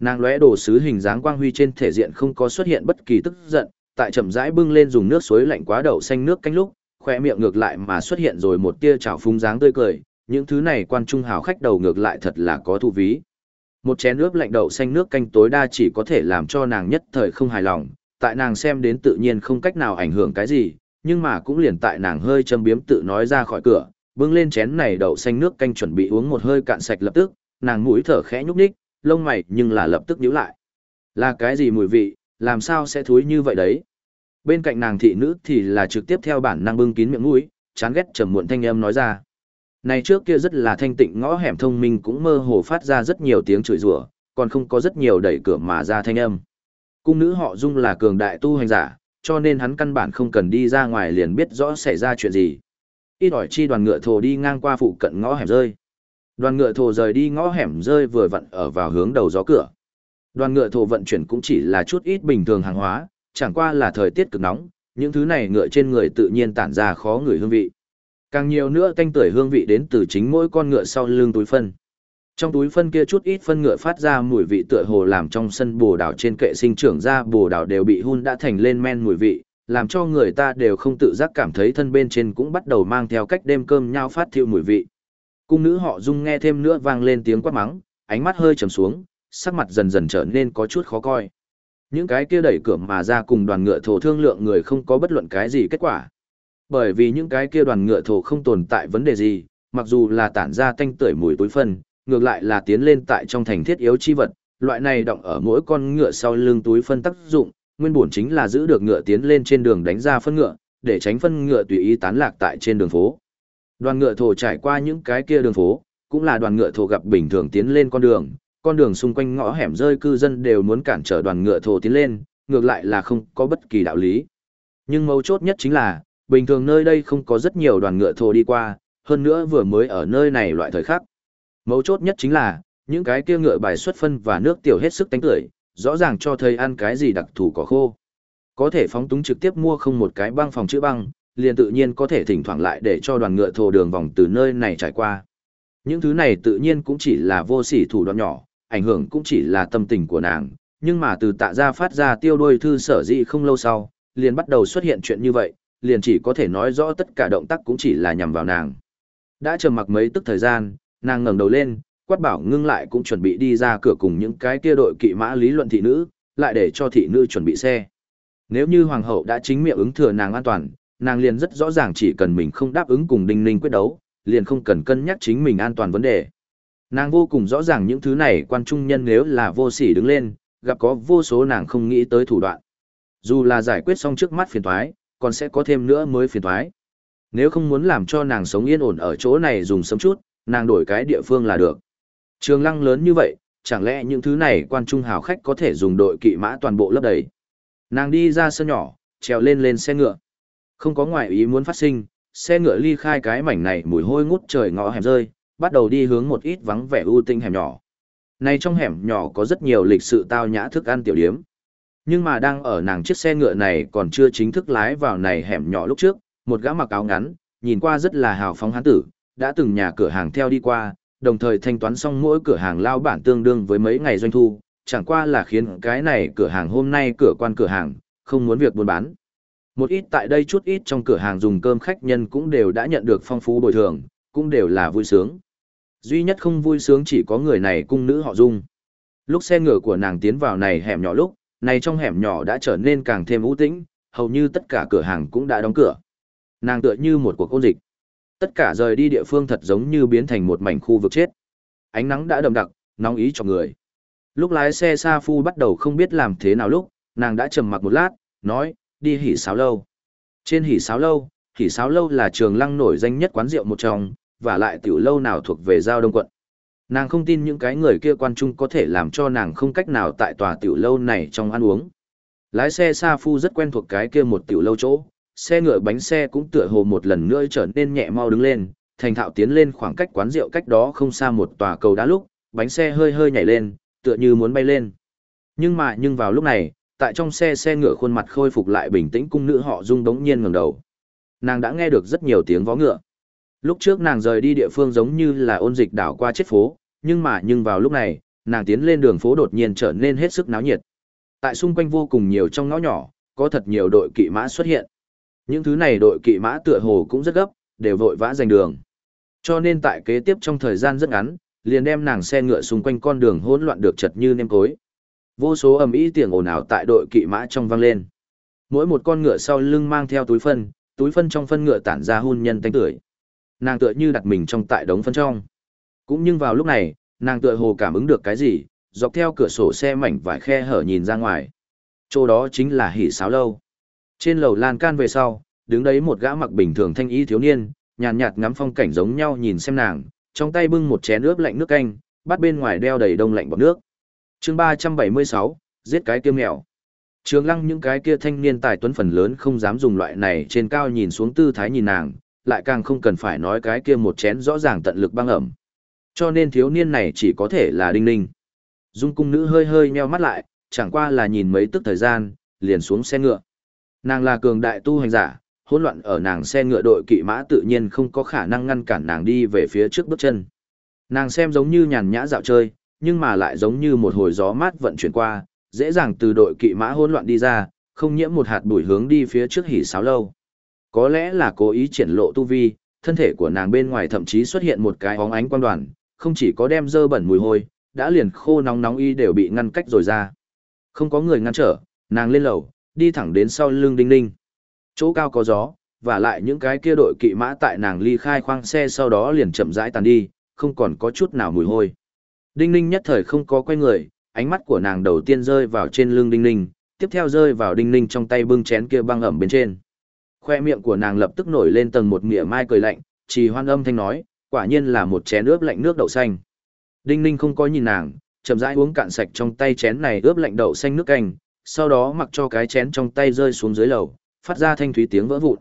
Nàng lóe đồ sứ hình dáng quang huy trên thể diện không có xuất hiện bất kỳ tức giận, tại chậm rãi bưng lên dùng nước suối lạnh quá đậu xanh nước canh lúc, khoe miệng ngược lại mà xuất hiện rồi một tia trào phúng dáng tươi cười, những thứ này quan trung hào khách đầu ngược lại thật là có thú ví. Một chén nước lạnh đậu xanh nước canh tối đa chỉ có thể làm cho nàng nhất thời không hài lòng, tại nàng xem đến tự nhiên không cách nào ảnh hưởng cái gì, nhưng mà cũng liền tại nàng hơi châm biếm tự nói ra khỏi cửa, bưng lên chén này đậu xanh nước canh chuẩn bị uống một hơi cạn sạch lập tức, nàng mũi thở khẽ nhúc nhích, lông mày nhưng là lập tức nhíu lại. Là cái gì mùi vị, làm sao sẽ thối như vậy đấy? Bên cạnh nàng thị nữ thì là trực tiếp theo bản năng bưng kín miệng mũi, chán ghét trầm muộn thanh âm nói ra. Này trước kia rất là thanh tịnh ngõ hẻm thông minh cũng mơ hồ phát ra rất nhiều tiếng chửi rủa, còn không có rất nhiều đẩy cửa mà ra thanh âm. Cung nữ họ Dung là cường đại tu hành giả, cho nên hắn căn bản không cần đi ra ngoài liền biết rõ xảy ra chuyện gì. Ít ỏi chi đoàn ngựa thồ đi ngang qua phụ cận ngõ hẻm rơi. Đoàn ngựa thồ rời đi ngõ hẻm rơi vừa vặn ở vào hướng đầu gió cửa. Đoàn ngựa thồ vận chuyển cũng chỉ là chút ít bình thường hàng hóa, chẳng qua là thời tiết cực nóng, những thứ này ngựa trên người tự nhiên tản ra khó người hương vị. Càng nhiều nữa tanh tưởi hương vị đến từ chính mỗi con ngựa sau lưng túi phân. Trong túi phân kia chút ít phân ngựa phát ra mùi vị tựa hồ làm trong sân bồ đào trên kệ sinh trưởng ra bồ đào đều bị hun đã thành lên men mùi vị, làm cho người ta đều không tự giác cảm thấy thân bên trên cũng bắt đầu mang theo cách đêm cơm nhau phát thiêu mùi vị. Cung nữ họ Dung nghe thêm nữa vang lên tiếng quát mắng, ánh mắt hơi trầm xuống, sắc mặt dần dần trở nên có chút khó coi. Những cái kia đẩy cửa mà ra cùng đoàn ngựa thổ thương lượng người không có bất luận cái gì kết quả. Bởi vì những cái kia đoàn ngựa thổ không tồn tại vấn đề gì, mặc dù là tản ra tanh tưởi mùi túi phân, ngược lại là tiến lên tại trong thành thiết yếu chi vật, loại này động ở mỗi con ngựa sau lưng túi phân tác dụng, nguyên bổn chính là giữ được ngựa tiến lên trên đường đánh ra phân ngựa, để tránh phân ngựa tùy ý tán lạc tại trên đường phố. Đoàn ngựa thổ trải qua những cái kia đường phố, cũng là đoàn ngựa thổ gặp bình thường tiến lên con đường, con đường xung quanh ngõ hẻm rơi cư dân đều muốn cản trở đoàn ngựa thổ tiến lên, ngược lại là không có bất kỳ đạo lý. Nhưng mấu chốt nhất chính là, bình thường nơi đây không có rất nhiều đoàn ngựa thô đi qua, hơn nữa vừa mới ở nơi này loại thời khắc. Mấu chốt nhất chính là, những cái kia ngựa bài xuất phân và nước tiểu hết sức tánh tưởi, rõ ràng cho thấy ăn cái gì đặc thù có khô. Có thể phóng túng trực tiếp mua không một cái băng phòng chữ băng, liền tự nhiên có thể thỉnh thoảng lại để cho đoàn ngựa thô đường vòng từ nơi này trải qua. Những thứ này tự nhiên cũng chỉ là vô sỉ thủ đoạn nhỏ, ảnh hưởng cũng chỉ là tâm tình của nàng, nhưng mà từ tạ ra phát ra tiêu đôi thư sở dị không lâu sau, liền bắt đầu xuất hiện chuyện như vậy, liền chỉ có thể nói rõ tất cả động tác cũng chỉ là nhằm vào nàng. Đã chờ mặc mấy tức thời gian, nàng ngẩng đầu lên, quát bảo ngưng lại cũng chuẩn bị đi ra cửa cùng những cái kia đội kỵ mã lý luận thị nữ, lại để cho thị nữ chuẩn bị xe. Nếu như hoàng hậu đã chính miệng ứng thừa nàng an toàn, nàng liền rất rõ ràng chỉ cần mình không đáp ứng cùng đinh ninh quyết đấu, liền không cần cân nhắc chính mình an toàn vấn đề. Nàng vô cùng rõ ràng những thứ này quan trung nhân nếu là vô sỉ đứng lên, gặp có vô số nàng không nghĩ tới thủ đoạn. Dù là giải quyết xong trước mắt phiền toái còn sẽ có thêm nữa mới phiền thoái. Nếu không muốn làm cho nàng sống yên ổn ở chỗ này dùng sớm chút, nàng đổi cái địa phương là được. Trường lăng lớn như vậy, chẳng lẽ những thứ này quan trung hào khách có thể dùng đội kỵ mã toàn bộ lấp đầy. Nàng đi ra sân nhỏ, trèo lên lên xe ngựa. Không có ngoại ý muốn phát sinh, xe ngựa ly khai cái mảnh này mùi hôi ngút trời ngõ hẻm rơi, bắt đầu đi hướng một ít vắng vẻ ưu tinh hẻm nhỏ. Này trong hẻm nhỏ có rất nhiều lịch sự tao nhã thức ăn tiểu điếm. Nhưng mà đang ở nàng chiếc xe ngựa này còn chưa chính thức lái vào này hẻm nhỏ lúc trước, một gã mặc áo ngắn, nhìn qua rất là hào phóng hán tử, đã từng nhà cửa hàng theo đi qua, đồng thời thanh toán xong mỗi cửa hàng lao bản tương đương với mấy ngày doanh thu, chẳng qua là khiến cái này cửa hàng hôm nay cửa quan cửa hàng, không muốn việc buôn bán. Một ít tại đây chút ít trong cửa hàng dùng cơm khách nhân cũng đều đã nhận được phong phú bồi thường, cũng đều là vui sướng. Duy nhất không vui sướng chỉ có người này cung nữ họ Dung. Lúc xe ngựa của nàng tiến vào này hẻm nhỏ lúc, này trong hẻm nhỏ đã trở nên càng thêm u tĩnh, hầu như tất cả cửa hàng cũng đã đóng cửa. Nàng tựa như một cuộc ôn dịch. Tất cả rời đi địa phương thật giống như biến thành một mảnh khu vực chết. Ánh nắng đã đậm đặc, nóng ý cho người. Lúc lái xe Sa Phu bắt đầu không biết làm thế nào lúc, nàng đã trầm mặc một lát, nói, đi hỉ sáo lâu. Trên hỉ sáo lâu, hỉ sáo lâu là trường lăng nổi danh nhất quán rượu một trong, và lại tiểu lâu nào thuộc về giao đông quận. Nàng không tin những cái người kia quan trung có thể làm cho nàng không cách nào tại tòa tiểu lâu này trong ăn uống. Lái xe Sa Phu rất quen thuộc cái kia một tiểu lâu chỗ, xe ngựa bánh xe cũng tựa hồ một lần nữa trở nên nhẹ mau đứng lên, thành thạo tiến lên khoảng cách quán rượu cách đó không xa một tòa cầu đá lúc, bánh xe hơi hơi nhảy lên, tựa như muốn bay lên. Nhưng mà nhưng vào lúc này, tại trong xe xe ngựa khuôn mặt khôi phục lại bình tĩnh cung nữ họ rung đống nhiên ngẩng đầu. Nàng đã nghe được rất nhiều tiếng vó ngựa. Lúc trước nàng rời đi địa phương giống như là ôn dịch đảo qua chết phố, nhưng mà nhưng vào lúc này, nàng tiến lên đường phố đột nhiên trở nên hết sức náo nhiệt. Tại xung quanh vô cùng nhiều trong ngõ nhỏ, có thật nhiều đội kỵ mã xuất hiện. Những thứ này đội kỵ mã tựa hồ cũng rất gấp, đều vội vã giành đường. Cho nên tại kế tiếp trong thời gian rất ngắn, liền đem nàng xe ngựa xung quanh con đường hỗn loạn được chật như nêm cối. Vô số ầm ĩ tiếng ồn ào tại đội kỵ mã trong vang lên. Mỗi một con ngựa sau lưng mang theo túi phân, túi phân trong phân ngựa tản ra hun nhân tanh tưởi. Nàng tựa như đặt mình trong tại đống phân trong. Cũng nhưng vào lúc này, nàng tựa hồ cảm ứng được cái gì, dọc theo cửa sổ xe mảnh vải khe hở nhìn ra ngoài. Chỗ đó chính là hỉ sáo lâu. Trên lầu lan can về sau, đứng đấy một gã mặc bình thường thanh y thiếu niên, nhàn nhạt ngắm phong cảnh giống nhau nhìn xem nàng, trong tay bưng một chén nước lạnh nước canh, bắt bên ngoài đeo đầy đông lạnh bọt nước. chương ba trăm bảy mươi sáu giết cái kiêm mèo. Trường lăng những cái kia thanh niên tài tuấn phần lớn không dám dùng loại này trên cao nhìn xuống tư thái nhìn nàng, lại càng không cần phải nói cái kia một chén rõ ràng tận lực băng ẩm. Cho nên thiếu niên này chỉ có thể là đinh ninh. Dung cung nữ hơi hơi nheo mắt lại, chẳng qua là nhìn mấy tức thời gian, liền xuống xe ngựa. Nàng là cường đại tu hành giả, hỗn loạn ở nàng xe ngựa đội kỵ mã tự nhiên không có khả năng ngăn cản nàng đi về phía trước bước chân. Nàng xem giống như nhàn nhã dạo chơi, nhưng mà lại giống như một hồi gió mát vận chuyển qua, dễ dàng từ đội kỵ mã hỗn loạn đi ra, không nhiễm một hạt bụi hướng đi phía trước hỉ sáo lâu. Có lẽ là cố ý triển lộ tu vi, thân thể của nàng bên ngoài thậm chí xuất hiện một cái bóng ánh quang đoàn, không chỉ có đem dơ bẩn mùi hôi, đã liền khô nóng nóng y đều bị ngăn cách rồi ra. Không có người ngăn trở, nàng lên lầu, đi thẳng đến sau lưng đinh ninh. Chỗ cao có gió, và lại những cái kia đội kỵ mã tại nàng ly khai khoang xe sau đó liền chậm rãi tàn đi, không còn có chút nào mùi hôi. Đinh ninh nhất thời không có quay người, ánh mắt của nàng đầu tiên rơi vào trên lưng đinh ninh, tiếp theo rơi vào đinh ninh trong tay bưng chén kia băng ẩm bên trên. Khoe miệng của nàng lập tức nổi lên tầng một mỉa mai cười lạnh, chỉ hoan âm thanh nói, quả nhiên là một chén ướp lạnh nước đậu xanh. Đinh ninh không có nhìn nàng, chậm rãi uống cạn sạch trong tay chén này ướp lạnh đậu xanh nước canh, sau đó mặc cho cái chén trong tay rơi xuống dưới lầu, phát ra thanh thúy tiếng vỡ vụn.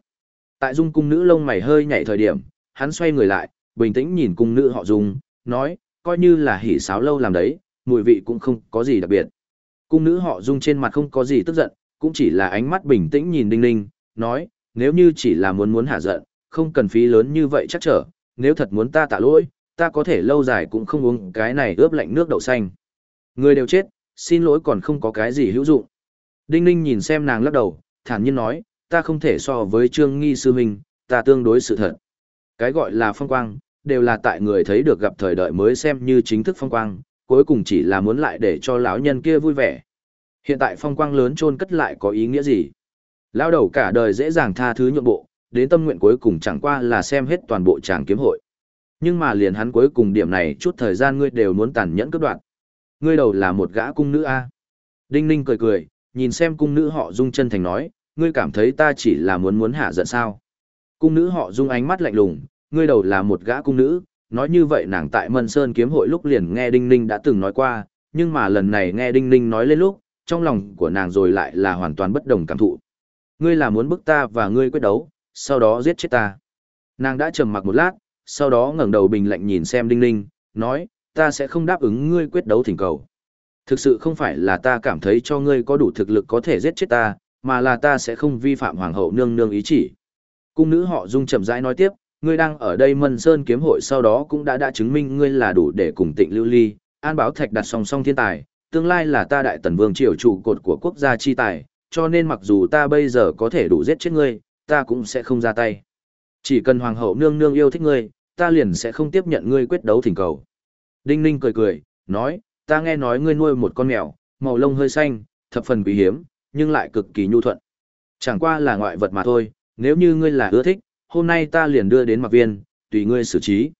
Tại dung cung nữ lông mày hơi nhảy thời điểm, hắn xoay người lại, bình tĩnh nhìn cung nữ họ dung, nói, coi như là hỉ sáo lâu làm đấy, mùi vị cũng không có gì đặc biệt. Cung nữ họ dung trên mặt không có gì tức giận, cũng chỉ là ánh mắt bình tĩnh nhìn đinh ninh, nói, nếu như chỉ là muốn muốn hạ giận, không cần phí lớn như vậy chắc trở, nếu thật muốn ta tạ lỗi, ta có thể lâu dài cũng không uống cái này ướp lạnh nước đậu xanh. Người đều chết, xin lỗi còn không có cái gì hữu dụng. Đinh ninh nhìn xem nàng lắc đầu, thản nhiên nói, ta không thể so với trương nghi sư huynh, ta tương đối sự thật. Cái gọi là phong quang, đều là tại người thấy được gặp thời đợi mới xem như chính thức phong quang, cuối cùng chỉ là muốn lại để cho lão nhân kia vui vẻ. Hiện tại phong quang lớn chôn cất lại có ý nghĩa gì? Lão đầu cả đời dễ dàng tha thứ nhượng bộ, đến tâm nguyện cuối cùng chẳng qua là xem hết toàn bộ tràng kiếm hội. Nhưng mà liền hắn cuối cùng điểm này chút thời gian ngươi đều muốn tàn nhẫn cướp đoạn. Ngươi đầu là một gã cung nữ a. Đinh Ninh cười cười, nhìn xem cung nữ họ Dung chân thành nói, ngươi cảm thấy ta chỉ là muốn muốn hạ giận sao? Cung nữ họ Dung ánh mắt lạnh lùng, ngươi đầu là một gã cung nữ, nói như vậy nàng tại Mân Sơn kiếm hội lúc liền nghe Đinh Ninh đã từng nói qua, nhưng mà lần này nghe Đinh Ninh nói lên lúc, trong lòng của nàng rồi lại là hoàn toàn bất đồng cảm thụ. Ngươi là muốn bức ta và ngươi quyết đấu, sau đó giết chết ta. Nàng đã trầm mặc một lát, sau đó ngẩng đầu bình lạnh nhìn xem Đinh Ninh, nói, ta sẽ không đáp ứng ngươi quyết đấu thỉnh cầu. Thực sự không phải là ta cảm thấy cho ngươi có đủ thực lực có thể giết chết ta, mà là ta sẽ không vi phạm hoàng hậu nương nương ý chỉ. Cung nữ họ Dung chậm rãi nói tiếp, ngươi đang ở đây Mân Sơn kiếm hội sau đó cũng đã đã chứng minh ngươi là đủ để cùng Tịnh Lưu Ly, An Báo Thạch đặt song song thiên tài, tương lai là ta đại tần vương triều trụ cột của quốc gia chi tài, cho nên mặc dù ta bây giờ có thể đủ giết chết ngươi, ta cũng sẽ không ra tay. Chỉ cần hoàng hậu nương nương yêu thích ngươi, ta liền sẽ không tiếp nhận ngươi quyết đấu thỉnh cầu. Đinh Ninh cười cười, nói, ta nghe nói ngươi nuôi một con mèo, màu lông hơi xanh, thập phần quý hiếm, nhưng lại cực kỳ nhu thuận. Chẳng qua là ngoại vật mà thôi, nếu như ngươi là ưa thích, hôm nay ta liền đưa đến mặc viên, tùy ngươi xử trí.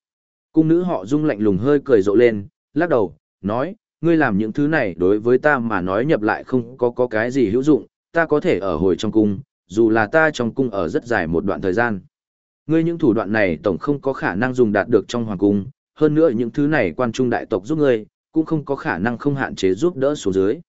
Cung nữ họ dung lạnh lùng hơi cười rộ lên, lắc đầu, nói, ngươi làm những thứ này đối với ta mà nói nhập lại không có có cái gì hữu dụng, ta có thể ở hồi trong cung, dù là ta trong cung ở rất dài một đoạn thời gian. Ngươi những thủ đoạn này tổng không có khả năng dùng đạt được trong hoàng cung, hơn nữa những thứ này quan trung đại tộc giúp ngươi, cũng không có khả năng không hạn chế giúp đỡ xuống dưới.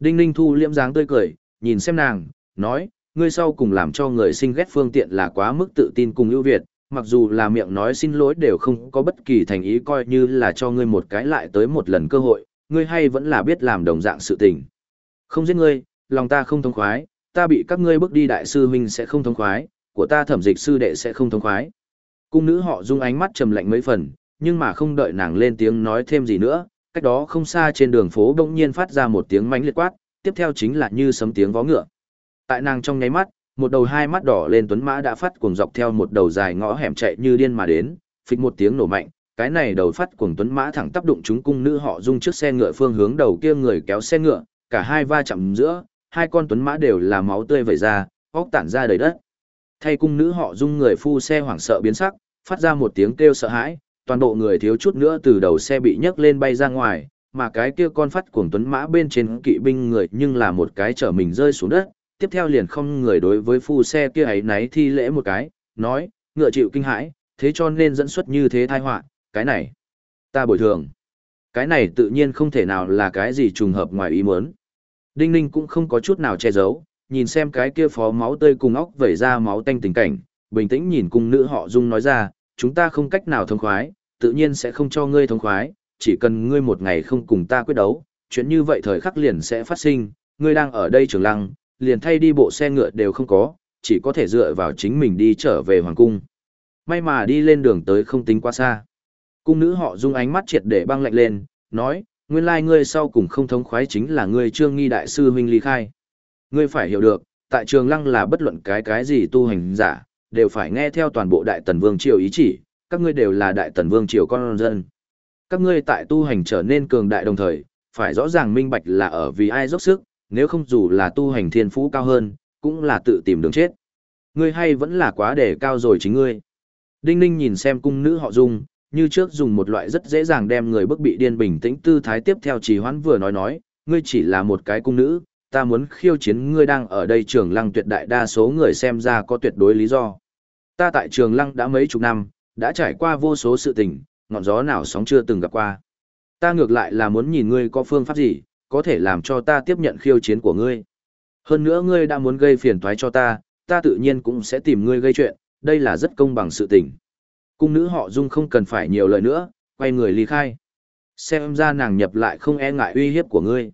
Đinh Ninh Thu liễm dáng tươi cười, nhìn xem nàng, nói, ngươi sau cùng làm cho người sinh ghét phương tiện là quá mức tự tin cùng ưu việt, mặc dù là miệng nói xin lỗi đều không có bất kỳ thành ý coi như là cho ngươi một cái lại tới một lần cơ hội, ngươi hay vẫn là biết làm đồng dạng sự tình. Không giết ngươi, lòng ta không thông khoái, ta bị các ngươi bước đi đại sư huynh sẽ không thông khoái, của ta thẩm dịch sư đệ sẽ không thông khoái. Cung nữ họ dung ánh mắt trầm lạnh mấy phần, nhưng mà không đợi nàng lên tiếng nói thêm gì nữa, cách đó không xa trên đường phố bỗng nhiên phát ra một tiếng mánh liệt quát, tiếp theo chính là như sấm tiếng vó ngựa. Tại nàng trong nháy mắt, một đầu hai mắt đỏ lên tuấn mã đã phát cuồng dọc theo một đầu dài ngõ hẻm chạy như điên mà đến, phịch một tiếng nổ mạnh, cái này đầu phát cuồng tuấn mã thẳng tác động chúng cung nữ họ dung trước xe ngựa phương hướng đầu kia người kéo xe ngựa, cả hai va chạm giữa, hai con tuấn mã đều là máu tươi vẩy ra, óc tản ra đầy đất. Thay cung nữ họ dung người phu xe hoảng sợ biến sắc, phát ra một tiếng kêu sợ hãi, toàn bộ người thiếu chút nữa từ đầu xe bị nhấc lên bay ra ngoài, mà cái kia con phát cuồng tuấn mã bên trên kỵ binh người nhưng là một cái trở mình rơi xuống đất, tiếp theo liền không người đối với phu xe kia ấy náy thi lễ một cái, nói, ngựa chịu kinh hãi, thế cho nên dẫn xuất như thế tai họa, cái này, ta bồi thường. Cái này tự nhiên không thể nào là cái gì trùng hợp ngoài ý muốn. Đinh Ninh cũng không có chút nào che giấu, nhìn xem cái kia phó máu tươi cùng óc vẩy ra máu tanh tình cảnh, bình tĩnh nhìn cung nữ họ Dung nói ra, chúng ta không cách nào thông khoái, tự nhiên sẽ không cho ngươi thông khoái, chỉ cần ngươi một ngày không cùng ta quyết đấu, chuyện như vậy thời khắc liền sẽ phát sinh, ngươi đang ở đây trường lăng, liền thay đi bộ xe ngựa đều không có, chỉ có thể dựa vào chính mình đi trở về hoàng cung. May mà đi lên đường tới không tính quá xa. Cung nữ họ Dung ánh mắt triệt để băng lạnh lên, nói, nguyên lai ngươi sau cùng không thống khoái chính là ngươi trương nghi đại sư huynh ly khai. Ngươi phải hiểu được, tại trường lăng là bất luận cái cái gì tu hành giả, đều phải nghe theo toàn bộ đại tần vương triều ý chỉ, các ngươi đều là đại tần vương triều con dân. Các ngươi tại tu hành trở nên cường đại đồng thời, phải rõ ràng minh bạch là ở vì ai dốc sức, nếu không dù là tu hành thiên phú cao hơn, cũng là tự tìm đường chết. Ngươi hay vẫn là quá đề cao rồi chính ngươi. Đinh Ninh nhìn xem cung nữ họ Dung, như trước dùng một loại rất dễ dàng đem người bức bị điên bình tĩnh tư thái tiếp theo trì hoãn vừa nói nói, ngươi chỉ là một cái cung nữ, ta muốn khiêu chiến ngươi đang ở đây trường lăng tuyệt đại đa số người xem ra có tuyệt đối lý do. Ta tại trường lăng đã mấy chục năm, đã trải qua vô số sự tình, ngọn gió nào sóng chưa từng gặp qua. Ta ngược lại là muốn nhìn ngươi có phương pháp gì, có thể làm cho ta tiếp nhận khiêu chiến của ngươi. Hơn nữa ngươi đã muốn gây phiền toái cho ta, ta tự nhiên cũng sẽ tìm ngươi gây chuyện, đây là rất công bằng sự tình. Cung nữ họ Dung không cần phải nhiều lời nữa, quay người ly khai. Xem ra nàng nhập lại không e ngại uy hiếp của ngươi.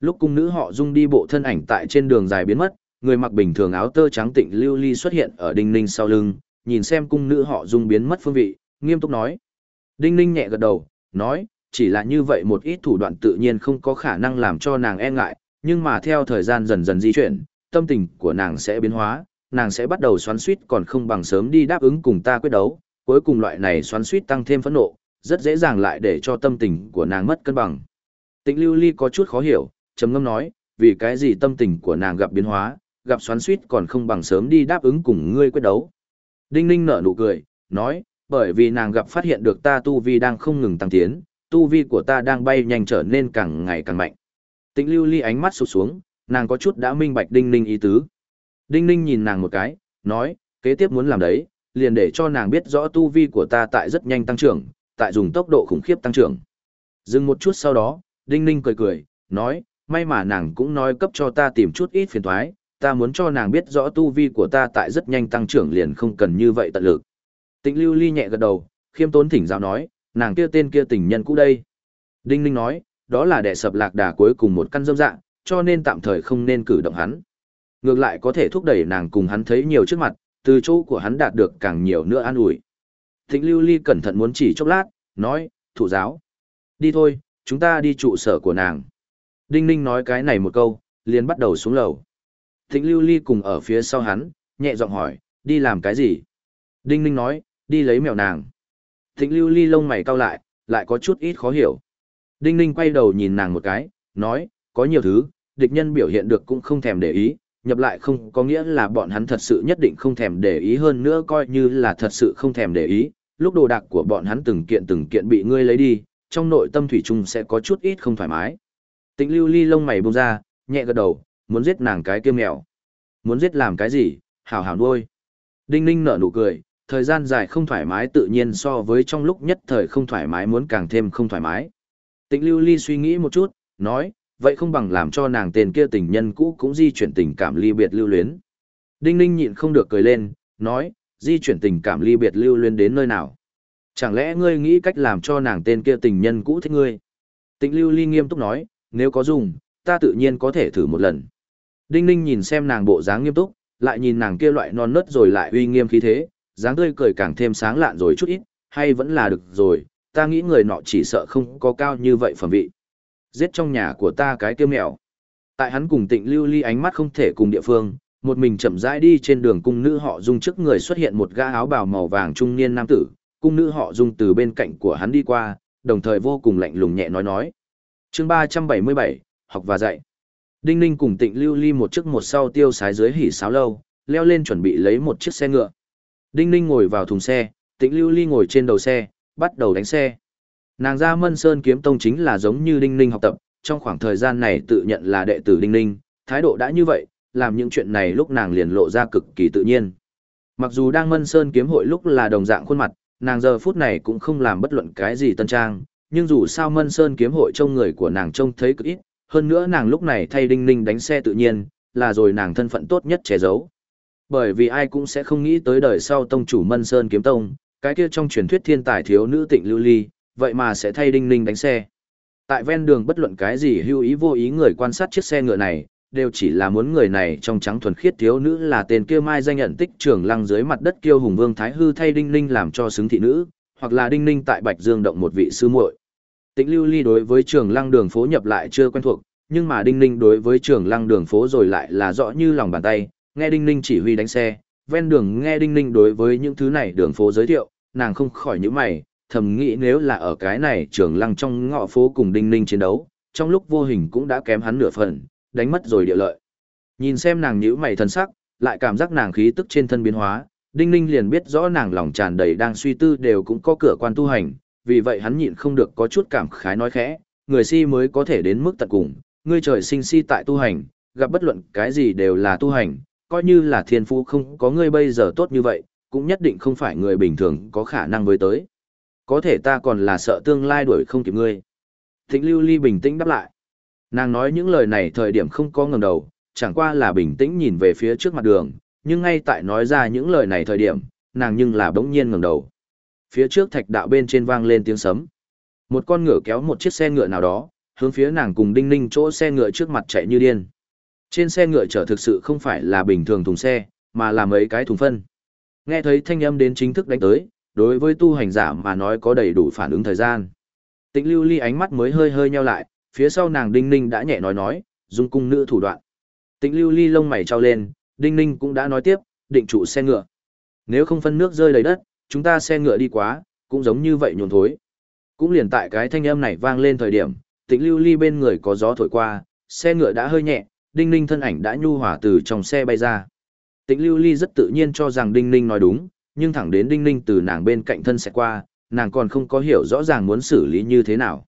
Lúc cung nữ họ Dung đi bộ thân ảnh tại trên đường dài biến mất, người mặc bình thường áo tơ trắng tịnh lưu ly xuất hiện ở đinh ninh sau lưng, nhìn xem cung nữ họ Dung biến mất phương vị, nghiêm túc nói. Đinh ninh nhẹ gật đầu, nói, chỉ là như vậy một ít thủ đoạn tự nhiên không có khả năng làm cho nàng e ngại, nhưng mà theo thời gian dần dần di chuyển, tâm tình của nàng sẽ biến hóa, nàng sẽ bắt đầu xoắn suýt còn không bằng sớm đi đáp ứng cùng ta quyết đấu, cuối cùng loại này xoắn suýt tăng thêm phẫn nộ, rất dễ dàng lại để cho tâm tình của nàng mất cân bằng. Tịnh Lưu Ly có chút khó hiểu, trầm ngâm nói, vì cái gì tâm tình của nàng gặp biến hóa, gặp xoắn suýt còn không bằng sớm đi đáp ứng cùng ngươi quyết đấu. Đinh Ninh nở nụ cười, nói, bởi vì nàng gặp phát hiện được ta tu vi đang không ngừng tăng tiến, tu vi của ta đang bay nhanh trở nên càng ngày càng mạnh. Tịnh Lưu Ly ánh mắt sụp xuống, nàng có chút đã minh bạch Đinh Ninh ý tứ. Đinh Ninh nhìn nàng một cái, nói, kế tiếp muốn làm đấy, liền để cho nàng biết rõ tu vi của ta tại rất nhanh tăng trưởng, tại dùng tốc độ khủng khiếp tăng trưởng. Dừng một chút sau đó, Đinh Ninh cười cười, nói, may mà nàng cũng nói cấp cho ta tìm chút ít phiền thoái, ta muốn cho nàng biết rõ tu vi của ta tại rất nhanh tăng trưởng liền không cần như vậy tận lực. Tịnh Lưu Ly nhẹ gật đầu, khiêm tốn thỉnh giáo nói, nàng kia tên kia tình nhân cũ đây. Đinh Ninh nói, đó là đệ sập lạc đà cuối cùng một căn dâm dạng, cho nên tạm thời không nên cử động hắn. Ngược lại có thể thúc đẩy nàng cùng hắn thấy nhiều trước mặt, từ chỗ của hắn đạt được càng nhiều nữa an ủi. Thịnh Lưu Ly cẩn thận muốn chỉ chốc lát, nói, thủ giáo. Đi thôi, chúng ta đi trụ sở của nàng. Đinh Ninh nói cái này một câu, liền bắt đầu xuống lầu. Thịnh Lưu Ly cùng ở phía sau hắn, nhẹ giọng hỏi, đi làm cái gì? Đinh Ninh nói, đi lấy mèo nàng. Thịnh Lưu Ly lông mày cau lại, lại có chút ít khó hiểu. Đinh Ninh quay đầu nhìn nàng một cái, nói, có nhiều thứ, địch nhân biểu hiện được cũng không thèm để ý, nhập lại không có nghĩa là bọn hắn thật sự nhất định không thèm để ý hơn nữa coi như là thật sự không thèm để ý, lúc đồ đạc của bọn hắn từng kiện từng kiện bị ngươi lấy đi, trong nội tâm thủy chung sẽ có chút ít không thoải mái. Tịnh lưu ly lông mày buông ra, nhẹ gật đầu, muốn giết nàng cái kia mèo. Muốn giết làm cái gì, hảo hảo nuôi. Đinh ninh nở nụ cười, thời gian dài không thoải mái tự nhiên so với trong lúc nhất thời không thoải mái muốn càng thêm không thoải mái. Tịnh lưu ly suy nghĩ một chút, nói, vậy không bằng làm cho nàng tên kia tình nhân cũ cũng di chuyển tình cảm ly biệt lưu luyến. Đinh ninh nhịn không được cười lên, nói, di chuyển tình cảm ly biệt lưu luyến đến nơi nào. Chẳng lẽ ngươi nghĩ cách làm cho nàng tên kia tình nhân cũ thích ngươi? Tịnh lưu ly nghiêm túc nói, nếu có dùng, ta tự nhiên có thể thử một lần. Đinh ninh nhìn xem nàng bộ dáng nghiêm túc, lại nhìn nàng kia loại non nớt rồi lại uy nghiêm khí thế, dáng tươi cười càng thêm sáng lạn rồi chút ít, hay vẫn là được rồi, ta nghĩ người nọ chỉ sợ không có cao như vậy phẩm vị. Giết trong nhà của ta cái tiêu mèo. Tại hắn cùng tịnh lưu ly ánh mắt không thể cùng địa phương, một mình chậm rãi đi trên đường cung nữ họ dung trước người xuất hiện một gã áo bào màu vàng trung niên nam tử, cung nữ họ dung từ bên cạnh của hắn đi qua, đồng thời vô cùng lạnh lùng nhẹ nói nói. chương ba trăm bảy mươi bảy học và dạy. Đinh Ninh cùng tịnh lưu ly một chiếc một sau tiêu sái dưới hỉ sáo lâu, leo lên chuẩn bị lấy một chiếc xe ngựa. Đinh Ninh ngồi vào thùng xe, tịnh lưu ly ngồi trên đầu xe, bắt đầu đánh xe. Nàng ra Mân Sơn Kiếm Tông chính là giống như Đinh Ninh học tập, trong khoảng thời gian này tự nhận là đệ tử Đinh Ninh, thái độ đã như vậy, làm những chuyện này lúc nàng liền lộ ra cực kỳ tự nhiên. Mặc dù đang Mân Sơn Kiếm hội lúc là đồng dạng khuôn mặt, nàng giờ phút này cũng không làm bất luận cái gì tân trang, nhưng dù sao Mân Sơn kiếm hội trông người của nàng trông thấy cực ít, hơn nữa nàng lúc này thay Đinh Ninh đánh xe tự nhiên, là rồi nàng thân phận tốt nhất che giấu. Bởi vì ai cũng sẽ không nghĩ tới đời sau tông chủ Mân Sơn kiếm tông, cái kia trong truyền thuyết thiên tài thiếu nữ tịnh lưu ly, vậy mà sẽ thay Đinh Ninh đánh xe. Tại ven đường bất luận cái gì hưu ý vô ý người quan sát chiếc xe ngựa này, đều chỉ là muốn người này trong trắng thuần khiết thiếu nữ là tên kia mai danh nhận tích trường lăng dưới mặt đất kiêu hùng vương thái hư thay đinh ninh làm cho xứng thị nữ hoặc là đinh ninh tại bạch dương động một vị sư muội tĩnh lưu ly đối với trường lăng đường phố nhập lại chưa quen thuộc nhưng mà đinh ninh đối với trường lăng đường phố rồi lại là rõ như lòng bàn tay nghe đinh ninh chỉ huy đánh xe ven đường nghe đinh ninh đối với những thứ này đường phố giới thiệu nàng không khỏi nhữ mày thầm nghĩ nếu là ở cái này trường lăng trong ngõ phố cùng đinh ninh chiến đấu trong lúc vô hình cũng đã kém hắn nửa phần đánh mất rồi địa lợi. Nhìn xem nàng nhíu mày thân sắc, lại cảm giác nàng khí tức trên thân biến hóa, Đinh Ninh liền biết rõ nàng lòng tràn đầy đang suy tư đều cũng có cửa quan tu hành, vì vậy hắn nhịn không được có chút cảm khái nói khẽ, người si mới có thể đến mức tận cùng, ngươi trời sinh si tại tu hành, gặp bất luận cái gì đều là tu hành, coi như là thiên phú không có ngươi bây giờ tốt như vậy, cũng nhất định không phải người bình thường có khả năng với tới. Có thể ta còn là sợ tương lai đuổi không kịp ngươi. Thịnh Lưu Ly bình tĩnh đáp lại. Nàng nói những lời này thời điểm không có ngẩng đầu, chẳng qua là bình tĩnh nhìn về phía trước mặt đường, nhưng ngay tại nói ra những lời này thời điểm, nàng nhưng là bỗng nhiên ngẩng đầu. Phía trước thạch đạo bên trên vang lên tiếng sấm. Một con ngựa kéo một chiếc xe ngựa nào đó, hướng phía nàng cùng đinh ninh chỗ xe ngựa trước mặt chạy như điên. Trên xe ngựa chở thực sự không phải là bình thường thùng xe, mà là mấy cái thùng phân. Nghe thấy thanh âm đến chính thức đánh tới, đối với tu hành giả mà nói có đầy đủ phản ứng thời gian. Tĩnh lưu ly ánh mắt mới hơi hơi nheo lại, phía sau nàng đinh ninh đã nhẹ nói nói dùng cung nữ thủ đoạn. Tĩnh lưu ly lông mày trao lên đinh ninh cũng đã nói tiếp định trụ xe ngựa. Nếu không phân nước rơi đầy đất chúng ta xe ngựa đi quá cũng giống như vậy nhồn thối. Cũng liền tại cái thanh âm này vang lên thời điểm tĩnh lưu ly bên người có gió thổi qua xe ngựa đã hơi nhẹ đinh ninh thân ảnh đã nhu hỏa từ trong xe bay ra. Tĩnh lưu ly rất tự nhiên cho rằng đinh ninh nói đúng nhưng thẳng đến đinh ninh từ nàng bên cạnh thân sẽ qua nàng còn không có hiểu rõ ràng muốn xử lý như thế nào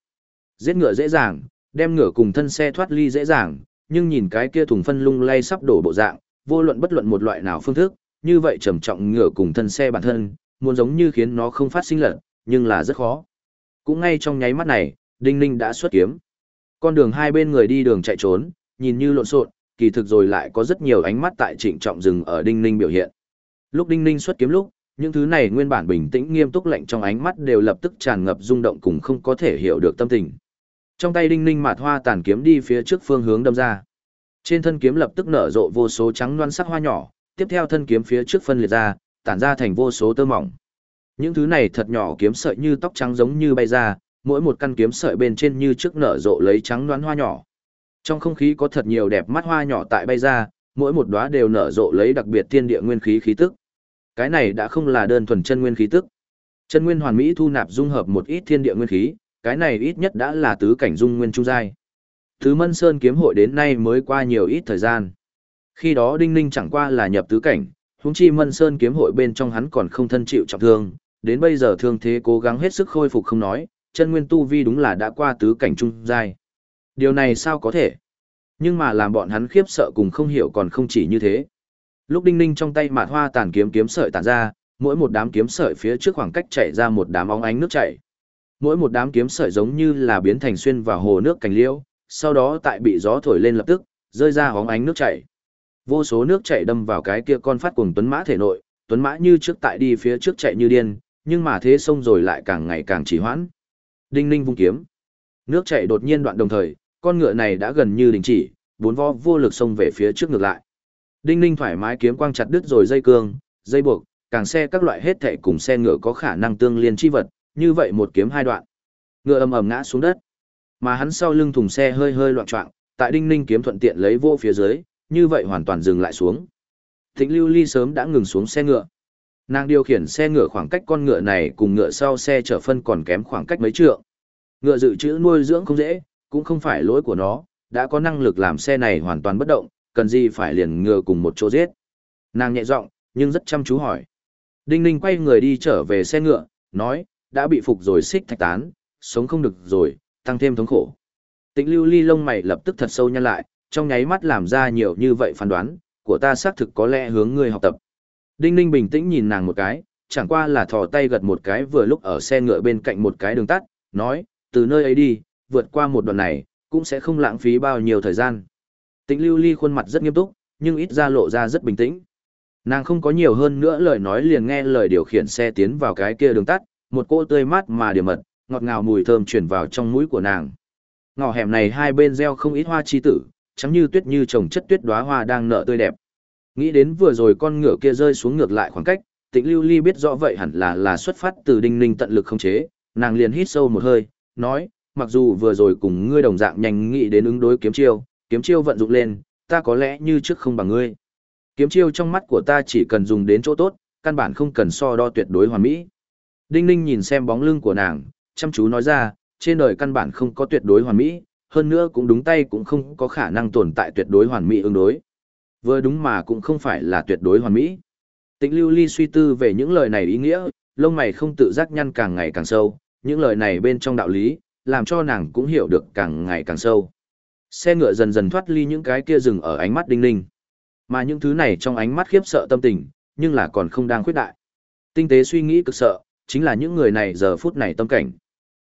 giết ngựa dễ dàng đem ngựa cùng thân xe thoát ly dễ dàng, nhưng nhìn cái kia thùng phân lung lay sắp đổ bộ dạng, vô luận bất luận một loại nào phương thức, như vậy trầm trọng ngựa cùng thân xe bản thân, muốn giống như khiến nó không phát sinh lật, nhưng là rất khó. Cũng ngay trong nháy mắt này, Đinh Ninh đã xuất kiếm. Con đường hai bên người đi đường chạy trốn, nhìn như lộn xộn, kỳ thực rồi lại có rất nhiều ánh mắt tại trịnh trọng dừng ở Đinh Ninh biểu hiện. Lúc Đinh Ninh xuất kiếm lúc, những thứ này nguyên bản bình tĩnh nghiêm túc lạnh trong ánh mắt đều lập tức tràn ngập rung động cùng không có thể hiểu được tâm tình. Trong tay đinh ninh mạt hoa tàn kiếm đi phía trước phương hướng đâm ra. Trên thân kiếm lập tức nở rộ vô số trắng loan sắc hoa nhỏ, tiếp theo thân kiếm phía trước phân liệt ra, tản ra thành vô số tơ mỏng. Những thứ này thật nhỏ kiếm sợi như tóc trắng giống như bay ra, mỗi một căn kiếm sợi bên trên như trước nở rộ lấy trắng loan hoa nhỏ. Trong không khí có thật nhiều đẹp mắt hoa nhỏ tại bay ra, mỗi một đóa đều nở rộ lấy đặc biệt thiên địa nguyên khí khí tức. Cái này đã không là đơn thuần chân nguyên khí tức. Chân nguyên hoàn mỹ thu nạp dung hợp một ít thiên địa nguyên khí, cái này ít nhất đã là tứ cảnh dung nguyên trung giai. Thứ Mân Sơn kiếm hội đến nay mới qua nhiều ít thời gian. Khi đó Đinh Ninh chẳng qua là nhập tứ cảnh, huống chi Mân Sơn kiếm hội bên trong hắn còn không thân chịu trọng thương, đến bây giờ thương thế cố gắng hết sức khôi phục không nói, chân nguyên tu vi đúng là đã qua tứ cảnh trung giai. Điều này sao có thể? Nhưng mà làm bọn hắn khiếp sợ cùng không hiểu còn không chỉ như thế. Lúc Đinh Ninh trong tay mạt hoa tàn kiếm kiếm sợi tản ra, mỗi một đám kiếm sợi phía trước khoảng cách chạy ra một đám óng ánh nước chảy mỗi một đám kiếm sợi giống như là biến thành xuyên vào hồ nước cành liễu, sau đó tại bị gió thổi lên lập tức, rơi ra hóng ánh nước chảy. Vô số nước chảy đâm vào cái kia con phát cuồng tuấn mã thể nội, tuấn mã như trước tại đi phía trước chạy như điên, nhưng mà thế sông rồi lại càng ngày càng trì hoãn. Đinh ninh vung kiếm. Nước chảy đột nhiên đoạn đồng thời, con ngựa này đã gần như đình chỉ, bốn vo vô lực xông về phía trước ngược lại. Đinh ninh thoải mái kiếm quang chặt đứt rồi dây cương, dây buộc, càng xe các loại hết thảy cùng xe ngựa có khả năng tương liên chi vật, như vậy một kiếm hai đoạn. Ngựa ầm ầm ngã xuống đất. Mà hắn sau lưng thùng xe hơi hơi loạn choạng, tại Đinh Ninh kiếm thuận tiện lấy vô phía dưới, như vậy hoàn toàn dừng lại xuống. Thịnh Lưu Ly sớm đã ngừng xuống xe ngựa. Nàng điều khiển xe ngựa khoảng cách con ngựa này cùng ngựa sau xe chở phân còn kém khoảng cách mấy trượng. Ngựa dự trữ nuôi dưỡng không dễ, cũng không phải lỗi của nó, đã có năng lực làm xe này hoàn toàn bất động, cần gì phải liền ngựa cùng một chỗ giết. Nàng nhẹ giọng, nhưng rất chăm chú hỏi. Đinh Ninh quay người đi trở về xe ngựa, nói, đã bị phục rồi xích thạch tán, sống không được rồi, tăng thêm thống khổ. Tịnh lưu ly lông mày lập tức thật sâu nhăn lại, trong nháy mắt làm ra nhiều như vậy phán đoán, của ta xác thực có lẽ hướng người học tập. Đinh ninh bình tĩnh nhìn nàng một cái, chẳng qua là thò tay gật một cái vừa lúc ở xe ngựa bên cạnh một cái đường tắt, nói, từ nơi ấy đi, vượt qua một đoạn này, cũng sẽ không lãng phí bao nhiêu thời gian. Tĩnh lưu ly khuôn mặt rất nghiêm túc, nhưng ít ra lộ ra rất bình tĩnh. Nàng không có nhiều hơn nữa lời nói liền nghe lời điều khiển xe tiến vào cái kia đường tắt, một cỗ tươi mát mà điểm mật, ngọt ngào mùi thơm chuyển vào trong mũi của nàng. Ngõ hẻm này hai bên gieo không ít hoa chi tử, trắng như tuyết như trồng chất tuyết đóa hoa đang nở tươi đẹp. Nghĩ đến vừa rồi con ngựa kia rơi xuống ngược lại khoảng cách, Tĩnh Lưu Ly biết rõ vậy hẳn là là xuất phát từ Đinh Ninh tận lực không chế, nàng liền hít sâu một hơi, nói, mặc dù vừa rồi cùng ngươi đồng dạng nhanh nghĩ đến ứng đối kiếm chiêu, kiếm chiêu vận dụng lên, ta có lẽ như trước không bằng ngươi. Kiếm chiêu trong mắt của ta chỉ cần dùng đến chỗ tốt, căn bản không cần so đo tuyệt đối hoàn mỹ. Đinh Ninh nhìn xem bóng lưng của nàng, chăm chú nói ra, trên đời căn bản không có tuyệt đối hoàn mỹ, hơn nữa cũng đúng tay cũng không có khả năng tồn tại tuyệt đối hoàn mỹ ứng đối. Vừa đúng mà cũng không phải là tuyệt đối hoàn mỹ. Tĩnh Lưu Ly suy tư về những lời này ý nghĩa, lông mày không tự giác nhăn càng ngày càng sâu, những lời này bên trong đạo lý, làm cho nàng cũng hiểu được càng ngày càng sâu. Xe ngựa dần dần thoát ly những cái kia dừng ở ánh mắt đinh ninh. Mà những thứ này trong ánh mắt khiếp sợ tâm tình, nhưng là còn không đang khuyết đại. Tinh tế suy nghĩ cực sợ, chính là những người này giờ phút này tâm cảnh.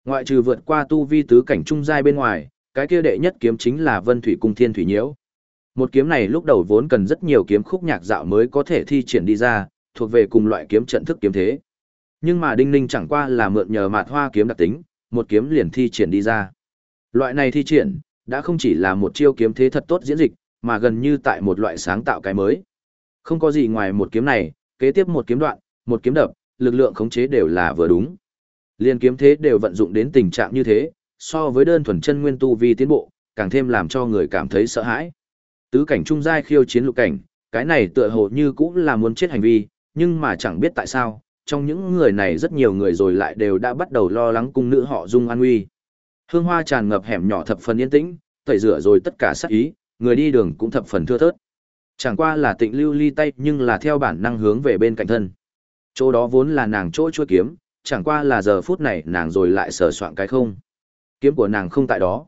Ngoại trừ vượt qua tu vi tứ cảnh trung giai bên ngoài, cái kia đệ nhất kiếm chính là Vân Thủy Cung Thiên Thủy Nhiễu. Một kiếm này lúc đầu vốn cần rất nhiều kiếm khúc nhạc dạo mới có thể thi triển đi ra, thuộc về cùng loại kiếm trận thức kiếm thế. Nhưng mà Đinh Ninh chẳng qua là mượn nhờ mạt hoa kiếm đặc tính, một kiếm liền thi triển đi ra. Loại này thi triển, đã không chỉ là một chiêu kiếm thế thật tốt diễn dịch, mà gần như tại một loại sáng tạo cái mới. Không có gì ngoài một kiếm này, kế tiếp một kiếm đoạn, một kiếm đập, lực lượng khống chế đều là vừa đúng. Liên kiếm thế đều vận dụng đến tình trạng như thế, so với đơn thuần chân nguyên tu vi tiến bộ, càng thêm làm cho người cảm thấy sợ hãi. Tứ cảnh trung giai khiêu chiến lục cảnh, cái này tựa hồ như cũng là muốn chết hành vi, nhưng mà chẳng biết tại sao, trong những người này rất nhiều người rồi lại đều đã bắt đầu lo lắng cung nữ họ Dung an nguy. Hương hoa tràn ngập hẻm nhỏ thập phần yên tĩnh, tẩy rửa rồi tất cả sát ý, người đi đường cũng thập phần thưa thớt. Chẳng qua là tịnh lưu ly tay nhưng là theo bản năng hướng về bên cạnh thân. Chỗ đó vốn là nàng chỗ chua kiếm, chẳng qua là giờ phút này nàng rồi lại sờ soạn cái không. Kiếm của nàng không tại đó.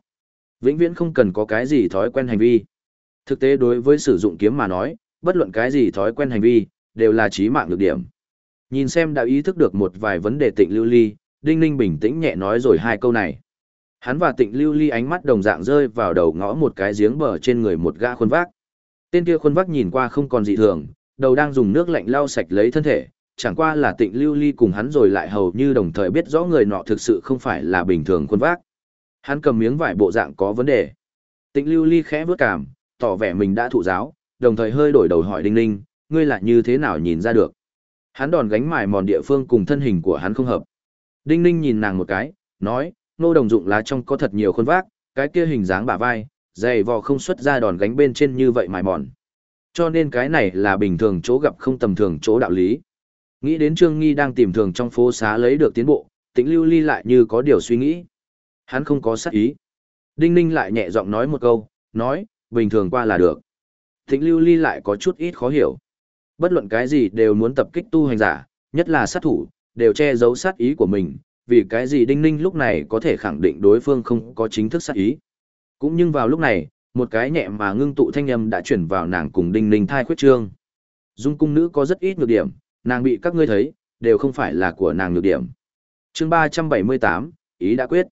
Vĩnh viễn không cần có cái gì thói quen hành vi. Thực tế đối với sử dụng kiếm mà nói, bất luận cái gì thói quen hành vi, đều là chí mạng được điểm. Nhìn xem đã ý thức được một vài vấn đề tịnh lưu ly, Đinh Ninh bình tĩnh nhẹ nói rồi hai câu này. Hắn và tịnh lưu ly ánh mắt đồng dạng rơi vào đầu ngõ một cái giếng bờ trên người một gã khuôn vác. Tên kia khuôn vác nhìn qua không còn dị thường, đầu đang dùng nước lạnh lau sạch lấy thân thể, chẳng qua là tịnh lưu ly cùng hắn rồi lại hầu như đồng thời biết rõ người nọ thực sự không phải là bình thường khuôn vác. Hắn cầm miếng vải bộ dạng có vấn đề. Tịnh lưu ly khẽ vớt cảm, tỏ vẻ mình đã thụ giáo, đồng thời hơi đổi đầu hỏi Đinh Ninh, ngươi là như thế nào nhìn ra được. Hắn đòn gánh mài mòn địa phương cùng thân hình của hắn không hợp. Đinh Ninh nhìn nàng một cái, nói, nô đồng dụng lá trong có thật nhiều khuôn vác, cái kia hình dáng bả vai, dày vò không xuất ra đòn gánh bên trên như vậy mài mòn. Cho nên cái này là bình thường chỗ gặp không tầm thường chỗ đạo lý. Nghĩ đến Trương Nghi đang tìm thường trong phố xá lấy được tiến bộ, tĩnh lưu ly lại như có điều suy nghĩ. Hắn không có sát ý. Đinh Ninh lại nhẹ giọng nói một câu, nói, bình thường qua là được. Tĩnh lưu ly lại có chút ít khó hiểu. Bất luận cái gì đều muốn tập kích tu hành giả, nhất là sát thủ, đều che giấu sát ý của mình, vì cái gì Đinh Ninh lúc này có thể khẳng định đối phương không có chính thức sát ý. Cũng nhưng vào lúc này, một cái nhẹ mà ngưng tụ thanh âm đã chuyển vào nàng cùng Đinh Ninh thai khuyết trương. Dung cung nữ có rất ít nhược điểm, nàng bị các ngươi thấy, đều không phải là của nàng nhược điểm. chương 378, ý đã quyết.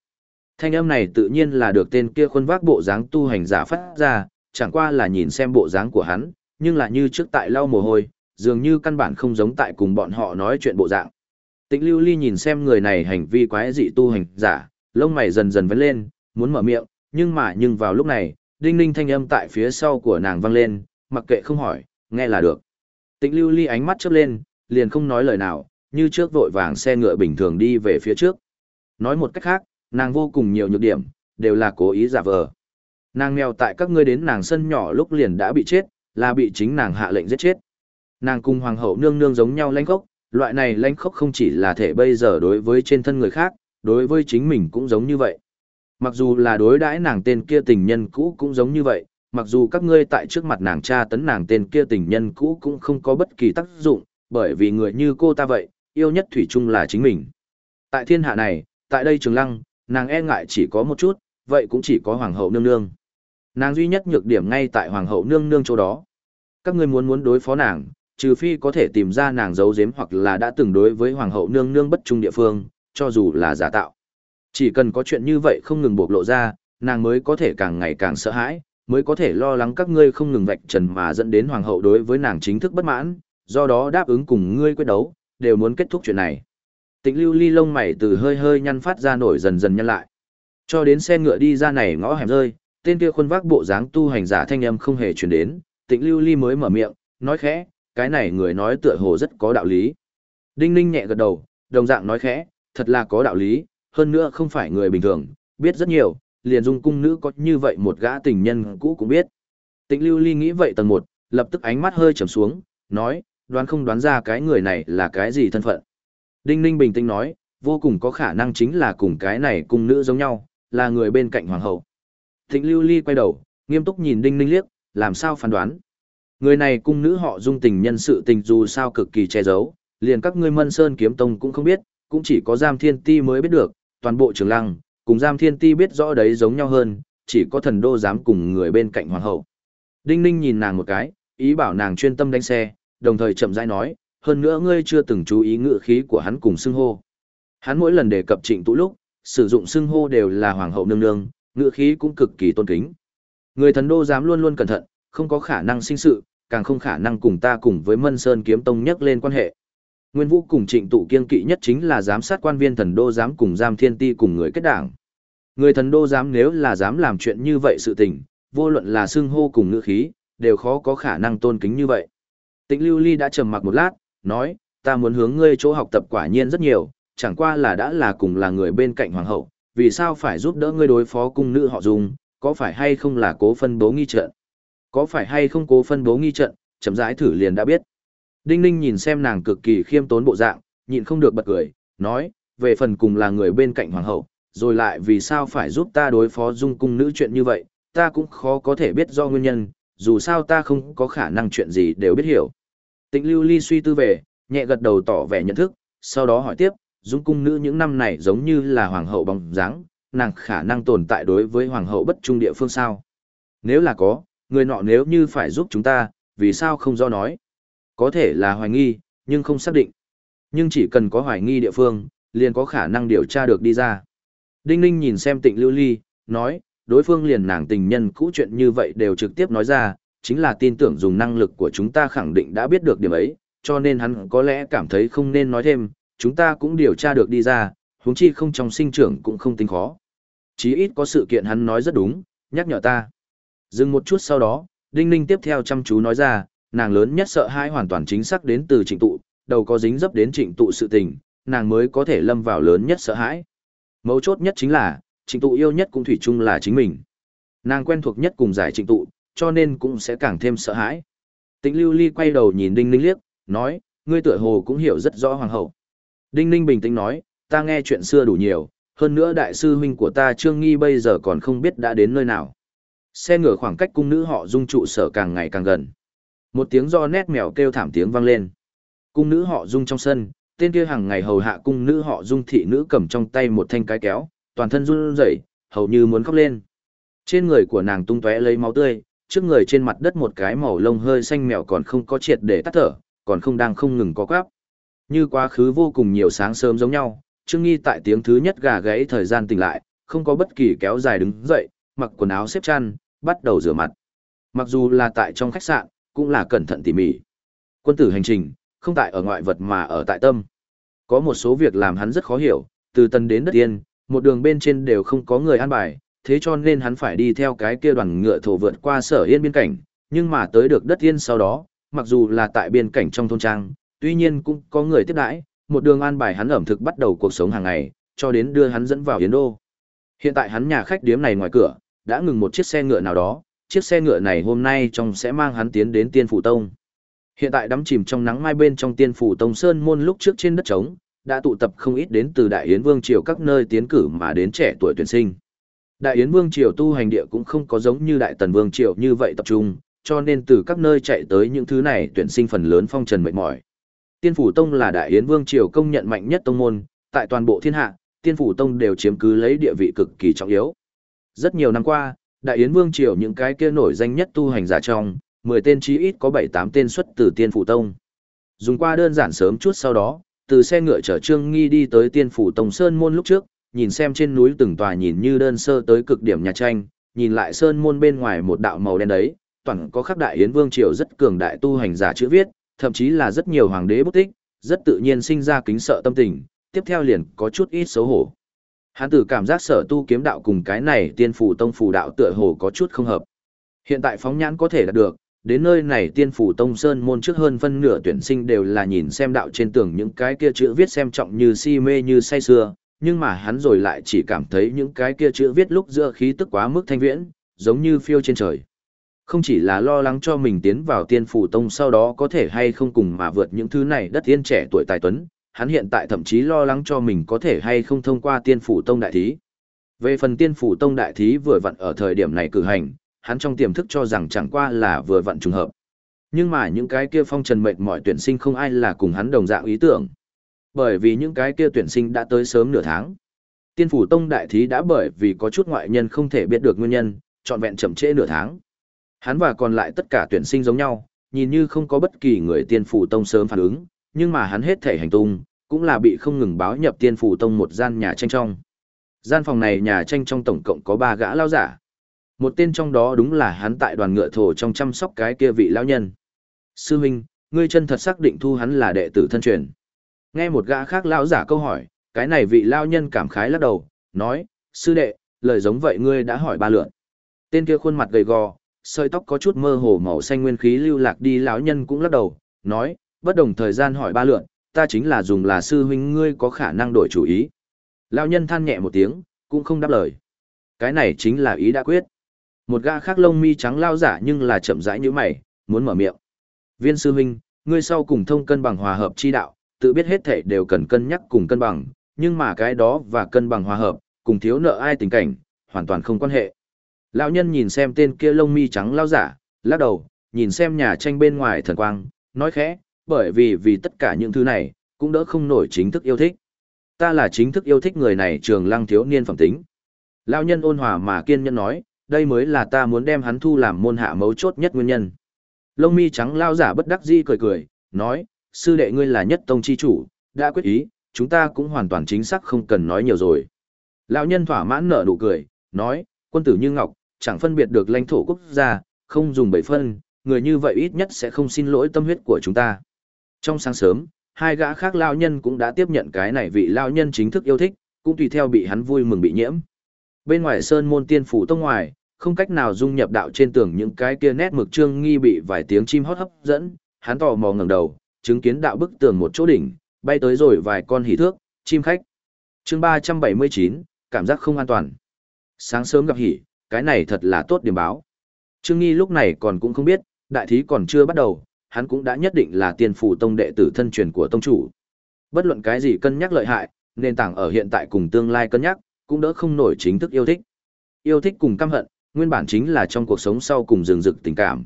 Thanh âm này tự nhiên là được tên kia khuôn vác bộ dáng tu hành giả phát ra, chẳng qua là nhìn xem bộ dáng của hắn, nhưng là như trước tại lau mồ hôi, dường như căn bản không giống tại cùng bọn họ nói chuyện bộ dạng. Tịnh Lưu Ly nhìn xem người này hành vi quái dị tu hành giả, lông mày dần dần vấn lên, muốn mở miệng, nhưng mà nhưng vào lúc này, đinh ninh thanh âm tại phía sau của nàng vang lên, mặc kệ không hỏi, nghe là được. Tịnh Lưu Ly ánh mắt chớp lên, liền không nói lời nào, như trước vội vàng xe ngựa bình thường đi về phía trước. Nói một cách khác, nàng vô cùng nhiều nhược điểm, đều là cố ý giả vờ. Nàng mèo tại các ngươi đến nàng sân nhỏ lúc liền đã bị chết, là bị chính nàng hạ lệnh giết chết. Nàng cùng hoàng hậu nương nương giống nhau lãnh khốc, loại này lãnh khốc không chỉ là thể bây giờ đối với trên thân người khác, đối với chính mình cũng giống như vậy. Mặc dù là đối đãi nàng tên kia tình nhân cũ cũng giống như vậy, mặc dù các ngươi tại trước mặt nàng cha tấn nàng tên kia tình nhân cũ cũng không có bất kỳ tác dụng, bởi vì người như cô ta vậy, yêu nhất thủy chung là chính mình. Tại thiên hạ này, tại đây trường lăng, nàng e ngại chỉ có một chút, vậy cũng chỉ có hoàng hậu nương nương. Nàng duy nhất nhược điểm ngay tại hoàng hậu nương nương chỗ đó. Các ngươi muốn muốn đối phó nàng, trừ phi có thể tìm ra nàng giấu giếm hoặc là đã từng đối với hoàng hậu nương nương bất trung địa phương, cho dù là giả tạo. Chỉ cần có chuyện như vậy không ngừng bộc lộ ra, nàng mới có thể càng ngày càng sợ hãi, mới có thể lo lắng các ngươi không ngừng vạch trần mà dẫn đến hoàng hậu đối với nàng chính thức bất mãn, do đó đáp ứng cùng ngươi quyết đấu, đều muốn kết thúc chuyện này. Tịnh lưu ly lông mày từ hơi hơi nhăn phát ra nổi dần dần nhăn lại. Cho đến xe ngựa đi ra này ngõ hẻm rơi, tên kia khuôn vác bộ dáng tu hành giả thanh âm không hề truyền đến, tịnh lưu ly mới mở miệng, nói khẽ, cái này người nói tựa hồ rất có đạo lý. Đinh ninh nhẹ gật đầu, đồng dạng nói khẽ, thật là có đạo lý, hơn nữa không phải người bình thường, biết rất nhiều, liền dung cung nữ có như vậy một gã tình nhân cũ cũng biết. Tịnh lưu ly nghĩ vậy tầng một, lập tức ánh mắt hơi trầm xuống, nói, đoán không đoán ra cái người này là cái gì thân phận. Đinh ninh bình tĩnh nói, vô cùng có khả năng chính là cùng cái này cung nữ giống nhau, là người bên cạnh hoàng hậu. Tịnh lưu ly quay đầu, nghiêm túc nhìn đinh ninh liếc, làm sao phán đoán. Người này cung nữ họ dung tình nhân sự tình dù sao cực kỳ che giấu, liền các ngươi mân sơn kiếm tông cũng không biết, cũng chỉ có giam thiên ti mới biết được, toàn bộ trường lăng, cùng giam thiên ti biết rõ đấy giống nhau hơn, chỉ có thần đô dám cùng người bên cạnh hoàng hậu. Đinh ninh nhìn nàng một cái, ý bảo nàng chuyên tâm đánh xe, đồng thời chậm rãi nói, hơn nữa ngươi chưa từng chú ý ngựa khí của hắn cùng xưng hô. Hắn mỗi lần đề cập trịnh tụ lúc, sử dụng xưng hô đều là hoàng hậu nương nương, ngựa khí cũng cực kỳ tôn kính. Người thần đô dám luôn luôn cẩn thận, không có khả năng sinh sự, càng không khả năng cùng ta cùng với Mân Sơn kiếm tông nhắc lên quan hệ. Nguyên Vũ cùng Trịnh Tụ kiên kỵ nhất chính là giám sát quan viên thần đô Giám cùng giam thiên ti cùng người kết đảng. Người thần đô Giám nếu là dám làm chuyện như vậy sự tình, vô luận là xưng hô cùng ngữ khí, đều khó có khả năng tôn kính như vậy. Tịnh Lưu Ly đã trầm mặc một lát, nói, ta muốn hướng ngươi chỗ học tập quả nhiên rất nhiều, chẳng qua là đã là cùng là người bên cạnh hoàng hậu, vì sao phải giúp đỡ ngươi đối phó cung nữ họ dùng, có phải hay không là cố phân bố nghi trận? Có phải hay không cố phân bố nghi trận, chậm rãi thử liền đã biết. Đinh Ninh nhìn xem nàng cực kỳ khiêm tốn bộ dạng, nhịn không được bật cười, nói, về phần cùng là người bên cạnh hoàng hậu, rồi lại vì sao phải giúp ta đối phó dung cung nữ chuyện như vậy, ta cũng khó có thể biết do nguyên nhân, dù sao ta không có khả năng chuyện gì đều biết hiểu. Tịnh lưu ly suy tư về, nhẹ gật đầu tỏ vẻ nhận thức, sau đó hỏi tiếp, dung cung nữ những năm này giống như là hoàng hậu bóng dáng, nàng khả năng tồn tại đối với hoàng hậu bất trung địa phương sao. Nếu là có, người nọ nếu như phải giúp chúng ta, vì sao không do nói. Có thể là hoài nghi, nhưng không xác định. Nhưng chỉ cần có hoài nghi địa phương, liền có khả năng điều tra được đi ra. Đinh Ninh nhìn xem tịnh lưu ly, nói, đối phương liền nàng tình nhân cũ chuyện như vậy đều trực tiếp nói ra, chính là tin tưởng dùng năng lực của chúng ta khẳng định đã biết được điểm ấy, cho nên hắn có lẽ cảm thấy không nên nói thêm, chúng ta cũng điều tra được đi ra, huống chi không trong sinh trưởng cũng không tính khó. Chí ít có sự kiện hắn nói rất đúng, nhắc nhở ta. Dừng một chút sau đó, Đinh Ninh tiếp theo chăm chú nói ra, nàng lớn nhất sợ hãi hoàn toàn chính xác đến từ trịnh tụ, đầu có dính dấp đến trịnh tụ sự tình, nàng mới có thể lâm vào lớn nhất sợ hãi. Mấu chốt nhất chính là, trịnh tụ yêu nhất cũng thủy chung là chính mình. Nàng quen thuộc nhất cùng giải trịnh tụ, cho nên cũng sẽ càng thêm sợ hãi. Tĩnh lưu ly quay đầu nhìn Đinh Ninh liếc, nói, ngươi tựa hồ cũng hiểu rất rõ hoàng hậu. Đinh Ninh bình tĩnh nói, ta nghe chuyện xưa đủ nhiều, hơn nữa đại sư huynh của ta Trương Nghi bây giờ còn không biết đã đến nơi nào. Xe ngựa khoảng cách cung nữ họ dung trụ sở càng ngày càng gần. Một tiếng do nét mèo kêu thảm tiếng vang lên. Cung nữ họ dung trong sân, tên kia hàng ngày hầu hạ cung nữ họ dung thị nữ cầm trong tay một thanh cái kéo, toàn thân run rẩy, hầu như muốn khóc lên. Trên người của nàng tung tóe lấy máu tươi, trước người trên mặt đất một cái màu lông hơi xanh mèo còn không có triệt để tắt thở, còn không đang không ngừng có quáp. Như quá khứ vô cùng nhiều sáng sớm giống nhau, Trương Nghi tại tiếng thứ nhất gà gáy thời gian tỉnh lại, không có bất kỳ kéo dài đứng dậy, mặc quần áo xếp chăn, bắt đầu rửa mặt. Mặc dù là tại trong khách sạn, cũng là cẩn thận tỉ mỉ. Quân tử hành trình, không tại ở ngoại vật mà ở tại tâm. Có một số việc làm hắn rất khó hiểu, từ tân đến đất yên, một đường bên trên đều không có người an bài, thế cho nên hắn phải đi theo cái kia đoàn ngựa thổ vượt qua sở yên biên cảnh, nhưng mà tới được đất yên sau đó, mặc dù là tại biên cảnh trong thôn trang, tuy nhiên cũng có người tiếp đãi, một đường an bài hắn ẩm thực bắt đầu cuộc sống hàng ngày, cho đến đưa hắn dẫn vào Yến Đô. Hiện tại hắn nhà khách điếm này ngoài cửa, đã ngừng một chiếc xe ngựa nào đó, chiếc xe ngựa này hôm nay trong sẽ mang hắn tiến đến Tiên Phủ Tông. Hiện tại đắm chìm trong nắng mai bên trong Tiên Phủ Tông Sơn môn lúc trước trên đất trống, đã tụ tập không ít đến từ Đại Yến Vương Triều các nơi tiến cử mà đến trẻ tuổi tuyển sinh. Đại Yến Vương Triều tu hành địa cũng không có giống như Đại Tần Vương Triều như vậy tập trung, cho nên từ các nơi chạy tới những thứ này tuyển sinh phần lớn phong trần mệt mỏi. Tiên Phủ Tông là Đại Yến Vương Triều công nhận mạnh nhất tông môn, tại toàn bộ thiên hạ, Tiên Phủ Tông đều chiếm cứ lấy địa vị cực kỳ trọng yếu. Rất nhiều năm qua, Đại Yến Vương Triều những cái kia nổi danh nhất tu hành giả trong, 10 tên chí ít có 7-8 tên xuất từ Tiên Phủ Tông. Dùng qua đơn giản sớm chút sau đó, từ xe ngựa chở Trương Nghi đi tới Tiên Phủ Tông Sơn môn lúc trước, nhìn xem trên núi từng tòa nhìn như đơn sơ tới cực điểm nhà tranh, nhìn lại sơn môn bên ngoài một đạo màu đen đấy, toàn có khắc đại yến vương triều rất cường đại tu hành giả chữ viết, thậm chí là rất nhiều hoàng đế bút tích, rất tự nhiên sinh ra kính sợ tâm tình, tiếp theo liền có chút ít xấu hổ. Hắn tử cảm giác sở tu kiếm đạo cùng cái này tiên phủ tông phủ đạo tựa hồ có chút không hợp. Hiện tại phóng nhãn có thể đạt được, đến nơi này tiên phủ tông sơn môn trước hơn phân nửa tuyển sinh đều là nhìn xem đạo trên tường những cái kia chữ viết xem trọng như si mê như say sưa, nhưng mà hắn rồi lại chỉ cảm thấy những cái kia chữ viết lúc giữa khí tức quá mức thanh viễn, giống như phiêu trên trời. Không chỉ là lo lắng cho mình tiến vào tiên phủ tông sau đó có thể hay không cùng mà vượt những thứ này đất tiên trẻ tuổi tài tuấn, hắn hiện tại thậm chí lo lắng cho mình có thể hay không thông qua tiên phủ tông đại thí. Về phần tiên phủ tông đại thí vừa vặn ở thời điểm này cử hành, hắn trong tiềm thức cho rằng chẳng qua là vừa vặn trùng hợp. Nhưng mà những cái kia phong trần mệt mỏi tuyển sinh không ai là cùng hắn đồng dạng ý tưởng. Bởi vì những cái kia tuyển sinh đã tới sớm nửa tháng. Tiên phủ tông đại thí đã bởi vì có chút ngoại nhân không thể biết được nguyên nhân, trọn vẹn chậm trễ nửa tháng. Hắn và còn lại tất cả tuyển sinh giống nhau, nhìn như không có bất kỳ người tiên phủ tông sớm phản ứng, nhưng mà hắn hết thể hành tung, cũng là bị không ngừng báo nhập tiên phủ tông một gian nhà tranh trong. Gian phòng này nhà tranh trong tổng cộng có ba gã lao giả. Một tên trong đó đúng là hắn tại đoàn ngựa thổ trong chăm sóc cái kia vị lão nhân. Sư huynh, ngươi chân thật xác định thu hắn là đệ tử thân truyền. Nghe một gã khác lão giả câu hỏi, cái này vị lão nhân cảm khái lắc đầu, nói, sư đệ, lời giống vậy ngươi đã hỏi ba lượn. Tên kia khuôn mặt gầy gò, sợi tóc có chút mơ hồ màu xanh nguyên khí lưu lạc đi lão nhân cũng lắc đầu, nói, bất đồng thời gian hỏi ba lượn, ta chính là dùng là sư huynh ngươi có khả năng đổi chủ ý. Lão nhân than nhẹ một tiếng, cũng không đáp lời. Cái này chính là ý đã quyết. Một gã khác lông mi trắng lao giả nhưng là chậm rãi như mày, muốn mở miệng. Viên sư huynh, ngươi sau cùng thông cân bằng hòa hợp chi đạo, tự biết hết thể đều cần cân nhắc cùng cân bằng, nhưng mà cái đó và cân bằng hòa hợp, cùng thiếu nợ ai tình cảnh, hoàn toàn không quan hệ. Lão nhân nhìn xem tên kia lông mi trắng lao giả, lắc đầu, nhìn xem nhà tranh bên ngoài thần quang, nói khẽ, bởi vì vì tất cả những thứ này, cũng đỡ không nổi chính thức yêu thích. Ta là chính thức yêu thích người này trường lăng thiếu niên phẩm tính. Lão nhân ôn hòa mà kiên nhẫn nói, đây mới là ta muốn đem hắn thu làm môn hạ mấu chốt nhất nguyên nhân. Lông mi trắng lao giả bất đắc di cười cười, nói, sư đệ ngươi là nhất tông chi chủ, đã quyết ý, chúng ta cũng hoàn toàn chính xác không cần nói nhiều rồi. Lão nhân thỏa mãn nở nụ cười, nói, quân tử như ngọc, chẳng phân biệt được lãnh thổ quốc gia, không dùng bảy phân, người như vậy ít nhất sẽ không xin lỗi tâm huyết của chúng ta. Trong sáng sớm, hai gã khác lao nhân cũng đã tiếp nhận cái này vị lao nhân chính thức yêu thích, cũng tùy theo bị hắn vui mừng bị nhiễm. Bên ngoài sơn môn tiên phủ tông ngoài, không cách nào dung nhập đạo trên tường những cái kia nét mực trương nghi bị vài tiếng chim hót hấp dẫn, hắn tò mò ngẩng đầu, chứng kiến đạo bức tường một chỗ đỉnh, bay tới rồi vài con hỉ thước, chim khách. Chương 379, cảm giác không an toàn. Sáng sớm gặp hỉ, cái này thật là tốt điểm báo. Trương Nghi lúc này còn cũng không biết, đại thí còn chưa bắt đầu, hắn cũng đã nhất định là tiên phủ tông đệ tử thân truyền của tông chủ. Bất luận cái gì cân nhắc lợi hại, nền tảng ở hiện tại cùng tương lai cân nhắc, cũng đỡ không nổi chính thức yêu thích. Yêu thích cùng căm hận, nguyên bản chính là trong cuộc sống sau cùng rừng rực tình cảm.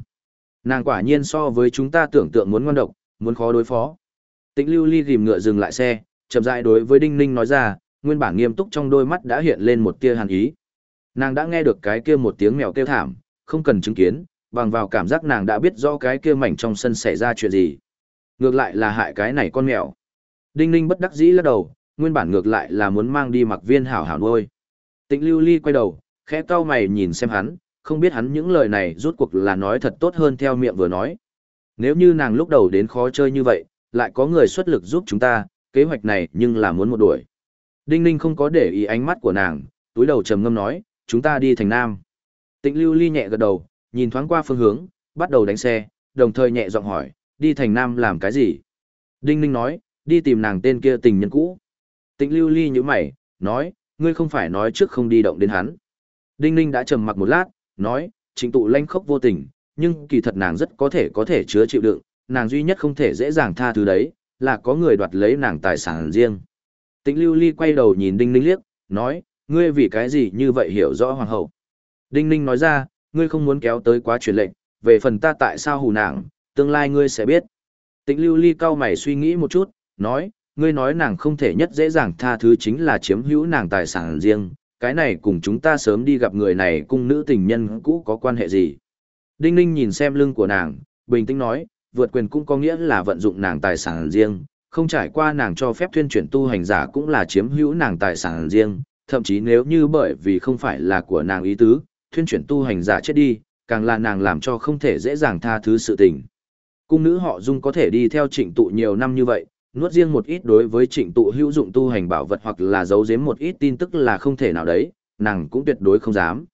Nàng quả nhiên so với chúng ta tưởng tượng muốn ngoan độc, muốn khó đối phó. Tĩnh Lưu Ly rìm ngựa dừng lại xe, chậm rãi đối với Đinh Ninh nói ra, nguyên bản nghiêm túc trong đôi mắt đã hiện lên một tia hàn ý. Nàng đã nghe được cái kia một tiếng mèo kêu thảm, không cần chứng kiến, bằng vào cảm giác nàng đã biết rõ cái kia mảnh trong sân xảy ra chuyện gì. Ngược lại là hại cái này con mèo. Đinh Ninh bất đắc dĩ lắc đầu, nguyên bản ngược lại là muốn mang đi mặc viên hảo hảo nuôi. tịnh Lưu Ly quay đầu, khẽ cau mày nhìn xem hắn, không biết hắn những lời này rút cuộc là nói thật tốt hơn theo miệng vừa nói. Nếu như nàng lúc đầu đến khó chơi như vậy, lại có người xuất lực giúp chúng ta, kế hoạch này nhưng là muốn một đuổi. Đinh Ninh không có để ý ánh mắt của nàng, túi đầu trầm ngâm nói, chúng ta đi thành Nam. tịnh Lưu Ly nhẹ gật đầu, nhìn thoáng qua phương hướng, bắt đầu đánh xe, đồng thời nhẹ giọng hỏi, đi thành Nam làm cái gì? Đinh Ninh nói, đi tìm nàng tên kia tình nhân cũ. Tịnh Lưu Ly như mày, nói, ngươi không phải nói trước không đi động đến hắn. Đinh Ninh đã trầm mặc một lát, nói, chính tụ lanh khốc vô tình, nhưng kỳ thật nàng rất có thể có thể chứa chịu đựng, nàng duy nhất không thể dễ dàng tha thứ đấy, là có người đoạt lấy nàng tài sản riêng. Tịnh Lưu Ly quay đầu nhìn Đinh Ninh liếc, nói, ngươi vì cái gì như vậy hiểu rõ hoàng hậu. Đinh Ninh nói ra, ngươi không muốn kéo tới quá truyền lệnh, về phần ta tại sao hù nàng, tương lai ngươi sẽ biết. Tĩnh Lưu Ly cao mày suy nghĩ một chút, nói, ngươi nói nàng không thể nhất dễ dàng tha thứ chính là chiếm hữu nàng tài sản riêng, cái này cùng chúng ta sớm đi gặp người này cung nữ tình nhân cũ có quan hệ gì. Đinh Ninh nhìn xem lưng của nàng, bình tĩnh nói, vượt quyền cũng có nghĩa là vận dụng nàng tài sản riêng, không trải qua nàng cho phép thuyên chuyển tu hành giả cũng là chiếm hữu nàng tài sản riêng, thậm chí nếu như bởi vì không phải là của nàng ý tứ, thuyên chuyển tu hành giả chết đi, càng là nàng làm cho không thể dễ dàng tha thứ sự tình. Cung nữ họ Dung có thể đi theo trịnh tụ nhiều năm như vậy, nuốt riêng một ít đối với trịnh tụ hữu dụng tu hành bảo vật hoặc là giấu giếm một ít tin tức là không thể nào đấy, nàng cũng tuyệt đối không dám.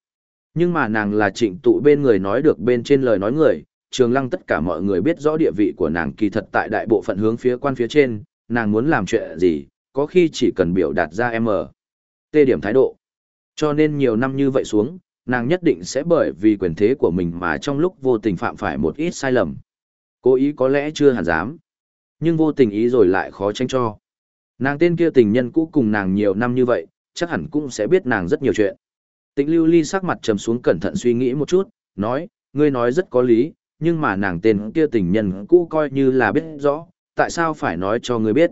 Nhưng mà nàng là trịnh tụ bên người nói được bên trên lời nói người, trường lăng tất cả mọi người biết rõ địa vị của nàng kỳ thật tại đại bộ phận hướng phía quan phía trên, nàng muốn làm chuyện gì, có khi chỉ cần biểu đạt ra M. T điểm thái độ. Cho nên nhiều năm như vậy xuống, nàng nhất định sẽ bởi vì quyền thế của mình mà trong lúc vô tình phạm phải một ít sai lầm. Cố ý có lẽ chưa hẳn dám, nhưng vô tình ý rồi lại khó tránh cho. Nàng tên kia tình nhân cũ cùng nàng nhiều năm như vậy, chắc hẳn cũng sẽ biết nàng rất nhiều chuyện. Tịnh lưu ly sắc mặt trầm xuống cẩn thận suy nghĩ một chút, nói, ngươi nói rất có lý, nhưng mà nàng tên kia tình nhân cũ coi như là biết rõ, tại sao phải nói cho ngươi biết.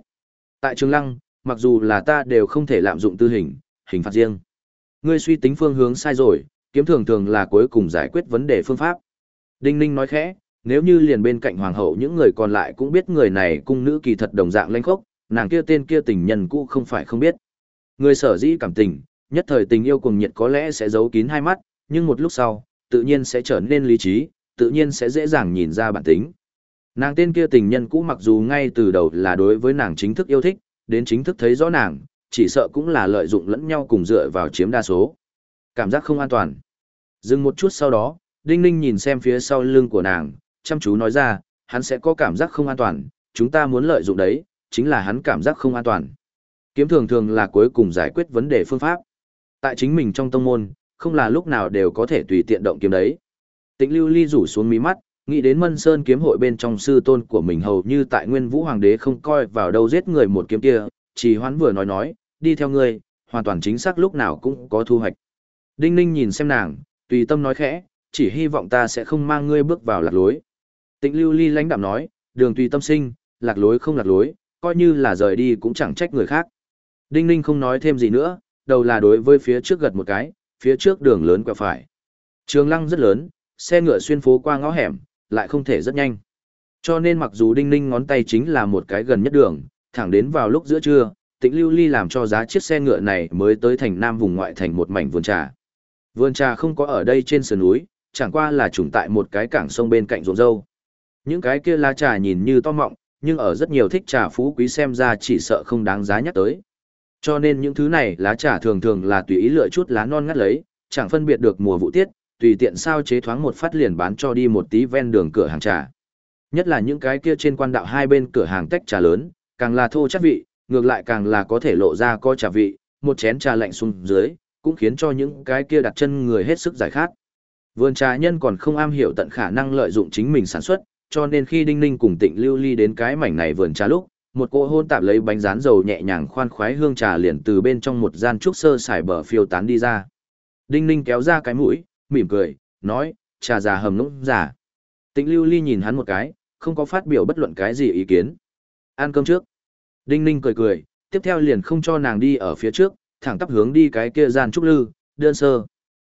Tại Trường Lăng, mặc dù là ta đều không thể lạm dụng tư hình, hình phạt riêng. Ngươi suy tính phương hướng sai rồi, kiếm thường thường là cuối cùng giải quyết vấn đề phương pháp. Đinh Ninh nói khẽ, nếu như liền bên cạnh hoàng hậu những người còn lại cũng biết người này cung nữ kỳ thật đồng dạng lênh khốc, nàng kia tên kia tình nhân cũ không phải không biết. Người sở dĩ cảm tình, nhất thời tình yêu cùng nhiệt có lẽ sẽ giấu kín hai mắt, nhưng một lúc sau, tự nhiên sẽ trở nên lý trí, tự nhiên sẽ dễ dàng nhìn ra bản tính. Nàng tên kia tình nhân cũ mặc dù ngay từ đầu là đối với nàng chính thức yêu thích, đến chính thức thấy rõ nàng, chỉ sợ cũng là lợi dụng lẫn nhau cùng dựa vào chiếm đa số. Cảm giác không an toàn. Dừng một chút sau đó, Đinh Ninh nhìn xem phía sau lưng của nàng, chăm chú nói ra, hắn sẽ có cảm giác không an toàn, chúng ta muốn lợi dụng đấy, chính là hắn cảm giác không an toàn. Kiếm thường thường là cuối cùng giải quyết vấn đề phương pháp. Tại chính mình trong tông môn, không là lúc nào đều có thể tùy tiện động kiếm đấy. Tĩnh Lưu Ly rủ xuống mí mắt, nghĩ đến Mân Sơn kiếm hội bên trong sư tôn của mình hầu như tại Nguyên Vũ Hoàng đế không coi vào đâu giết người một kiếm kia, chỉ hoán vừa nói nói, đi theo ngươi, hoàn toàn chính xác lúc nào cũng có thu hoạch. Đinh Ninh nhìn xem nàng, tùy tâm nói khẽ, chỉ hy vọng ta sẽ không mang ngươi bước vào lạc lối. Tịnh Lưu Ly lãnh đạm nói, đường tùy tâm sinh, lạc lối không lạc lối, coi như là rời đi cũng chẳng trách người khác. Đinh Ninh không nói thêm gì nữa, đầu là đối với phía trước gật một cái, phía trước đường lớn quẹo phải. Trường lăng rất lớn, xe ngựa xuyên phố qua ngõ hẻm, lại không thể rất nhanh. Cho nên mặc dù Đinh Ninh ngón tay chính là một cái gần nhất đường, thẳng đến vào lúc giữa trưa, Tịnh Lưu Ly làm cho giá chiếc xe ngựa này mới tới thành Nam vùng ngoại thành một mảnh vườn trà. Vườn trà không có ở đây trên sườn núi, chẳng qua là trùng tại một cái cảng sông bên cạnh ruộng dâu. Những cái kia lá trà nhìn như to mọng, nhưng ở rất nhiều thích trà phú quý xem ra chỉ sợ không đáng giá nhắc tới. Cho nên những thứ này lá trà thường thường là tùy ý lựa chút lá non ngắt lấy, chẳng phân biệt được mùa vụ tiết, tùy tiện sao chế thoáng một phát liền bán cho đi một tí ven đường cửa hàng trà. Nhất là những cái kia trên quan đạo hai bên cửa hàng tách trà lớn, càng là thô chất vị, ngược lại càng là có thể lộ ra coi trà vị, một chén trà lạnh xuống dưới, cũng khiến cho những cái kia đặt chân người hết sức giải khát. Vườn trà nhân còn không am hiểu tận khả năng lợi dụng chính mình sản xuất, cho nên khi Đinh Ninh cùng Tịnh Lưu Ly đến cái mảnh này vườn trà lúc, một cô hôn tạp lấy bánh rán dầu nhẹ nhàng khoan khoái hương trà liền từ bên trong một gian trúc sơ xài bờ phiêu tán đi ra. Đinh Ninh kéo ra cái mũi, mỉm cười, nói, trà già hầm nũng giả. Tịnh Lưu Ly nhìn hắn một cái, không có phát biểu bất luận cái gì ý kiến. Ăn cơm trước. Đinh Ninh cười cười, tiếp theo liền không cho nàng đi ở phía trước, thẳng tắp hướng đi cái kia gian trúc lư, đơn sơ.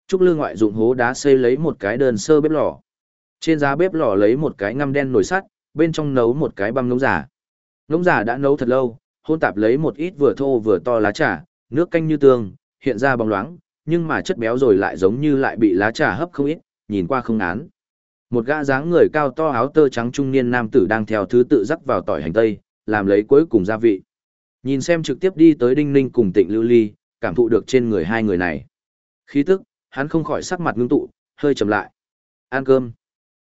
Trúc lư ngoại dụng hố đá xây lấy một cái đơn sơ bếp lò. Trên giá bếp lò lấy một cái ngăm đen nồi sắt, bên trong nấu một cái băm nấu giả. nấu giả đã nấu thật lâu, hôn tạp lấy một ít vừa thô vừa to lá trà, nước canh như tương, hiện ra bóng loáng, nhưng mà chất béo rồi lại giống như lại bị lá trà hấp không ít, nhìn qua không án. Một gã dáng người cao to áo tơ trắng trung niên nam tử đang theo thứ tự rắc vào tỏi hành tây, làm lấy cuối cùng gia vị. Nhìn xem trực tiếp đi tới Đinh Ninh cùng Tịnh Lưu Ly, cảm thụ được trên người hai người này. Khí tức, hắn không khỏi sắc mặt ngưng tụ, hơi trầm lại. Ăn cơm.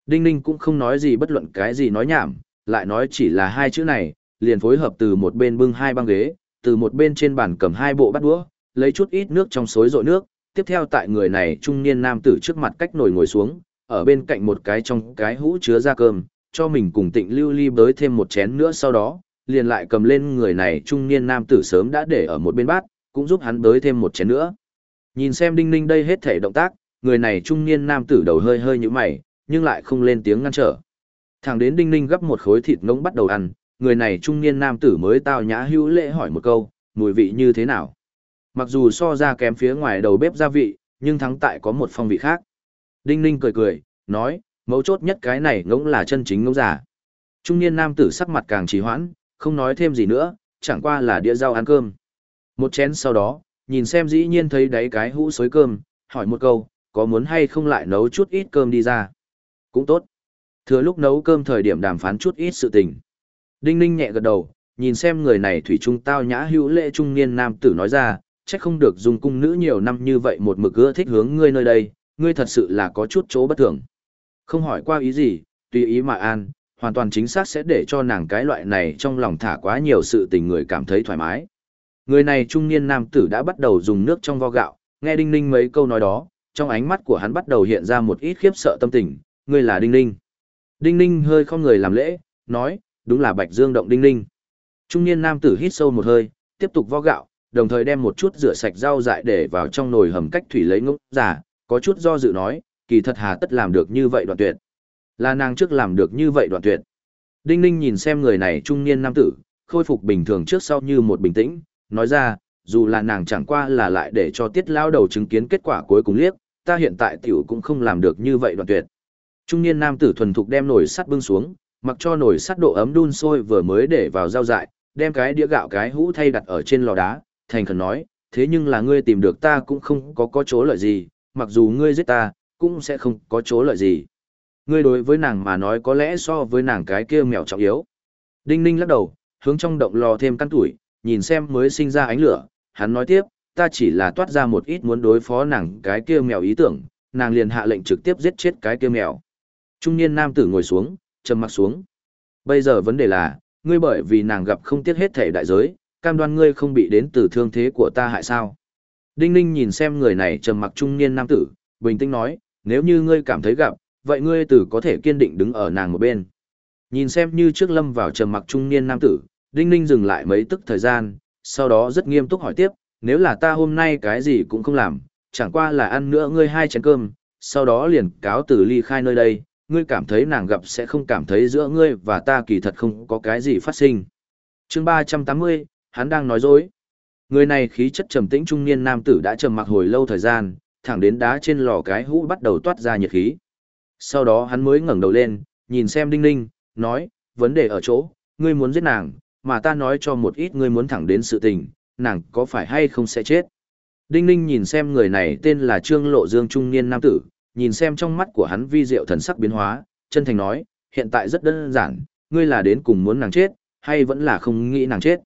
Đinh Ninh cũng không nói gì bất luận cái gì nói nhảm, lại nói chỉ là hai chữ này, liền phối hợp từ một bên bưng hai băng ghế, từ một bên trên bàn cầm hai bộ bát đũa, lấy chút ít nước trong xối rội nước, tiếp theo tại người này trung niên nam tử trước mặt cách nổi ngồi xuống, ở bên cạnh một cái trong cái hũ chứa ra cơm, cho mình cùng tịnh lưu ly bới thêm một chén nữa sau đó, liền lại cầm lên người này trung niên nam tử sớm đã để ở một bên bát, cũng giúp hắn bới thêm một chén nữa. Nhìn xem đinh ninh đây hết thể động tác, người này trung niên nam tử đầu hơi hơi như mày, nhưng lại không lên tiếng ngăn trở. Thẳng đến đinh ninh gấp một khối thịt ngỗng bắt đầu ăn, người này trung niên nam tử mới tao nhã hữu lễ hỏi một câu, mùi vị như thế nào? Mặc dù so ra kém phía ngoài đầu bếp gia vị, nhưng thắng tại có một phong vị khác. Đinh ninh cười cười, nói, mấu chốt nhất cái này ngỗng là chân chính ngỗng giả. Trung niên nam tử sắc mặt càng trì hoãn, không nói thêm gì nữa, chẳng qua là đĩa rau ăn cơm. Một chén sau đó, nhìn xem dĩ nhiên thấy đáy cái hũ xối cơm, hỏi một câu, có muốn hay không lại nấu chút ít cơm đi ra. Cũng tốt. Thừa lúc nấu cơm thời điểm đàm phán chút ít sự tình. Đinh ninh nhẹ gật đầu, nhìn xem người này thủy trung tao nhã hữu lễ trung niên nam tử nói ra, chắc không được dùng cung nữ nhiều năm như vậy một mực ưa thích hướng ngươi nơi đây, ngươi thật sự là có chút chỗ bất thường. Không hỏi qua ý gì, tùy ý mà an, hoàn toàn chính xác sẽ để cho nàng cái loại này trong lòng thả quá nhiều sự tình người cảm thấy thoải mái. Người này trung niên nam tử đã bắt đầu dùng nước trong vo gạo, nghe Đinh Ninh mấy câu nói đó, trong ánh mắt của hắn bắt đầu hiện ra một ít khiếp sợ tâm tình, ngươi là Đinh Ninh. Đinh Ninh hơi không người làm lễ, nói, đúng là Bạch Dương động Đinh Ninh. Trung niên nam tử hít sâu một hơi, tiếp tục vo gạo, đồng thời đem một chút rửa sạch rau dại để vào trong nồi hầm cách thủy lấy ngốc giả, có chút do dự nói, kỳ thật hà tất làm được như vậy đoạn tuyệt. Là nàng trước làm được như vậy đoạn tuyệt. Đinh Ninh nhìn xem người này trung niên nam tử, khôi phục bình thường trước sau như một bình tĩnh, nói ra, dù là nàng chẳng qua là lại để cho tiết lao đầu chứng kiến kết quả cuối cùng liếc, ta hiện tại tiểu cũng không làm được như vậy đoạn tuyệt. Trung niên nam tử thuần thục đem nồi sắt bưng xuống, mặc cho nồi sắt độ ấm đun sôi vừa mới để vào dao dại, đem cái đĩa gạo cái hũ thay đặt ở trên lò đá, thành khẩn nói, thế nhưng là ngươi tìm được ta cũng không có có chỗ lợi gì, mặc dù ngươi giết ta, cũng sẽ không có chỗ lợi gì. Ngươi đối với nàng mà nói có lẽ so với nàng cái kia mèo trọng yếu. Đinh ninh lắc đầu, hướng trong động lò thêm căn tuổi, nhìn xem mới sinh ra ánh lửa, hắn nói tiếp, ta chỉ là toát ra một ít muốn đối phó nàng cái kia mèo ý tưởng, nàng liền hạ lệnh trực tiếp giết chết cái kia mèo. Trung niên nam tử ngồi xuống, trầm mặc xuống. Bây giờ vấn đề là, ngươi bởi vì nàng gặp không tiếc hết thể đại giới, cam đoan ngươi không bị đến từ thương thế của ta hại sao. Đinh ninh nhìn xem người này trầm mặc trung niên nam tử, bình tĩnh nói, nếu như ngươi cảm thấy gặp, vậy ngươi tử có thể kiên định đứng ở nàng một bên. Nhìn xem như trước lâm vào trầm mặc trung niên nam tử, Đinh Ninh dừng lại mấy tức thời gian, sau đó rất nghiêm túc hỏi tiếp, nếu là ta hôm nay cái gì cũng không làm, chẳng qua là ăn nữa ngươi hai chén cơm, sau đó liền cáo từ ly khai nơi đây, ngươi cảm thấy nàng gặp sẽ không cảm thấy giữa ngươi và ta kỳ thật không có cái gì phát sinh. chương 380, hắn đang nói dối. Người này khí chất trầm tĩnh trung niên nam tử đã trầm mặc hồi lâu thời gian, thẳng đến đá trên lò cái hũ bắt đầu toát ra nhiệt khí. Sau đó hắn mới ngẩng đầu lên, nhìn xem Đinh Ninh, nói, vấn đề ở chỗ, ngươi muốn giết nàng, mà ta nói cho một ít ngươi muốn thẳng đến sự tình, nàng có phải hay không sẽ chết. Đinh Ninh nhìn xem người này tên là Trương Lộ Dương trung niên nam tử, nhìn xem trong mắt của hắn vi diệu thần sắc biến hóa, chân thành nói, hiện tại rất đơn giản, ngươi là đến cùng muốn nàng chết, hay vẫn là không nghĩ nàng chết.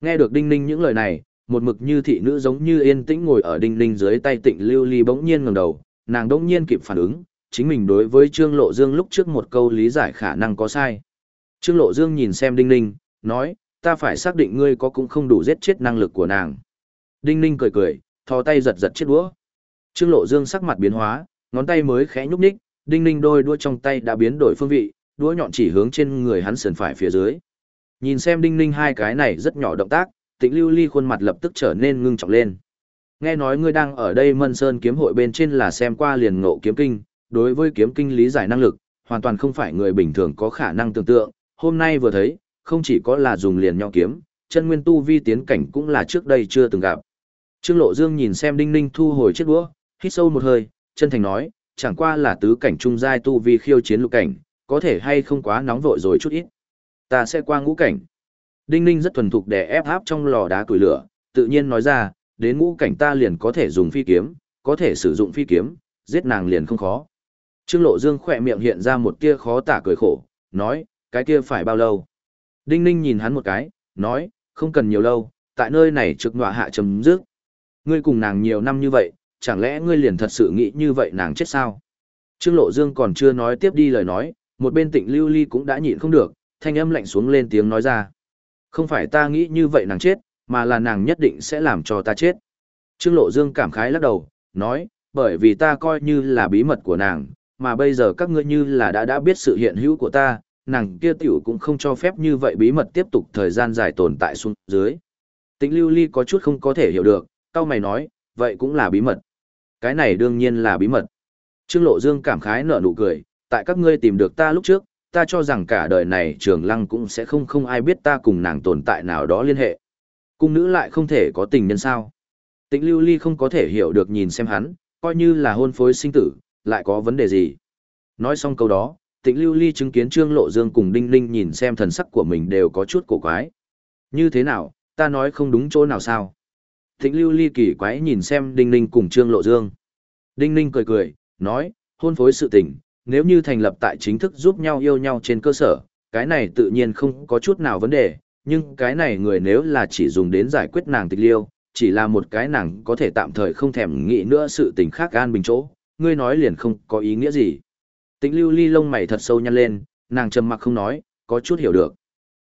Nghe được Đinh Ninh những lời này, một mực như thị nữ giống như yên tĩnh ngồi ở Đinh Ninh dưới tay tịnh lưu ly bỗng nhiên ngẩng đầu, nàng đỗng nhiên kịp phản ứng, chính mình đối với Trương Lộ Dương lúc trước một câu lý giải khả năng có sai. Trương Lộ Dương nhìn xem Đinh Ninh, nói, ta phải xác định ngươi có cũng không đủ giết chết năng lực của nàng. Đinh Ninh cười cười, thò tay giật giật chiếc đũa. Trương Lộ Dương sắc mặt biến hóa, ngón tay mới khẽ nhúc nhích, Đinh Ninh đôi đũa trong tay đã biến đổi phương vị, đũa nhọn chỉ hướng trên người hắn sườn phải phía dưới. Nhìn xem Đinh Ninh hai cái này rất nhỏ động tác, tịnh Lưu Ly khuôn mặt lập tức trở nên ngưng trọng lên. Nghe nói ngươi đang ở đây Mân Sơn kiếm hội bên trên là xem qua liền ngộ kiếm kinh, đối với kiếm kinh lý giải năng lực, hoàn toàn không phải người bình thường có khả năng tưởng tượng, hôm nay vừa thấy, không chỉ có là dùng liền nho kiếm, chân nguyên tu vi tiến cảnh cũng là trước đây chưa từng gặp. Trương Lộ Dương nhìn xem Đinh Ninh thu hồi chiếc đũa, hít sâu một hơi, chân thành nói, chẳng qua là tứ cảnh trung giai tu vi khiêu chiến lục cảnh, có thể hay không quá nóng vội rồi chút ít. Ta sẽ qua ngũ cảnh. Đinh Ninh rất thuần thục để ép áp trong lò đá củi lửa, tự nhiên nói ra, đến ngũ cảnh ta liền có thể dùng phi kiếm, có thể sử dụng phi kiếm, giết nàng liền không khó. Trương Lộ Dương khỏe miệng hiện ra một tia khó tả cười khổ, nói, cái kia phải bao lâu? Đinh Ninh nhìn hắn một cái, nói, không cần nhiều lâu, tại nơi này trực ngọa hạ chấm dứt. Ngươi cùng nàng nhiều năm như vậy, chẳng lẽ ngươi liền thật sự nghĩ như vậy nàng chết sao? Trương Lộ Dương còn chưa nói tiếp đi lời nói, một bên tịnh lưu ly cũng đã nhịn không được, thanh âm lạnh xuống lên tiếng nói ra. Không phải ta nghĩ như vậy nàng chết, mà là nàng nhất định sẽ làm cho ta chết. Trương Lộ Dương cảm khái lắc đầu, nói, bởi vì ta coi như là bí mật của nàng, mà bây giờ các ngươi như là đã đã biết sự hiện hữu của ta, nàng kia tiểu cũng không cho phép như vậy bí mật tiếp tục thời gian dài tồn tại xuống dưới. Tĩnh lưu ly có chút không có thể hiểu được, cao mày nói, vậy cũng là bí mật. Cái này đương nhiên là bí mật. Trương Lộ Dương cảm khái nở nụ cười, tại các ngươi tìm được ta lúc trước, ta cho rằng cả đời này trường lăng cũng sẽ không không ai biết ta cùng nàng tồn tại nào đó liên hệ. Cung nữ lại không thể có tình nhân sao. Tĩnh lưu ly không có thể hiểu được nhìn xem hắn, coi như là hôn phối sinh tử, lại có vấn đề gì. Nói xong câu đó, tịnh lưu ly chứng kiến trương lộ dương cùng đinh ninh nhìn xem thần sắc của mình đều có chút cổ quái như thế nào ta nói không đúng chỗ nào sao Thịnh lưu ly kỳ quái nhìn xem Đinh Ninh cùng Trương Lộ Dương. Đinh Ninh cười cười, nói, hôn phối sự tình, nếu như thành lập tại chính thức giúp nhau yêu nhau trên cơ sở, cái này tự nhiên không có chút nào vấn đề, nhưng cái này người nếu là chỉ dùng đến giải quyết nàng tịch liêu, chỉ là một cái nàng có thể tạm thời không thèm nghĩ nữa sự tình khác an bình chỗ, ngươi nói liền không có ý nghĩa gì. Tĩnh lưu ly lông mày thật sâu nhăn lên, nàng trầm mặc không nói, có chút hiểu được.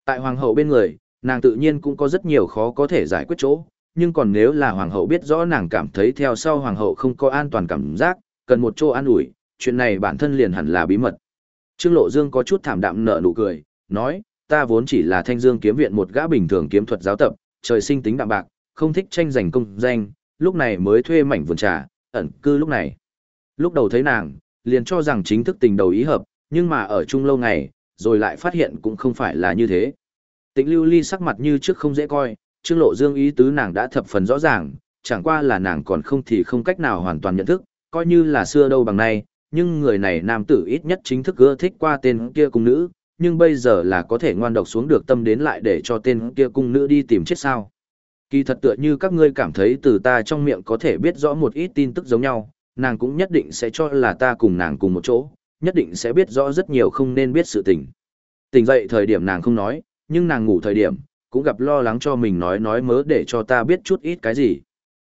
Tại hoàng hậu bên người, nàng tự nhiên cũng có rất nhiều khó có thể giải quyết chỗ, nhưng còn nếu là hoàng hậu biết rõ nàng cảm thấy theo sau hoàng hậu không có an toàn cảm giác, cần một chỗ an ủi, chuyện này bản thân liền hẳn là bí mật. Trương Lộ Dương có chút thảm đạm nở nụ cười, nói, ta vốn chỉ là thanh dương kiếm viện một gã bình thường kiếm thuật giáo tập, trời sinh tính đạm bạc, không thích tranh giành công danh, lúc này mới thuê mảnh vườn trà, ẩn cư lúc này. Lúc đầu thấy nàng, liền cho rằng chính thức tình đầu ý hợp, nhưng mà ở chung lâu ngày, rồi lại phát hiện cũng không phải là như thế. Tịnh lưu ly sắc mặt như trước không dễ coi, trương lộ dương ý tứ nàng đã thập phần rõ ràng, chẳng qua là nàng còn không thì không cách nào hoàn toàn nhận thức, coi như là xưa đâu bằng nay, nhưng người này nam tử ít nhất chính thức ưa thích qua tên kia cung nữ, nhưng bây giờ là có thể ngoan độc xuống được tâm đến lại để cho tên kia cung nữ đi tìm chết sao. Kỳ thật tựa như các ngươi cảm thấy từ ta trong miệng có thể biết rõ một ít tin tức giống nhau, nàng cũng nhất định sẽ cho là ta cùng nàng cùng một chỗ, nhất định sẽ biết rõ rất nhiều không nên biết sự tình. Tỉnh dậy thời điểm nàng không nói, nhưng nàng ngủ thời điểm, cũng gặp lo lắng cho mình nói nói mớ để cho ta biết chút ít cái gì.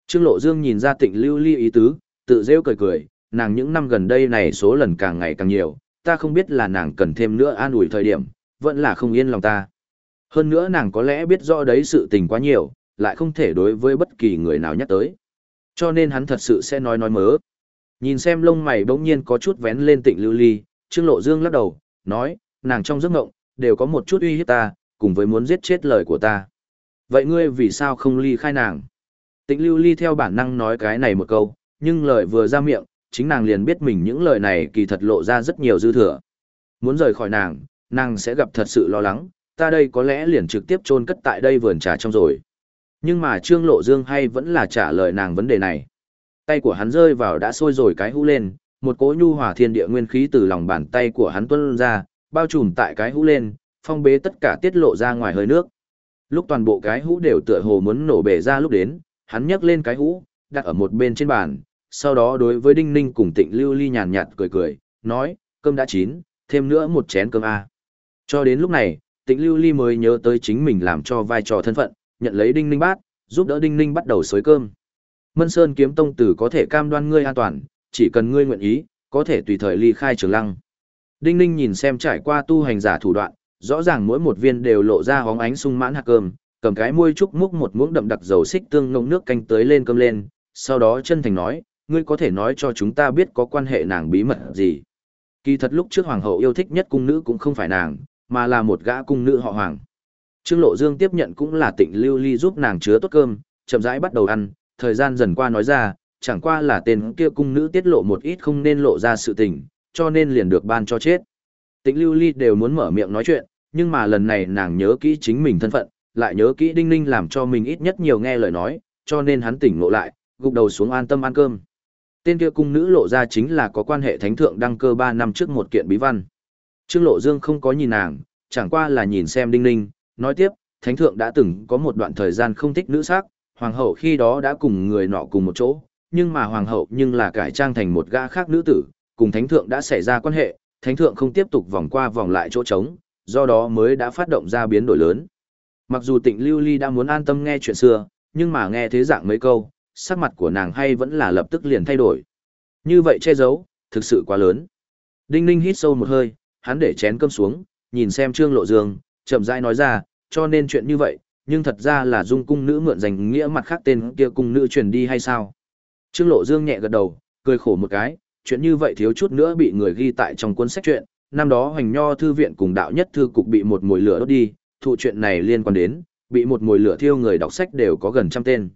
Trương Lộ Dương nhìn ra tịnh lưu ly ý tứ, tự rêu cười cười, nàng những năm gần đây này số lần càng ngày càng nhiều, ta không biết là nàng cần thêm nữa an ủi thời điểm, vẫn là không yên lòng ta. Hơn nữa nàng có lẽ biết rõ đấy sự tình quá nhiều, lại không thể đối với bất kỳ người nào nhắc tới. Cho nên hắn thật sự sẽ nói nói mớ. Nhìn xem lông mày bỗng nhiên có chút vén lên tịnh lưu ly, Trương Lộ Dương lắc đầu, nói, nàng trong giấc ngộng, đều có một chút uy hiếp ta, cùng với muốn giết chết lời của ta. Vậy ngươi vì sao không ly khai nàng? Tịnh lưu ly theo bản năng nói cái này một câu, nhưng lời vừa ra miệng, chính nàng liền biết mình những lời này kỳ thật lộ ra rất nhiều dư thừa. Muốn rời khỏi nàng, nàng sẽ gặp thật sự lo lắng, ta đây có lẽ liền trực tiếp chôn cất tại đây vườn trà trong rồi. Nhưng mà Trương Lộ Dương hay vẫn là trả lời nàng vấn đề này. Tay của hắn rơi vào đã sôi rồi cái hũ lên, một cỗ nhu hòa thiên địa nguyên khí từ lòng bàn tay của hắn tuôn ra, bao trùm tại cái hũ lên, phong bế tất cả tiết lộ ra ngoài hơi nước. Lúc toàn bộ cái hũ đều tựa hồ muốn nổ bể ra lúc đến, hắn nhấc lên cái hũ, đặt ở một bên trên bàn, sau đó đối với Đinh Ninh cùng Tịnh Lưu Ly nhàn nhạt cười cười, nói, cơm đã chín, thêm nữa một chén cơm a. Cho đến lúc này, Tịnh Lưu Ly mới nhớ tới chính mình làm cho vai trò thân phận, nhận lấy Đinh Ninh bát, giúp đỡ Đinh Ninh bắt đầu xới cơm. Mân Sơn kiếm tông tử có thể cam đoan ngươi an toàn, chỉ cần ngươi nguyện ý, có thể tùy thời ly khai trường lăng. Đinh Ninh nhìn xem trải qua tu hành giả thủ đoạn, rõ ràng mỗi một viên đều lộ ra hóng ánh sung mãn hạt cơm, cầm cái muôi trúc múc một muỗng đậm đặc dầu xích tương nông nước canh tới lên cơm lên, sau đó chân thành nói, ngươi có thể nói cho chúng ta biết có quan hệ nàng bí mật gì. Kỳ thật lúc trước hoàng hậu yêu thích nhất cung nữ cũng không phải nàng, mà là một gã cung nữ họ hoàng. Trương Lộ Dương tiếp nhận cũng là tịnh lưu ly giúp nàng chứa tốt cơm, chậm rãi bắt đầu ăn, thời gian dần qua nói ra, chẳng qua là tên kia cung nữ tiết lộ một ít không nên lộ ra sự tình, cho nên liền được ban cho chết. Tĩnh lưu ly đều muốn mở miệng nói chuyện, nhưng mà lần này nàng nhớ kỹ chính mình thân phận, lại nhớ kỹ đinh ninh làm cho mình ít nhất nhiều nghe lời nói, cho nên hắn tỉnh ngộ lại, gục đầu xuống an tâm ăn cơm. Tên kia cung nữ lộ ra chính là có quan hệ thánh thượng đăng cơ 3 năm trước một kiện bí văn. Trương Lộ Dương không có nhìn nàng, chẳng qua là nhìn xem đinh ninh, nói tiếp, thánh thượng đã từng có một đoạn thời gian không thích nữ sắc, hoàng hậu khi đó đã cùng người nọ cùng một chỗ, nhưng mà hoàng hậu nhưng là cải trang thành một gã khác nữ tử, cùng thánh thượng đã xảy ra quan hệ, thánh thượng không tiếp tục vòng qua vòng lại chỗ trống, do đó mới đã phát động ra biến đổi lớn. Mặc dù tịnh lưu ly đã muốn an tâm nghe chuyện xưa, nhưng mà nghe thế dạng mấy câu, sắc mặt của nàng hay vẫn là lập tức liền thay đổi. Như vậy che giấu, thực sự quá lớn. Đinh ninh hít sâu một hơi, hắn để chén cơm xuống, nhìn xem trương lộ dương, chậm rãi nói ra, cho nên chuyện như vậy, nhưng thật ra là dung cung nữ mượn danh nghĩa mặt khác tên kia cung nữ truyền đi hay sao? Trương Lộ Dương nhẹ gật đầu, cười khổ một cái, chuyện như vậy thiếu chút nữa bị người ghi tại trong cuốn sách truyện, năm đó Hoành Nho thư viện cùng đạo nhất thư cục bị một mùi lửa đốt đi, thụ chuyện này liên quan đến, bị một mùi lửa thiêu người đọc sách đều có gần trăm tên.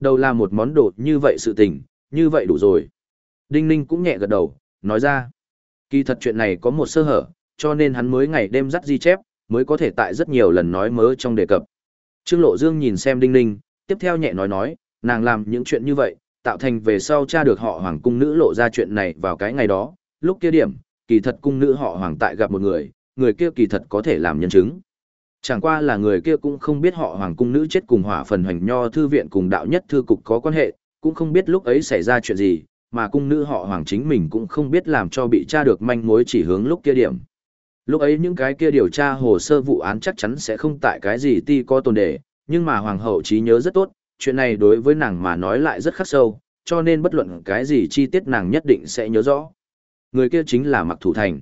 Đầu là một món đồ như vậy sự tình, như vậy đủ rồi. Đinh Ninh cũng nhẹ gật đầu, nói ra, kỳ thật chuyện này có một sơ hở, cho nên hắn mới ngày đêm dắt di chép, mới có thể tại rất nhiều lần nói mớ trong đề cập. Trương Lộ Dương nhìn xem Đinh Ninh, tiếp theo nhẹ nói nói, nàng làm những chuyện như vậy, tạo thành về sau cha được họ hoàng cung nữ lộ ra chuyện này vào cái ngày đó, lúc kia điểm, kỳ thật cung nữ họ hoàng tại gặp một người, người kia kỳ thật có thể làm nhân chứng. Chẳng qua là người kia cũng không biết họ hoàng cung nữ chết cùng hỏa phần hoành nho thư viện cùng đạo nhất thư cục có quan hệ, cũng không biết lúc ấy xảy ra chuyện gì, mà cung nữ họ hoàng chính mình cũng không biết làm cho bị tra được manh mối chỉ hướng lúc kia điểm. Lúc ấy những cái kia điều tra hồ sơ vụ án chắc chắn sẽ không tại cái gì ti có tồn đề, nhưng mà hoàng hậu trí nhớ rất tốt, chuyện này đối với nàng mà nói lại rất khắc sâu, cho nên bất luận cái gì chi tiết nàng nhất định sẽ nhớ rõ. Người kia chính là Mặc Thủ Thành.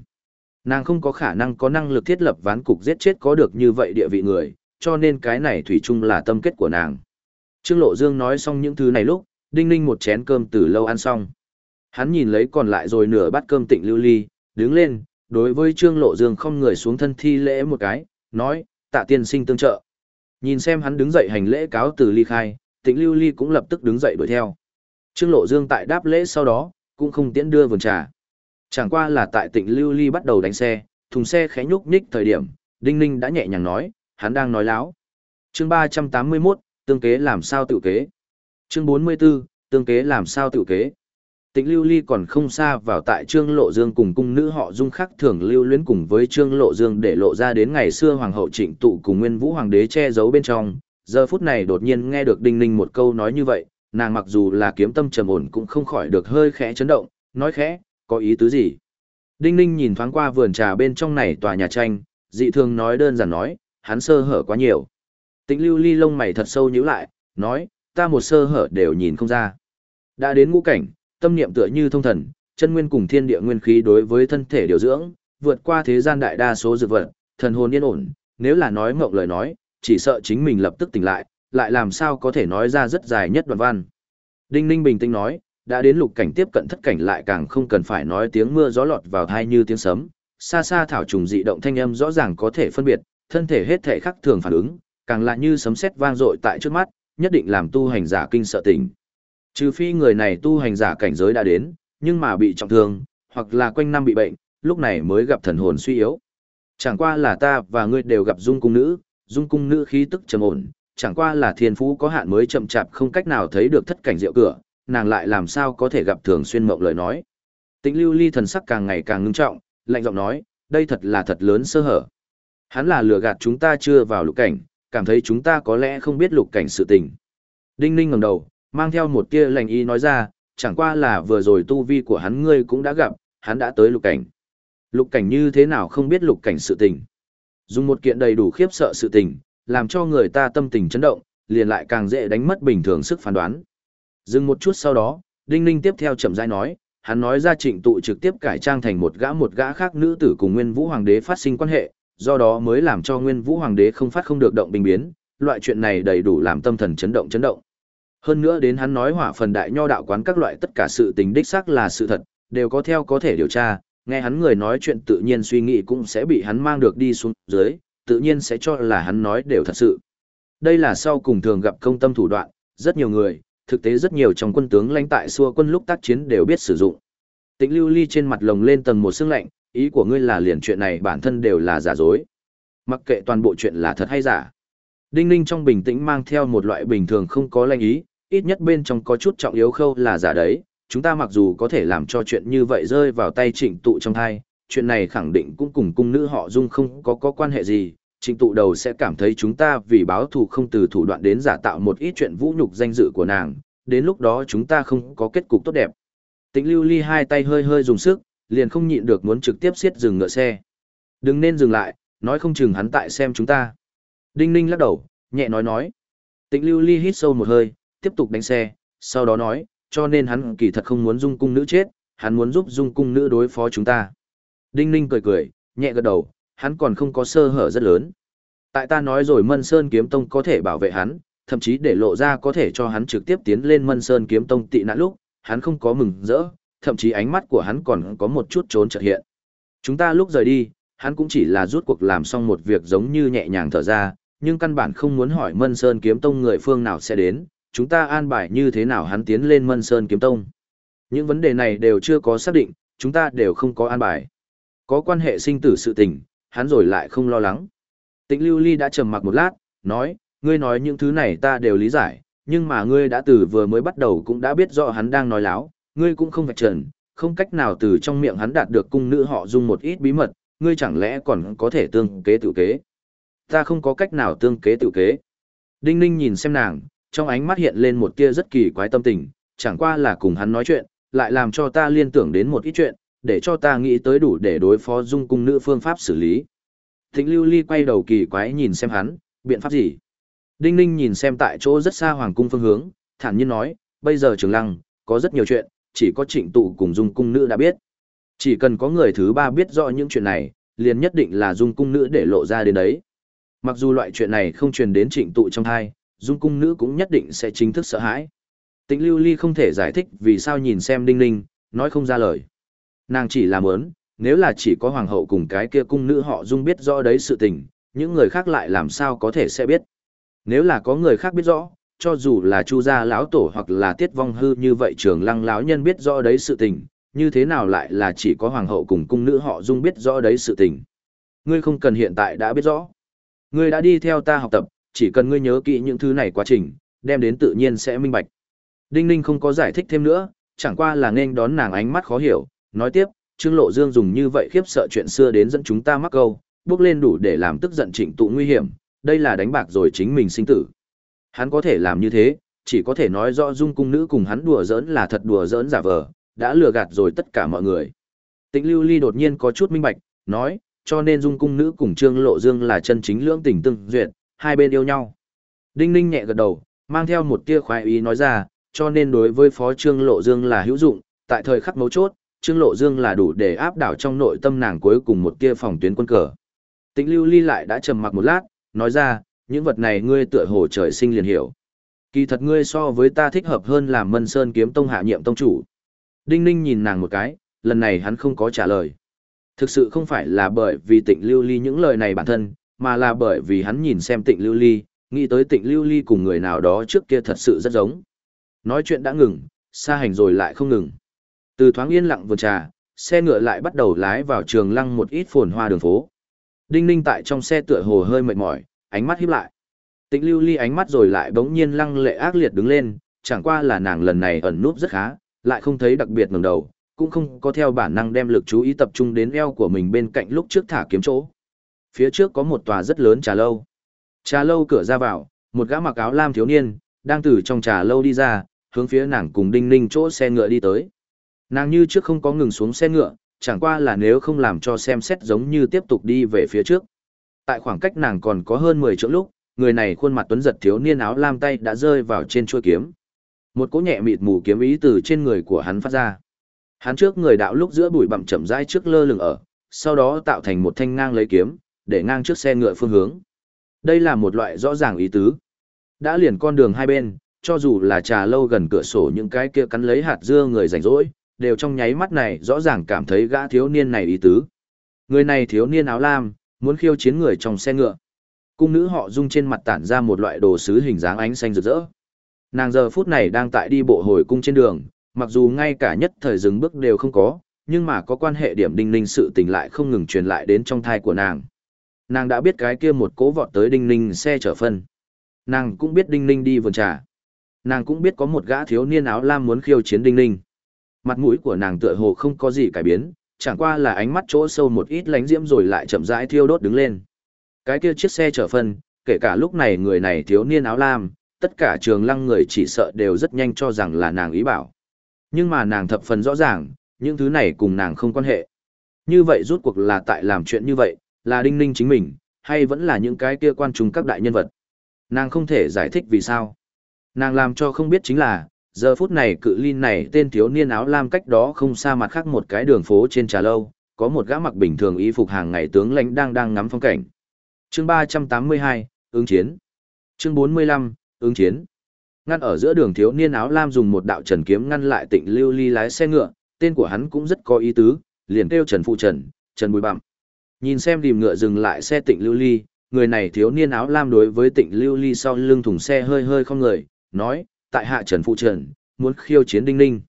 Nàng không có khả năng có năng lực thiết lập ván cục giết chết có được như vậy địa vị người, cho nên cái này thủy chung là tâm kết của nàng. Trương Lộ Dương nói xong những thứ này lúc, Đinh Ninh một chén cơm từ lâu ăn xong. Hắn nhìn lấy còn lại rồi nửa bát cơm tịnh lưu ly, đứng lên, đối với Trương Lộ Dương không người xuống thân thi lễ một cái, nói, tạ tiên sinh tương trợ. Nhìn xem hắn đứng dậy hành lễ cáo từ ly khai, tịnh lưu ly cũng lập tức đứng dậy đuổi theo. Trương Lộ Dương tại đáp lễ sau đó, cũng không tiễn đưa vườn trà. Chẳng qua là tại tịnh lưu ly bắt đầu đánh xe, thùng xe khẽ nhúc nhích thời điểm, Đinh Ninh đã nhẹ nhàng nói, hắn đang nói láo. Chương 381, tương kế làm sao tự kế. Chương 44, tương kế làm sao tự kế. Tịnh Lưu Ly còn không xa vào tại Trương Lộ Dương cùng cung nữ họ Dung khắc thường lưu luyến cùng với Trương Lộ Dương để lộ ra đến ngày xưa hoàng hậu Trịnh tụ cùng Nguyên Vũ hoàng đế che giấu bên trong. Giờ phút này đột nhiên nghe được Đinh Ninh một câu nói như vậy, nàng mặc dù là kiếm tâm trầm ổn cũng không khỏi được hơi khẽ chấn động, nói khẽ, có ý tứ gì? Đinh Ninh nhìn thoáng qua vườn trà bên trong này tòa nhà tranh, dị thường nói đơn giản nói, hắn sơ hở quá nhiều. Tịnh lưu ly lông mày thật sâu nhíu lại, nói, ta một sơ hở đều nhìn không ra. Đã đến ngũ cảnh, tâm niệm tựa như thông thần, chân nguyên cùng thiên địa nguyên khí đối với thân thể điều dưỡng, vượt qua thế gian đại đa số dược vật, thần hồn yên ổn, nếu là nói ngọng lời nói, chỉ sợ chính mình lập tức tỉnh lại, lại làm sao có thể nói ra rất dài nhất đoạn văn. Đinh Ninh bình tĩnh nói, đã đến lục cảnh tiếp cận thất cảnh lại càng không cần phải nói tiếng mưa gió lọt vào thai như tiếng sấm, xa xa thảo trùng dị động thanh âm rõ ràng có thể phân biệt, thân thể hết thể khắc thường phản ứng, càng lại như sấm sét vang dội tại trước mắt, nhất định làm tu hành giả kinh sợ tỉnh. Trừ phi người này tu hành giả cảnh giới đã đến, nhưng mà bị trọng thương, hoặc là quanh năm bị bệnh, lúc này mới gặp thần hồn suy yếu. Chẳng qua là ta và ngươi đều gặp dung cung nữ, dung cung nữ khí tức trầm ổn, chẳng qua là thiên phú có hạn mới chậm chạp không cách nào thấy được thất cảnh diệu cửa, nàng lại làm sao có thể gặp thường xuyên mộng lời nói. Tĩnh lưu ly thần sắc càng ngày càng ngưng trọng, lạnh giọng nói, đây thật là thật lớn sơ hở. Hắn là lừa gạt chúng ta chưa vào lục cảnh, cảm thấy chúng ta có lẽ không biết lục cảnh sự tình. Đinh ninh ngẩng đầu, mang theo một tia lành ý nói ra, chẳng qua là vừa rồi tu vi của hắn ngươi cũng đã gặp, hắn đã tới lục cảnh. Lục cảnh như thế nào không biết lục cảnh sự tình. Dùng một kiện đầy đủ khiếp sợ sự tình, làm cho người ta tâm tình chấn động, liền lại càng dễ đánh mất bình thường sức phán đoán. Dừng một chút sau đó, Đinh Ninh tiếp theo chậm rãi nói, hắn nói ra trịnh tụ trực tiếp cải trang thành một gã một gã khác nữ tử cùng Nguyên Vũ Hoàng đế phát sinh quan hệ, do đó mới làm cho Nguyên Vũ Hoàng đế không phát không được động bình biến, loại chuyện này đầy đủ làm tâm thần chấn động chấn động. Hơn nữa đến hắn nói hỏa phần đại nho đạo quán các loại tất cả sự tình đích xác là sự thật, đều có theo có thể điều tra, nghe hắn người nói chuyện tự nhiên suy nghĩ cũng sẽ bị hắn mang được đi xuống dưới, tự nhiên sẽ cho là hắn nói đều thật sự. Đây là sau cùng thường gặp công tâm thủ đoạn, rất nhiều người, thực tế rất nhiều trong quân tướng lãnh tại xua quân lúc tác chiến đều biết sử dụng. Tĩnh lưu ly trên mặt lồng lên tầng một sương lạnh, ý của ngươi là liền chuyện này bản thân đều là giả dối. Mặc kệ toàn bộ chuyện là thật hay giả. Đinh ninh trong bình tĩnh mang theo một loại bình thường không có lanh ý, ít nhất bên trong có chút trọng yếu khâu là giả đấy. Chúng ta mặc dù có thể làm cho chuyện như vậy rơi vào tay trịnh tụ trong thai, chuyện này khẳng định cũng cùng cung nữ họ dung không có có quan hệ gì, trịnh tụ đầu sẽ cảm thấy chúng ta vì báo thù không từ thủ đoạn đến giả tạo một ít chuyện vũ nhục danh dự của nàng, đến lúc đó chúng ta không có kết cục tốt đẹp. Tĩnh lưu ly hai tay hơi hơi dùng sức, liền không nhịn được muốn trực tiếp xiết dừng ngựa xe. Đừng nên dừng lại, nói không chừng hắn tại xem chúng ta. Đinh ninh lắc đầu, nhẹ nói nói. Tĩnh lưu ly hít sâu một hơi, tiếp tục đánh xe, sau đó nói, cho nên hắn kỳ thật không muốn dung cung nữ chết, hắn muốn giúp dung cung nữ đối phó chúng ta. Đinh ninh cười cười, nhẹ gật đầu, hắn còn không có sơ hở rất lớn. Tại ta nói rồi Mân Sơn Kiếm Tông có thể bảo vệ hắn, thậm chí để lộ ra có thể cho hắn trực tiếp tiến lên Mân Sơn Kiếm Tông tị nạn lúc, hắn không có mừng rỡ, thậm chí ánh mắt của hắn còn có một chút trốn chợt hiện. Chúng ta lúc rời đi, hắn cũng chỉ là rút cuộc làm xong một việc giống như nhẹ nhàng thở ra, nhưng căn bản không muốn hỏi Mân Sơn Kiếm Tông người phương nào sẽ đến, chúng ta an bài như thế nào hắn tiến lên Mân Sơn Kiếm Tông. Những vấn đề này đều chưa có xác định, chúng ta đều không có an bài. Có quan hệ sinh tử sự tình, hắn rồi lại không lo lắng. Tịnh Lưu Ly đã trầm mặc một lát, nói, ngươi nói những thứ này ta đều lý giải, nhưng mà ngươi đã từ vừa mới bắt đầu cũng đã biết rõ hắn đang nói láo, ngươi cũng không vạch trần, không cách nào từ trong miệng hắn đạt được cung nữ họ dung một ít bí mật, ngươi chẳng lẽ còn có thể tương kế tự kế. Ta không có cách nào tương kế tự kế. Đinh ninh nhìn xem nàng, trong ánh mắt hiện lên một tia rất kỳ quái tâm tình, chẳng qua là cùng hắn nói chuyện, lại làm cho ta liên tưởng đến một ít chuyện, để cho ta nghĩ tới đủ để đối phó dung cung nữ phương pháp xử lý. Thịnh lưu ly quay đầu kỳ quái nhìn xem hắn, biện pháp gì? Đinh ninh nhìn xem tại chỗ rất xa hoàng cung phương hướng, thản nhiên nói, bây giờ trường lăng, có rất nhiều chuyện, chỉ có trịnh tụ cùng dung cung nữ đã biết. Chỉ cần có người thứ ba biết rõ những chuyện này, liền nhất định là dung cung nữ để lộ ra đến đấy. Mặc dù loại chuyện này không truyền đến trịnh tụ trong thai, dung cung nữ cũng nhất định sẽ chính thức sợ hãi. Tĩnh lưu ly không thể giải thích vì sao nhìn xem đinh ninh, nói không ra lời. Nàng chỉ làm ớn, nếu là chỉ có hoàng hậu cùng cái kia cung nữ họ dung biết rõ đấy sự tình, những người khác lại làm sao có thể sẽ biết. Nếu là có người khác biết rõ, cho dù là chu gia lão tổ hoặc là tiết vong hư như vậy trường lăng lão nhân biết rõ đấy sự tình, như thế nào lại là chỉ có hoàng hậu cùng cung nữ họ dung biết rõ đấy sự tình. Ngươi không cần hiện tại đã biết rõ. Ngươi đã đi theo ta học tập, chỉ cần ngươi nhớ kỹ những thứ này quá trình, đem đến tự nhiên sẽ minh bạch. Đinh Ninh không có giải thích thêm nữa, chẳng qua là nên đón nàng ánh mắt khó hiểu, nói tiếp, Trương Lộ Dương dùng như vậy khiếp sợ chuyện xưa đến dẫn chúng ta mắc câu, bước lên đủ để làm tức giận trịnh tụ nguy hiểm, đây là đánh bạc rồi chính mình sinh tử. Hắn có thể làm như thế, chỉ có thể nói rõ dung cung nữ cùng hắn đùa giỡn là thật đùa giỡn giả vờ, đã lừa gạt rồi tất cả mọi người. Tĩnh Lưu Ly đột nhiên có chút minh bạch, nói, cho nên dung cung nữ cùng Trương Lộ Dương là chân chính lưỡng tình tương duyệt, hai bên yêu nhau. Đinh Ninh nhẹ gật đầu, mang theo một tia khoái ý nói ra, cho nên đối với Phó Trương Lộ Dương là hữu dụng, tại thời khắc mấu chốt, Trương Lộ Dương là đủ để áp đảo trong nội tâm nàng cuối cùng một tia phòng tuyến quân cờ. Tĩnh Lưu Ly lại đã trầm mặc một lát, nói ra, những vật này ngươi tựa hồ trời sinh liền hiểu. Kỳ thật ngươi so với ta thích hợp hơn làm Mân Sơn kiếm tông hạ nhiệm tông chủ. Đinh Ninh nhìn nàng một cái, lần này hắn không có trả lời. Thực sự không phải là bởi vì tịnh lưu ly những lời này bản thân, mà là bởi vì hắn nhìn xem tịnh lưu ly, nghĩ tới tịnh lưu ly cùng người nào đó trước kia thật sự rất giống. Nói chuyện đã ngừng, xa hành rồi lại không ngừng. Từ thoáng yên lặng vườn trà, xe ngựa lại bắt đầu lái vào trường lăng một ít phồn hoa đường phố. Đinh ninh tại trong xe tựa hồ hơi mệt mỏi, ánh mắt híp lại. Tịnh lưu ly ánh mắt rồi lại bỗng nhiên lăng lệ ác liệt đứng lên, chẳng qua là nàng lần này ẩn núp rất khá, lại không thấy đặc biệt ngẩng đầu, cũng không có theo bản năng đem lực chú ý tập trung đến eo của mình bên cạnh lúc trước thả kiếm chỗ. Phía trước có một tòa rất lớn trà lâu. Trà lâu cửa ra vào, một gã mặc áo lam thiếu niên, đang từ trong trà lâu đi ra, hướng phía nàng cùng đinh ninh chỗ xe ngựa đi tới. Nàng như trước không có ngừng xuống xe ngựa, chẳng qua là nếu không làm cho xem xét giống như tiếp tục đi về phía trước. Tại khoảng cách nàng còn có hơn 10 chỗ lúc, người này khuôn mặt tuấn giật thiếu niên áo lam tay đã rơi vào trên chuôi kiếm. Một cỗ nhẹ mịt mù kiếm ý từ trên người của hắn phát ra. Hắn trước người đạo lúc giữa bụi bặm chậm rãi trước lơ lửng ở, sau đó tạo thành một thanh ngang lấy kiếm, để ngang trước xe ngựa phương hướng. Đây là một loại rõ ràng ý tứ. Đã liền con đường hai bên, cho dù là trà lâu gần cửa sổ những cái kia cắn lấy hạt dưa người rảnh rỗi, đều trong nháy mắt này rõ ràng cảm thấy gã thiếu niên này ý tứ. Người này thiếu niên áo lam, muốn khiêu chiến người trong xe ngựa. Cung nữ họ dung trên mặt tản ra một loại đồ sứ hình dáng ánh xanh rực rỡ. Nàng giờ phút này đang tại đi bộ hồi cung trên đường, mặc dù ngay cả nhất thời dừng bước đều không có, nhưng mà có quan hệ điểm đinh ninh sự tình lại không ngừng truyền lại đến trong thai của nàng. Nàng đã biết cái kia một cố vọt tới đinh ninh xe chở phân. Nàng cũng biết đinh ninh đi vườn trà. Nàng cũng biết có một gã thiếu niên áo lam muốn khiêu chiến đinh ninh. Mặt mũi của nàng tựa hồ không có gì cải biến, chẳng qua là ánh mắt chỗ sâu một ít lánh diễm rồi lại chậm rãi thiêu đốt đứng lên. Cái kia chiếc xe chở phân, kể cả lúc này người này thiếu niên áo lam, tất cả trường lăng người chỉ sợ đều rất nhanh cho rằng là nàng ý bảo. Nhưng mà nàng thập phần rõ ràng, những thứ này cùng nàng không quan hệ. Như vậy rút cuộc là tại làm chuyện như vậy, là đinh ninh chính mình, hay vẫn là những cái kia quan trung các đại nhân vật. Nàng không thể giải thích vì sao. Nàng làm cho không biết chính là, giờ phút này cự ly này tên thiếu niên áo lam cách đó không xa mặt khác một cái đường phố trên trà lâu, có một gã mặc bình thường y phục hàng ngày tướng lãnh đang đang ngắm phong cảnh. Chương 382, ứng chiến. Chương 45, ứng chiến. Ngăn ở giữa đường thiếu niên áo lam dùng một đạo trần kiếm ngăn lại Tịnh Lưu Ly lái xe ngựa, tên của hắn cũng rất có ý tứ, liền kêu Trần Phụ Trần, Trần Bùi Bặm. Nhìn xem tìm ngựa dừng lại xe Tịnh Lưu Ly, người này thiếu niên áo lam đối với Tịnh Lưu Ly sau lưng thùng xe hơi hơi không người, nói, tại hạ Trần Phụ Trần, muốn khiêu chiến đinh ninh.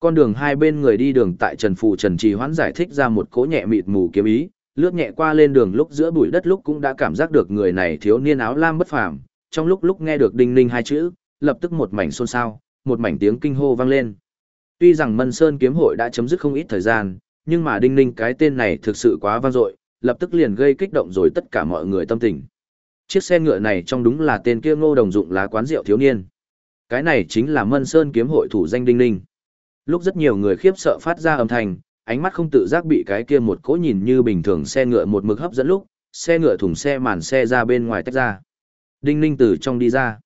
Con đường hai bên người đi đường tại Trần Phụ Trần trì hoãn giải thích ra một cỗ nhẹ mịt mù kiếm ý, lướt nhẹ qua lên đường lúc giữa bụi đất lúc cũng đã cảm giác được người này thiếu niên áo lam bất phàm, trong lúc lúc nghe được đinh ninh hai chữ, lập tức một mảnh xôn xao, một mảnh tiếng kinh hô vang lên. Tuy rằng Mân Sơn kiếm hội đã chấm dứt không ít thời gian, nhưng mà đinh ninh cái tên này thực sự quá vang dội, lập tức liền gây kích động rồi tất cả mọi người tâm tình. Chiếc xe ngựa này trong đúng là tên kia ngô đồng dụng lá quán rượu thiếu niên. Cái này chính là Mân Sơn kiếm hội thủ danh Đinh Ninh. Lúc rất nhiều người khiếp sợ phát ra âm thanh, ánh mắt không tự giác bị cái kia một cỗ nhìn như bình thường xe ngựa một mực hấp dẫn lúc, xe ngựa thùng xe màn xe ra bên ngoài tách ra. Đinh Ninh từ trong đi ra.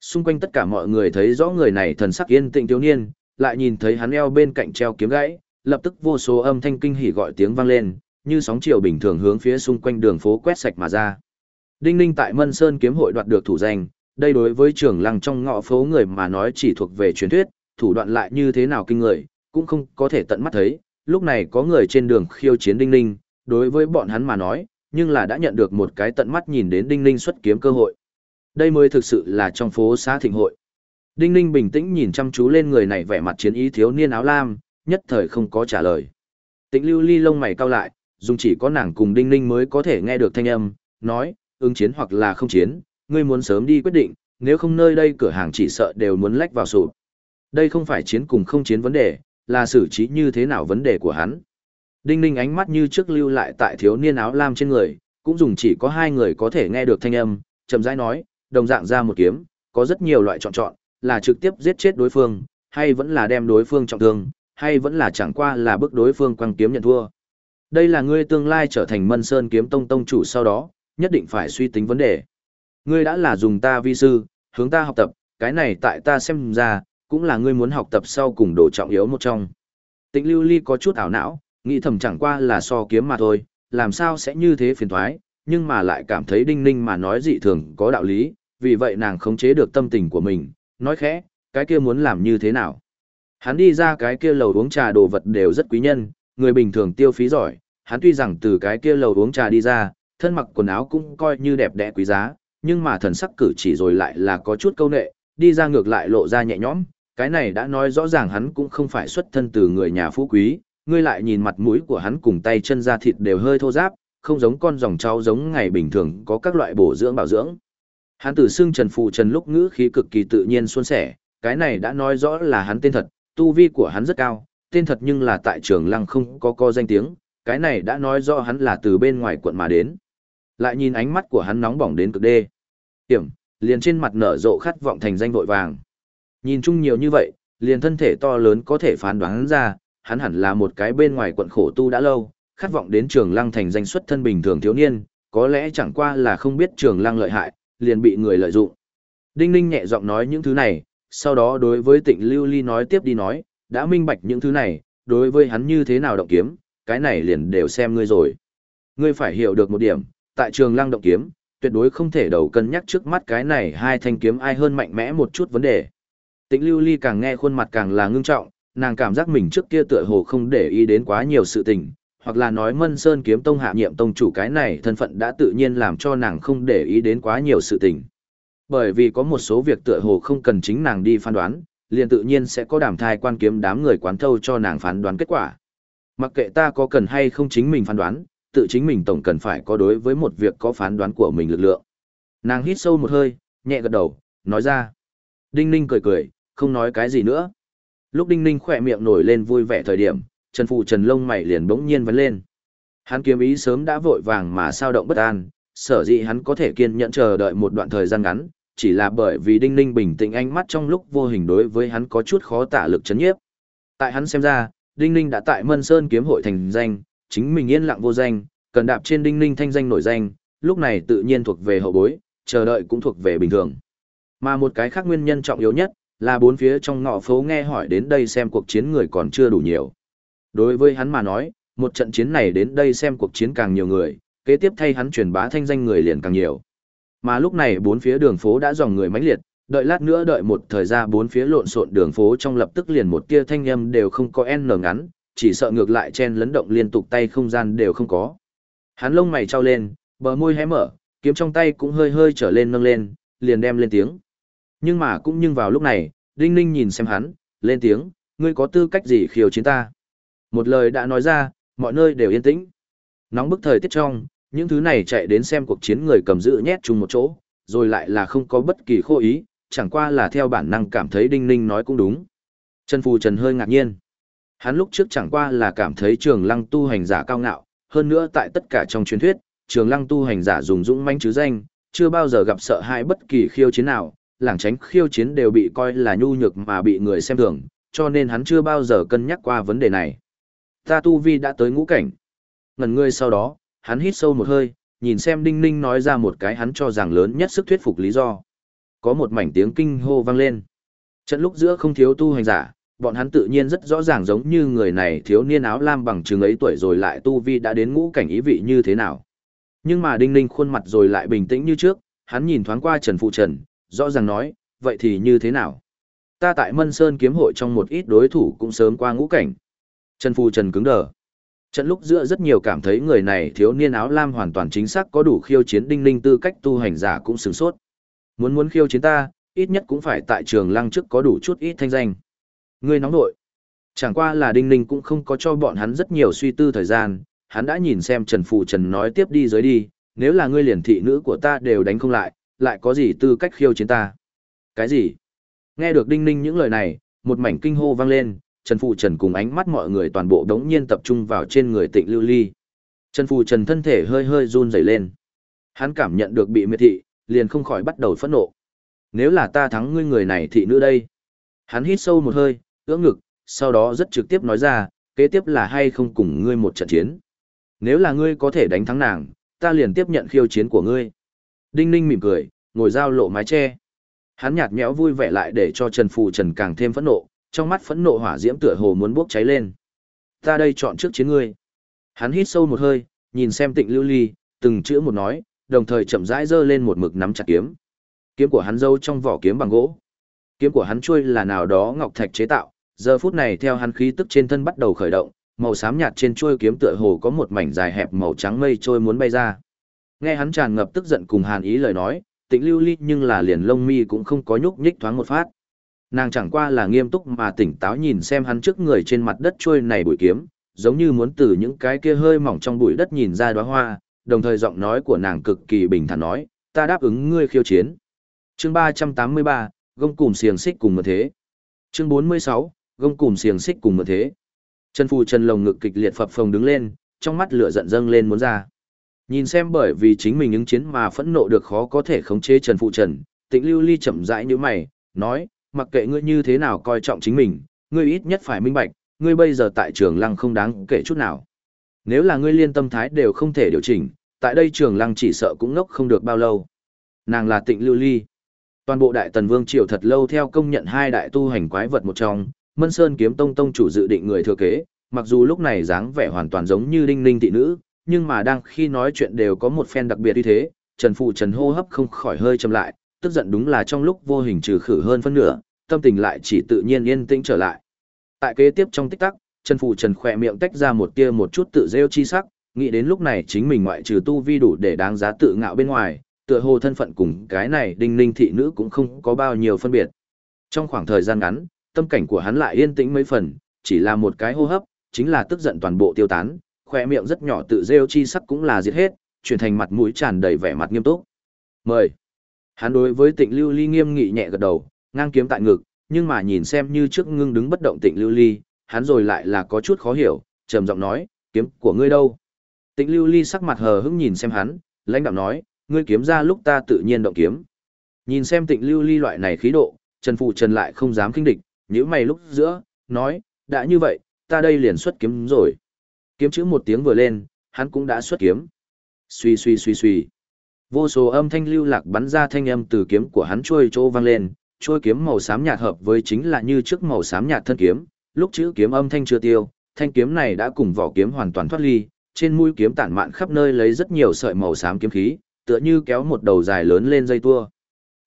Xung quanh tất cả mọi người thấy rõ người này thần sắc yên tĩnh thiếu niên, lại nhìn thấy hắn eo bên cạnh treo kiếm gãy, lập tức vô số âm thanh kinh hỉ gọi tiếng vang lên, như sóng chiều bình thường hướng phía xung quanh đường phố quét sạch mà ra. Đinh Ninh tại Mân Sơn kiếm hội đoạt được thủ danh, đây đối với trưởng lăng trong ngõ phố người mà nói chỉ thuộc về truyền thuyết, thủ đoạn lại như thế nào kinh người, cũng không có thể tận mắt thấy. Lúc này có người trên đường khiêu chiến Đinh Ninh, đối với bọn hắn mà nói, nhưng là đã nhận được một cái tận mắt nhìn đến Đinh Ninh xuất kiếm cơ hội. Đây mới thực sự là trong phố xã thịnh hội. Đinh Ninh bình tĩnh nhìn chăm chú lên người này vẻ mặt chiến ý thiếu niên áo lam, nhất thời không có trả lời. Tĩnh lưu ly lông mày cau lại, dùng chỉ có nàng cùng Đinh Ninh mới có thể nghe được thanh âm, nói, ứng chiến hoặc là không chiến, ngươi muốn sớm đi quyết định, nếu không nơi đây cửa hàng chỉ sợ đều muốn lách vào sụp. Đây không phải chiến cùng không chiến vấn đề, là xử trí như thế nào vấn đề của hắn. Đinh Ninh ánh mắt như trước lưu lại tại thiếu niên áo lam trên người, cũng dùng chỉ có hai người có thể nghe được thanh âm, chậm rãi nói, đồng dạng ra một kiếm, có rất nhiều loại chọn chọn, là trực tiếp giết chết đối phương, hay vẫn là đem đối phương trọng thương, hay vẫn là chẳng qua là bức đối phương quăng kiếm nhận thua. Đây là ngươi tương lai trở thành Mân Sơn kiếm tông tông chủ sau đó, nhất định phải suy tính vấn đề. Ngươi đã là dùng ta vi sư, hướng ta học tập, cái này tại ta xem ra, cũng là ngươi muốn học tập sau cùng đồ trọng yếu một trong. Tịnh lưu ly có chút ảo não, nghĩ thầm chẳng qua là so kiếm mà thôi, làm sao sẽ như thế phiền thoái, nhưng mà lại cảm thấy đinh ninh mà nói dị thường có đạo lý, vì vậy nàng khống chế được tâm tình của mình, nói khẽ, cái kia muốn làm như thế nào. Hắn đi ra cái kia lầu uống trà đồ vật đều rất quý nhân, người bình thường tiêu phí giỏi, hắn tuy rằng từ cái kia lầu uống trà đi ra, thân mặc quần áo cũng coi như đẹp đẽ quý giá, nhưng mà thần sắc cử chỉ rồi lại là có chút câu nệ, đi ra ngược lại lộ ra nhẹ nhõm, cái này đã nói rõ ràng hắn cũng không phải xuất thân từ người nhà phú quý, ngươi lại nhìn mặt mũi của hắn cùng tay chân da thịt đều hơi thô ráp, không giống con dòng cháu giống ngày bình thường có các loại bổ dưỡng bảo dưỡng. Hắn từ xưng Trần Phụ Trần lúc ngữ khí cực kỳ tự nhiên suôn sẻ, cái này đã nói rõ là hắn tên thật, tu vi của hắn rất cao, tên thật nhưng là tại trường lăng không có co danh tiếng, cái này đã nói rõ hắn là từ bên ngoài quận mà đến. Lại nhìn ánh mắt của hắn nóng bỏng đến cực đê. Hiểm, liền trên mặt nở rộ khát vọng thành danh vội vàng. Nhìn chung nhiều như vậy, liền thân thể to lớn có thể phán đoán ra, hắn hẳn là một cái bên ngoài quận khổ tu đã lâu, khát vọng đến trường lăng thành danh xuất thân bình thường thiếu niên, có lẽ chẳng qua là không biết trường lăng lợi hại, liền bị người lợi dụng. Đinh Ninh nhẹ giọng nói những thứ này, sau đó đối với tịnh Lưu Ly nói tiếp đi nói, đã minh bạch những thứ này, đối với hắn như thế nào động kiếm, cái này liền đều xem ngươi rồi. Ngươi phải hiểu được một điểm, tại trường lăng động kiếm, tuyệt đối không thể đầu cân nhắc trước mắt cái này hai thanh kiếm ai hơn mạnh mẽ một chút vấn đề. Tĩnh Lưu Ly càng nghe khuôn mặt càng là ngưng trọng, nàng cảm giác mình trước kia tựa hồ không để ý đến quá nhiều sự tình, hoặc là nói Mân Sơn kiếm tông hạ nhiệm tông chủ cái này thân phận đã tự nhiên làm cho nàng không để ý đến quá nhiều sự tình. Bởi vì có một số việc tựa hồ không cần chính nàng đi phán đoán, liền tự nhiên sẽ có đàm thai quan kiếm đám người quán thâu cho nàng phán đoán kết quả. Mặc kệ ta có cần hay không chính mình phán đoán, tự chính mình tổng cần phải có đối với một việc có phán đoán của mình lực lượng. Nàng hít sâu một hơi, nhẹ gật đầu, nói ra. Đinh Ninh cười cười, không nói cái gì nữa. Lúc Đinh Ninh khỏe miệng nổi lên vui vẻ thời điểm, Trần Phụ Trần lông mày liền bỗng nhiên vấn lên. Hắn kiếm ý sớm đã vội vàng mà sao động bất an, sở dĩ hắn có thể kiên nhẫn chờ đợi một đoạn thời gian ngắn, chỉ là bởi vì Đinh Ninh bình tĩnh ánh mắt trong lúc vô hình đối với hắn có chút khó tả lực chấn nhiếp. Tại hắn xem ra, Đinh Ninh đã tại Mân Sơn kiếm hội thành danh, chính mình yên lặng vô danh, cần đạp trên Đinh Ninh thanh danh nổi danh, lúc này tự nhiên thuộc về hậu bối, chờ đợi cũng thuộc về bình thường. Mà một cái khác nguyên nhân trọng yếu nhất, là bốn phía trong ngõ phố nghe hỏi đến đây xem cuộc chiến người còn chưa đủ nhiều. Đối với hắn mà nói, một trận chiến này đến đây xem cuộc chiến càng nhiều người, kế tiếp thay hắn truyền bá thanh danh người liền càng nhiều. Mà lúc này bốn phía đường phố đã dòng người mãnh liệt, đợi lát nữa đợi một thời gian bốn phía lộn xộn đường phố trong lập tức liền một tia thanh âm đều không có n ngắn, chỉ sợ ngược lại chen lấn động liên tục tay không gian đều không có. Hắn lông mày trao lên, bờ môi hé mở, kiếm trong tay cũng hơi hơi trở lên nâng lên, liền đem lên tiếng. Nhưng mà cũng nhưng vào lúc này, Đinh Ninh nhìn xem hắn, lên tiếng, ngươi có tư cách gì khiêu chiến ta? Một lời đã nói ra, mọi nơi đều yên tĩnh. Nóng bức thời tiết trong, những thứ này chạy đến xem cuộc chiến người cầm giữ nhét chung một chỗ, rồi lại là không có bất kỳ khô ý, chẳng qua là theo bản năng cảm thấy Đinh Ninh nói cũng đúng. Trần Phù Trần hơi ngạc nhiên. Hắn lúc trước chẳng qua là cảm thấy trường lăng tu hành giả cao ngạo, hơn nữa tại tất cả trong truyền thuyết, trường lăng tu hành giả dùng dũng manh chứ danh, chưa bao giờ gặp sợ hãi bất kỳ khiêu chiến nào, lảng tránh khiêu chiến đều bị coi là nhu nhược mà bị người xem thường, cho nên hắn chưa bao giờ cân nhắc qua vấn đề này. Ta tu vi đã tới ngũ cảnh. Ngần ngươi sau đó, hắn hít sâu một hơi, nhìn xem Đinh Ninh nói ra một cái hắn cho rằng lớn nhất sức thuyết phục lý do. Có một mảnh tiếng kinh hô vang lên. Trận lúc giữa không thiếu tu hành giả, bọn hắn tự nhiên rất rõ ràng giống như người này thiếu niên áo lam bằng chừng ấy tuổi rồi lại tu vi đã đến ngũ cảnh ý vị như thế nào. Nhưng mà Đinh Ninh khuôn mặt rồi lại bình tĩnh như trước, hắn nhìn thoáng qua Trần Phụ Trần, rõ ràng nói, vậy thì như thế nào? Ta tại Mân Sơn kiếm hội trong một ít đối thủ cũng sớm qua ngũ cảnh. Trần Phụ Trần cứng đờ. Trận lúc giữa rất nhiều cảm thấy người này thiếu niên áo lam hoàn toàn chính xác có đủ khiêu chiến Đinh Ninh tư cách tu hành giả cũng sửng sốt. Muốn muốn khiêu chiến ta, ít nhất cũng phải tại trường lăng trước có đủ chút ít thanh danh. Ngươi nóng nội. Chẳng qua là Đinh Ninh cũng không có cho bọn hắn rất nhiều suy tư thời gian, hắn đã nhìn xem Trần Phù Trần nói tiếp đi dưới đi, nếu là ngươi liền thị nữ của ta đều đánh không lại, lại có gì tư cách khiêu chiến ta? Cái gì? Nghe được Đinh Ninh những lời này, một mảnh kinh hô vang lên, Trần Phù Trần cùng ánh mắt mọi người toàn bộ đống nhiên tập trung vào trên người tịnh lưu ly. Trần Phù Trần thân thể hơi hơi run rẩy lên. Hắn cảm nhận được bị miệt thị, liền không khỏi bắt đầu phẫn nộ. Nếu là ta thắng ngươi người này thị nữ đây. Hắn hít sâu một hơi, ưỡng ngực, sau đó rất trực tiếp nói ra, kế tiếp là hay không cùng ngươi một trận chiến. Nếu là ngươi có thể đánh thắng nàng, ta liền tiếp nhận khiêu chiến của ngươi. Đinh Ninh mỉm cười, ngồi giao lộ mái che. Hắn nhạt nhẽo vui vẻ lại để cho Trần Phù Trần càng thêm phẫn nộ, trong mắt phẫn nộ hỏa diễm tựa hồ muốn bốc cháy lên. Ta đây chọn trước chiến ngươi. Hắn hít sâu một hơi, nhìn xem Tịnh Lưu Ly, từng chữ một nói, đồng thời chậm rãi giơ lên một mực nắm chặt kiếm. Kiếm của hắn giấu trong vỏ kiếm bằng gỗ. Kiếm của hắn chuôi là nào đó ngọc thạch chế tạo, giờ phút này theo hắn khí tức trên thân bắt đầu khởi động, màu xám nhạt trên chuôi kiếm tựa hồ có một mảnh dài hẹp màu trắng mây trôi muốn bay ra. Nghe hắn tràn ngập tức giận cùng hàn ý lời nói, Tĩnh Lưu Ly nhưng là liền lông mi cũng không có nhúc nhích thoáng một phát. Nàng chẳng qua là nghiêm túc mà tỉnh táo nhìn xem hắn trước người trên mặt đất trôi này bụi kiếm, giống như muốn từ những cái kia hơi mỏng trong bụi đất nhìn ra đóa hoa, đồng thời giọng nói của nàng cực kỳ bình thản nói, ta đáp ứng ngươi khiêu chiến. Chương 383, gông cùm xiềng xích cùng một thế. Chương 46, gông cùm xiềng xích cùng một thế. Trần Phù Trần lồng ngực kịch liệt phập phồng đứng lên, trong mắt lửa giận dâng lên muốn ra. Nhìn xem bởi vì chính mình ứng chiến mà phẫn nộ được khó có thể khống chế Trần Phụ Trần, Tịnh Lưu Ly chậm rãi như mày, nói, mặc kệ ngươi như thế nào coi trọng chính mình, ngươi ít nhất phải minh bạch, ngươi bây giờ tại trường lăng không đáng kể chút nào. Nếu là ngươi liên tâm thái đều không thể điều chỉnh, tại đây trường lăng chỉ sợ cũng ngốc không được bao lâu. Nàng là Tịnh Lưu Ly. Toàn bộ Đại Tần Vương triều thật lâu theo công nhận hai đại tu hành quái vật một trong, Mân Sơn kiếm tông tông chủ dự định người thừa kế, mặc dù lúc này dáng vẻ hoàn toàn giống như đinh ninh thị nữ, nhưng mà đang khi nói chuyện đều có một phen đặc biệt như thế, Trần Phụ Trần hô hấp không khỏi hơi chậm lại, tức giận đúng là trong lúc vô hình trừ khử hơn phân nửa, tâm tình lại chỉ tự nhiên yên tĩnh trở lại. Tại kế tiếp trong tích tắc, Trần Phụ Trần khỏe miệng tách ra một tia một chút tự rêu chi sắc, nghĩ đến lúc này chính mình ngoại trừ tu vi đủ để đáng giá tự ngạo bên ngoài, tựa hồ thân phận cùng cái này đinh ninh thị nữ cũng không có bao nhiêu phân biệt. Trong khoảng thời gian ngắn, tâm cảnh của hắn lại yên tĩnh mấy phần, chỉ là một cái hô hấp, chính là tức giận toàn bộ tiêu tán, khỏe miệng rất nhỏ tự rêu chi sắc cũng là diệt hết, chuyển thành mặt mũi tràn đầy vẻ mặt nghiêm túc. Mời. Hắn đối với Tịnh Lưu Ly nghiêm nghị nhẹ gật đầu, ngang kiếm tại ngực, nhưng mà nhìn xem như trước ngưng đứng bất động Tịnh Lưu Ly, hắn rồi lại là có chút khó hiểu, trầm giọng nói, kiếm của ngươi đâu? Tịnh Lưu Ly sắc mặt hờ hững nhìn xem hắn, lãnh đạm nói, ngươi kiếm ra lúc ta tự nhiên động kiếm. Nhìn xem Tịnh Lưu Ly loại này khí độ, Trần Phụ Trần lại không dám kinh địch, nhíu mày lúc giữa, nói, đã như vậy, ta đây liền xuất kiếm rồi. Kiếm chữ một tiếng vừa lên, hắn cũng đã xuất kiếm. Suy suy suy suy. Vô số âm thanh lưu lạc bắn ra thanh âm từ kiếm của hắn trôi chỗ vang lên, trôi kiếm màu xám nhạt hợp với chính là như trước màu xám nhạt thân kiếm, lúc chữ kiếm âm thanh chưa tiêu, thanh kiếm này đã cùng vỏ kiếm hoàn toàn thoát ly, trên mũi kiếm tản mạn khắp nơi lấy rất nhiều sợi màu xám kiếm khí, tựa như kéo một đầu dài lớn lên dây tua.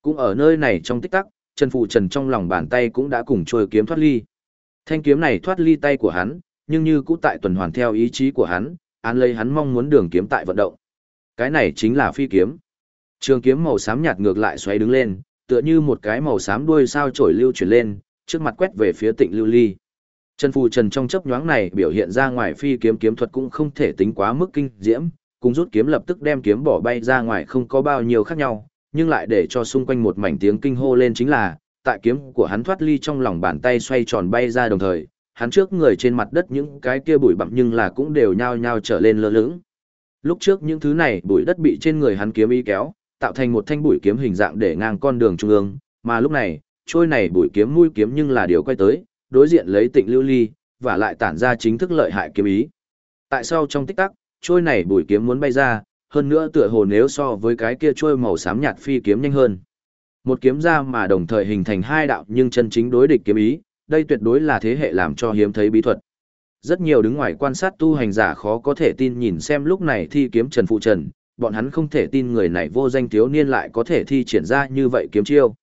Cũng ở nơi này trong tích tắc, Trần Phụ Trần trong lòng bàn tay cũng đã cùng trôi kiếm thoát ly. Thanh kiếm này thoát ly tay của hắn, nhưng như cũ tại tuần hoàn theo ý chí của hắn, án lấy hắn mong muốn đường kiếm tại vận động. Cái này chính là phi kiếm. Trường kiếm màu xám nhạt ngược lại xoay đứng lên, tựa như một cái màu xám đuôi sao trổi lưu chuyển lên, trước mặt quét về phía Tịnh Lưu Ly. Trần Phù Trần trong chấp nhoáng này biểu hiện ra ngoài phi kiếm kiếm thuật cũng không thể tính quá mức kinh diễm, cùng rút kiếm lập tức đem kiếm bỏ bay ra ngoài không có bao nhiêu khác nhau, nhưng lại để cho xung quanh một mảnh tiếng kinh hô lên chính là, tại kiếm của hắn thoát ly trong lòng bàn tay xoay tròn bay ra đồng thời, hắn trước người trên mặt đất những cái kia bụi bặm nhưng là cũng đều nhao nhao trở lên lơ lửng. Lúc trước những thứ này bụi đất bị trên người hắn kiếm y kéo, tạo thành một thanh bụi kiếm hình dạng để ngang con đường trung ương, mà lúc này, trôi này bụi kiếm mũi kiếm nhưng là điều quay tới, đối diện lấy Tịnh Lưu Ly, và lại tản ra chính thức lợi hại kiếm ý. Tại sao trong tích tắc, trôi này bùi kiếm muốn bay ra, hơn nữa tựa hồ nếu so với cái kia trôi màu xám nhạt phi kiếm nhanh hơn. Một kiếm ra mà đồng thời hình thành hai đạo nhưng chân chính đối địch kiếm ý, đây tuyệt đối là thế hệ làm cho hiếm thấy bí thuật. Rất nhiều đứng ngoài quan sát tu hành giả khó có thể tin nhìn xem lúc này thi kiếm Trần Phụ Trần, bọn hắn không thể tin người này vô danh thiếu niên lại có thể thi triển ra như vậy kiếm chiêu.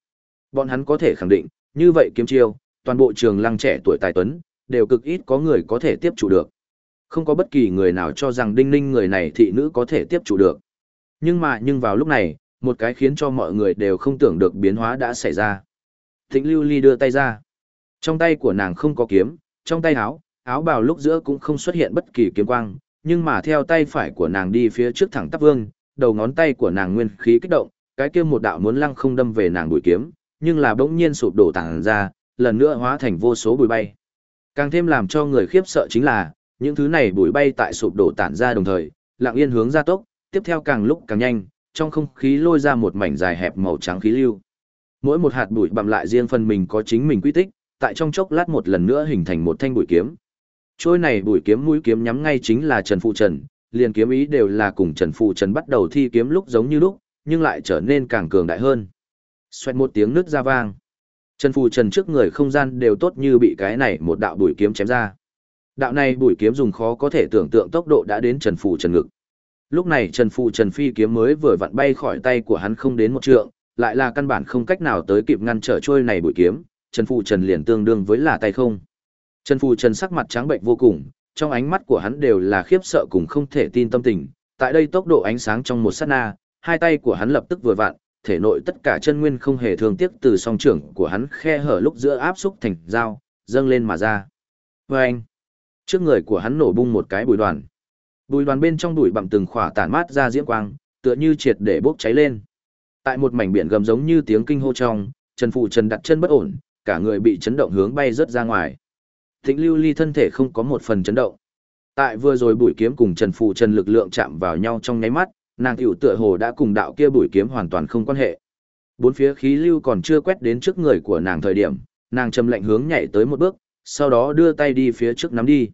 Bọn hắn có thể khẳng định, như vậy kiếm chiêu, toàn bộ trường lăng trẻ tuổi tài tuấn, đều cực ít có người có thể tiếp chủ được. Không có bất kỳ người nào cho rằng đinh ninh người này thị nữ có thể tiếp chủ được. Nhưng mà nhưng vào lúc này, một cái khiến cho mọi người đều không tưởng được biến hóa đã xảy ra. Thịnh lưu ly đưa tay ra. Trong tay của nàng không có kiếm, trong tay áo, áo bào lúc giữa cũng không xuất hiện bất kỳ kiếm quang, nhưng mà theo tay phải của nàng đi phía trước thẳng tắp vương, đầu ngón tay của nàng nguyên khí kích động, cái kia một đạo muốn lăng không đâm về nàng bụi kiếm, nhưng là bỗng nhiên sụp đổ tàng ra, lần nữa hóa thành vô số bụi bay. Càng thêm làm cho người khiếp sợ chính là, những thứ này bụi bay tại sụp đổ tản ra đồng thời, lặng yên hướng ra tốc, tiếp theo càng lúc càng nhanh, trong không khí lôi ra một mảnh dài hẹp màu trắng khí lưu. Mỗi một hạt bụi bặm lại riêng phần mình có chính mình quy tích, tại trong chốc lát một lần nữa hình thành một thanh bụi kiếm. Trôi này bụi kiếm mũi kiếm nhắm ngay chính là Trần Phụ Trần, liền kiếm ý đều là cùng Trần Phụ Trần bắt đầu thi kiếm lúc giống như lúc, nhưng lại trở nên càng cường đại hơn. Xoẹt một tiếng nứt ra vang. Trần Phù Trần trước người không gian đều tốt như bị cái này một đạo bùi kiếm chém ra. Đạo này bùi kiếm dùng khó có thể tưởng tượng tốc độ đã đến Trần Phù Trần ngực. Lúc này Trần Phù Trần phi kiếm mới vừa vặn bay khỏi tay của hắn không đến một trượng, lại là căn bản không cách nào tới kịp ngăn trở trôi này bùi kiếm, Trần Phù Trần liền tương đương với là tay không. Trần Phù Trần sắc mặt trắng bệnh vô cùng, trong ánh mắt của hắn đều là khiếp sợ cùng không thể tin tâm tình. Tại đây tốc độ ánh sáng trong một sát na, hai tay của hắn lập tức vừa vặn, thể nội tất cả chân nguyên không hề thương tiếc từ song trưởng của hắn khe hở lúc giữa áp xúc thành dao, dâng lên mà ra. Và anh, trước người của hắn nổ bung một cái bùi đoàn. Bùi đoàn bên trong đùi bằng từng khỏa tản mát ra diễm quang, tựa như triệt để bốc cháy lên. Tại một mảnh biển gầm giống như tiếng kinh hô trong, Trần Phụ Trần đặt chân bất ổn, cả người bị chấn động hướng bay rất ra ngoài. Thịnh lưu ly thân thể không có một phần chấn động. Tại vừa rồi bụi kiếm cùng Trần phụ Trần lực lượng chạm vào nhau trong nháy mắt, nàng tiểu tựa hồ đã cùng đạo kia bùi kiếm hoàn toàn không quan hệ. Bốn phía khí lưu còn chưa quét đến trước người của nàng thời điểm, nàng trầm lạnh hướng nhảy tới một bước, sau đó đưa tay đi phía trước nắm đi.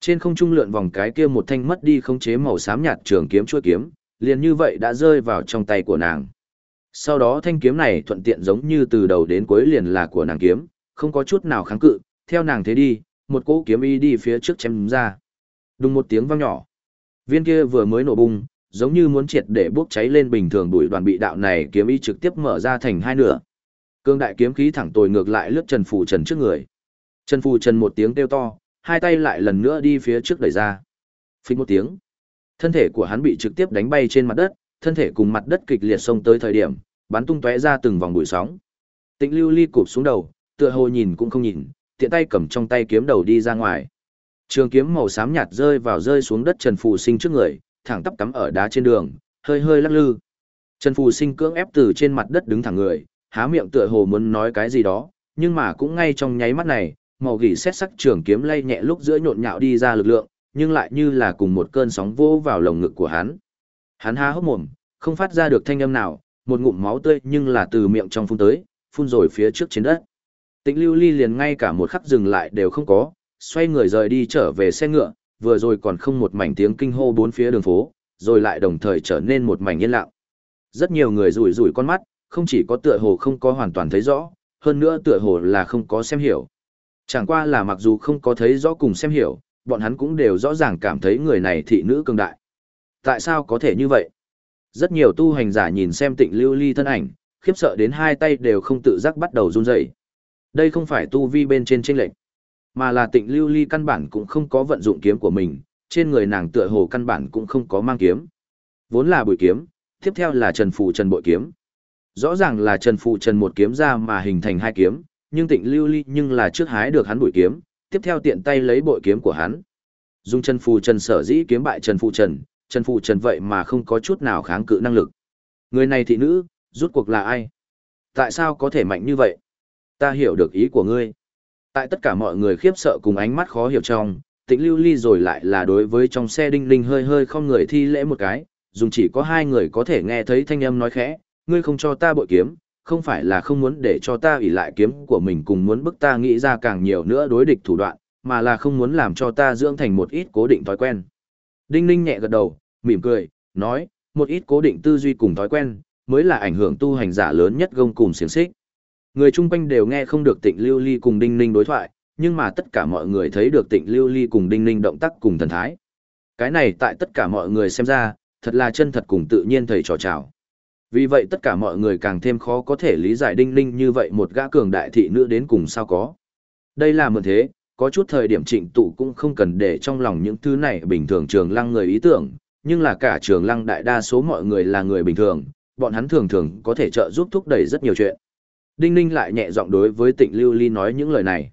Trên không trung lượn vòng cái kia một thanh mất đi khống chế màu xám nhạt trường kiếm chuôi kiếm, liền như vậy đã rơi vào trong tay của nàng. Sau đó thanh kiếm này thuận tiện giống như từ đầu đến cuối liền là của nàng kiếm, không có chút nào kháng cự, theo nàng thế đi, một cỗ kiếm y đi phía trước chém ra. Đùng một tiếng vang nhỏ. Viên kia vừa mới nổ bung, giống như muốn triệt để bốc cháy lên bình thường đuổi đoàn bị đạo này kiếm ý trực tiếp mở ra thành hai nửa. Cương đại kiếm khí thẳng tồi ngược lại lướt Trần Phù Trần trước người. Trần Phù Trần một tiếng kêu to, hai tay lại lần nữa đi phía trước đẩy ra. Phích một tiếng. Thân thể của hắn bị trực tiếp đánh bay trên mặt đất, thân thể cùng mặt đất kịch liệt xông tới thời điểm, bắn tung tóe ra từng vòng bụi sóng. tịnh Lưu Ly cụp xuống đầu, tựa hồ nhìn cũng không nhìn, tiện tay cầm trong tay kiếm đầu đi ra ngoài. Trường kiếm màu xám nhạt rơi vào rơi xuống đất Trần Phù Sinh trước người, thẳng tắp cắm ở đá trên đường, hơi hơi lắc lư. Trần Phù Sinh cưỡng ép từ trên mặt đất đứng thẳng người, há miệng tựa hồ muốn nói cái gì đó, nhưng mà cũng ngay trong nháy mắt này, màu gỉ xét sắc trường kiếm lay nhẹ lúc giữa nhộn nhạo đi ra lực lượng, nhưng lại như là cùng một cơn sóng vô vào lồng ngực của hắn. Hắn há hốc mồm, không phát ra được thanh âm nào, một ngụm máu tươi nhưng là từ miệng trong phun tới, phun rồi phía trước trên đất. Tĩnh lưu ly liền ngay cả một khắc dừng lại đều không có, xoay người rời đi trở về xe ngựa, vừa rồi còn không một mảnh tiếng kinh hô bốn phía đường phố, rồi lại đồng thời trở nên một mảnh yên lặng. Rất nhiều người rủi rủi con mắt, không chỉ có tựa hồ không có hoàn toàn thấy rõ, hơn nữa tựa hồ là không có xem hiểu. Chẳng qua là mặc dù không có thấy rõ cùng xem hiểu, bọn hắn cũng đều rõ ràng cảm thấy người này thị nữ cường đại. Tại sao có thể như vậy? Rất nhiều tu hành giả nhìn xem tịnh lưu ly thân ảnh, khiếp sợ đến hai tay đều không tự giác bắt đầu run rẩy. Đây không phải tu vi bên trên chênh lệch, mà là Tịnh Lưu Ly căn bản cũng không có vận dụng kiếm của mình, trên người nàng tựa hồ căn bản cũng không có mang kiếm. Vốn là bội kiếm, tiếp theo là Trần Phù Trần bội kiếm. Rõ ràng là Trần Phù Trần một kiếm ra mà hình thành hai kiếm, nhưng Tịnh Lưu Ly nhưng là trước hái được hắn bội kiếm, tiếp theo tiện tay lấy bội kiếm của hắn. Dùng Trần Phù Trần sở dĩ kiếm bại Trần Phù Trần, Trần Phù Trần vậy mà không có chút nào kháng cự năng lực. Người này thị nữ, rút cuộc là ai? Tại sao có thể mạnh như vậy? ta hiểu được ý của ngươi. Tại tất cả mọi người khiếp sợ cùng ánh mắt khó hiểu trong, tĩnh lưu ly rồi lại là đối với trong xe đinh linh hơi hơi không người thi lễ một cái, dùng chỉ có hai người có thể nghe thấy thanh âm nói khẽ, ngươi không cho ta bội kiếm, không phải là không muốn để cho ta ủy lại kiếm của mình cùng muốn bức ta nghĩ ra càng nhiều nữa đối địch thủ đoạn, mà là không muốn làm cho ta dưỡng thành một ít cố định thói quen. Đinh Ninh nhẹ gật đầu, mỉm cười, nói, một ít cố định tư duy cùng thói quen, mới là ảnh hưởng tu hành giả lớn nhất gông cùng xiềng xích. Người chung quanh đều nghe không được Tịnh Lưu Ly cùng Đinh Ninh đối thoại, nhưng mà tất cả mọi người thấy được Tịnh Lưu Ly cùng Đinh Ninh động tác cùng thần thái. Cái này tại tất cả mọi người xem ra, thật là chân thật cùng tự nhiên thầy trò chào. Vì vậy tất cả mọi người càng thêm khó có thể lý giải Đinh Ninh như vậy một gã cường đại thị nữ đến cùng sao có. Đây là mượn thế, có chút thời điểm trịnh tụ cũng không cần để trong lòng những thứ này bình thường trường lăng người ý tưởng, nhưng là cả trường lăng đại đa số mọi người là người bình thường, bọn hắn thường thường có thể trợ giúp thúc đẩy rất nhiều chuyện. Đinh Ninh lại nhẹ giọng đối với tịnh Lưu Ly nói những lời này.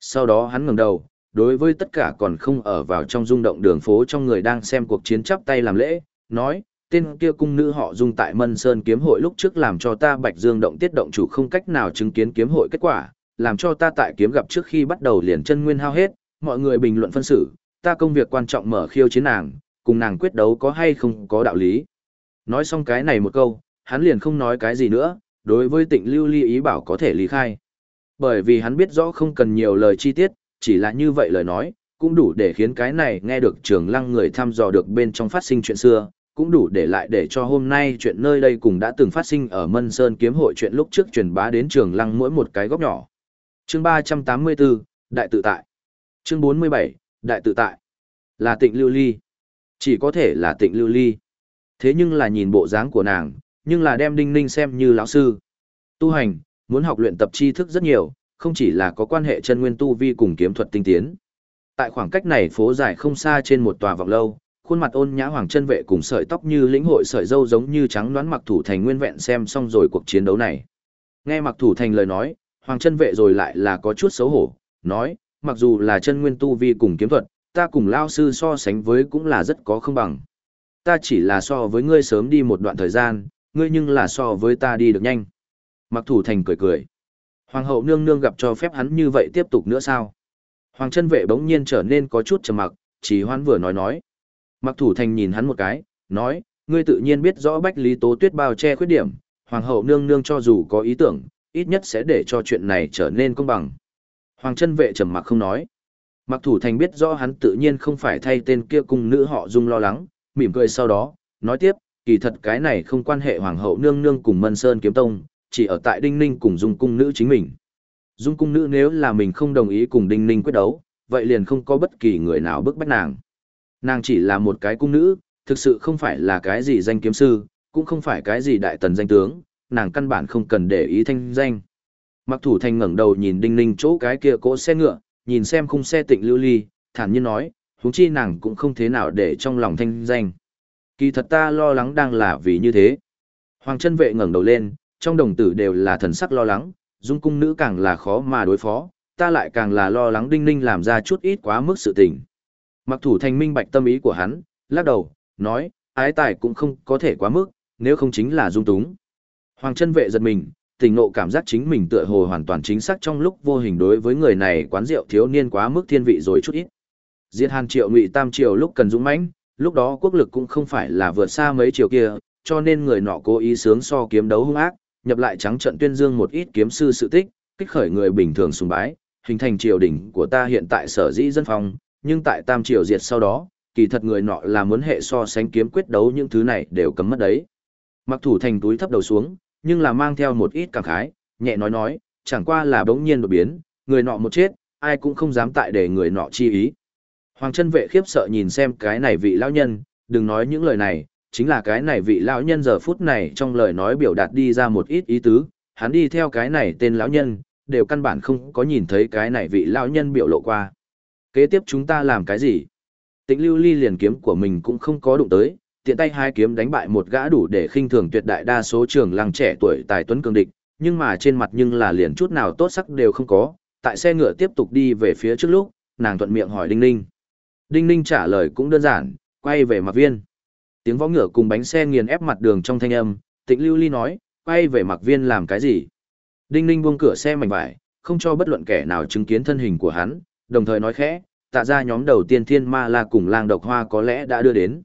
Sau đó hắn ngẩng đầu, đối với tất cả còn không ở vào trong rung động đường phố trong người đang xem cuộc chiến chắp tay làm lễ, nói, tên kia cung nữ họ dung tại Mân Sơn kiếm hội lúc trước làm cho ta Bạch Dương động tiết động chủ không cách nào chứng kiến kiếm hội kết quả, làm cho ta tại kiếm gặp trước khi bắt đầu liền chân nguyên hao hết, mọi người bình luận phân xử, ta công việc quan trọng mở khiêu chiến nàng, cùng nàng quyết đấu có hay không có đạo lý. Nói xong cái này một câu, hắn liền không nói cái gì nữa, đối với tịnh lưu ly ý bảo có thể lý khai. Bởi vì hắn biết rõ không cần nhiều lời chi tiết, chỉ là như vậy lời nói, cũng đủ để khiến cái này nghe được trường lăng người thăm dò được bên trong phát sinh chuyện xưa, cũng đủ để lại để cho hôm nay chuyện nơi đây cùng đã từng phát sinh ở Mân Sơn kiếm hội chuyện lúc trước truyền bá đến trường lăng mỗi một cái góc nhỏ. Chương 384, Đại tự tại. Chương 47, Đại tự tại. Là tịnh lưu ly. Chỉ có thể là tịnh lưu ly. Thế nhưng là nhìn bộ dáng của nàng, nhưng là đem đinh ninh xem như lão sư. Tu hành, muốn học luyện tập tri thức rất nhiều, không chỉ là có quan hệ chân nguyên tu vi cùng kiếm thuật tinh tiến. Tại khoảng cách này phố dài không xa trên một tòa vọng lâu, khuôn mặt ôn nhã hoàng chân vệ cùng sợi tóc như lĩnh hội sợi dâu giống như trắng đoán mặc thủ thành nguyên vẹn xem xong rồi cuộc chiến đấu này. Nghe mặc thủ thành lời nói, hoàng chân vệ rồi lại là có chút xấu hổ, nói, mặc dù là chân nguyên tu vi cùng kiếm thuật, ta cùng lao sư so sánh với cũng là rất có không bằng. Ta chỉ là so với ngươi sớm đi một đoạn thời gian, ngươi nhưng là so với ta đi được nhanh. Mặc thủ thành cười cười. Hoàng hậu nương nương gặp cho phép hắn như vậy tiếp tục nữa sao? Hoàng chân vệ bỗng nhiên trở nên có chút trầm mặc, chỉ hoan vừa nói nói. Mặc thủ thành nhìn hắn một cái, nói, ngươi tự nhiên biết rõ bách lý tố tuyết bao che khuyết điểm, hoàng hậu nương nương cho dù có ý tưởng, ít nhất sẽ để cho chuyện này trở nên công bằng. Hoàng chân vệ trầm mặc không nói. Mặc thủ thành biết rõ hắn tự nhiên không phải thay tên kia cung nữ họ dung lo lắng, mỉm cười sau đó, nói tiếp, kỳ thật cái này không quan hệ hoàng hậu nương nương cùng Mân Sơn kiếm tông, chỉ ở tại Đinh Ninh cùng Dung cung nữ chính mình. Dung cung nữ nếu là mình không đồng ý cùng Đinh Ninh quyết đấu, vậy liền không có bất kỳ người nào bức bách nàng. Nàng chỉ là một cái cung nữ, thực sự không phải là cái gì danh kiếm sư, cũng không phải cái gì đại tần danh tướng, nàng căn bản không cần để ý thanh danh. Mặc thủ thành ngẩng đầu nhìn Đinh Ninh chỗ cái kia cỗ xe ngựa, nhìn xem khung xe tịnh lưu ly, thản nhiên nói, huống chi nàng cũng không thế nào để trong lòng thanh danh. Kỳ thật ta lo lắng đang là vì như thế. Hoàng chân vệ ngẩng đầu lên, trong đồng tử đều là thần sắc lo lắng, dung cung nữ càng là khó mà đối phó, ta lại càng là lo lắng đinh ninh làm ra chút ít quá mức sự tình. Mặc thủ thành minh bạch tâm ý của hắn, lắc đầu, nói, ái tài cũng không có thể quá mức, nếu không chính là dung túng. Hoàng chân vệ giật mình, tình nộ cảm giác chính mình tựa hồ hoàn toàn chính xác trong lúc vô hình đối với người này quán rượu thiếu niên quá mức thiên vị rồi chút ít. Diệt Hàn Triệu Ngụy Tam Triều lúc cần dũng mãnh, lúc đó quốc lực cũng không phải là vượt xa mấy triều kia, cho nên người nọ cố ý sướng so kiếm đấu hung ác, nhập lại trắng trận tuyên dương một ít kiếm sư sự tích, kích khởi người bình thường sùng bái, hình thành triều đình của ta hiện tại sở dĩ dân phong, nhưng tại Tam Triều diệt sau đó, kỳ thật người nọ là muốn hệ so sánh kiếm quyết đấu những thứ này đều cấm mất đấy. Mặc thủ thành túi thấp đầu xuống, nhưng là mang theo một ít cảm khái, nhẹ nói nói, chẳng qua là bỗng nhiên đột biến, người nọ một chết, ai cũng không dám tại để người nọ chi ý. Hoàng chân vệ khiếp sợ nhìn xem cái này vị lão nhân, đừng nói những lời này, chính là cái này vị lão nhân giờ phút này trong lời nói biểu đạt đi ra một ít ý tứ, hắn đi theo cái này tên lão nhân, đều căn bản không có nhìn thấy cái này vị lão nhân biểu lộ qua. Kế tiếp chúng ta làm cái gì? Tĩnh lưu ly liền kiếm của mình cũng không có đụng tới, tiện tay hai kiếm đánh bại một gã đủ để khinh thường tuyệt đại đa số trường lăng trẻ tuổi tài tuấn cường địch, nhưng mà trên mặt nhưng là liền chút nào tốt sắc đều không có, tại xe ngựa tiếp tục đi về phía trước lúc, nàng thuận miệng hỏi Đinh Ninh. Đinh Ninh trả lời cũng đơn giản, quay về Mạc viên. Tiếng võ ngựa cùng bánh xe nghiền ép mặt đường trong thanh âm, tịnh lưu ly nói, quay về Mạc viên làm cái gì? Đinh Ninh buông cửa xe mảnh vải, không cho bất luận kẻ nào chứng kiến thân hình của hắn, đồng thời nói khẽ, tạ ra nhóm đầu tiên thiên ma la cùng lang độc hoa có lẽ đã đưa đến.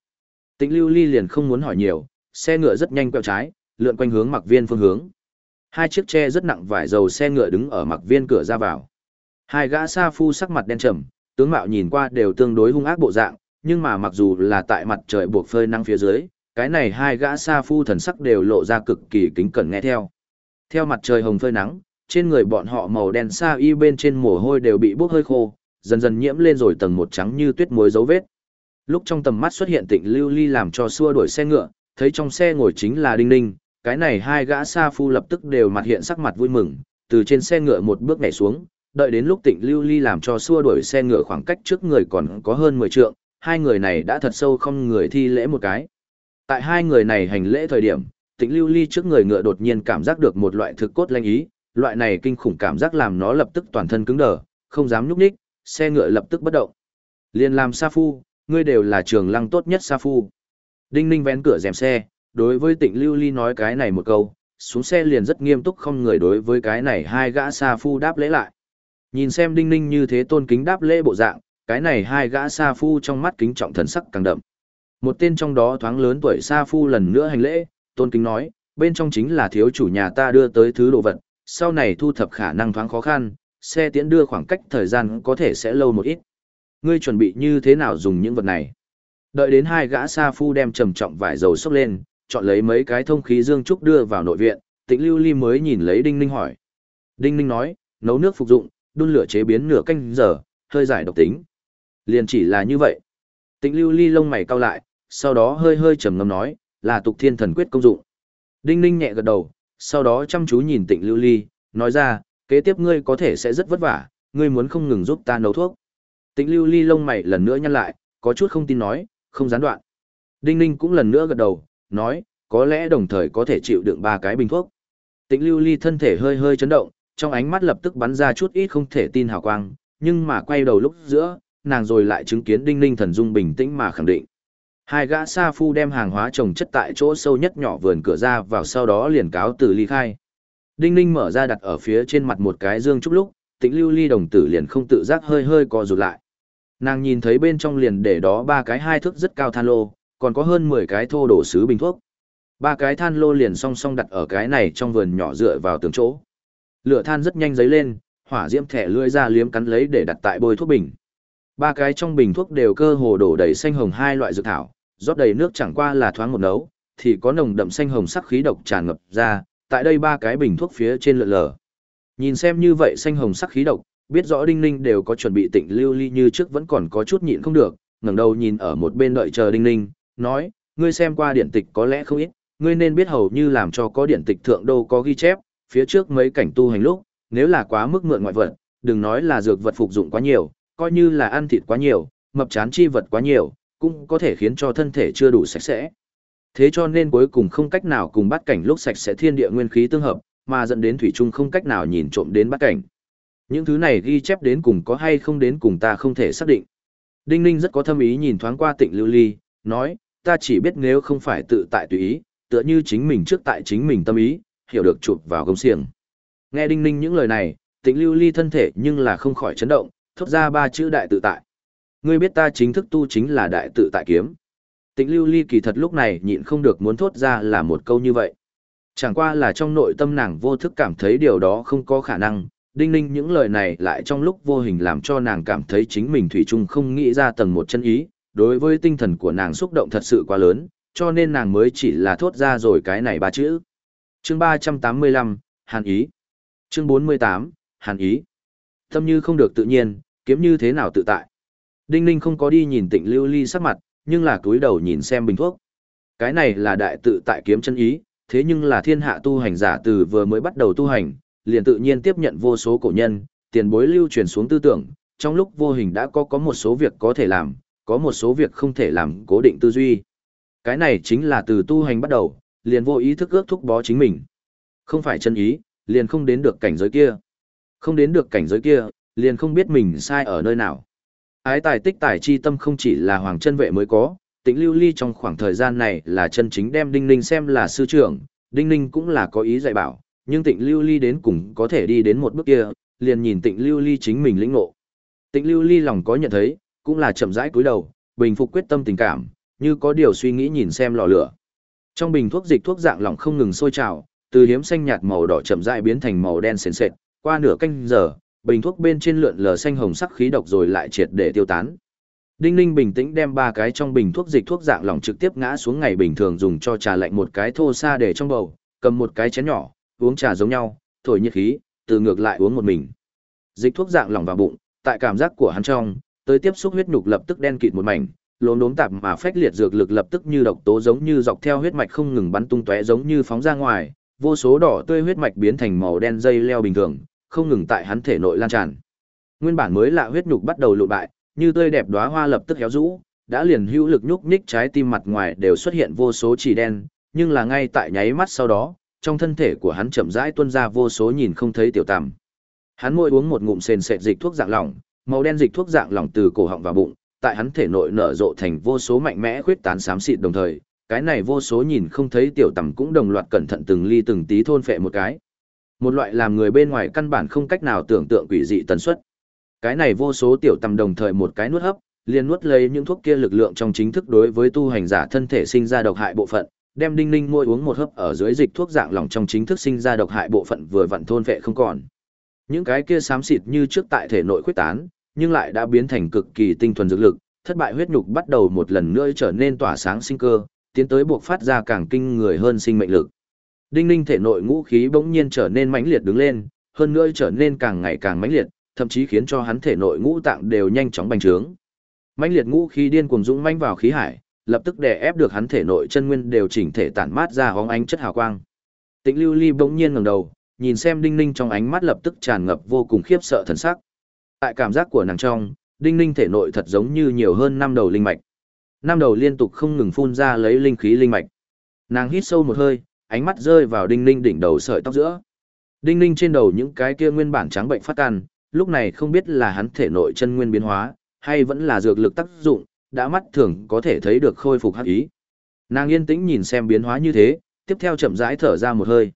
Tịnh Lưu Ly liền không muốn hỏi nhiều, xe ngựa rất nhanh quẹo trái, lượn quanh hướng Mạc Viên phương hướng. Hai chiếc tre rất nặng vải dầu xe ngựa đứng ở Mạc Viên cửa ra vào. Hai gã sa phu sắc mặt đen trầm, tướng mạo nhìn qua đều tương đối hung ác bộ dạng, nhưng mà mặc dù là tại mặt trời buộc phơi nắng phía dưới, cái này hai gã sa phu thần sắc đều lộ ra cực kỳ kính cẩn nghe theo. Theo mặt trời hồng phơi nắng, trên người bọn họ màu đen sa y bên trên mồ hôi đều bị bốc hơi khô, dần dần nhiễm lên rồi tầng một trắng như tuyết muối dấu vết. Lúc trong tầm mắt xuất hiện Tịnh Lưu Ly làm cho xua đuổi xe ngựa, thấy trong xe ngồi chính là Đinh Ninh, cái này hai gã sa phu lập tức đều mặt hiện sắc mặt vui mừng, từ trên xe ngựa một bước nhảy xuống, đợi đến lúc Tịnh Lưu Ly làm cho xua đuổi xe ngựa khoảng cách trước người còn có hơn 10 trượng, hai người này đã thật sâu không người thi lễ một cái. Tại hai người này hành lễ thời điểm, Tịnh Lưu Ly trước người ngựa đột nhiên cảm giác được một loại thực cốt lanh ý, loại này kinh khủng cảm giác làm nó lập tức toàn thân cứng đờ, không dám nhúc nhích, xe ngựa lập tức bất động. Liên làm Sa Phu, ngươi đều là trường lăng tốt nhất Sa Phu. Đinh Ninh vén cửa rèm xe, đối với Tịnh Lưu Ly nói cái này một câu, xuống xe liền rất nghiêm túc không người đối với cái này hai gã Sa Phu đáp lễ lại. Nhìn xem Đinh Ninh như thế tôn kính đáp lễ bộ dạng, cái này hai gã Sa Phu trong mắt kính trọng thần sắc càng đậm. Một tên trong đó thoáng lớn tuổi Sa Phu lần nữa hành lễ, tôn kính nói, bên trong chính là thiếu chủ nhà ta đưa tới thứ đồ vật, sau này thu thập khả năng thoáng khó khăn, xe tiễn đưa khoảng cách thời gian có thể sẽ lâu một ít. Ngươi chuẩn bị như thế nào dùng những vật này? Đợi đến hai gã Sa Phu đem trầm trọng vải dầu xốc lên, chọn lấy mấy cái thông khí dương trúc đưa vào nội viện, tịnh lưu ly mới nhìn lấy Đinh Ninh hỏi. Đinh Ninh nói, nấu nước phục dụng, đun lửa chế biến nửa canh giờ, hơi giải độc tính. Liền chỉ là như vậy. Tịnh lưu ly lông mày cau lại, sau đó hơi hơi trầm ngâm nói, là tục thiên thần quyết công dụng. Đinh ninh nhẹ gật đầu, sau đó chăm chú nhìn tịnh lưu ly, nói ra, kế tiếp ngươi có thể sẽ rất vất vả, ngươi muốn không ngừng giúp ta nấu thuốc. Tịnh lưu ly lông mày lần nữa nhăn lại, có chút không tin nói, không gián đoạn. Đinh ninh cũng lần nữa gật đầu, nói, có lẽ đồng thời có thể chịu đựng ba cái bình thuốc. Tịnh lưu ly thân thể hơi hơi chấn động, trong ánh mắt lập tức bắn ra chút ít không thể tin hào quang, nhưng mà quay đầu lúc giữa, nàng rồi lại chứng kiến đinh ninh thần dung bình tĩnh mà khẳng định. Hai gã sa phu đem hàng hóa trồng chất tại chỗ sâu nhất nhỏ vườn cửa ra vào sau đó liền cáo từ ly khai. Đinh ninh mở ra đặt ở phía trên mặt một cái dương trúc lúc, tĩnh lưu ly đồng tử liền không tự giác hơi hơi co rụt lại. Nàng nhìn thấy bên trong liền để đó ba cái hai thước rất cao than lô, còn có hơn 10 cái thô đổ sứ bình thuốc. Ba cái than lô liền song song đặt ở cái này trong vườn nhỏ dựa vào tường chỗ. Lửa than rất nhanh dấy lên, hỏa diễm thẻ lưỡi ra liếm cắn lấy để đặt tại bôi thuốc bình. Ba cái trong bình thuốc đều cơ hồ đổ đầy xanh hồng hai loại dược thảo, rót đầy nước chẳng qua là thoáng một nấu, thì có nồng đậm xanh hồng sắc khí độc tràn ngập ra, tại đây ba cái bình thuốc phía trên lượn lờ. Nhìn xem như vậy xanh hồng sắc khí độc, biết rõ Đinh Ninh đều có chuẩn bị tịnh lưu ly như trước vẫn còn có chút nhịn không được, ngẩng đầu nhìn ở một bên đợi chờ Đinh Ninh, nói, ngươi xem qua điện tịch có lẽ không ít, ngươi nên biết hầu như làm cho có điện tịch thượng đô có ghi chép, phía trước mấy cảnh tu hành lúc, nếu là quá mức mượn ngoại vật, đừng nói là dược vật phục dụng quá nhiều, coi như là ăn thịt quá nhiều, mập chán chi vật quá nhiều, cũng có thể khiến cho thân thể chưa đủ sạch sẽ. Thế cho nên cuối cùng không cách nào cùng bắt cảnh lúc sạch sẽ thiên địa nguyên khí tương hợp, mà dẫn đến thủy chung không cách nào nhìn trộm đến bắt cảnh. Những thứ này ghi chép đến cùng có hay không đến cùng ta không thể xác định. Đinh Ninh rất có thâm ý nhìn thoáng qua tịnh lưu ly, nói, ta chỉ biết nếu không phải tự tại tùy ý, tựa như chính mình trước tại chính mình tâm ý, hiểu được chụp vào gông xiềng. Nghe Đinh Ninh những lời này, tịnh lưu ly thân thể nhưng là không khỏi chấn động, thốt ra ba chữ đại tự tại. Ngươi biết ta chính thức tu chính là đại tự tại kiếm. Tịnh lưu ly kỳ thật lúc này nhịn không được muốn thốt ra là một câu như vậy. Chẳng qua là trong nội tâm nàng vô thức cảm thấy điều đó không có khả năng, đinh ninh những lời này lại trong lúc vô hình làm cho nàng cảm thấy chính mình thủy chung không nghĩ ra tầng một chân ý, đối với tinh thần của nàng xúc động thật sự quá lớn, cho nên nàng mới chỉ là thốt ra rồi cái này ba chữ. Chương ba trăm tám mươi lăm Hàn Ý Chương bốn mươi tám Hàn Ý Tâm như không được tự nhiên, kiếm như thế nào tự tại. Đinh Ninh không có đi nhìn tịnh lưu ly sắc mặt, nhưng là cúi đầu nhìn xem bình thuốc. Cái này là đại tự tại kiếm chân ý, thế nhưng là thiên hạ tu hành giả từ vừa mới bắt đầu tu hành, liền tự nhiên tiếp nhận vô số cổ nhân, tiền bối lưu truyền xuống tư tưởng, trong lúc vô hình đã có có một số việc có thể làm, có một số việc không thể làm cố định tư duy. Cái này chính là từ tu hành bắt đầu, liền vô ý thức ước thúc bó chính mình. Không phải chân ý, liền không đến được cảnh giới kia. Không đến được cảnh giới kia, liền không biết mình sai ở nơi nào. Ái tài tích tài chi tâm không chỉ là hoàng chân vệ mới có, tĩnh lưu ly trong khoảng thời gian này là chân chính đem đinh ninh xem là sư trưởng, đinh ninh cũng là có ý dạy bảo, nhưng tịnh lưu ly đến cùng có thể đi đến một bước kia, liền nhìn tịnh lưu ly chính mình lĩnh ngộ. Tịnh lưu ly lòng có nhận thấy, cũng là chậm rãi cúi đầu, bình phục quyết tâm tình cảm, như có điều suy nghĩ nhìn xem lò lửa. Trong bình thuốc dịch thuốc dạng lỏng không ngừng sôi trào, từ hiếm xanh nhạt màu đỏ chậm rãi biến thành màu đen sền sệt, qua nửa canh giờ, bình thuốc bên trên lượn lờ xanh hồng sắc khí độc rồi lại triệt để tiêu tán. Đinh Ninh bình tĩnh đem ba cái trong bình thuốc dịch thuốc dạng lỏng trực tiếp ngã xuống ngày bình thường dùng cho trà lạnh một cái thô xa để trong bầu, cầm một cái chén nhỏ, uống trà giống nhau, thổi nhiệt khí, từ ngược lại uống một mình. Dịch thuốc dạng lỏng vào bụng, tại cảm giác của hắn trong, tới tiếp xúc huyết nhục lập tức đen kịt một mảnh, lốm đốm tạp mà phách liệt dược lực lập tức như độc tố giống như dọc theo huyết mạch không ngừng bắn tung tóe giống như phóng ra ngoài, vô số đỏ tươi huyết mạch biến thành màu đen dây leo bình thường, không ngừng tại hắn thể nội lan tràn. Nguyên bản mới lạ huyết nhục bắt đầu lụi bại, như tươi đẹp đóa hoa lập tức héo rũ, đã liền hữu lực nhúc nhích trái tim mặt ngoài đều xuất hiện vô số chỉ đen, nhưng là ngay tại nháy mắt sau đó, trong thân thể của hắn chậm rãi tuôn ra vô số nhìn không thấy tiểu tằm. Hắn môi uống một ngụm sền sệt dịch thuốc dạng lỏng, màu đen dịch thuốc dạng lỏng từ cổ họng vào bụng, tại hắn thể nội nở rộ thành vô số mạnh mẽ khuyết tán xám xịt đồng thời, cái này vô số nhìn không thấy tiểu tầm cũng đồng loạt cẩn thận từng ly từng tí thôn phệ một cái. Một loại làm người bên ngoài căn bản không cách nào tưởng tượng quỷ dị tần suất. Cái này vô số tiểu tầm đồng thời một cái nuốt hấp, liền nuốt lấy những thuốc kia lực lượng trong chính thức đối với tu hành giả thân thể sinh ra độc hại bộ phận, đem đinh ninh môi uống một hấp ở dưới dịch thuốc dạng lỏng trong chính thức sinh ra độc hại bộ phận vừa vặn thôn vệ không còn. Những cái kia xám xịt như trước tại thể nội khuyết tán, nhưng lại đã biến thành cực kỳ tinh thuần dược lực, thất bại huyết nhục bắt đầu một lần nữa trở nên tỏa sáng sinh cơ, tiến tới buộc phát ra càng kinh người hơn sinh mệnh lực. Đinh Ninh thể nội ngũ khí bỗng nhiên trở nên mãnh liệt đứng lên, hơn nữa trở nên càng ngày càng mãnh liệt, thậm chí khiến cho hắn thể nội ngũ tạng đều nhanh chóng bành trướng. Mãnh liệt ngũ khí điên cuồng dũng mãnh vào khí hải, lập tức đè ép được hắn thể nội chân nguyên đều chỉnh thể tản mát ra hóng ánh chất hào quang. tịnh Lưu Ly bỗng nhiên ngẩng đầu, nhìn xem Đinh Ninh trong ánh mắt lập tức tràn ngập vô cùng khiếp sợ thần sắc. Tại cảm giác của nàng trong, Đinh Ninh thể nội thật giống như nhiều hơn năm đầu linh mạch. Năm đầu liên tục không ngừng phun ra lấy linh khí linh mạch. Nàng hít sâu một hơi, ánh mắt rơi vào Đinh Ninh đỉnh đầu sợi tóc giữa. Đinh Ninh trên đầu những cái kia nguyên bản trắng bệnh phát can, lúc này không biết là hắn thể nội chân nguyên biến hóa, hay vẫn là dược lực tác dụng, đã mắt thường có thể thấy được khôi phục hắc ý. Nàng yên tĩnh nhìn xem biến hóa như thế, tiếp theo chậm rãi thở ra một hơi.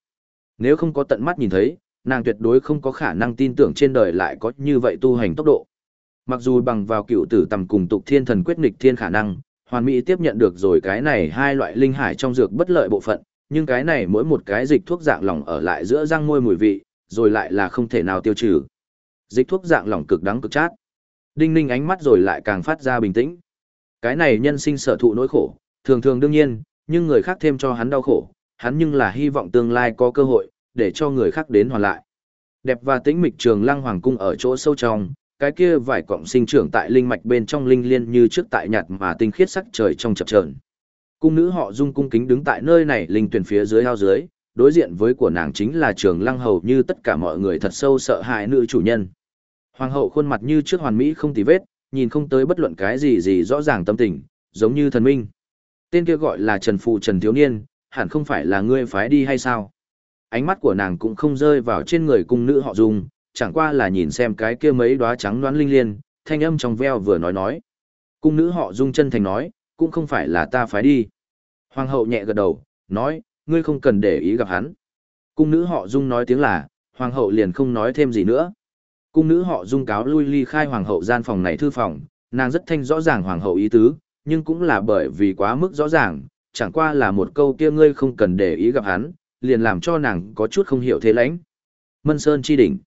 Nếu không có tận mắt nhìn thấy, nàng tuyệt đối không có khả năng tin tưởng trên đời lại có như vậy tu hành tốc độ. Mặc dù bằng vào cựu tử tầm cùng tục thiên thần quyết nghịch thiên khả năng, hoàn mỹ tiếp nhận được rồi cái này hai loại linh hải trong dược bất lợi bộ phận, nhưng cái này mỗi một cái dịch thuốc dạng lỏng ở lại giữa răng môi mùi vị, rồi lại là không thể nào tiêu trừ. Dịch thuốc dạng lỏng cực đắng cực chát. Đinh ninh ánh mắt rồi lại càng phát ra bình tĩnh. Cái này nhân sinh sở thụ nỗi khổ, thường thường đương nhiên, nhưng người khác thêm cho hắn đau khổ, hắn nhưng là hy vọng tương lai có cơ hội, để cho người khác đến hoàn lại. Đẹp và tĩnh mịch trường lăng hoàng cung ở chỗ sâu trong, cái kia vài cọng sinh trưởng tại linh mạch bên trong linh liên như trước tại nhạt mà tinh khiết sắc trời trong chập chờn. Cung nữ họ Dung cung kính đứng tại nơi này linh tuyển phía dưới ao dưới, đối diện với của nàng chính là trường lăng hầu như tất cả mọi người thật sâu sợ hãi nữ chủ nhân. Hoàng hậu khuôn mặt như trước hoàn mỹ không tì vết, nhìn không tới bất luận cái gì gì rõ ràng tâm tình, giống như thần minh. Tên kia gọi là Trần Phụ Trần Thiếu Niên, hẳn không phải là ngươi phái đi hay sao? Ánh mắt của nàng cũng không rơi vào trên người cung nữ họ Dung, chẳng qua là nhìn xem cái kia mấy đóa trắng đoán linh liên, thanh âm trong veo vừa nói nói. Cung nữ họ Dung chân thành nói, cũng không phải là ta phái đi. Hoàng hậu nhẹ gật đầu, nói, ngươi không cần để ý gặp hắn. Cung nữ họ Dung nói tiếng là, hoàng hậu liền không nói thêm gì nữa. Cung nữ họ Dung cáo lui ly khai hoàng hậu gian phòng này thư phòng, nàng rất thanh rõ ràng hoàng hậu ý tứ, nhưng cũng là bởi vì quá mức rõ ràng, chẳng qua là một câu kia ngươi không cần để ý gặp hắn, liền làm cho nàng có chút không hiểu thế lãnh. Mân Sơn chi đỉnh.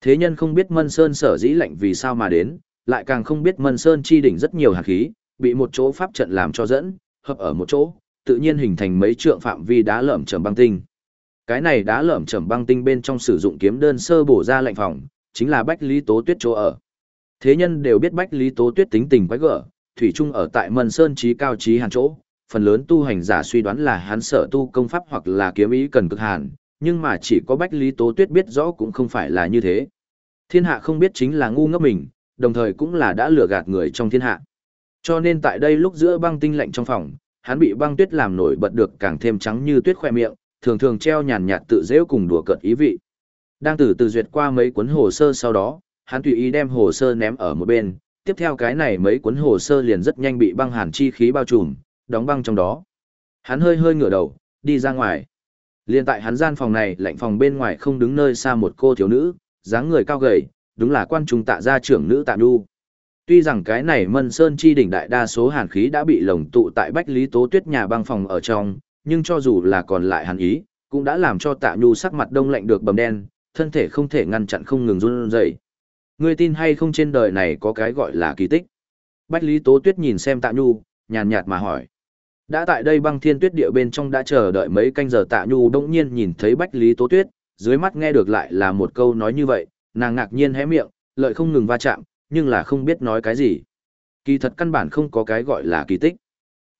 Thế nhân không biết Mân Sơn sở dĩ lạnh vì sao mà đến, lại càng không biết Mân Sơn chi đỉnh rất nhiều hạt khí, bị một chỗ pháp trận làm cho dẫn, hợp ở một chỗ, tự nhiên hình thành mấy trượng phạm vi đá lởm chởm băng tinh. Cái này đá lởm chởm băng tinh bên trong sử dụng kiếm đơn sơ bổ ra lạnh phòng, chính là Bách Lý Tố Tuyết chỗ ở. Thế nhân đều biết Bách Lý Tố Tuyết tính tình quái gở, thủy chung ở tại Mân Sơn trí cao trí hàn chỗ, phần lớn tu hành giả suy đoán là hắn sở tu công pháp hoặc là kiếm ý cần cực hàn, nhưng mà chỉ có Bách Lý Tố Tuyết biết rõ cũng không phải là như thế. Thiên hạ không biết chính là ngu ngốc mình, đồng thời cũng là đã lừa gạt người trong thiên hạ. Cho nên tại đây lúc giữa băng tinh lạnh trong phòng, hắn bị băng tuyết làm nổi bật được càng thêm trắng như tuyết khoe miệng, thường thường treo nhàn nhạt tự dễu cùng đùa cợt ý vị. Đang từ từ duyệt qua mấy cuốn hồ sơ sau đó, hắn tùy ý đem hồ sơ ném ở một bên, tiếp theo cái này mấy cuốn hồ sơ liền rất nhanh bị băng hàn chi khí bao trùm, đóng băng trong đó. Hắn hơi hơi ngửa đầu, đi ra ngoài. Liên tại hắn gian phòng này, lạnh phòng bên ngoài không đứng nơi xa một cô thiếu nữ, dáng người cao gầy, đúng là quan trung tạ gia trưởng nữ tạ nhu. Tuy rằng cái này Mân Sơn chi đỉnh đại đa số hàn khí đã bị lồng tụ tại Bách Lý Tố Tuyết nhà băng phòng ở trong, nhưng cho dù là còn lại hàn ý, cũng đã làm cho Tạ Nhu sắc mặt đông lạnh được bầm đen, thân thể không thể ngăn chặn không ngừng run rẩy. Ngươi tin hay không trên đời này có cái gọi là kỳ tích? Bách Lý Tố Tuyết nhìn xem Tạ Nhu, nhàn nhạt mà hỏi. Đã tại đây băng thiên tuyết địa bên trong đã chờ đợi mấy canh giờ Tạ Nhu đông nhiên nhìn thấy Bách Lý Tố Tuyết, dưới mắt nghe được lại là một câu nói như vậy, nàng ngạc nhiên hé miệng, lợi không ngừng va chạm, nhưng là không biết nói cái gì. Kỳ thật căn bản không có cái gọi là kỳ tích.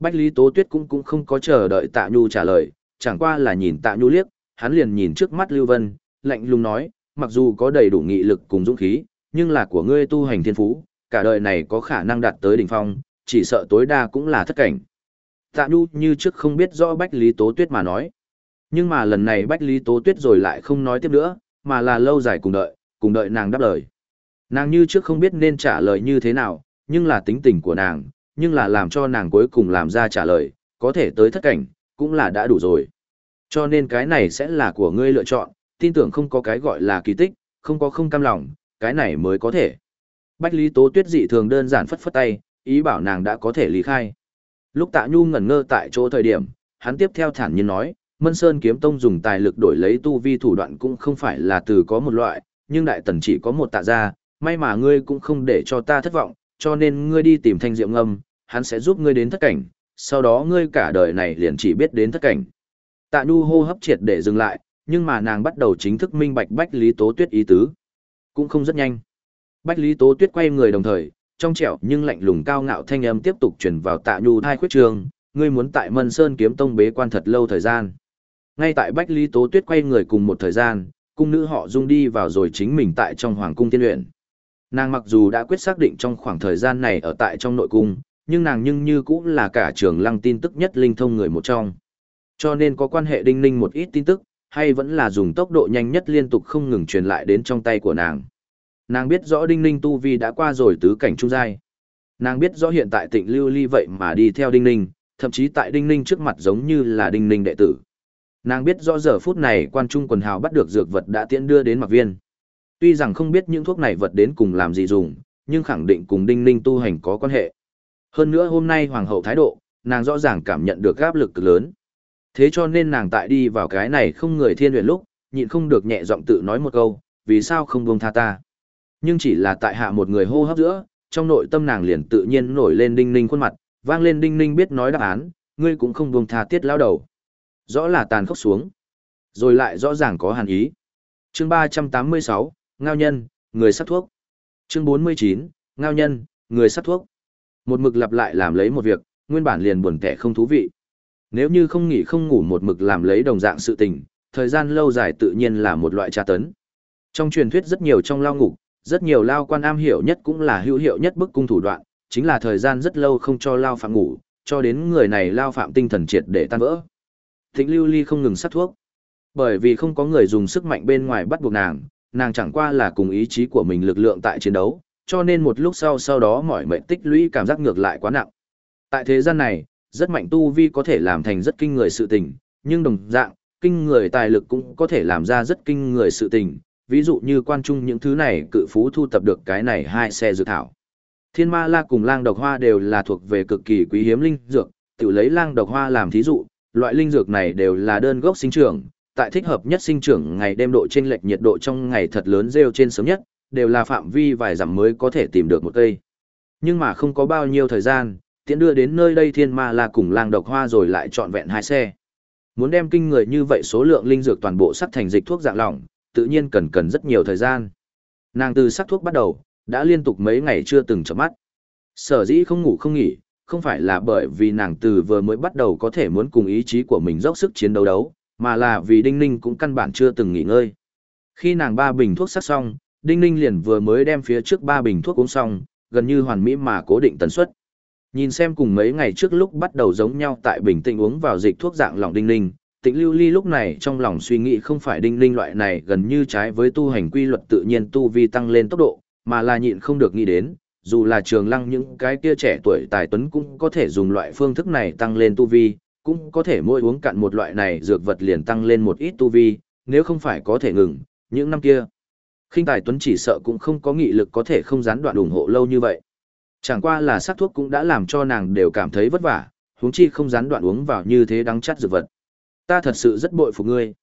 Bách Lý Tố Tuyết cũng cũng không có chờ đợi Tạ Nhu trả lời, chẳng qua là nhìn Tạ Nhu liếc, hắn liền nhìn trước mắt Lưu Vân, lạnh lùng nói, mặc dù có đầy đủ nghị lực cùng dũng khí, nhưng là của ngươi tu hành thiên phú, cả đời này có khả năng đạt tới đỉnh phong, chỉ sợ tối đa cũng là thất cảnh. Tạ Nhu như trước không biết rõ Bách Lý Tố Tuyết mà nói. Nhưng mà lần này Bách Lý Tố Tuyết rồi lại không nói tiếp nữa, mà là lâu dài cùng đợi, cùng đợi nàng đáp lời. Nàng như trước không biết nên trả lời như thế nào, nhưng là tính tình của nàng, nhưng là làm cho nàng cuối cùng làm ra trả lời, có thể tới thất cảnh, cũng là đã đủ rồi. Cho nên cái này sẽ là của ngươi lựa chọn, tin tưởng không có cái gọi là kỳ tích, không có không cam lòng, cái này mới có thể. Bách Lý Tố Tuyết dị thường đơn giản phất phất tay, ý bảo nàng đã có thể lý khai. Lúc Tạ Nhu ngẩn ngơ tại chỗ thời điểm, hắn tiếp theo thản nhiên nói, Mân Sơn kiếm tông dùng tài lực đổi lấy tu vi thủ đoạn cũng không phải là từ có một loại, nhưng đại tần chỉ có một tạ gia, may mà ngươi cũng không để cho ta thất vọng, cho nên ngươi đi tìm thanh diệu ngâm, hắn sẽ giúp ngươi đến thất cảnh, sau đó ngươi cả đời này liền chỉ biết đến thất cảnh. Tạ Nhu hô hấp triệt để dừng lại, nhưng mà nàng bắt đầu chính thức minh bạch Bách Lý Tố Tuyết ý tứ. Cũng không rất nhanh. Bách Lý Tố Tuyết quay người đồng thời, trong trẻo nhưng lạnh lùng cao ngạo thanh âm tiếp tục truyền vào Tạ Nhu thai khuyết trường, ngươi muốn tại Mân Sơn kiếm tông bế quan thật lâu thời gian. Ngay tại Bách Lý Tố Tuyết quay người cùng một thời gian, cung nữ họ dung đi vào rồi chính mình tại trong hoàng cung tiên luyện. Nàng mặc dù đã quyết xác định trong khoảng thời gian này ở tại trong nội cung, nhưng nàng nhưng như cũng là cả trường lăng tin tức nhất linh thông người một trong. Cho nên có quan hệ đinh ninh một ít tin tức, hay vẫn là dùng tốc độ nhanh nhất liên tục không ngừng truyền lại đến trong tay của nàng. Nàng biết rõ đinh ninh tu vi đã qua rồi tứ cảnh trung giai. Nàng biết rõ hiện tại tịnh lưu ly vậy mà đi theo đinh ninh, thậm chí tại đinh ninh trước mặt giống như là đinh ninh đệ tử. Nàng biết rõ giờ phút này quan trung quần hào bắt được dược vật đã tiễn đưa đến mặc viên. Tuy rằng không biết những thuốc này vật đến cùng làm gì dùng, nhưng khẳng định cùng đinh ninh tu hành có quan hệ. Hơn nữa hôm nay hoàng hậu thái độ, nàng rõ ràng cảm nhận được áp lực cực lớn. Thế cho nên nàng tại đi vào cái này không người thiên luyện lúc, nhịn không được nhẹ giọng tự nói một câu, vì sao không buông tha ta. Nhưng chỉ là tại hạ một người hô hấp giữa, trong nội tâm nàng liền tự nhiên nổi lên đinh ninh khuôn mặt, vang lên đinh ninh biết nói đáp án, ngươi cũng không buông tha tiết lao đầu. Rõ là tàn khốc xuống, rồi lại rõ ràng có hàn ý. Chương ba trăm tám mươi sáu Ngao nhân, người sát thuốc. Chương bốn mươi chín Ngao nhân, người sát thuốc. Một mực lặp lại làm lấy một việc, nguyên bản liền buồn tẻ không thú vị. Nếu như không nghỉ không ngủ một mực làm lấy đồng dạng sự tình, thời gian lâu dài tự nhiên là một loại tra tấn. Trong truyền thuyết rất nhiều trong lao ngục, rất nhiều lao quan am hiểu nhất cũng là hữu hiệu nhất bức cung thủ đoạn, chính là thời gian rất lâu không cho lao phạm ngủ, cho đến người này lao phạm tinh thần triệt để tan vỡ. Thịnh lưu ly không ngừng sát thuốc. Bởi vì không có người dùng sức mạnh bên ngoài bắt buộc nàng, nàng chẳng qua là cùng ý chí của mình lực lượng tại chiến đấu, cho nên một lúc sau sau đó mọi mệnh tích lũy cảm giác ngược lại quá nặng. Tại thế gian này, rất mạnh tu vi có thể làm thành rất kinh người sự tình, nhưng đồng dạng, kinh người tài lực cũng có thể làm ra rất kinh người sự tình, ví dụ như quan trung những thứ này cự phú thu tập được cái này hai xe dược thảo. Thiên ma la cùng lang độc hoa đều là thuộc về cực kỳ quý hiếm linh dược, tự lấy lang độc hoa làm thí dụ, loại linh dược này đều là đơn gốc sinh trưởng, tại thích hợp nhất sinh trưởng ngày đêm độ trên lệch nhiệt độ trong ngày thật lớn rêu trên sớm nhất, đều là phạm vi vài dặm mới có thể tìm được một cây. Nhưng mà không có bao nhiêu thời gian, tiễn đưa đến nơi đây thiên ma la cùng lang độc hoa rồi lại trọn vẹn hai xe. Muốn đem kinh người như vậy số lượng linh dược toàn bộ sắp thành dịch thuốc dạng lỏng, tự nhiên cần cần rất nhiều thời gian. Nàng từ sắc thuốc bắt đầu, đã liên tục mấy ngày chưa từng chợp mắt. Sở dĩ không ngủ không nghỉ, không phải là bởi vì nàng từ vừa mới bắt đầu có thể muốn cùng ý chí của mình dốc sức chiến đấu đấu, mà là vì Đinh Ninh cũng căn bản chưa từng nghỉ ngơi. Khi nàng ba bình thuốc sắc xong, Đinh Ninh liền vừa mới đem phía trước ba bình thuốc uống xong, gần như hoàn mỹ mà cố định tần suất. Nhìn xem cùng mấy ngày trước lúc bắt đầu giống nhau tại bình tĩnh uống vào dịch thuốc dạng lỏng Đinh Ninh, Tịnh Lưu Ly lúc này trong lòng suy nghĩ không phải Đinh Linh loại này gần như trái với tu hành quy luật tự nhiên tu vi tăng lên tốc độ, mà là nhịn không được nghĩ đến, dù là trường lăng những cái kia trẻ tuổi tài tuấn cũng có thể dùng loại phương thức này tăng lên tu vi, cũng có thể mỗi uống cạn một loại này dược vật liền tăng lên một ít tu vi, nếu không phải có thể ngừng, những năm kia. khinh tài tuấn chỉ sợ cũng không có nghị lực có thể không gián đoạn ủng hộ lâu như vậy. Chẳng qua là sát thuốc cũng đã làm cho nàng đều cảm thấy vất vả, huống chi không gián đoạn uống vào như thế đắng chát dược vật. Ta thật sự rất bội phục ngươi.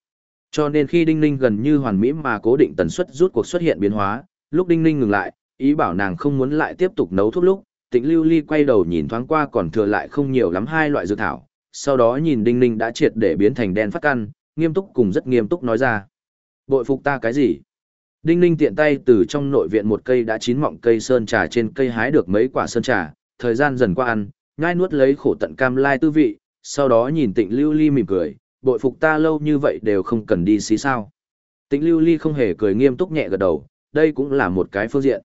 Cho nên khi Đinh Ninh gần như hoàn mỹ mà cố định tần suất rút cuộc xuất hiện biến hóa, lúc Đinh Ninh ngừng lại, ý bảo nàng không muốn lại tiếp tục nấu thuốc lúc, Tĩnh Lưu Ly quay đầu nhìn thoáng qua còn thừa lại không nhiều lắm hai loại dược thảo, sau đó nhìn Đinh Ninh đã triệt để biến thành đen phát căn, nghiêm túc cùng rất nghiêm túc nói ra. Bội phục ta cái gì? Đinh Ninh tiện tay từ trong nội viện một cây đã chín mọng cây sơn trà trên cây hái được mấy quả sơn trà, thời gian dần qua ăn, nhai nuốt lấy khổ tận cam lai tư vị, sau đó nhìn Tịnh Lưu Ly mỉm cười, bội phục ta lâu như vậy đều không cần đi xí sao. Tĩnh Lưu Ly không hề cười nghiêm túc nhẹ gật đầu, đây cũng là một cái phương diện.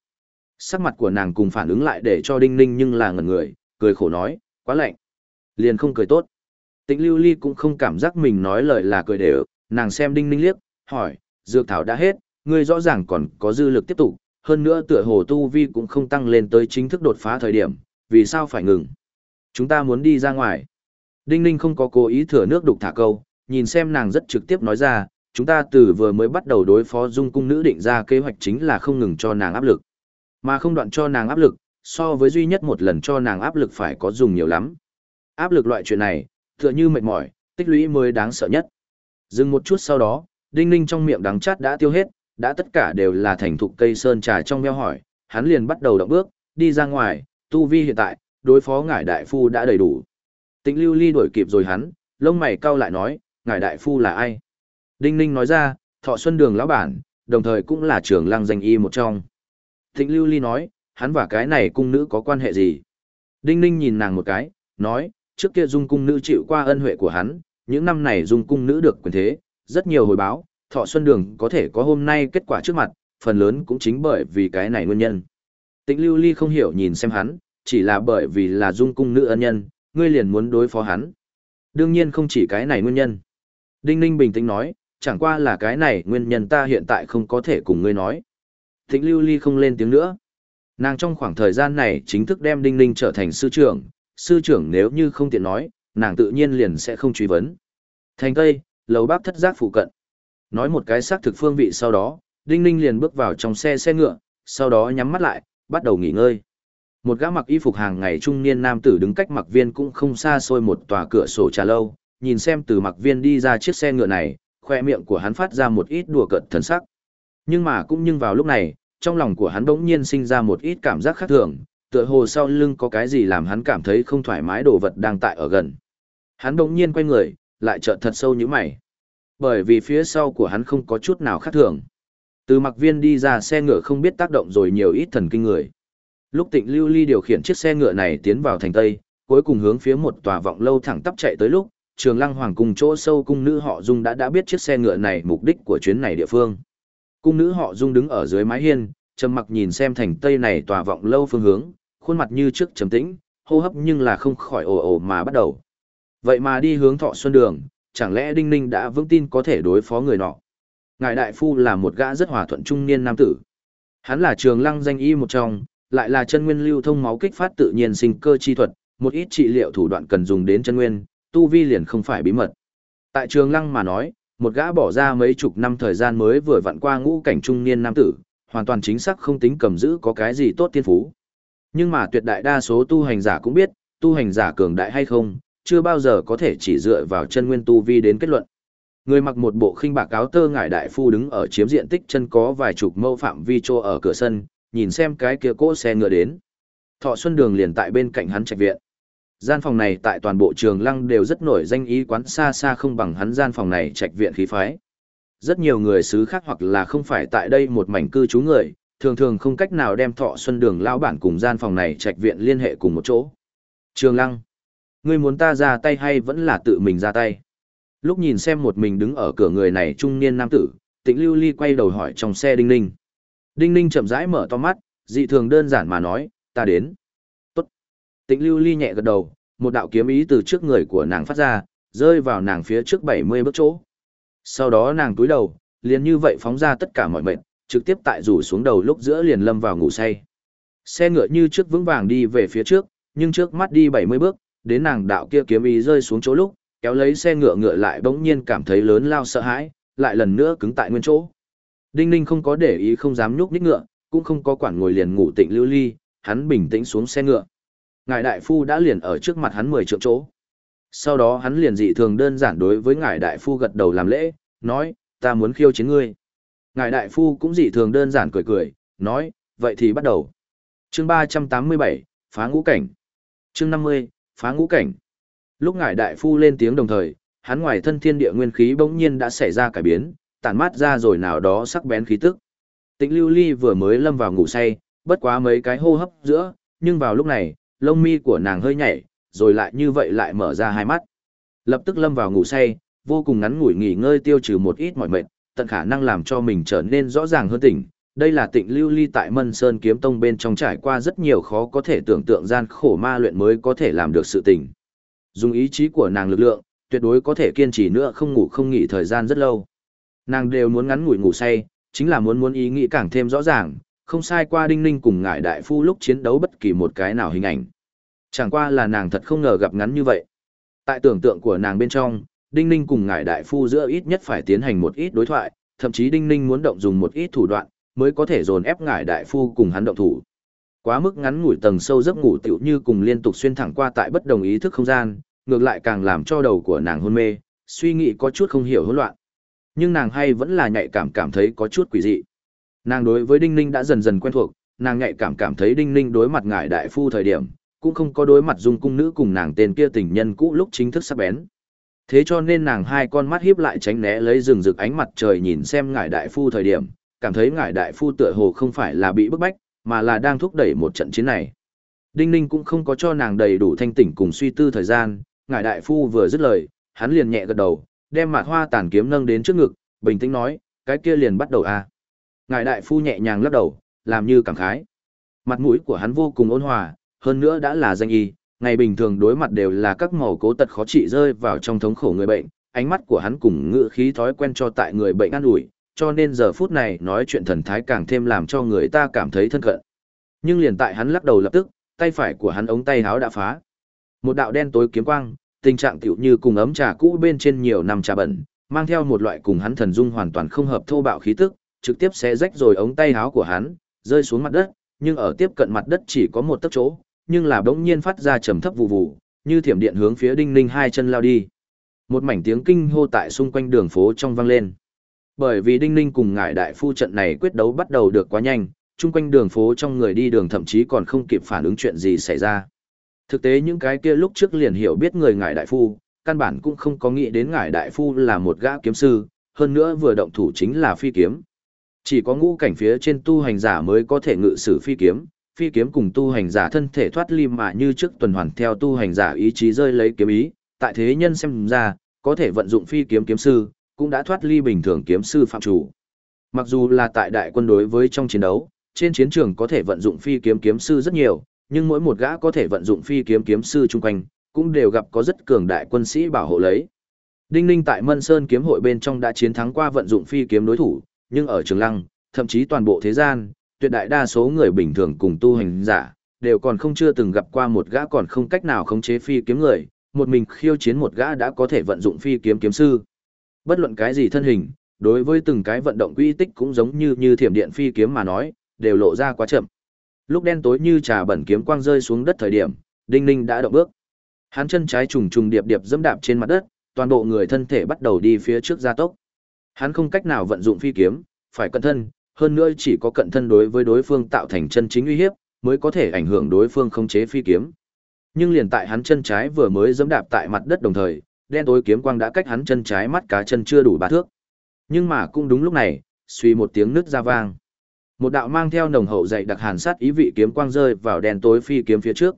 Sắc mặt của nàng cùng phản ứng lại để cho Đinh Ninh nhưng là ngẩn người, cười khổ nói, quá lạnh. Liền không cười tốt. Tĩnh Lưu Ly cũng không cảm giác mình nói lời là cười đều, nàng xem Đinh Ninh liếc, hỏi, dược thảo đã hết, ngươi rõ ràng còn có dư lực tiếp tục, hơn nữa tựa hồ tu vi cũng không tăng lên tới chính thức đột phá thời điểm, vì sao phải ngừng? Chúng ta muốn đi ra ngoài. Đinh Ninh không có cố ý thừa nước đục thả câu, nhìn xem nàng rất trực tiếp nói ra, chúng ta từ vừa mới bắt đầu đối phó dung cung nữ định ra kế hoạch chính là không ngừng cho nàng áp lực. Mà không đoạn cho nàng áp lực, so với duy nhất một lần cho nàng áp lực phải có dùng nhiều lắm. Áp lực loại chuyện này, tựa như mệt mỏi, tích lũy mới đáng sợ nhất. Dừng một chút sau đó, Đinh Ninh trong miệng đắng chát đã tiêu hết, đã tất cả đều là thành thục cây sơn trà trong meo hỏi, hắn liền bắt đầu động bước, đi ra ngoài, tu vi hiện tại, đối phó ngải đại phu đã đầy đủ. Tĩnh lưu ly đuổi kịp rồi hắn, lông mày cau lại nói, ngải đại phu là ai? Đinh ninh nói ra, thọ xuân đường lão bản, đồng thời cũng là trưởng lăng danh y một trong. Thịnh lưu ly nói, hắn và cái này cung nữ có quan hệ gì? Đinh ninh nhìn nàng một cái, nói, trước kia dung cung nữ chịu qua ân huệ của hắn, những năm này dung cung nữ được quyền thế, rất nhiều hồi báo, thọ xuân đường có thể có hôm nay kết quả trước mặt, phần lớn cũng chính bởi vì cái này nguyên nhân. Tịnh lưu ly không hiểu nhìn xem hắn, chỉ là bởi vì là dung cung nữ ân nhân, ngươi liền muốn đối phó hắn. Đương nhiên không chỉ cái này nguyên nhân. Đinh Ninh bình tĩnh nói, chẳng qua là cái này nguyên nhân ta hiện tại không có thể cùng ngươi nói. Thịnh lưu ly không lên tiếng nữa. Nàng trong khoảng thời gian này chính thức đem Đinh Ninh trở thành sư trưởng, sư trưởng nếu như không tiện nói, nàng tự nhiên liền sẽ không truy vấn. Thành Tây, lầu bác thất giác phụ cận. Nói một cái xác thực phương vị sau đó, Đinh Ninh liền bước vào trong xe xe ngựa, sau đó nhắm mắt lại, bắt đầu nghỉ ngơi. Một gã mặc y phục hàng ngày trung niên nam tử đứng cách mặc viên cũng không xa xôi một tòa cửa sổ trà lâu, nhìn xem từ mặc viên đi ra chiếc xe ngựa này, khoe miệng của hắn phát ra một ít đùa cợt thần sắc. Nhưng mà cũng nhưng vào lúc này, trong lòng của hắn bỗng nhiên sinh ra một ít cảm giác khác thường, tựa hồ sau lưng có cái gì làm hắn cảm thấy không thoải mái đồ vật đang tại ở gần. Hắn bỗng nhiên quay người, lại chợt thật sâu như mày. Bởi vì phía sau của hắn không có chút nào khác thường. Từ mặc viên đi ra xe ngựa không biết tác động rồi nhiều ít thần kinh người. Lúc tịnh lưu ly điều khiển chiếc xe ngựa này tiến vào thành Tây, cuối cùng hướng phía một tòa vọng lâu thẳng tắp chạy tới lúc, trường lăng hoàng cùng chỗ sâu cung nữ họ dung đã đã biết chiếc xe ngựa này mục đích của chuyến này địa phương. Cung nữ họ dung đứng ở dưới mái hiên, trầm mặc nhìn xem thành Tây này tòa vọng lâu phương hướng, khuôn mặt như trước trầm tĩnh, hô hấp nhưng là không khỏi ồ ồ mà bắt đầu. Vậy mà đi hướng thọ xuân đường, chẳng lẽ Đinh Ninh đã vững tin có thể đối phó người nọ? Ngài Đại Phu là một gã rất hòa thuận trung niên nam tử. Hắn là trường lăng danh y một trong, lại là chân nguyên lưu thông máu kích phát tự nhiên sinh cơ chi thuật, một ít trị liệu thủ đoạn cần dùng đến chân nguyên, tu vi liền không phải bí mật. Tại trường lăng mà nói, một gã bỏ ra mấy chục năm thời gian mới vừa vặn qua ngũ cảnh trung niên nam tử, hoàn toàn chính xác không tính cầm giữ có cái gì tốt tiên phú. Nhưng mà tuyệt đại đa số tu hành giả cũng biết, tu hành giả cường đại hay không, chưa bao giờ có thể chỉ dựa vào chân nguyên tu vi đến kết luận. Người mặc một bộ khinh bạc áo tơ ngải đại phu đứng ở chiếm diện tích chân có vài chục mâu phạm vi trô ở cửa sân, nhìn xem cái kia cỗ xe ngựa đến. Thọ Xuân Đường liền tại bên cạnh hắn trạch viện. Gian phòng này tại toàn bộ trường lăng đều rất nổi danh ý quán xa xa không bằng hắn gian phòng này trạch viện khí phái. Rất nhiều người xứ khác hoặc là không phải tại đây một mảnh cư trú người, thường thường không cách nào đem Thọ Xuân Đường lao bản cùng gian phòng này trạch viện liên hệ cùng một chỗ. Trường lăng ngươi muốn ta ra tay hay vẫn là tự mình ra tay? Lúc nhìn xem một mình đứng ở cửa người này trung niên nam tử, tĩnh lưu ly quay đầu hỏi trong xe đinh ninh. Đinh ninh chậm rãi mở to mắt, dị thường đơn giản mà nói, ta đến. Tịnh lưu ly nhẹ gật đầu, một đạo kiếm ý từ trước người của nàng phát ra, rơi vào nàng phía trước 70 bước chỗ. Sau đó nàng túi đầu, liền như vậy phóng ra tất cả mọi mệnh, trực tiếp tại rủ xuống đầu lúc giữa liền lâm vào ngủ say. Xe ngựa như trước vững vàng đi về phía trước, nhưng trước mắt đi 70 bước, đến nàng đạo kia kiếm ý rơi xuống chỗ lúc, kéo lấy xe ngựa ngựa lại bỗng nhiên cảm thấy lớn lao sợ hãi, lại lần nữa cứng tại nguyên chỗ. Đinh Ninh không có để ý không dám nhúc nhích ngựa, cũng không có quản ngồi liền ngủ tịnh lưu ly, hắn bình tĩnh xuống xe ngựa. Ngài đại phu đã liền ở trước mặt hắn mười triệu chỗ. Sau đó hắn liền dị thường đơn giản đối với ngài đại phu gật đầu làm lễ, nói, ta muốn khiêu chiến ngươi. Ngài đại phu cũng dị thường đơn giản cười cười, nói, vậy thì bắt đầu. Chương ba trăm tám mươi bảy phá ngũ cảnh. Chương năm mươi phá ngũ cảnh. Lúc ngài đại phu lên tiếng đồng thời, hắn ngoài thân thiên địa nguyên khí bỗng nhiên đã xảy ra cải biến, tản mát ra rồi nào đó sắc bén khí tức. Tịnh Lưu Ly vừa mới lâm vào ngủ say, bất quá mấy cái hô hấp giữa, nhưng vào lúc này, lông mi của nàng hơi nhảy, rồi lại như vậy lại mở ra hai mắt. Lập tức lâm vào ngủ say, vô cùng ngắn ngủi nghỉ ngơi tiêu trừ một ít mỏi mệt, tận khả năng làm cho mình trở nên rõ ràng hơn tỉnh. Đây là tịnh lưu ly tại Mân Sơn kiếm tông bên trong trải qua rất nhiều khó có thể tưởng tượng gian khổ ma luyện mới có thể làm được sự tỉnh. Dùng ý chí của nàng lực lượng, tuyệt đối có thể kiên trì nữa không ngủ không nghỉ thời gian rất lâu. Nàng đều muốn ngắn ngủi ngủ say, chính là muốn muốn ý nghĩ càng thêm rõ ràng, không sai qua đinh ninh cùng ngại đại phu lúc chiến đấu bất kỳ một cái nào hình ảnh. Chẳng qua là nàng thật không ngờ gặp ngắn như vậy. Tại tưởng tượng của nàng bên trong, đinh ninh cùng ngại đại phu giữa ít nhất phải tiến hành một ít đối thoại, thậm chí đinh ninh muốn động dùng một ít thủ đoạn, mới có thể dồn ép ngại đại phu cùng hắn động thủ. Quá mức ngắn ngủi tầng sâu giấc ngủ tiểu như cùng liên tục xuyên thẳng qua tại bất đồng ý thức không gian, ngược lại càng làm cho đầu của nàng hôn mê, suy nghĩ có chút không hiểu hỗn loạn. Nhưng nàng hay vẫn là nhạy cảm cảm thấy có chút quỷ dị. Nàng đối với Đinh Ninh đã dần dần quen thuộc, nàng nhạy cảm cảm thấy Đinh Ninh đối mặt ngải đại phu thời điểm, cũng không có đối mặt dung cung nữ cùng nàng tên kia tình nhân cũ lúc chính thức sắp bén. Thế cho nên nàng hai con mắt hiếp lại tránh né lấy rừng rực ánh mặt trời nhìn xem ngải đại phu thời điểm, cảm thấy ngải đại phu tựa hồ không phải là bị bức bách, mà là đang thúc đẩy một trận chiến này. Đinh Ninh cũng không có cho nàng đầy đủ thanh tỉnh cùng suy tư thời gian, ngải đại phu vừa dứt lời, hắn liền nhẹ gật đầu, đem mạt hoa tàn kiếm nâng đến trước ngực, bình tĩnh nói, cái kia liền bắt đầu a. À. Ngài đại phu nhẹ nhàng lắc đầu, làm như cảm khái. Mặt mũi của hắn vô cùng ôn hòa, hơn nữa đã là danh y, ngày bình thường đối mặt đều là các màu cố tật khó trị rơi vào trong thống khổ người bệnh, ánh mắt của hắn cùng ngữ khí thói quen cho tại người bệnh an ủi, cho nên giờ phút này nói chuyện thần thái càng thêm làm cho người ta cảm thấy thân cận. Nhưng liền tại hắn lắc đầu lập tức, tay phải của hắn ống tay háo đã phá. Một đạo đen tối kiếm quang, tình trạng tiểu như cùng ấm trà cũ bên trên nhiều năm trà bẩn, mang theo một loại cùng hắn thần dung hoàn toàn không hợp thô bạo khí tức, trực tiếp xé rách rồi ống tay áo của hắn, rơi xuống mặt đất, nhưng ở tiếp cận mặt đất chỉ có một tấc chỗ, nhưng là bỗng nhiên phát ra trầm thấp vụ vụ, như thiểm điện hướng phía Đinh Ninh hai chân lao đi. Một mảnh tiếng kinh hô tại xung quanh đường phố trong vang lên. Bởi vì Đinh Ninh cùng ngải đại phu trận này quyết đấu bắt đầu được quá nhanh, chung quanh đường phố trong người đi đường thậm chí còn không kịp phản ứng chuyện gì xảy ra. Thực tế những cái kia lúc trước liền hiểu biết người ngải đại phu, căn bản cũng không có nghĩ đến ngải đại phu là một gã kiếm sư, hơn nữa vừa động thủ chính là phi kiếm. Chỉ có ngũ cảnh phía trên tu hành giả mới có thể ngự sử phi kiếm, phi kiếm cùng tu hành giả thân thể thoát ly mà như trước tuần hoàn theo tu hành giả ý chí rơi lấy kiếm ý, tại thế nhân xem ra, có thể vận dụng phi kiếm kiếm sư, cũng đã thoát ly bình thường kiếm sư phạm chủ. Mặc dù là tại đại quân đối với trong chiến đấu, trên chiến trường có thể vận dụng phi kiếm kiếm sư rất nhiều, nhưng mỗi một gã có thể vận dụng phi kiếm kiếm sư chung quanh, cũng đều gặp có rất cường đại quân sĩ bảo hộ lấy. Đinh Ninh tại Mân Sơn kiếm hội bên trong đã chiến thắng qua vận dụng phi kiếm đối thủ, nhưng ở Trường Lăng, thậm chí toàn bộ thế gian, tuyệt đại đa số người bình thường cùng tu hành giả, đều còn không chưa từng gặp qua một gã còn không cách nào khống chế phi kiếm người, một mình khiêu chiến một gã đã có thể vận dụng phi kiếm kiếm sư. Bất luận cái gì thân hình, đối với từng cái vận động quy tích cũng giống như như thiểm điện phi kiếm mà nói, đều lộ ra quá chậm. Lúc đen tối như trà bẩn kiếm quang rơi xuống đất thời điểm, Đinh Ninh đã động bước. Hắn chân trái trùng trùng điệp điệp dẫm đạp trên mặt đất, toàn bộ người thân thể bắt đầu đi phía trước gia tốc. Hắn không cách nào vận dụng phi kiếm, phải cận thân, hơn nữa chỉ có cận thân đối với đối phương tạo thành chân chính uy hiếp, mới có thể ảnh hưởng đối phương khống chế phi kiếm. Nhưng liền tại hắn chân trái vừa mới dẫm đạp tại mặt đất đồng thời, đen tối kiếm quang đã cách hắn chân trái mắt cá chân chưa đủ ba thước. Nhưng mà cũng đúng lúc này, suy một tiếng nứt ra vang. Một đạo mang theo nồng hậu dày đặc hàn sát ý vị kiếm quang rơi vào đen tối phi kiếm phía trước.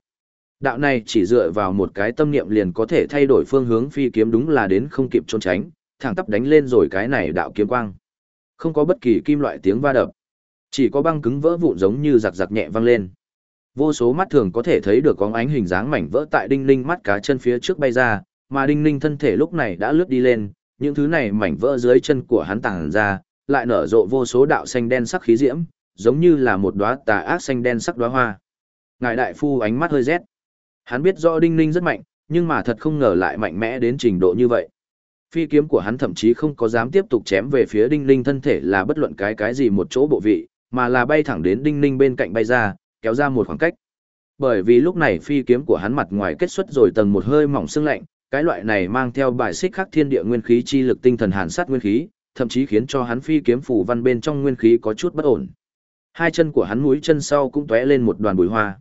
Đạo này chỉ dựa vào một cái tâm niệm liền có thể thay đổi phương hướng phi kiếm đúng là đến không kịp trốn tránh, thẳng tắp đánh lên rồi cái này đạo kiếm quang. Không có bất kỳ kim loại tiếng va đập, chỉ có băng cứng vỡ vụn giống như giặc giặc nhẹ vang lên. Vô số mắt thường có thể thấy được có ánh hình dáng mảnh vỡ tại đinh ninh mắt cá chân phía trước bay ra, mà đinh ninh thân thể lúc này đã lướt đi lên, những thứ này mảnh vỡ dưới chân của hắn tàng ra, lại nở rộ vô số đạo xanh đen sắc khí diễm, giống như là một đóa tà ác xanh đen sắc đóa hoa. Ngài đại phu ánh mắt hơi rét. Hắn biết rõ Đinh Ninh rất mạnh, nhưng mà thật không ngờ lại mạnh mẽ đến trình độ như vậy. Phi kiếm của hắn thậm chí không có dám tiếp tục chém về phía Đinh Ninh thân thể là bất luận cái cái gì một chỗ bộ vị, mà là bay thẳng đến Đinh Ninh bên cạnh bay ra, kéo ra một khoảng cách. Bởi vì lúc này phi kiếm của hắn mặt ngoài kết xuất rồi tầng một hơi mỏng sương lạnh, cái loại này mang theo bài xích khắc thiên địa nguyên khí chi lực tinh thần hàn sát nguyên khí, thậm chí khiến cho hắn phi kiếm phủ văn bên trong nguyên khí có chút bất ổn. Hai chân của hắn mũi chân sau cũng tóe lên một đoàn bụi hoa.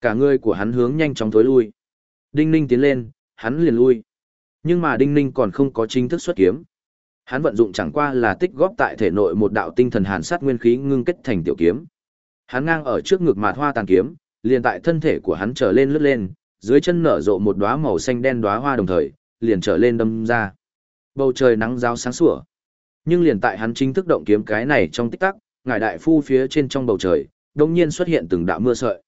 Cả người của hắn hướng nhanh chóng tối lui. Đinh Ninh tiến lên, hắn liền lui. Nhưng mà Đinh Ninh còn không có chính thức xuất kiếm. Hắn vận dụng chẳng qua là tích góp tại thể nội một đạo tinh thần hàn sát nguyên khí ngưng kết thành tiểu kiếm. Hắn ngang ở trước ngực mạt hoa tàn kiếm, liền tại thân thể của hắn trở lên lướt lên, dưới chân nở rộ một đóa màu xanh đen đóa hoa đồng thời, liền trở lên đâm ra. Bầu trời nắng giáo sáng sủa. Nhưng liền tại hắn chính thức động kiếm cái này trong tích tắc, ngài đại phu phía trên trong bầu trời, đột nhiên xuất hiện từng đạo mưa sợi.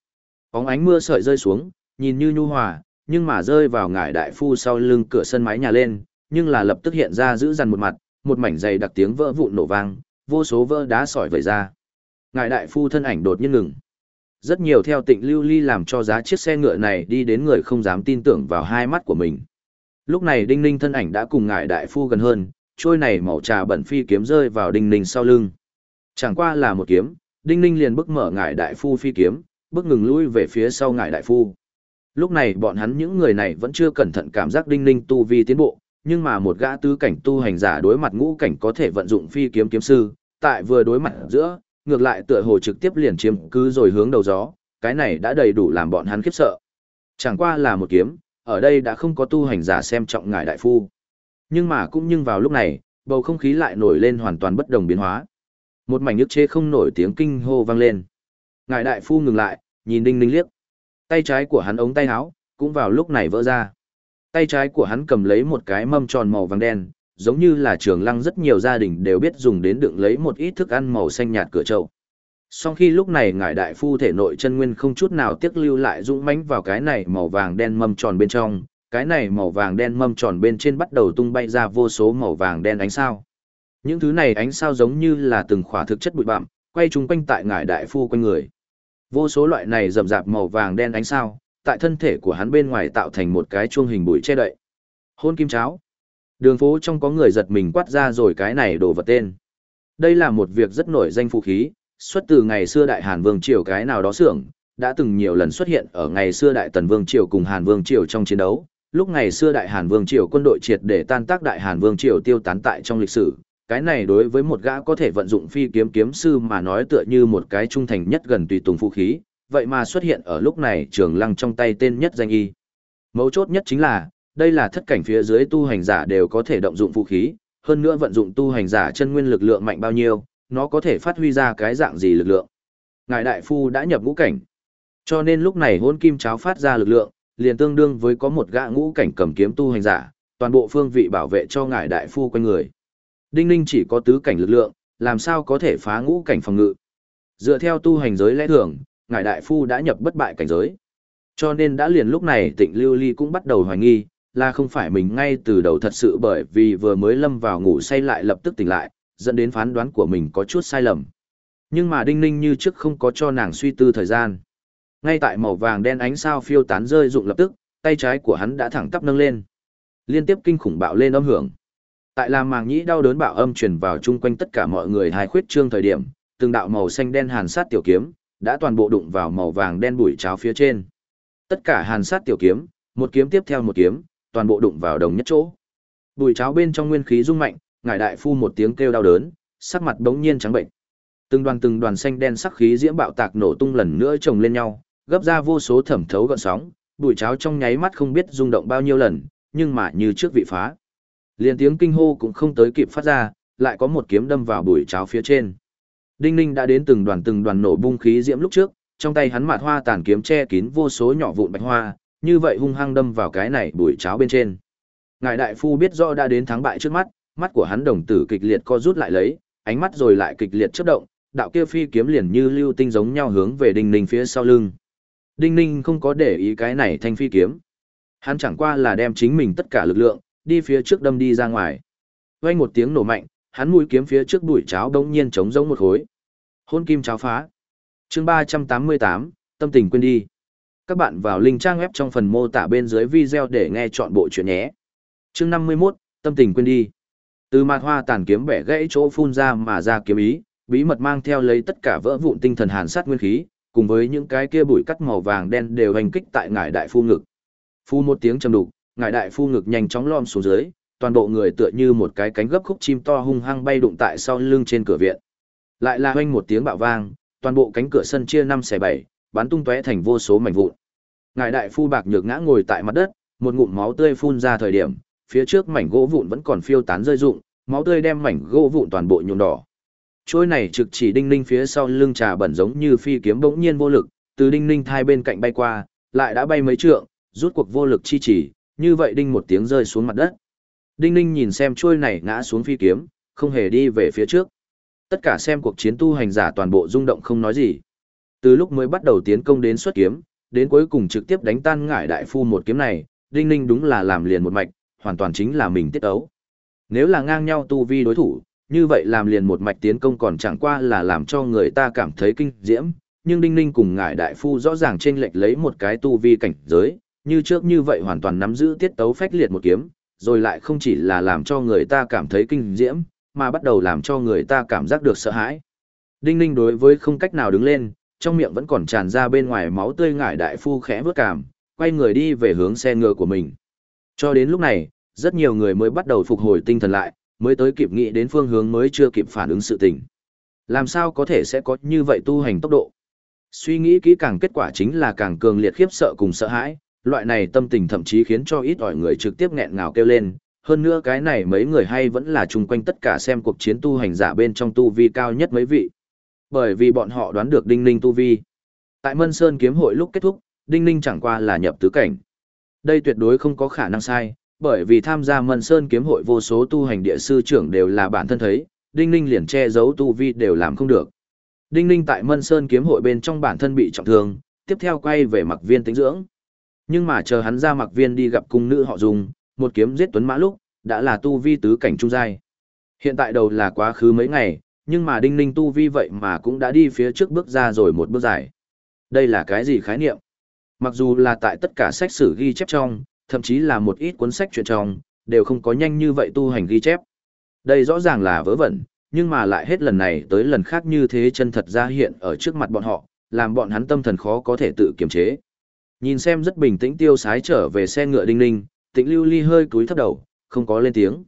Bóng ánh mưa sợi rơi xuống, nhìn như nhu hòa, nhưng mà rơi vào ngải đại phu sau lưng cửa sân mái nhà lên, nhưng là lập tức hiện ra giữ dằn một mặt, một mảnh dày đặc tiếng vỡ vụn nổ vang, vô số vỡ đá sỏi vẩy ra. ngải đại phu thân ảnh đột nhiên ngừng. Rất nhiều theo tịnh lưu ly làm cho giá chiếc xe ngựa này đi đến người không dám tin tưởng vào hai mắt của mình. Lúc này đinh ninh thân ảnh đã cùng ngải đại phu gần hơn, trôi này màu trà bẩn phi kiếm rơi vào đinh ninh sau lưng. Chẳng qua là một kiếm, đinh ninh liền bức mở ngải đại phu phi kiếm, bước ngừng lui về phía sau ngải đại phu. Lúc này bọn hắn những người này vẫn chưa cẩn thận cảm giác đinh ninh tu vi tiến bộ, nhưng mà một gã tứ cảnh tu hành giả đối mặt ngũ cảnh có thể vận dụng phi kiếm kiếm sư, tại vừa đối mặt giữa, ngược lại tựa hồ trực tiếp liền chiếm cứ rồi hướng đầu gió, cái này đã đầy đủ làm bọn hắn khiếp sợ. Chẳng qua là một kiếm, ở đây đã không có tu hành giả xem trọng ngài đại phu. Nhưng mà cũng nhưng vào lúc này, bầu không khí lại nổi lên hoàn toàn bất đồng biến hóa. Một mảnh nước chế không nổi tiếng kinh hô vang lên. Ngài đại phu ngừng lại, nhìn đinh ninh liếc. Tay trái của hắn ống tay áo, cũng vào lúc này vỡ ra. Tay trái của hắn cầm lấy một cái mâm tròn màu vàng đen, giống như là trường lăng rất nhiều gia đình đều biết dùng đến đựng lấy một ít thức ăn màu xanh nhạt cửa trâu. Sau khi lúc này ngài đại phu thể nội chân nguyên không chút nào tiếc lưu lại dũng mãnh vào cái này màu vàng đen mâm tròn bên trong, cái này màu vàng đen mâm tròn bên trên bắt đầu tung bay ra vô số màu vàng đen ánh sao. Những thứ này ánh sao giống như là từng khỏa thực chất bụi bặm, quay chung quanh tại ngài đại phu quanh người. Vô số loại này rậm rạp màu vàng đen ánh sao, tại thân thể của hắn bên ngoài tạo thành một cái chuông hình bụi che đậy. Hôn kim cháo. Đường phố trong có người giật mình quát ra rồi cái này đồ vật tên. Đây là một việc rất nổi danh phụ khí, xuất từ ngày xưa Đại Hàn Vương Triều cái nào đó xưởng, đã từng nhiều lần xuất hiện ở ngày xưa Đại Tần Vương Triều cùng Hàn Vương Triều trong chiến đấu. Lúc ngày xưa Đại Hàn Vương Triều quân đội triệt để tan tác Đại Hàn Vương Triều tiêu tán tại trong lịch sử. Cái này đối với một gã có thể vận dụng phi kiếm kiếm sư mà nói tựa như một cái trung thành nhất gần tùy tùng phụ khí, vậy mà xuất hiện ở lúc này trường lăng trong tay tên nhất danh y. Mấu chốt nhất chính là, đây là thất cảnh phía dưới tu hành giả đều có thể động dụng vũ khí, hơn nữa vận dụng tu hành giả chân nguyên lực lượng mạnh bao nhiêu, nó có thể phát huy ra cái dạng gì lực lượng. Ngài đại phu đã nhập ngũ cảnh. Cho nên lúc này hôn kim cháo phát ra lực lượng, liền tương đương với có một gã ngũ cảnh cầm kiếm tu hành giả, toàn bộ phương vị bảo vệ cho ngài đại phu quanh người. Đinh Ninh chỉ có tứ cảnh lực lượng, làm sao có thể phá ngũ cảnh phòng ngự. Dựa theo tu hành giới lẽ thường, ngài đại phu đã nhập bất bại cảnh giới. Cho nên đã liền lúc này tịnh lưu ly cũng bắt đầu hoài nghi, là không phải mình ngay từ đầu thật sự bởi vì vừa mới lâm vào ngủ say lại lập tức tỉnh lại, dẫn đến phán đoán của mình có chút sai lầm. Nhưng mà đinh ninh như trước không có cho nàng suy tư thời gian. Ngay tại màu vàng đen ánh sao phiêu tán rơi rụng lập tức, tay trái của hắn đã thẳng tắp nâng lên. Liên tiếp kinh khủng bạo lên âm hưởng. Tại làm màng nhĩ đau đớn bạo âm truyền vào chung quanh tất cả mọi người hài khuyết trương thời điểm, từng đạo màu xanh đen hàn sát tiểu kiếm, đã toàn bộ đụng vào màu vàng đen bụi cháo phía trên. Tất cả hàn sát tiểu kiếm, một kiếm tiếp theo một kiếm, toàn bộ đụng vào đồng nhất chỗ. Bùi cháo bên trong nguyên khí rung mạnh, ngải đại phu một tiếng kêu đau đớn, sắc mặt bỗng nhiên trắng bệnh. Từng đoàn từng đoàn xanh đen sắc khí diễm bạo tạc nổ tung lần nữa chồng lên nhau, gấp ra vô số thẩm thấu gợn sóng, bùi cháo trong nháy mắt không biết rung động bao nhiêu lần, nhưng mà như trước vị phá. Liên tiếng kinh hô cũng không tới kịp phát ra, lại có một kiếm đâm vào bùi cháo phía trên. Đinh Ninh đã đến từng đoàn từng đoàn nổ bung khí diễm lúc trước, trong tay hắn mạt hoa tàn kiếm che kín vô số nhỏ vụn bạch hoa, như vậy hung hăng đâm vào cái này bụi cháo bên trên. Ngài đại phu biết rõ đã đến thắng bại trước mắt, mắt của hắn đồng tử kịch liệt co rút lại lấy, ánh mắt rồi lại kịch liệt chớp động, đạo kia phi kiếm liền như lưu tinh giống nhau hướng về Đinh Ninh phía sau lưng. Đinh Ninh không có để ý cái này thanh phi kiếm. Hắn chẳng qua là đem chính mình tất cả lực lượng, đi phía trước đâm đi ra ngoài. Vang một tiếng nổ mạnh, hắn mũi kiếm phía trước bụi cháo đống nhiên chống rỗng một khối. Hôn kim cháo phá. Chương 388, tâm tình quên đi. Các bạn vào link trang web trong phần mô tả bên dưới video để nghe chọn bộ chuyện nhé. Chương 51, tâm tình quên đi. Từ mạt hoa tàn kiếm bẻ gãy chỗ phun ra mà ra kiếm ý, bí mật mang theo lấy tất cả vỡ vụn tinh thần hàn sát nguyên khí, cùng với những cái kia bụi cắt màu vàng đen đều hành kích tại ngải đại phu ngực. Phu một tiếng trầm đục, ngải đại phu ngực nhanh chóng lom xuống dưới, toàn bộ người tựa như một cái cánh gấp khúc chim to hung hăng bay đụng tại sau lưng trên cửa viện. Lại là hoanh một tiếng bạo vang, toàn bộ cánh cửa sân chia năm xẻ bảy, bắn tung tóe thành vô số mảnh vụn. Ngài đại phu bạc nhược ngã ngồi tại mặt đất, một ngụm máu tươi phun ra thời điểm, phía trước mảnh gỗ vụn vẫn còn phiêu tán rơi rụng, máu tươi đem mảnh gỗ vụn toàn bộ nhuộm đỏ. Trôi này trực chỉ đinh ninh phía sau lưng trà bẩn giống như phi kiếm bỗng nhiên vô lực, từ đinh ninh thai bên cạnh bay qua, lại đã bay mấy trượng, rút cuộc vô lực chi chỉ, như vậy đinh một tiếng rơi xuống mặt đất. Đinh ninh nhìn xem trôi này ngã xuống phi kiếm, không hề đi về phía trước. Tất cả xem cuộc chiến tu hành giả toàn bộ rung động không nói gì. Từ lúc mới bắt đầu tiến công đến xuất kiếm, đến cuối cùng trực tiếp đánh tan ngải đại phu một kiếm này, Đinh Ninh đúng là làm liền một mạch, hoàn toàn chính là mình tiết ấu. Nếu là ngang nhau tu vi đối thủ, như vậy làm liền một mạch tiến công còn chẳng qua là làm cho người ta cảm thấy kinh diễm, nhưng Đinh Ninh cùng ngải đại phu rõ ràng trên lệch lấy một cái tu vi cảnh giới, như trước như vậy hoàn toàn nắm giữ tiết tấu phách liệt một kiếm, rồi lại không chỉ là làm cho người ta cảm thấy kinh diễm, mà bắt đầu làm cho người ta cảm giác được sợ hãi. Đinh Ninh đối với không cách nào đứng lên, trong miệng vẫn còn tràn ra bên ngoài máu tươi ngải đại phu khẽ vớt cảm, quay người đi về hướng xe ngựa của mình. Cho đến lúc này, rất nhiều người mới bắt đầu phục hồi tinh thần lại, mới tới kịp nghĩ đến phương hướng mới chưa kịp phản ứng sự tình. Làm sao có thể sẽ có như vậy tu hành tốc độ? Suy nghĩ kỹ càng kết quả chính là càng cường liệt khiếp sợ cùng sợ hãi, loại này tâm tình thậm chí khiến cho ít ỏi người trực tiếp nghẹn ngào kêu lên. Hơn nữa cái này mấy người hay vẫn là chung quanh tất cả xem cuộc chiến tu hành giả bên trong tu vi cao nhất mấy vị. Bởi vì bọn họ đoán được Đinh Ninh tu vi. Tại Mân Sơn kiếm hội lúc kết thúc, Đinh Ninh chẳng qua là nhập tứ cảnh. Đây tuyệt đối không có khả năng sai, bởi vì tham gia Mân Sơn kiếm hội vô số tu hành địa sư trưởng đều là bản thân thấy, Đinh Ninh liền che giấu tu vi đều làm không được. Đinh Ninh tại Mân Sơn kiếm hội bên trong bản thân bị trọng thương, tiếp theo quay về mặc viên tính dưỡng. Nhưng mà chờ hắn ra mặc viên đi gặp cung nữ họ dùng, một kiếm giết tuấn mã lúc, đã là tu vi tứ cảnh trung giai. Hiện tại đầu là quá khứ mấy ngày, nhưng mà đinh ninh tu vi vậy mà cũng đã đi phía trước bước ra rồi một bước dài. Đây là cái gì khái niệm? Mặc dù là tại tất cả sách sử ghi chép trong, thậm chí là một ít cuốn sách truyện trong, đều không có nhanh như vậy tu hành ghi chép. Đây rõ ràng là vớ vẩn, nhưng mà lại hết lần này tới lần khác như thế chân thật ra hiện ở trước mặt bọn họ, làm bọn hắn tâm thần khó có thể tự kiềm chế. Nhìn xem rất bình tĩnh tiêu sái trở về xe ngựa đinh ninh, tĩnh lưu ly hơi cúi thấp đầu, không có lên tiếng.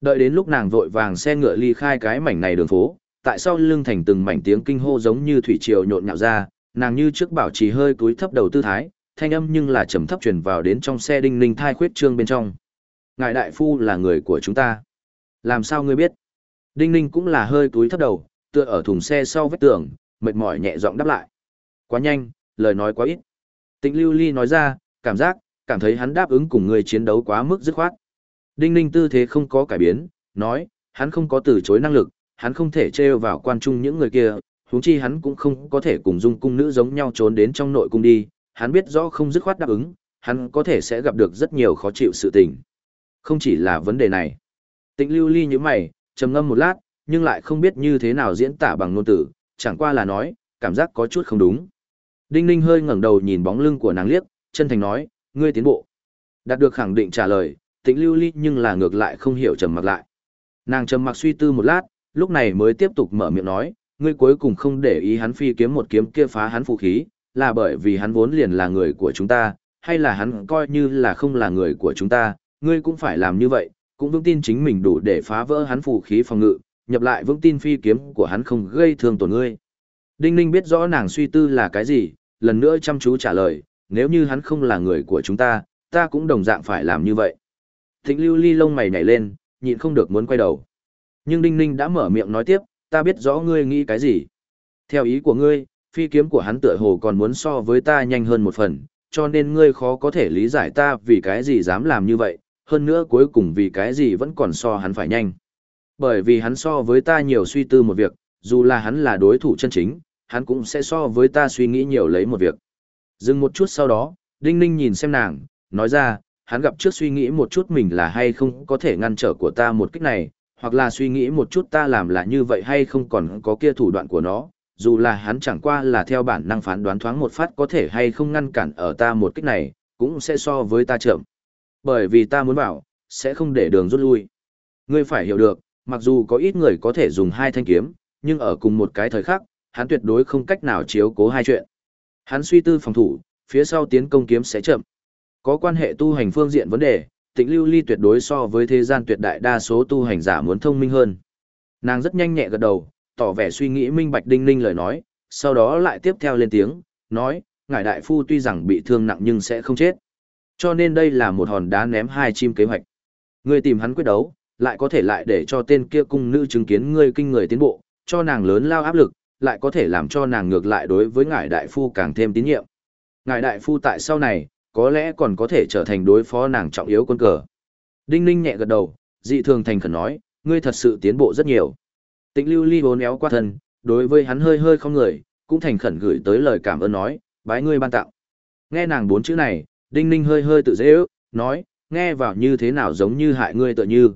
Đợi đến lúc nàng vội vàng xe ngựa ly khai cái mảnh này đường phố, tại sao lưng thành từng mảnh tiếng kinh hô giống như thủy triều nhộn nhạo ra, nàng như trước bảo trì hơi cúi thấp đầu tư thái, thanh âm nhưng là trầm thấp truyền vào đến trong xe đinh ninh thai khuyết trương bên trong. Ngài đại phu là người của chúng ta. Làm sao ngươi biết? Đinh ninh cũng là hơi cúi thấp đầu, tựa ở thùng xe sau vách tường, mệt mỏi nhẹ giọng đáp lại. Quá nhanh, lời nói quá ít. Tịnh lưu ly nói ra, cảm giác, cảm thấy hắn đáp ứng cùng người chiến đấu quá mức dứt khoát. Đinh ninh tư thế không có cải biến, nói, hắn không có từ chối năng lực, hắn không thể trêu vào quan trung những người kia, huống chi hắn cũng không có thể cùng dung cung nữ giống nhau trốn đến trong nội cung đi, hắn biết rõ không dứt khoát đáp ứng, hắn có thể sẽ gặp được rất nhiều khó chịu sự tình. Không chỉ là vấn đề này. Tịnh lưu ly như mày, trầm ngâm một lát, nhưng lại không biết như thế nào diễn tả bằng ngôn từ, chẳng qua là nói, cảm giác có chút không đúng. Đinh Ninh hơi ngẩng đầu nhìn bóng lưng của nàng liếc, chân thành nói, ngươi tiến bộ. Đạt được khẳng định trả lời, tĩnh lưu ly nhưng là ngược lại không hiểu trầm mặc lại. Nàng trầm mặc suy tư một lát, lúc này mới tiếp tục mở miệng nói, ngươi cuối cùng không để ý hắn phi kiếm một kiếm kia phá hắn phụ khí, là bởi vì hắn vốn liền là người của chúng ta, hay là hắn coi như là không là người của chúng ta, ngươi cũng phải làm như vậy, cũng vững tin chính mình đủ để phá vỡ hắn phụ khí phòng ngự, nhập lại vững tin phi kiếm của hắn không gây thương tổn ngươi. Đinh Ninh biết rõ nàng suy tư là cái gì, lần nữa chăm chú trả lời, nếu như hắn không là người của chúng ta, ta cũng đồng dạng phải làm như vậy. Thịnh lưu ly lông mày nhảy lên, nhịn không được muốn quay đầu. Nhưng Đinh Ninh đã mở miệng nói tiếp, ta biết rõ ngươi nghĩ cái gì. Theo ý của ngươi, phi kiếm của hắn tựa hồ còn muốn so với ta nhanh hơn một phần, cho nên ngươi khó có thể lý giải ta vì cái gì dám làm như vậy, hơn nữa cuối cùng vì cái gì vẫn còn so hắn phải nhanh. Bởi vì hắn so với ta nhiều suy tư một việc, dù là hắn là đối thủ chân chính, hắn cũng sẽ so với ta suy nghĩ nhiều lấy một việc. Dừng một chút sau đó, Đinh Ninh nhìn xem nàng, nói ra, hắn gặp trước suy nghĩ một chút mình là hay không có thể ngăn trở của ta một cách này, hoặc là suy nghĩ một chút ta làm là như vậy hay không còn có kia thủ đoạn của nó, dù là hắn chẳng qua là theo bản năng phán đoán thoáng một phát có thể hay không ngăn cản ở ta một cách này, cũng sẽ so với ta chậm. Bởi vì ta muốn bảo, sẽ không để đường rút lui. Ngươi phải hiểu được, mặc dù có ít người có thể dùng hai thanh kiếm, nhưng ở cùng một cái thời khắc, hắn tuyệt đối không cách nào chiếu cố hai chuyện. Hắn suy tư phòng thủ, phía sau tiến công kiếm sẽ chậm. Có quan hệ tu hành phương diện vấn đề, tịnh lưu ly tuyệt đối so với thế gian tuyệt đại đa số tu hành giả muốn thông minh hơn. Nàng rất nhanh nhẹ gật đầu, tỏ vẻ suy nghĩ minh bạch đinh ninh lời nói, sau đó lại tiếp theo lên tiếng, nói, ngài đại phu tuy rằng bị thương nặng nhưng sẽ không chết. Cho nên đây là một hòn đá ném hai chim kế hoạch. Ngươi tìm hắn quyết đấu, lại có thể lại để cho tên kia cung nữ chứng kiến ngươi kinh người tiến bộ, cho nàng lớn lao áp lực, lại có thể làm cho nàng ngược lại đối với ngài đại phu càng thêm tín nhiệm. Ngài đại phu tại sau này, có lẽ còn có thể trở thành đối phó nàng trọng yếu quân cờ. Đinh Ninh nhẹ gật đầu, dị thường thành khẩn nói, ngươi thật sự tiến bộ rất nhiều. tịnh lưu ly bốn éo qua thân, đối với hắn hơi hơi không người, cũng thành khẩn gửi tới lời cảm ơn nói, bái ngươi ban tặng. Nghe nàng bốn chữ này, Đinh Ninh hơi hơi tự dễ ước, nói, nghe vào như thế nào giống như hại ngươi tựa như.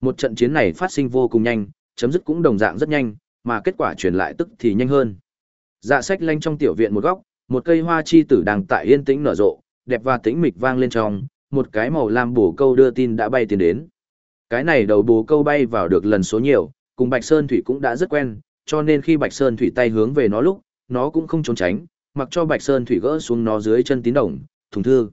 Một trận chiến này phát sinh vô cùng nhanh, chấm dứt cũng đồng dạng rất nhanh, mà kết quả truyền lại tức thì nhanh hơn. Dạ sách lanh trong tiểu viện một góc, một cây hoa chi tử đang tại yên tĩnh nở rộ, đẹp và tĩnh mịch vang lên trong, một cái màu lam bổ câu đưa tin đã bay tiến đến. Cái này đầu bổ câu bay vào được lần số nhiều, cùng Bạch Sơn Thủy cũng đã rất quen, cho nên khi Bạch Sơn Thủy tay hướng về nó lúc, nó cũng không trốn tránh, mặc cho Bạch Sơn Thủy gỡ xuống nó dưới chân tín đồng, thùng thư.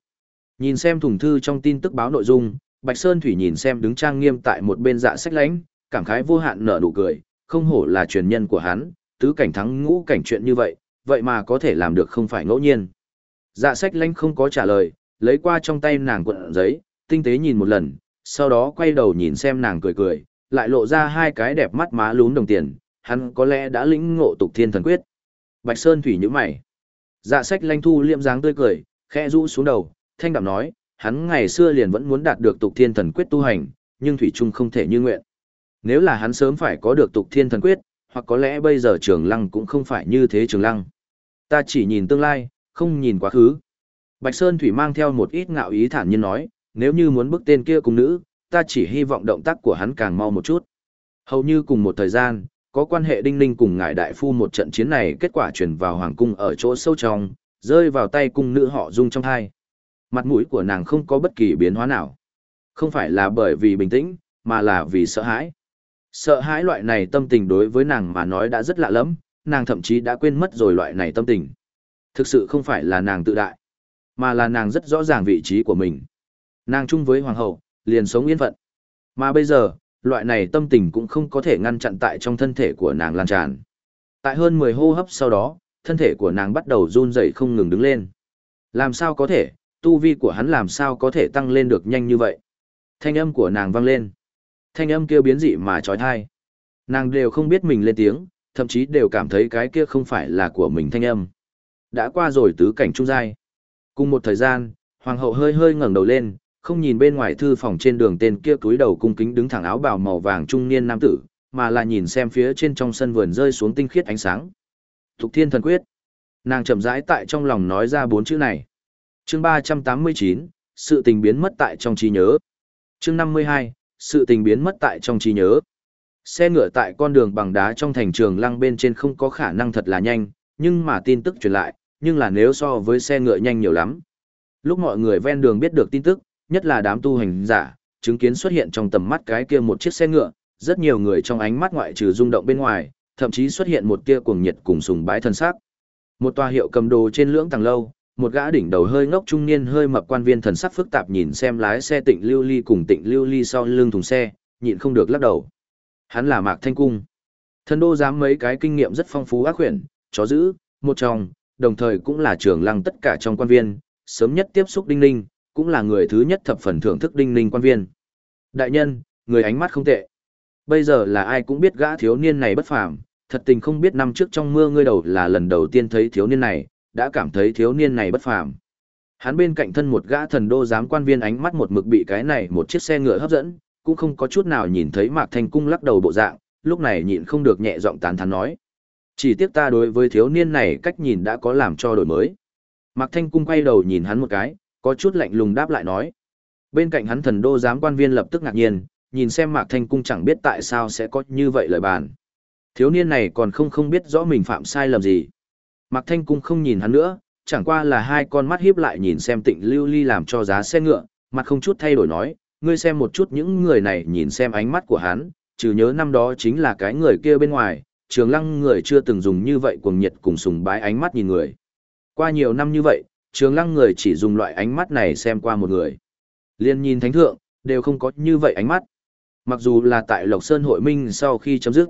Nhìn xem thùng thư trong tin tức báo nội dung, Bạch Sơn Thủy nhìn xem đứng trang nghiêm tại một bên dạ sách lánh, cảm khái vô hạn nở nụ cười, không hổ là truyền nhân của hắn, tứ cảnh thắng ngũ cảnh chuyện như vậy, vậy mà có thể làm được không phải ngẫu nhiên. Dạ sách lánh không có trả lời, lấy qua trong tay nàng cuộn giấy, tinh tế nhìn một lần, sau đó quay đầu nhìn xem nàng cười cười, lại lộ ra hai cái đẹp mắt má lún đồng tiền, hắn có lẽ đã lĩnh ngộ tục thiên thần quyết. Bạch Sơn Thủy như mày. Dạ sách lanh thu liệm dáng tươi cười, khẽ rũ xuống đầu, thanh đạm nói, hắn ngày xưa liền vẫn muốn đạt được tục thiên thần quyết tu hành, nhưng Thủy Trung không thể như nguyện. Nếu là hắn sớm phải có được tục thiên thần quyết, hoặc có lẽ bây giờ trường lăng cũng không phải như thế trường lăng. Ta chỉ nhìn tương lai, không nhìn quá khứ. Bạch Sơn Thủy mang theo một ít ngạo ý thản nhiên nói, nếu như muốn bức tên kia cùng nữ, ta chỉ hy vọng động tác của hắn càng mau một chút. Hầu như cùng một thời gian, có quan hệ đinh ninh cùng ngài đại phu một trận chiến này kết quả truyền vào hoàng cung ở chỗ sâu trong, rơi vào tay cung nữ họ dung trong thai. Mặt mũi của nàng không có bất kỳ biến hóa nào. Không phải là bởi vì bình tĩnh, mà là vì sợ hãi. Sợ hãi loại này tâm tình đối với nàng mà nói đã rất lạ lắm, nàng thậm chí đã quên mất rồi loại này tâm tình. Thực sự không phải là nàng tự đại, mà là nàng rất rõ ràng vị trí của mình. Nàng chung với hoàng hậu, liền sống yên phận. Mà bây giờ, loại này tâm tình cũng không có thể ngăn chặn tại trong thân thể của nàng lan tràn. Tại hơn 10 hô hấp sau đó, thân thể của nàng bắt đầu run rẩy không ngừng đứng lên. Làm sao có thể, tu vi của hắn làm sao có thể tăng lên được nhanh như vậy? Thanh âm của nàng vang lên. Thanh âm kia biến dị mà trói thai. Nàng đều không biết mình lên tiếng, thậm chí đều cảm thấy cái kia không phải là của mình thanh âm. Đã qua rồi tứ cảnh trung giai. Cùng một thời gian, hoàng hậu hơi hơi ngẩng đầu lên, không nhìn bên ngoài thư phòng trên đường tên kia túi đầu cung kính đứng thẳng áo bào màu vàng trung niên nam tử, mà là nhìn xem phía trên trong sân vườn rơi xuống tinh khiết ánh sáng. Thục thiên thần quyết. Nàng chậm rãi tại trong lòng nói ra bốn chữ này. Chương ba trăm tám mươi chín sự tình biến mất tại trong trí nhớ. Chương năm mươi hai sự tình biến mất tại trong trí nhớ. Xe ngựa tại con đường bằng đá trong thành trường lăng bên trên không có khả năng thật là nhanh, nhưng mà tin tức truyền lại, nhưng là nếu so với xe ngựa nhanh nhiều lắm. Lúc mọi người ven đường biết được tin tức, nhất là đám tu hành giả, chứng kiến xuất hiện trong tầm mắt cái kia một chiếc xe ngựa, rất nhiều người trong ánh mắt ngoại trừ rung động bên ngoài, thậm chí xuất hiện một tia cuồng nhiệt cùng sùng bái thân sắc. Một tòa hiệu cầm đồ trên lưỡng tầng lâu, một gã đỉnh đầu hơi ngốc trung niên hơi mập quan viên thần sắc phức tạp nhìn xem lái xe Tịnh Lưu Ly cùng Tịnh Lưu Ly sau lưng thùng xe, nhịn không được lắc đầu. Hắn là Mạc Thanh Cung. Thần đô dám mấy cái kinh nghiệm rất phong phú ác huyền, chó giữ, một trong, đồng thời cũng là trưởng lăng tất cả trong quan viên, sớm nhất tiếp xúc đinh ninh, cũng là người thứ nhất thập phần thưởng thức đinh ninh quan viên. Đại nhân, người ánh mắt không tệ. Bây giờ là ai cũng biết gã thiếu niên này bất phàm, thật tình không biết năm trước trong mưa ngươi đầu là lần đầu tiên thấy thiếu niên này, đã cảm thấy thiếu niên này bất phàm. Hắn bên cạnh thân một gã thần đô giám quan viên ánh mắt một mực bị cái này một chiếc xe ngựa hấp dẫn, cũng không có chút nào nhìn thấy Mạc Thanh Cung lắc đầu bộ dạng, lúc này nhịn không được nhẹ giọng tán thán nói. Chỉ tiếc ta đối với thiếu niên này cách nhìn đã có làm cho đổi mới. Mạc Thanh Cung quay đầu nhìn hắn một cái, có chút lạnh lùng đáp lại nói. Bên cạnh hắn thần đô giám quan viên lập tức ngạc nhiên, nhìn xem Mạc Thanh Cung chẳng biết tại sao sẽ có như vậy lời bàn. Thiếu niên này còn không không biết rõ mình phạm sai lầm gì. Mạc Thanh Cung không nhìn hắn nữa, chẳng qua là hai con mắt hiếp lại nhìn xem tịnh lưu ly làm cho giá xe ngựa, mặt không chút thay đổi nói, ngươi xem một chút những người này nhìn xem ánh mắt của hắn, trừ nhớ năm đó chính là cái người kia bên ngoài, trường lăng người chưa từng dùng như vậy cuồng nhiệt cùng sùng bái ánh mắt nhìn người. Qua nhiều năm như vậy, trường lăng người chỉ dùng loại ánh mắt này xem qua một người. Liên nhìn thánh thượng, đều không có như vậy ánh mắt. Mặc dù là tại Lộc Sơn hội minh sau khi chấm dứt.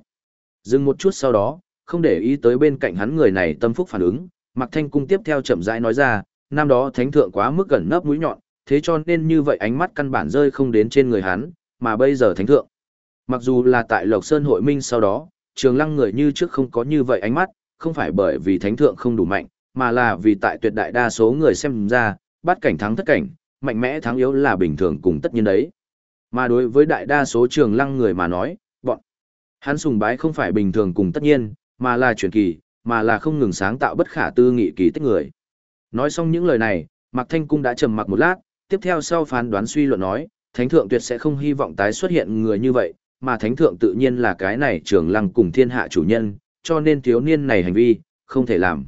Dừng một chút sau đó, không để ý tới bên cạnh hắn người này tâm phúc phản ứng, Mạc Thanh Cung tiếp theo chậm rãi nói ra, năm đó thánh thượng quá mức gần nấp mũi nhọn, thế cho nên như vậy ánh mắt căn bản rơi không đến trên người hắn, mà bây giờ thánh thượng. Mặc dù là tại Lộc Sơn hội minh sau đó, trường lăng người như trước không có như vậy ánh mắt, không phải bởi vì thánh thượng không đủ mạnh, mà là vì tại tuyệt đại đa số người xem ra, bắt cảnh thắng thất cảnh, mạnh mẽ thắng yếu là bình thường cùng tất nhiên đấy. Mà đối với đại đa số trường lăng người mà nói, bọn hắn sùng bái không phải bình thường cùng tất nhiên, mà là truyền kỳ, mà là không ngừng sáng tạo bất khả tư nghị kỳ tích người. Nói xong những lời này, Mạc Thanh Cung đã trầm mặc một lát, tiếp theo sau phán đoán suy luận nói, Thánh Thượng tuyệt sẽ không hy vọng tái xuất hiện người như vậy, mà Thánh Thượng tự nhiên là cái này trưởng lăng cùng thiên hạ chủ nhân, cho nên thiếu niên này hành vi, không thể làm.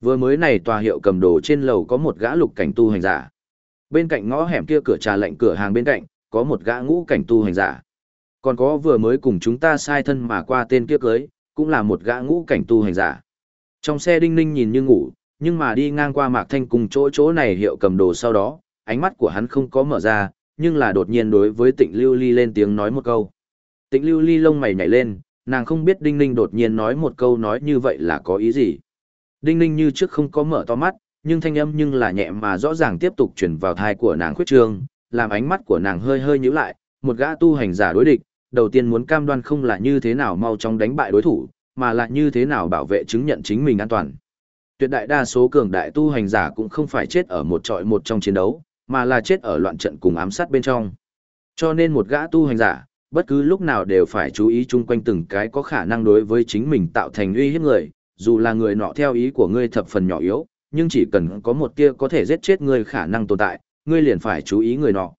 Vừa mới này tòa hiệu cầm đồ trên lầu có một gã lục cảnh tu hành giả. Bên cạnh ngõ hẻm kia cửa trà lạnh cửa hàng bên cạnh, có một gã ngũ cảnh tu hành giả. Còn có vừa mới cùng chúng ta sai thân mà qua tên kia cưới, cũng là một gã ngũ cảnh tu hành giả. Trong xe đinh ninh nhìn như ngủ, nhưng mà đi ngang qua mạc thanh cùng chỗ chỗ này hiệu cầm đồ sau đó, ánh mắt của hắn không có mở ra, nhưng là đột nhiên đối với tịnh lưu ly lên tiếng nói một câu. Tịnh lưu ly lông mày nhảy lên, nàng không biết đinh ninh đột nhiên nói một câu nói như vậy là có ý gì. Đinh ninh như trước không có mở to mắt, nhưng thanh âm nhưng là nhẹ mà rõ ràng tiếp tục chuyển vào thai của nàng khuyết trương, làm ánh mắt của nàng hơi hơi nhíu lại, một gã tu hành giả đối địch, đầu tiên muốn cam đoan không là như thế nào mau chóng đánh bại đối thủ, mà là như thế nào bảo vệ chứng nhận chính mình an toàn. Tuyệt đại đa số cường đại tu hành giả cũng không phải chết ở một trọi một trong chiến đấu, mà là chết ở loạn trận cùng ám sát bên trong. Cho nên một gã tu hành giả, bất cứ lúc nào đều phải chú ý chung quanh từng cái có khả năng đối với chính mình tạo thành uy hiếp người, dù là người nọ theo ý của ngươi thập phần nhỏ yếu, nhưng chỉ cần có một tia có thể giết chết ngươi khả năng tồn tại, ngươi liền phải chú ý người nọ.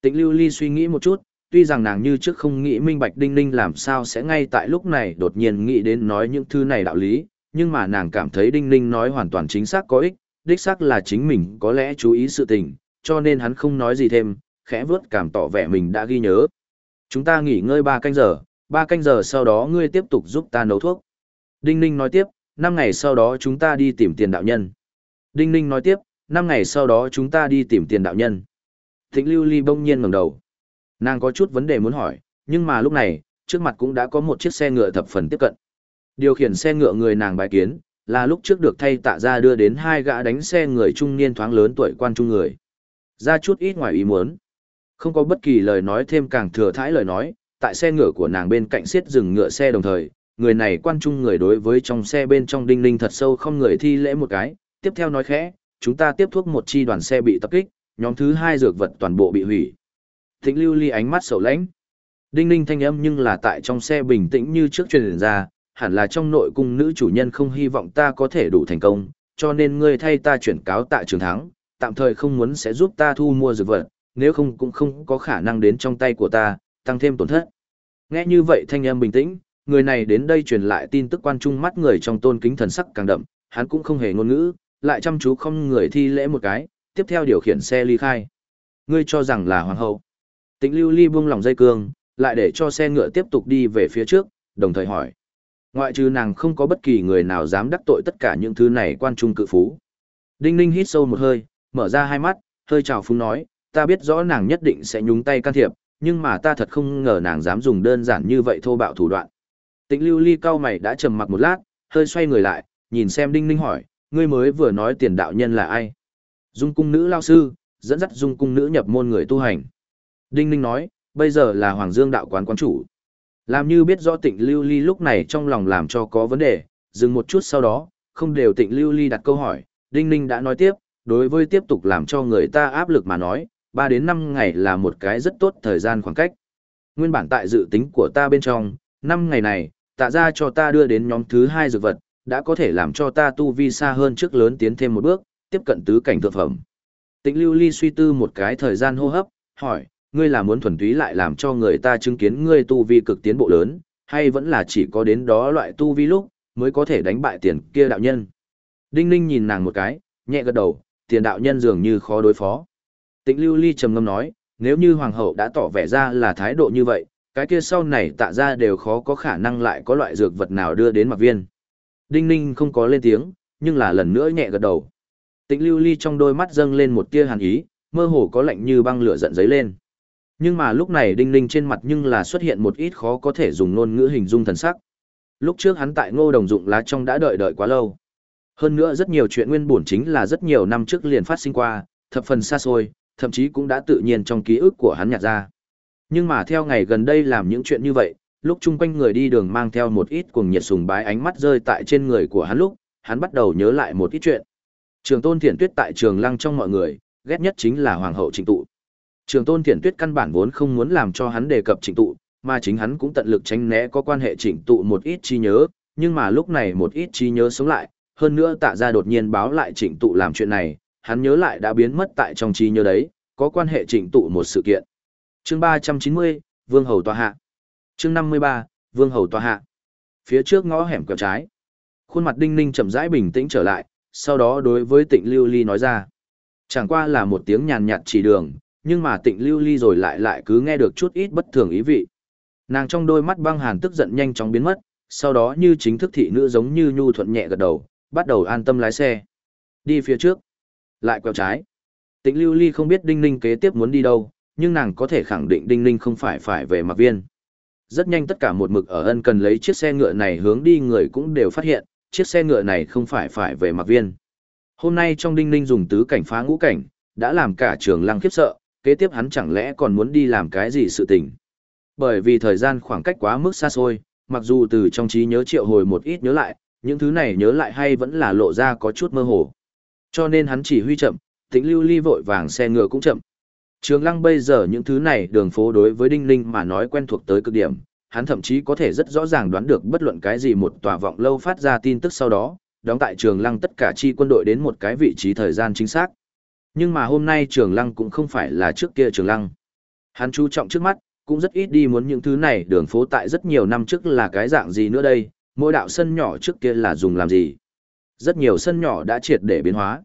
Tịnh Lưu Ly suy nghĩ một chút, tuy rằng nàng như trước không nghĩ minh bạch đinh ninh làm sao sẽ ngay tại lúc này đột nhiên nghĩ đến nói những thứ này đạo lý, nhưng mà nàng cảm thấy đinh ninh nói hoàn toàn chính xác có ích, đích xác là chính mình có lẽ chú ý sự tình, cho nên hắn không nói gì thêm, khẽ vớt cảm tỏ vẻ mình đã ghi nhớ. Chúng ta nghỉ ngơi ba canh giờ, ba canh giờ sau đó ngươi tiếp tục giúp ta nấu thuốc. Đinh ninh nói tiếp, năm ngày sau đó chúng ta đi tìm tiền đạo nhân. Đinh ninh nói tiếp, năm ngày sau đó chúng ta đi tìm tiền đạo nhân. Thịnh lưu ly bỗng nhiên ngầm đầu. Nàng có chút vấn đề muốn hỏi, nhưng mà lúc này, trước mặt cũng đã có một chiếc xe ngựa thập phần tiếp cận. Điều khiển xe ngựa người nàng bài kiến, là lúc trước được thay tạ ra đưa đến hai gã đánh xe người trung niên thoáng lớn tuổi quan trung người. Ra chút ít ngoài ý muốn. Không có bất kỳ lời nói thêm càng thừa thãi lời nói, tại xe ngựa của nàng bên cạnh xiết dừng ngựa xe đồng thời, người này quan trung người đối với trong xe bên trong đinh linh thật sâu không người thi lễ một cái, tiếp theo nói khẽ, chúng ta tiếp thuốc một chi đoàn xe bị tập kích, nhóm thứ hai dược vật toàn bộ bị hủy. Thịnh lưu ly ánh mắt sầu lãnh. Đinh ninh thanh âm nhưng là tại trong xe bình tĩnh như trước truyền ra, hẳn là trong nội cung nữ chủ nhân không hy vọng ta có thể đủ thành công, cho nên ngươi thay ta chuyển cáo tại trường thắng, tạm thời không muốn sẽ giúp ta thu mua dược vật, nếu không cũng không có khả năng đến trong tay của ta, tăng thêm tổn thất. Nghe như vậy thanh âm bình tĩnh, người này đến đây truyền lại tin tức quan trung mắt người trong tôn kính thần sắc càng đậm, hắn cũng không hề ngôn ngữ, lại chăm chú không người thi lễ một cái, tiếp theo điều khiển xe ly khai. Ngươi cho rằng là hoàng hậu. Tịnh lưu ly buông lòng dây cương, lại để cho xe ngựa tiếp tục đi về phía trước, đồng thời hỏi. Ngoại trừ nàng không có bất kỳ người nào dám đắc tội tất cả những thứ này quan trung cự phú. Đinh ninh hít sâu một hơi, mở ra hai mắt, hơi trào phúng nói, ta biết rõ nàng nhất định sẽ nhúng tay can thiệp, nhưng mà ta thật không ngờ nàng dám dùng đơn giản như vậy thô bạo thủ đoạn. Tịnh lưu ly cao mày đã trầm mặc một lát, hơi xoay người lại, nhìn xem đinh ninh hỏi, ngươi mới vừa nói tiền đạo nhân là ai? Dung cung nữ lao sư, dẫn dắt dung cung nữ nhập môn người tu hành. Đinh Ninh nói, bây giờ là Hoàng Dương đạo quán quán chủ. Làm như biết rõ tịnh lưu ly lúc này trong lòng làm cho có vấn đề, dừng một chút sau đó, không đều tịnh lưu ly đặt câu hỏi, Đinh Ninh đã nói tiếp, đối với tiếp tục làm cho người ta áp lực mà nói, 3 đến 5 ngày là một cái rất tốt thời gian khoảng cách. Nguyên bản tại dự tính của ta bên trong, 5 ngày này, tạ ra cho ta đưa đến nhóm thứ 2 dược vật, đã có thể làm cho ta tu vi xa hơn trước lớn tiến thêm một bước, tiếp cận tứ cảnh thượng phẩm. Tịnh lưu ly suy tư một cái thời gian hô hấp, hỏi, ngươi là muốn thuần túy lại làm cho người ta chứng kiến ngươi tu vi cực tiến bộ lớn, hay vẫn là chỉ có đến đó loại tu vi lúc, mới có thể đánh bại tiền kia đạo nhân. Đinh Ninh nhìn nàng một cái, nhẹ gật đầu, tiền đạo nhân dường như khó đối phó. Tịnh lưu ly trầm ngâm nói, nếu như hoàng hậu đã tỏ vẻ ra là thái độ như vậy, cái kia sau này tạ ra đều khó có khả năng lại có loại dược vật nào đưa đến mặc viên. Đinh Ninh không có lên tiếng, nhưng là lần nữa nhẹ gật đầu. Tịnh lưu ly trong đôi mắt dâng lên một tia hàn ý, mơ hồ có lạnh như băng lửa giận giấy lên. Nhưng mà lúc này đinh ninh trên mặt nhưng là xuất hiện một ít khó có thể dùng ngôn ngữ hình dung thần sắc. Lúc trước hắn tại ngô đồng dụng lá trong đã đợi đợi quá lâu. Hơn nữa rất nhiều chuyện nguyên bổn chính là rất nhiều năm trước liền phát sinh qua, thập phần xa xôi, thậm chí cũng đã tự nhiên trong ký ức của hắn nhạt ra. Nhưng mà theo ngày gần đây làm những chuyện như vậy, lúc chung quanh người đi đường mang theo một ít cuồng nhiệt sùng bái ánh mắt rơi tại trên người của hắn lúc, hắn bắt đầu nhớ lại một ít chuyện. Trường Tôn Thiển Tuyết tại Trường Lăng trong mọi người, ghét nhất chính là hoàng hậu Trịnh tụ. Trường Tôn Thiển Tuyết căn bản vốn không muốn làm cho hắn đề cập Trịnh tụ, mà chính hắn cũng tận lực tránh né có quan hệ Trịnh tụ một ít trí nhớ, nhưng mà lúc này một ít trí nhớ sống lại, hơn nữa tạ ra đột nhiên báo lại Trịnh tụ làm chuyện này, hắn nhớ lại đã biến mất tại trong trí nhớ đấy, có quan hệ Trịnh tụ một sự kiện. Chương 390, Vương hầu tòa hạ. Chương 53, Vương hầu tòa hạ. Phía trước ngõ hẻm quẹo trái. Khuôn mặt Đinh Ninh chậm rãi bình tĩnh trở lại, sau đó đối với Tịnh Lưu Ly nói ra. Chẳng qua là một tiếng nhàn nhạt chỉ đường, nhưng mà Tịnh Lưu Ly rồi lại lại cứ nghe được chút ít bất thường ý vị. Nàng trong đôi mắt băng hàn tức giận nhanh chóng biến mất, sau đó như chính thức thị nữ giống như nhu thuận nhẹ gật đầu, bắt đầu an tâm lái xe. Đi phía trước, lại quẹo trái. Tịnh Lưu Ly không biết Đinh Ninh kế tiếp muốn đi đâu, nhưng nàng có thể khẳng định Đinh Ninh không phải phải về mặc viên. Rất nhanh tất cả một mực ở ân cần lấy chiếc xe ngựa này hướng đi người cũng đều phát hiện, chiếc xe ngựa này không phải phải về mặc viên. Hôm nay trong Đinh Ninh dùng tứ cảnh phá ngũ cảnh, đã làm cả trường lăng khiếp sợ, kế tiếp hắn chẳng lẽ còn muốn đi làm cái gì sự tình. Bởi vì thời gian khoảng cách quá mức xa xôi, mặc dù từ trong trí nhớ triệu hồi một ít nhớ lại, những thứ này nhớ lại hay vẫn là lộ ra có chút mơ hồ. Cho nên hắn chỉ huy chậm, tĩnh lưu ly vội vàng xe ngựa cũng chậm. Trường lăng bây giờ những thứ này đường phố đối với Đinh Linh mà nói quen thuộc tới cực điểm, hắn thậm chí có thể rất rõ ràng đoán được bất luận cái gì một tòa vọng lâu phát ra tin tức sau đó, đóng tại trường lăng tất cả chi quân đội đến một cái vị trí thời gian chính xác. Nhưng mà hôm nay trường lăng cũng không phải là trước kia trường lăng. Hắn chú trọng trước mắt, cũng rất ít đi muốn những thứ này đường phố tại rất nhiều năm trước là cái dạng gì nữa đây, mỗi đạo sân nhỏ trước kia là dùng làm gì. Rất nhiều sân nhỏ đã triệt để biến hóa.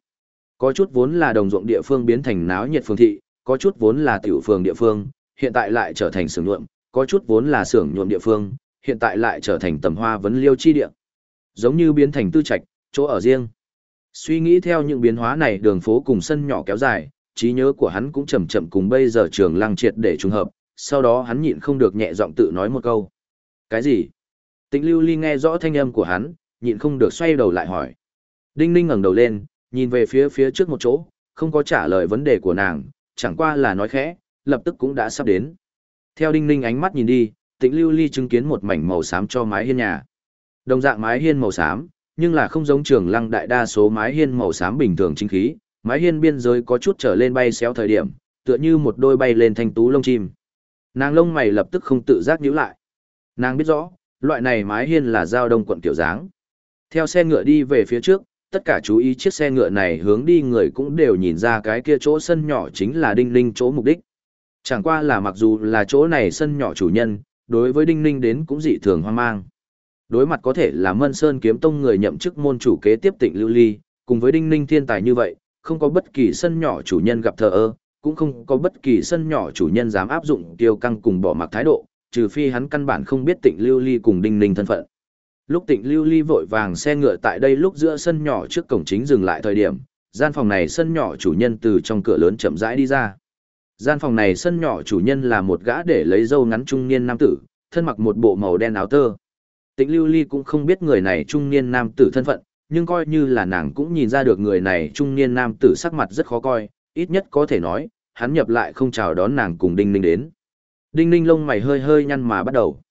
Có chút vốn là đồng ruộng địa phương biến thành náo nhiệt phương thị, có chút vốn là tiểu phường địa phương, hiện tại lại trở thành xưởng nhuộm, có chút vốn là xưởng nhuộm địa phương, hiện tại lại trở thành tầm hoa vấn liêu chi địa. Giống như biến thành tư trạch, chỗ ở riêng. Suy nghĩ theo những biến hóa này đường phố cùng sân nhỏ kéo dài, trí nhớ của hắn cũng chậm chậm cùng bây giờ trường lăng triệt để trùng hợp, sau đó hắn nhịn không được nhẹ giọng tự nói một câu. Cái gì? Tịnh lưu ly nghe rõ thanh âm của hắn, nhịn không được xoay đầu lại hỏi. Đinh ninh ngẩng đầu lên, nhìn về phía phía trước một chỗ, không có trả lời vấn đề của nàng, chẳng qua là nói khẽ, lập tức cũng đã sắp đến. Theo đinh ninh ánh mắt nhìn đi, tịnh lưu ly chứng kiến một mảnh màu xám cho mái hiên nhà. Đồng dạng mái hiên màu xám, nhưng là không giống trường lăng đại đa số mái hiên màu xám bình thường chính khí, mái hiên biên giới có chút trở lên bay xéo thời điểm, tựa như một đôi bay lên thanh tú lông chim. Nàng lông mày lập tức không tự giác nhíu lại. Nàng biết rõ, loại này mái hiên là giao đông quận tiểu dáng. Theo xe ngựa đi về phía trước, tất cả chú ý chiếc xe ngựa này hướng đi người cũng đều nhìn ra cái kia chỗ sân nhỏ chính là đinh ninh chỗ mục đích. Chẳng qua là mặc dù là chỗ này sân nhỏ chủ nhân, đối với đinh ninh đến cũng dị thường hoang mang. Đối mặt có thể là Mân Sơn kiếm tông người nhậm chức môn chủ kế tiếp tịnh lưu ly, cùng với đinh ninh thiên tài như vậy, không có bất kỳ sân nhỏ chủ nhân gặp thờ ơ, cũng không có bất kỳ sân nhỏ chủ nhân dám áp dụng tiêu căng cùng bỏ mặc thái độ, trừ phi hắn căn bản không biết tịnh lưu ly cùng đinh ninh thân phận. Lúc tịnh lưu ly vội vàng xe ngựa tại đây lúc giữa sân nhỏ trước cổng chính dừng lại thời điểm, gian phòng này sân nhỏ chủ nhân từ trong cửa lớn chậm rãi đi ra. Gian phòng này sân nhỏ chủ nhân là một gã để lấy dâu ngắn trung niên nam tử, thân mặc một bộ màu đen áo tơ. Tịnh lưu ly cũng không biết người này trung niên nam tử thân phận, nhưng coi như là nàng cũng nhìn ra được người này trung niên nam tử sắc mặt rất khó coi, ít nhất có thể nói, hắn nhập lại không chào đón nàng cùng Đinh Ninh đến. Đinh Ninh lông mày hơi hơi nhăn mà bắt đầu.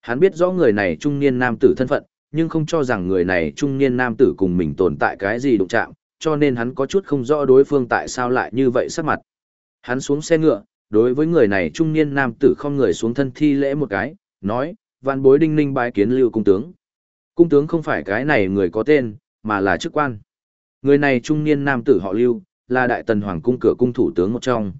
Hắn biết rõ người này trung niên nam tử thân phận, nhưng không cho rằng người này trung niên nam tử cùng mình tồn tại cái gì đụng chạm, cho nên hắn có chút không rõ đối phương tại sao lại như vậy sắc mặt. Hắn xuống xe ngựa, đối với người này trung niên nam tử không người xuống thân thi lễ một cái, nói, vạn bối đinh ninh bái kiến lưu cung tướng. Cung tướng không phải cái này người có tên, mà là chức quan. Người này trung niên nam tử họ lưu, là đại tần hoàng cung cửa cung thủ tướng một trong.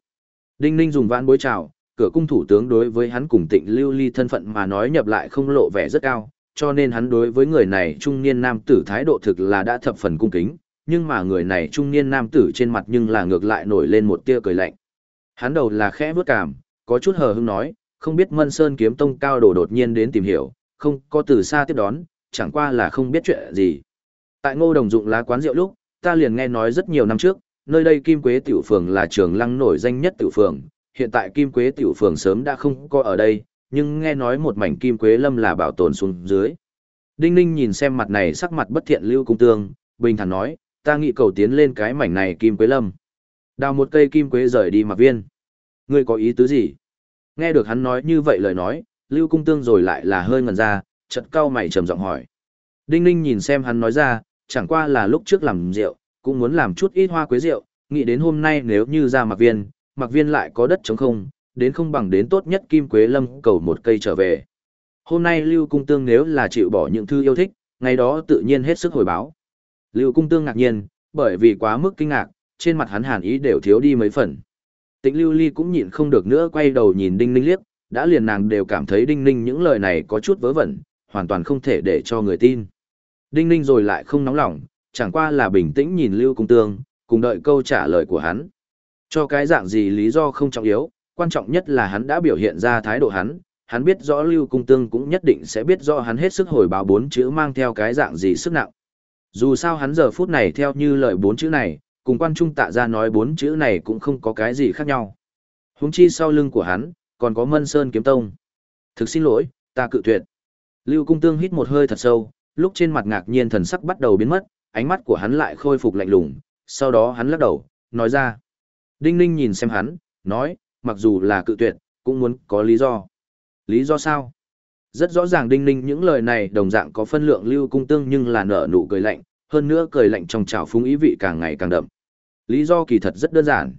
Đinh ninh dùng vạn bối chào, cửa cung thủ tướng đối với hắn cùng tịnh lưu ly thân phận mà nói nhập lại không lộ vẻ rất cao, cho nên hắn đối với người này trung niên nam tử thái độ thực là đã thập phần cung kính, nhưng mà người này trung niên nam tử trên mặt nhưng là ngược lại nổi lên một tia cười lạnh. Hắn đầu là khẽ vướt cảm, có chút hờ hững nói, không biết Mân Sơn kiếm tông cao đồ đột nhiên đến tìm hiểu, không có từ xa tiếp đón, chẳng qua là không biết chuyện gì. Tại ngô đồng dụng lá quán rượu lúc, ta liền nghe nói rất nhiều năm trước, nơi đây Kim Quế tiểu phường là trường lăng nổi danh nhất tiểu phường, hiện tại Kim Quế tiểu phường sớm đã không có ở đây, nhưng nghe nói một mảnh Kim Quế lâm là bảo tồn xuống dưới. Đinh Ninh nhìn xem mặt này sắc mặt bất thiện Lưu Cung Tương, bình thản nói, ta nghĩ cầu tiến lên cái mảnh này Kim Quế lâm. Đào một cây Kim Quế rời đi mà viên. Ngươi có ý tứ gì? Nghe được hắn nói như vậy lời nói, Lưu Cung Tương rồi lại là hơi ngẩn ra, chợt cau mày trầm giọng hỏi. Đinh Ninh nhìn xem hắn nói ra, chẳng qua là lúc trước làm rượu, cũng muốn làm chút ít hoa quế rượu, nghĩ đến hôm nay nếu như ra Mạc viên, mặc viên lại có đất trống không, đến không bằng đến tốt nhất kim quế lâm cầu một cây trở về. Hôm nay Lưu Cung Tương nếu là chịu bỏ những thứ yêu thích, ngày đó tự nhiên hết sức hồi báo. Lưu Cung Tương ngạc nhiên, bởi vì quá mức kinh ngạc, trên mặt hắn hàn ý đều thiếu đi mấy phần. Tịnh Lưu Ly cũng nhịn không được nữa quay đầu nhìn Đinh Ninh liếc, đã liền nàng đều cảm thấy Đinh Ninh những lời này có chút vớ vẩn, hoàn toàn không thể để cho người tin. Đinh Ninh rồi lại không nóng lòng, chẳng qua là bình tĩnh nhìn Lưu Cung Tương, cùng đợi câu trả lời của hắn. Cho cái dạng gì lý do không trọng yếu, quan trọng nhất là hắn đã biểu hiện ra thái độ hắn, hắn biết rõ Lưu Cung Tương cũng nhất định sẽ biết rõ hắn hết sức hồi báo bốn chữ mang theo cái dạng gì sức nặng. Dù sao hắn giờ phút này theo như lời bốn chữ này, cùng quan trung tạ ra nói bốn chữ này cũng không có cái gì khác nhau. Húng chi sau lưng của hắn, còn có Mân Sơn Kiếm Tông. Thực xin lỗi, ta cự tuyệt. Lưu Cung Tương hít một hơi thật sâu, lúc trên mặt ngạc nhiên thần sắc bắt đầu biến mất, ánh mắt của hắn lại khôi phục lạnh lùng, sau đó hắn lắc đầu, nói ra. Đinh Ninh nhìn xem hắn, nói, mặc dù là cự tuyệt, cũng muốn có lý do. Lý do sao? Rất rõ ràng Đinh Ninh những lời này đồng dạng có phân lượng lưu cung tương nhưng là nở nụ cười lạnh, hơn nữa cười lạnh trong trào phúng ý vị càng ngày càng đậm. Lý do kỳ thật rất đơn giản.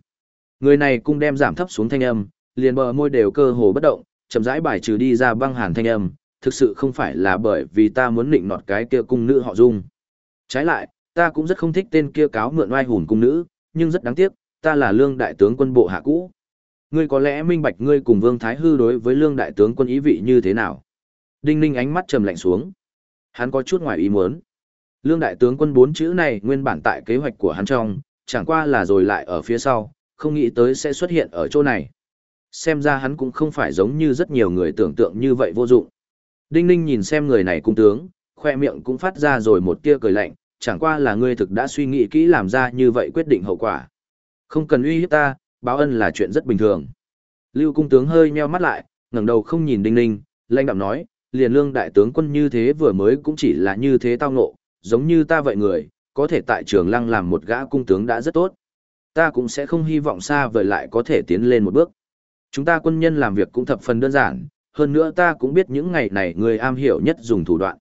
Người này cung đem giảm thấp xuống thanh âm, liền bờ môi đều cơ hồ bất động, chậm rãi bài trừ đi ra băng hàn thanh âm, thực sự không phải là bởi vì ta muốn định nọt cái kia cung nữ họ dung. Trái lại, ta cũng rất không thích tên kia cáo mượn oai hùn cung nữ, nhưng rất đáng tiếc, ta là lương đại tướng quân bộ hạ cũ. Ngươi có lẽ minh bạch ngươi cùng Vương Thái Hư đối với lương đại tướng quân ý vị như thế nào? Đinh Ninh ánh mắt trầm lạnh xuống. Hắn có chút ngoài ý muốn. Lương đại tướng quân bốn chữ này nguyên bản tại kế hoạch của hắn trong, chẳng qua là rồi lại ở phía sau, không nghĩ tới sẽ xuất hiện ở chỗ này. Xem ra hắn cũng không phải giống như rất nhiều người tưởng tượng như vậy vô dụng. Đinh Ninh nhìn xem người này cung tướng, khoe miệng cũng phát ra rồi một tia cười lạnh, chẳng qua là ngươi thực đã suy nghĩ kỹ làm ra như vậy quyết định hậu quả. Không cần uy hiếp ta, báo ân là chuyện rất bình thường. Lưu cung tướng hơi nheo mắt lại, ngẩng đầu không nhìn Đinh Ninh, lãnh đạm nói, liền lương đại tướng quân như thế vừa mới cũng chỉ là như thế tao ngộ, giống như ta vậy người, có thể tại trường lăng làm một gã cung tướng đã rất tốt. Ta cũng sẽ không hy vọng xa vời lại có thể tiến lên một bước. Chúng ta quân nhân làm việc cũng thập phần đơn giản, hơn nữa ta cũng biết những ngày này người am hiểu nhất dùng thủ đoạn.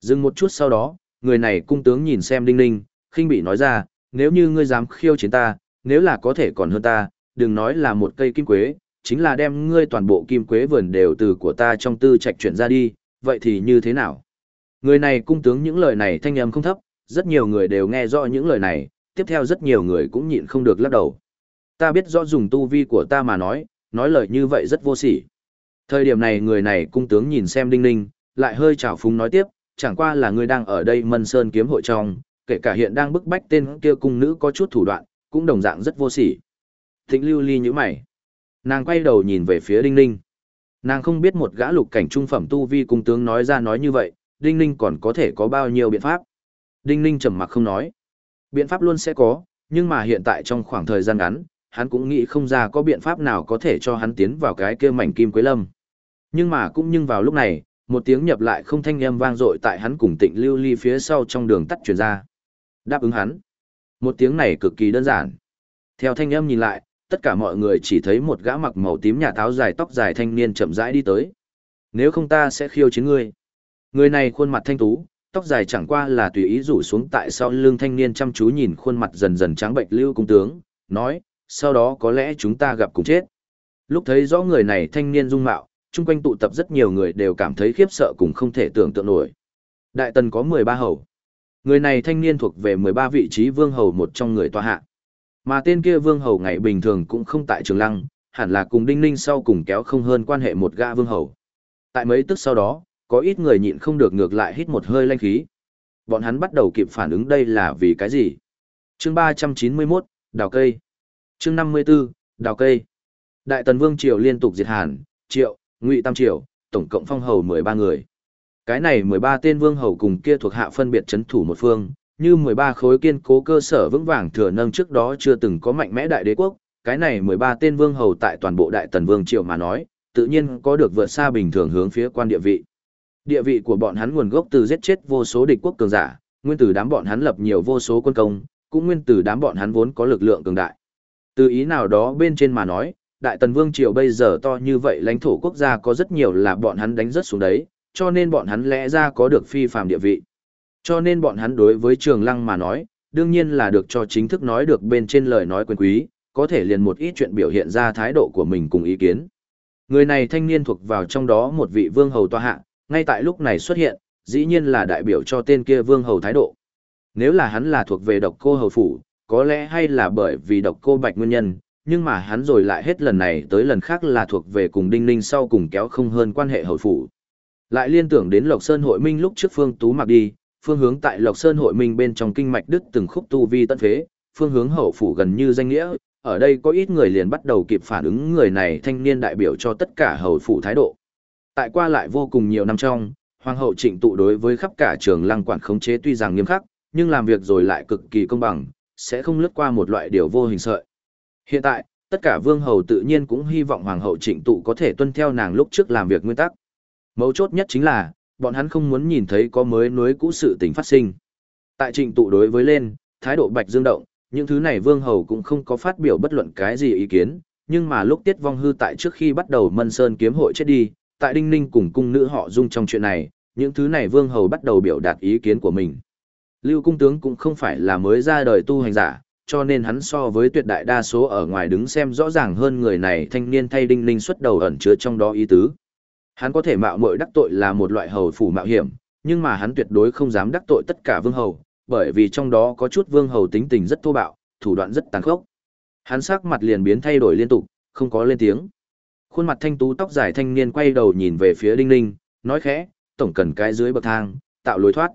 Dừng một chút sau đó, người này cung tướng nhìn xem Đinh Ninh, khinh bị nói ra, nếu như ngươi dám khiêu chiến ta, nếu là có thể còn hơn ta, đừng nói là một cây kim quế, chính là đem ngươi toàn bộ kim quế vườn đều từ của ta trong tư trạch chuyển ra đi, vậy thì như thế nào? Người này cung tướng những lời này thanh âm không thấp, rất nhiều người đều nghe rõ những lời này, tiếp theo rất nhiều người cũng nhịn không được lắc đầu. Ta biết rõ dùng tu vi của ta mà nói, nói lời như vậy rất vô sỉ. Thời điểm này người này cung tướng nhìn xem Đinh Ninh, lại hơi trào phúng nói tiếp, chẳng qua là người đang ở đây Mân Sơn kiếm hội trong, kể cả hiện đang bức bách tên kia cung nữ có chút thủ đoạn, cũng đồng dạng rất vô sỉ. Thịnh lưu ly như mày. Nàng quay đầu nhìn về phía Đinh Ninh. Nàng không biết một gã lục cảnh trung phẩm tu vi cung tướng nói ra nói như vậy, Đinh Ninh còn có thể có bao nhiêu biện pháp. Đinh Ninh trầm mặc không nói. Biện pháp luôn sẽ có, nhưng mà hiện tại trong khoảng thời gian ngắn, hắn cũng nghĩ không ra có biện pháp nào có thể cho hắn tiến vào cái kia mảnh kim quế lâm. Nhưng mà cũng nhưng vào lúc này, một tiếng nhập lại không thanh âm vang dội tại hắn cùng Tịnh Lưu Ly phía sau trong đường tắt truyền ra. Đáp ứng hắn. Một tiếng này cực kỳ đơn giản. Theo thanh âm nhìn lại, tất cả mọi người chỉ thấy một gã mặc màu tím nhà táo dài tóc dài thanh niên chậm rãi đi tới. Nếu không ta sẽ khiêu chiến ngươi. Người này khuôn mặt thanh tú, tóc dài chẳng qua là tùy ý rủ xuống tại sau lưng thanh niên chăm chú nhìn khuôn mặt dần dần trắng bệnh lưu cung tướng, nói, sau đó có lẽ chúng ta gặp cùng chết. Lúc thấy rõ người này thanh niên dung mạo, chung quanh tụ tập rất nhiều người đều cảm thấy khiếp sợ cùng không thể tưởng tượng nổi. Đại tần có 13 hầu. Người này thanh niên thuộc về 13 vị trí vương hầu một trong người tòa hạ. Mà tên kia vương hầu ngày bình thường cũng không tại trường lăng, hẳn là cùng đinh ninh sau cùng kéo không hơn quan hệ một gã vương hầu. Tại mấy tức sau đó, có ít người nhịn không được ngược lại hít một hơi lanh khí. Bọn hắn bắt đầu kịp phản ứng đây là vì cái gì? Chương 391, đào cây. Chương 54, đào cây. Đại tần vương triều liên tục diệt Hàn, Triệu, Ngụy Tam triều, tổng cộng phong hầu 13 người. Cái này 13 tên vương hầu cùng kia thuộc hạ phân biệt chấn thủ một phương, như 13 khối kiên cố cơ sở vững vàng thừa nâng trước đó chưa từng có mạnh mẽ đại đế quốc, cái này 13 tên vương hầu tại toàn bộ đại tần vương triều mà nói, tự nhiên có được vượt xa bình thường hướng phía quan địa vị. Địa vị của bọn hắn nguồn gốc từ giết chết vô số địch quốc cường giả, nguyên từ đám bọn hắn lập nhiều vô số quân công, cũng nguyên từ đám bọn hắn vốn có lực lượng cường đại. Từ ý nào đó bên trên mà nói, Đại Tần Vương Triều bây giờ to như vậy lãnh thổ quốc gia có rất nhiều là bọn hắn đánh rất xuống đấy, cho nên bọn hắn lẽ ra có được phi phàm địa vị. Cho nên bọn hắn đối với Trường Lăng mà nói, đương nhiên là được cho chính thức nói được bên trên lời nói quyền quý, có thể liền một ít chuyện biểu hiện ra thái độ của mình cùng ý kiến. Người này thanh niên thuộc vào trong đó một vị vương hầu tòa hạ, ngay tại lúc này xuất hiện, dĩ nhiên là đại biểu cho tên kia vương hầu thái độ. Nếu là hắn là thuộc về độc cô hầu phủ, có lẽ hay là bởi vì độc cô bạch nguyên nhân, nhưng mà hắn rồi lại hết lần này tới lần khác là thuộc về cùng đinh ninh sau cùng kéo không hơn quan hệ hầu phủ. Lại liên tưởng đến Lộc Sơn hội minh lúc trước Phương Tú mặc đi, phương hướng tại Lộc Sơn hội minh bên trong kinh mạch đứt từng khúc tu vi tận phế, phương hướng hậu phủ gần như danh nghĩa, ở đây có ít người liền bắt đầu kịp phản ứng người này thanh niên đại biểu cho tất cả hầu phủ thái độ. Tại qua lại vô cùng nhiều năm trong, hoàng hậu trịnh tụ đối với khắp cả trường lăng quản khống chế tuy rằng nghiêm khắc, nhưng làm việc rồi lại cực kỳ công bằng, sẽ không lướt qua một loại điều vô hình sợi. Hiện tại, tất cả vương hầu tự nhiên cũng hy vọng hoàng hậu trịnh tụ có thể tuân theo nàng lúc trước làm việc nguyên tắc. Mấu chốt nhất chính là, bọn hắn không muốn nhìn thấy có mới nối cũ sự tình phát sinh. Tại trịnh tụ đối với lên, thái độ bạch dương động, những thứ này vương hầu cũng không có phát biểu bất luận cái gì ý kiến, nhưng mà lúc tiết vong hư tại trước khi bắt đầu mân sơn kiếm hội chết đi, tại đinh ninh cùng cung nữ họ dung trong chuyện này, những thứ này vương hầu bắt đầu biểu đạt ý kiến của mình. Lưu cung tướng cũng không phải là mới ra đời tu hành giả, cho nên hắn so với tuyệt đại đa số ở ngoài đứng xem rõ ràng hơn người này thanh niên thay đinh ninh xuất đầu ẩn chứa trong đó ý tứ. Hắn có thể mạo muội đắc tội là một loại hầu phủ mạo hiểm, nhưng mà hắn tuyệt đối không dám đắc tội tất cả vương hầu, bởi vì trong đó có chút vương hầu tính tình rất thô bạo, thủ đoạn rất tàn khốc. Hắn sắc mặt liền biến thay đổi liên tục, không có lên tiếng. Khuôn mặt thanh tú tóc dài thanh niên quay đầu nhìn về phía Đinh Ninh, nói khẽ, tổng cần cái dưới bậc thang, tạo lối thoát.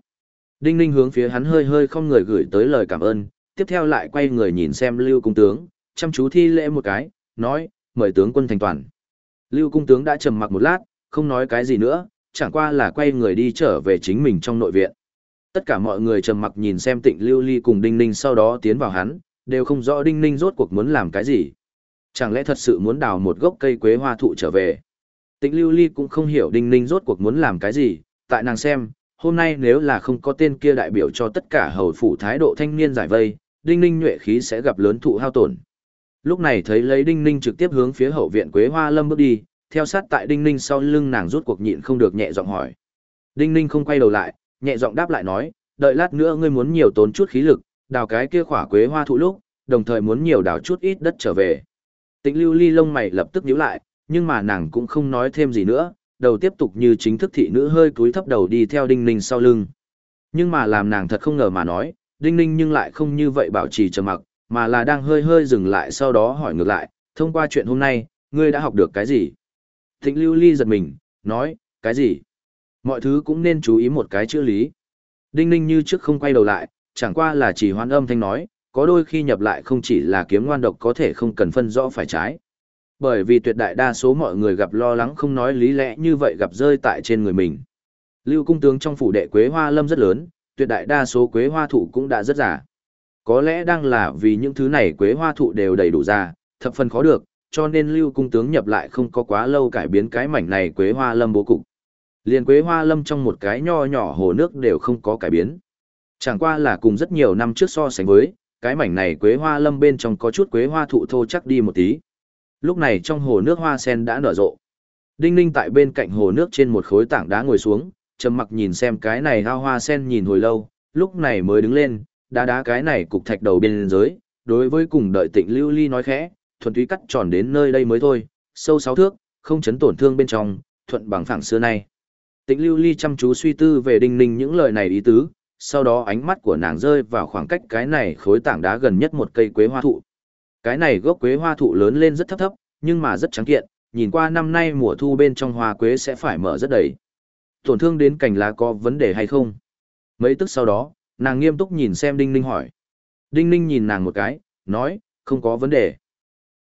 Đinh Ninh hướng phía hắn hơi hơi không người gửi tới lời cảm ơn, tiếp theo lại quay người nhìn xem Lưu cung tướng, chăm chú thi lễ một cái, nói, mời tướng quân thành toàn. Lưu cung tướng đã trầm mặc một lát, không nói cái gì nữa, chẳng qua là quay người đi trở về chính mình trong nội viện. Tất cả mọi người trầm mặc nhìn xem Tịnh Lưu Ly cùng Đinh Ninh sau đó tiến vào hắn, đều không rõ Đinh Ninh rốt cuộc muốn làm cái gì. Chẳng lẽ thật sự muốn đào một gốc cây quế hoa thụ trở về? Tịnh Lưu Ly cũng không hiểu Đinh Ninh rốt cuộc muốn làm cái gì, tại nàng xem, hôm nay nếu là không có tên kia đại biểu cho tất cả hầu phủ thái độ thanh niên giải vây, Đinh Ninh nhuệ khí sẽ gặp lớn thụ hao tổn. Lúc này thấy lấy Đinh Ninh trực tiếp hướng phía hậu viện Quế Hoa Lâm bước đi, theo sát tại Đinh Ninh sau lưng nàng rút cuộc nhịn không được nhẹ giọng hỏi. Đinh Ninh không quay đầu lại, nhẹ giọng đáp lại nói, đợi lát nữa ngươi muốn nhiều tốn chút khí lực, đào cái kia khỏa Quế Hoa thụ lúc, đồng thời muốn nhiều đào chút ít đất trở về. Tịnh Lưu Ly lông mày lập tức nhíu lại, nhưng mà nàng cũng không nói thêm gì nữa, đầu tiếp tục như chính thức thị nữ hơi cúi thấp đầu đi theo Đinh Ninh sau lưng. Nhưng mà làm nàng thật không ngờ mà nói, Đinh Ninh nhưng lại không như vậy bảo trì trầm mặc, mà là đang hơi hơi dừng lại sau đó hỏi ngược lại, thông qua chuyện hôm nay, ngươi đã học được cái gì? Thịnh Lưu Ly giật mình, nói, cái gì? Mọi thứ cũng nên chú ý một cái chữ lý. Đinh Ninh như trước không quay đầu lại, chẳng qua là chỉ hoan âm thanh nói, có đôi khi nhập lại không chỉ là kiếm ngoan độc có thể không cần phân rõ phải trái. Bởi vì tuyệt đại đa số mọi người gặp lo lắng không nói lý lẽ như vậy gặp rơi tại trên người mình. Lưu cung tướng trong phủ đệ Quế Hoa Lâm rất lớn, tuyệt đại đa số Quế Hoa thụ cũng đã rất già. Có lẽ đang là vì những thứ này Quế Hoa thụ đều đầy đủ già, thập phần khó được, cho nên Lưu cung tướng nhập lại không có quá lâu cải biến cái mảnh này Quế Hoa Lâm bố cục. liền Quế Hoa Lâm trong một cái nho nhỏ hồ nước đều không có cải biến. Chẳng qua là cùng rất nhiều năm trước so sánh với, cái mảnh này Quế Hoa Lâm bên trong có chút Quế Hoa thụ thô chắc đi một tí. Lúc này trong hồ nước hoa sen đã nở rộ. Đinh Ninh tại bên cạnh hồ nước trên một khối tảng đá ngồi xuống, trầm mặc nhìn xem cái này ao hoa sen nhìn hồi lâu, lúc này mới đứng lên, đá đá cái này cục thạch đầu bên dưới, đối với cùng đợi tịnh lưu ly nói khẽ, thuần túy cắt tròn đến nơi đây mới thôi, sâu sáu thước, không chấn tổn thương bên trong, thuận bằng phẳng xưa nay. Tịnh lưu ly chăm chú suy tư về đinh ninh những lời này ý tứ, sau đó ánh mắt của nàng rơi vào khoảng cách cái này khối tảng đá gần nhất một cây quế hoa thụ. Cái này gốc quế hoa thụ lớn lên rất thấp thấp, nhưng mà rất trắng kiện, nhìn qua năm nay mùa thu bên trong hoa quế sẽ phải mở rất đầy. Tổn thương đến cành lá có vấn đề hay không? Mấy tức sau đó, nàng nghiêm túc nhìn xem Đinh Ninh hỏi. Đinh Ninh nhìn nàng một cái, nói, không có vấn đề.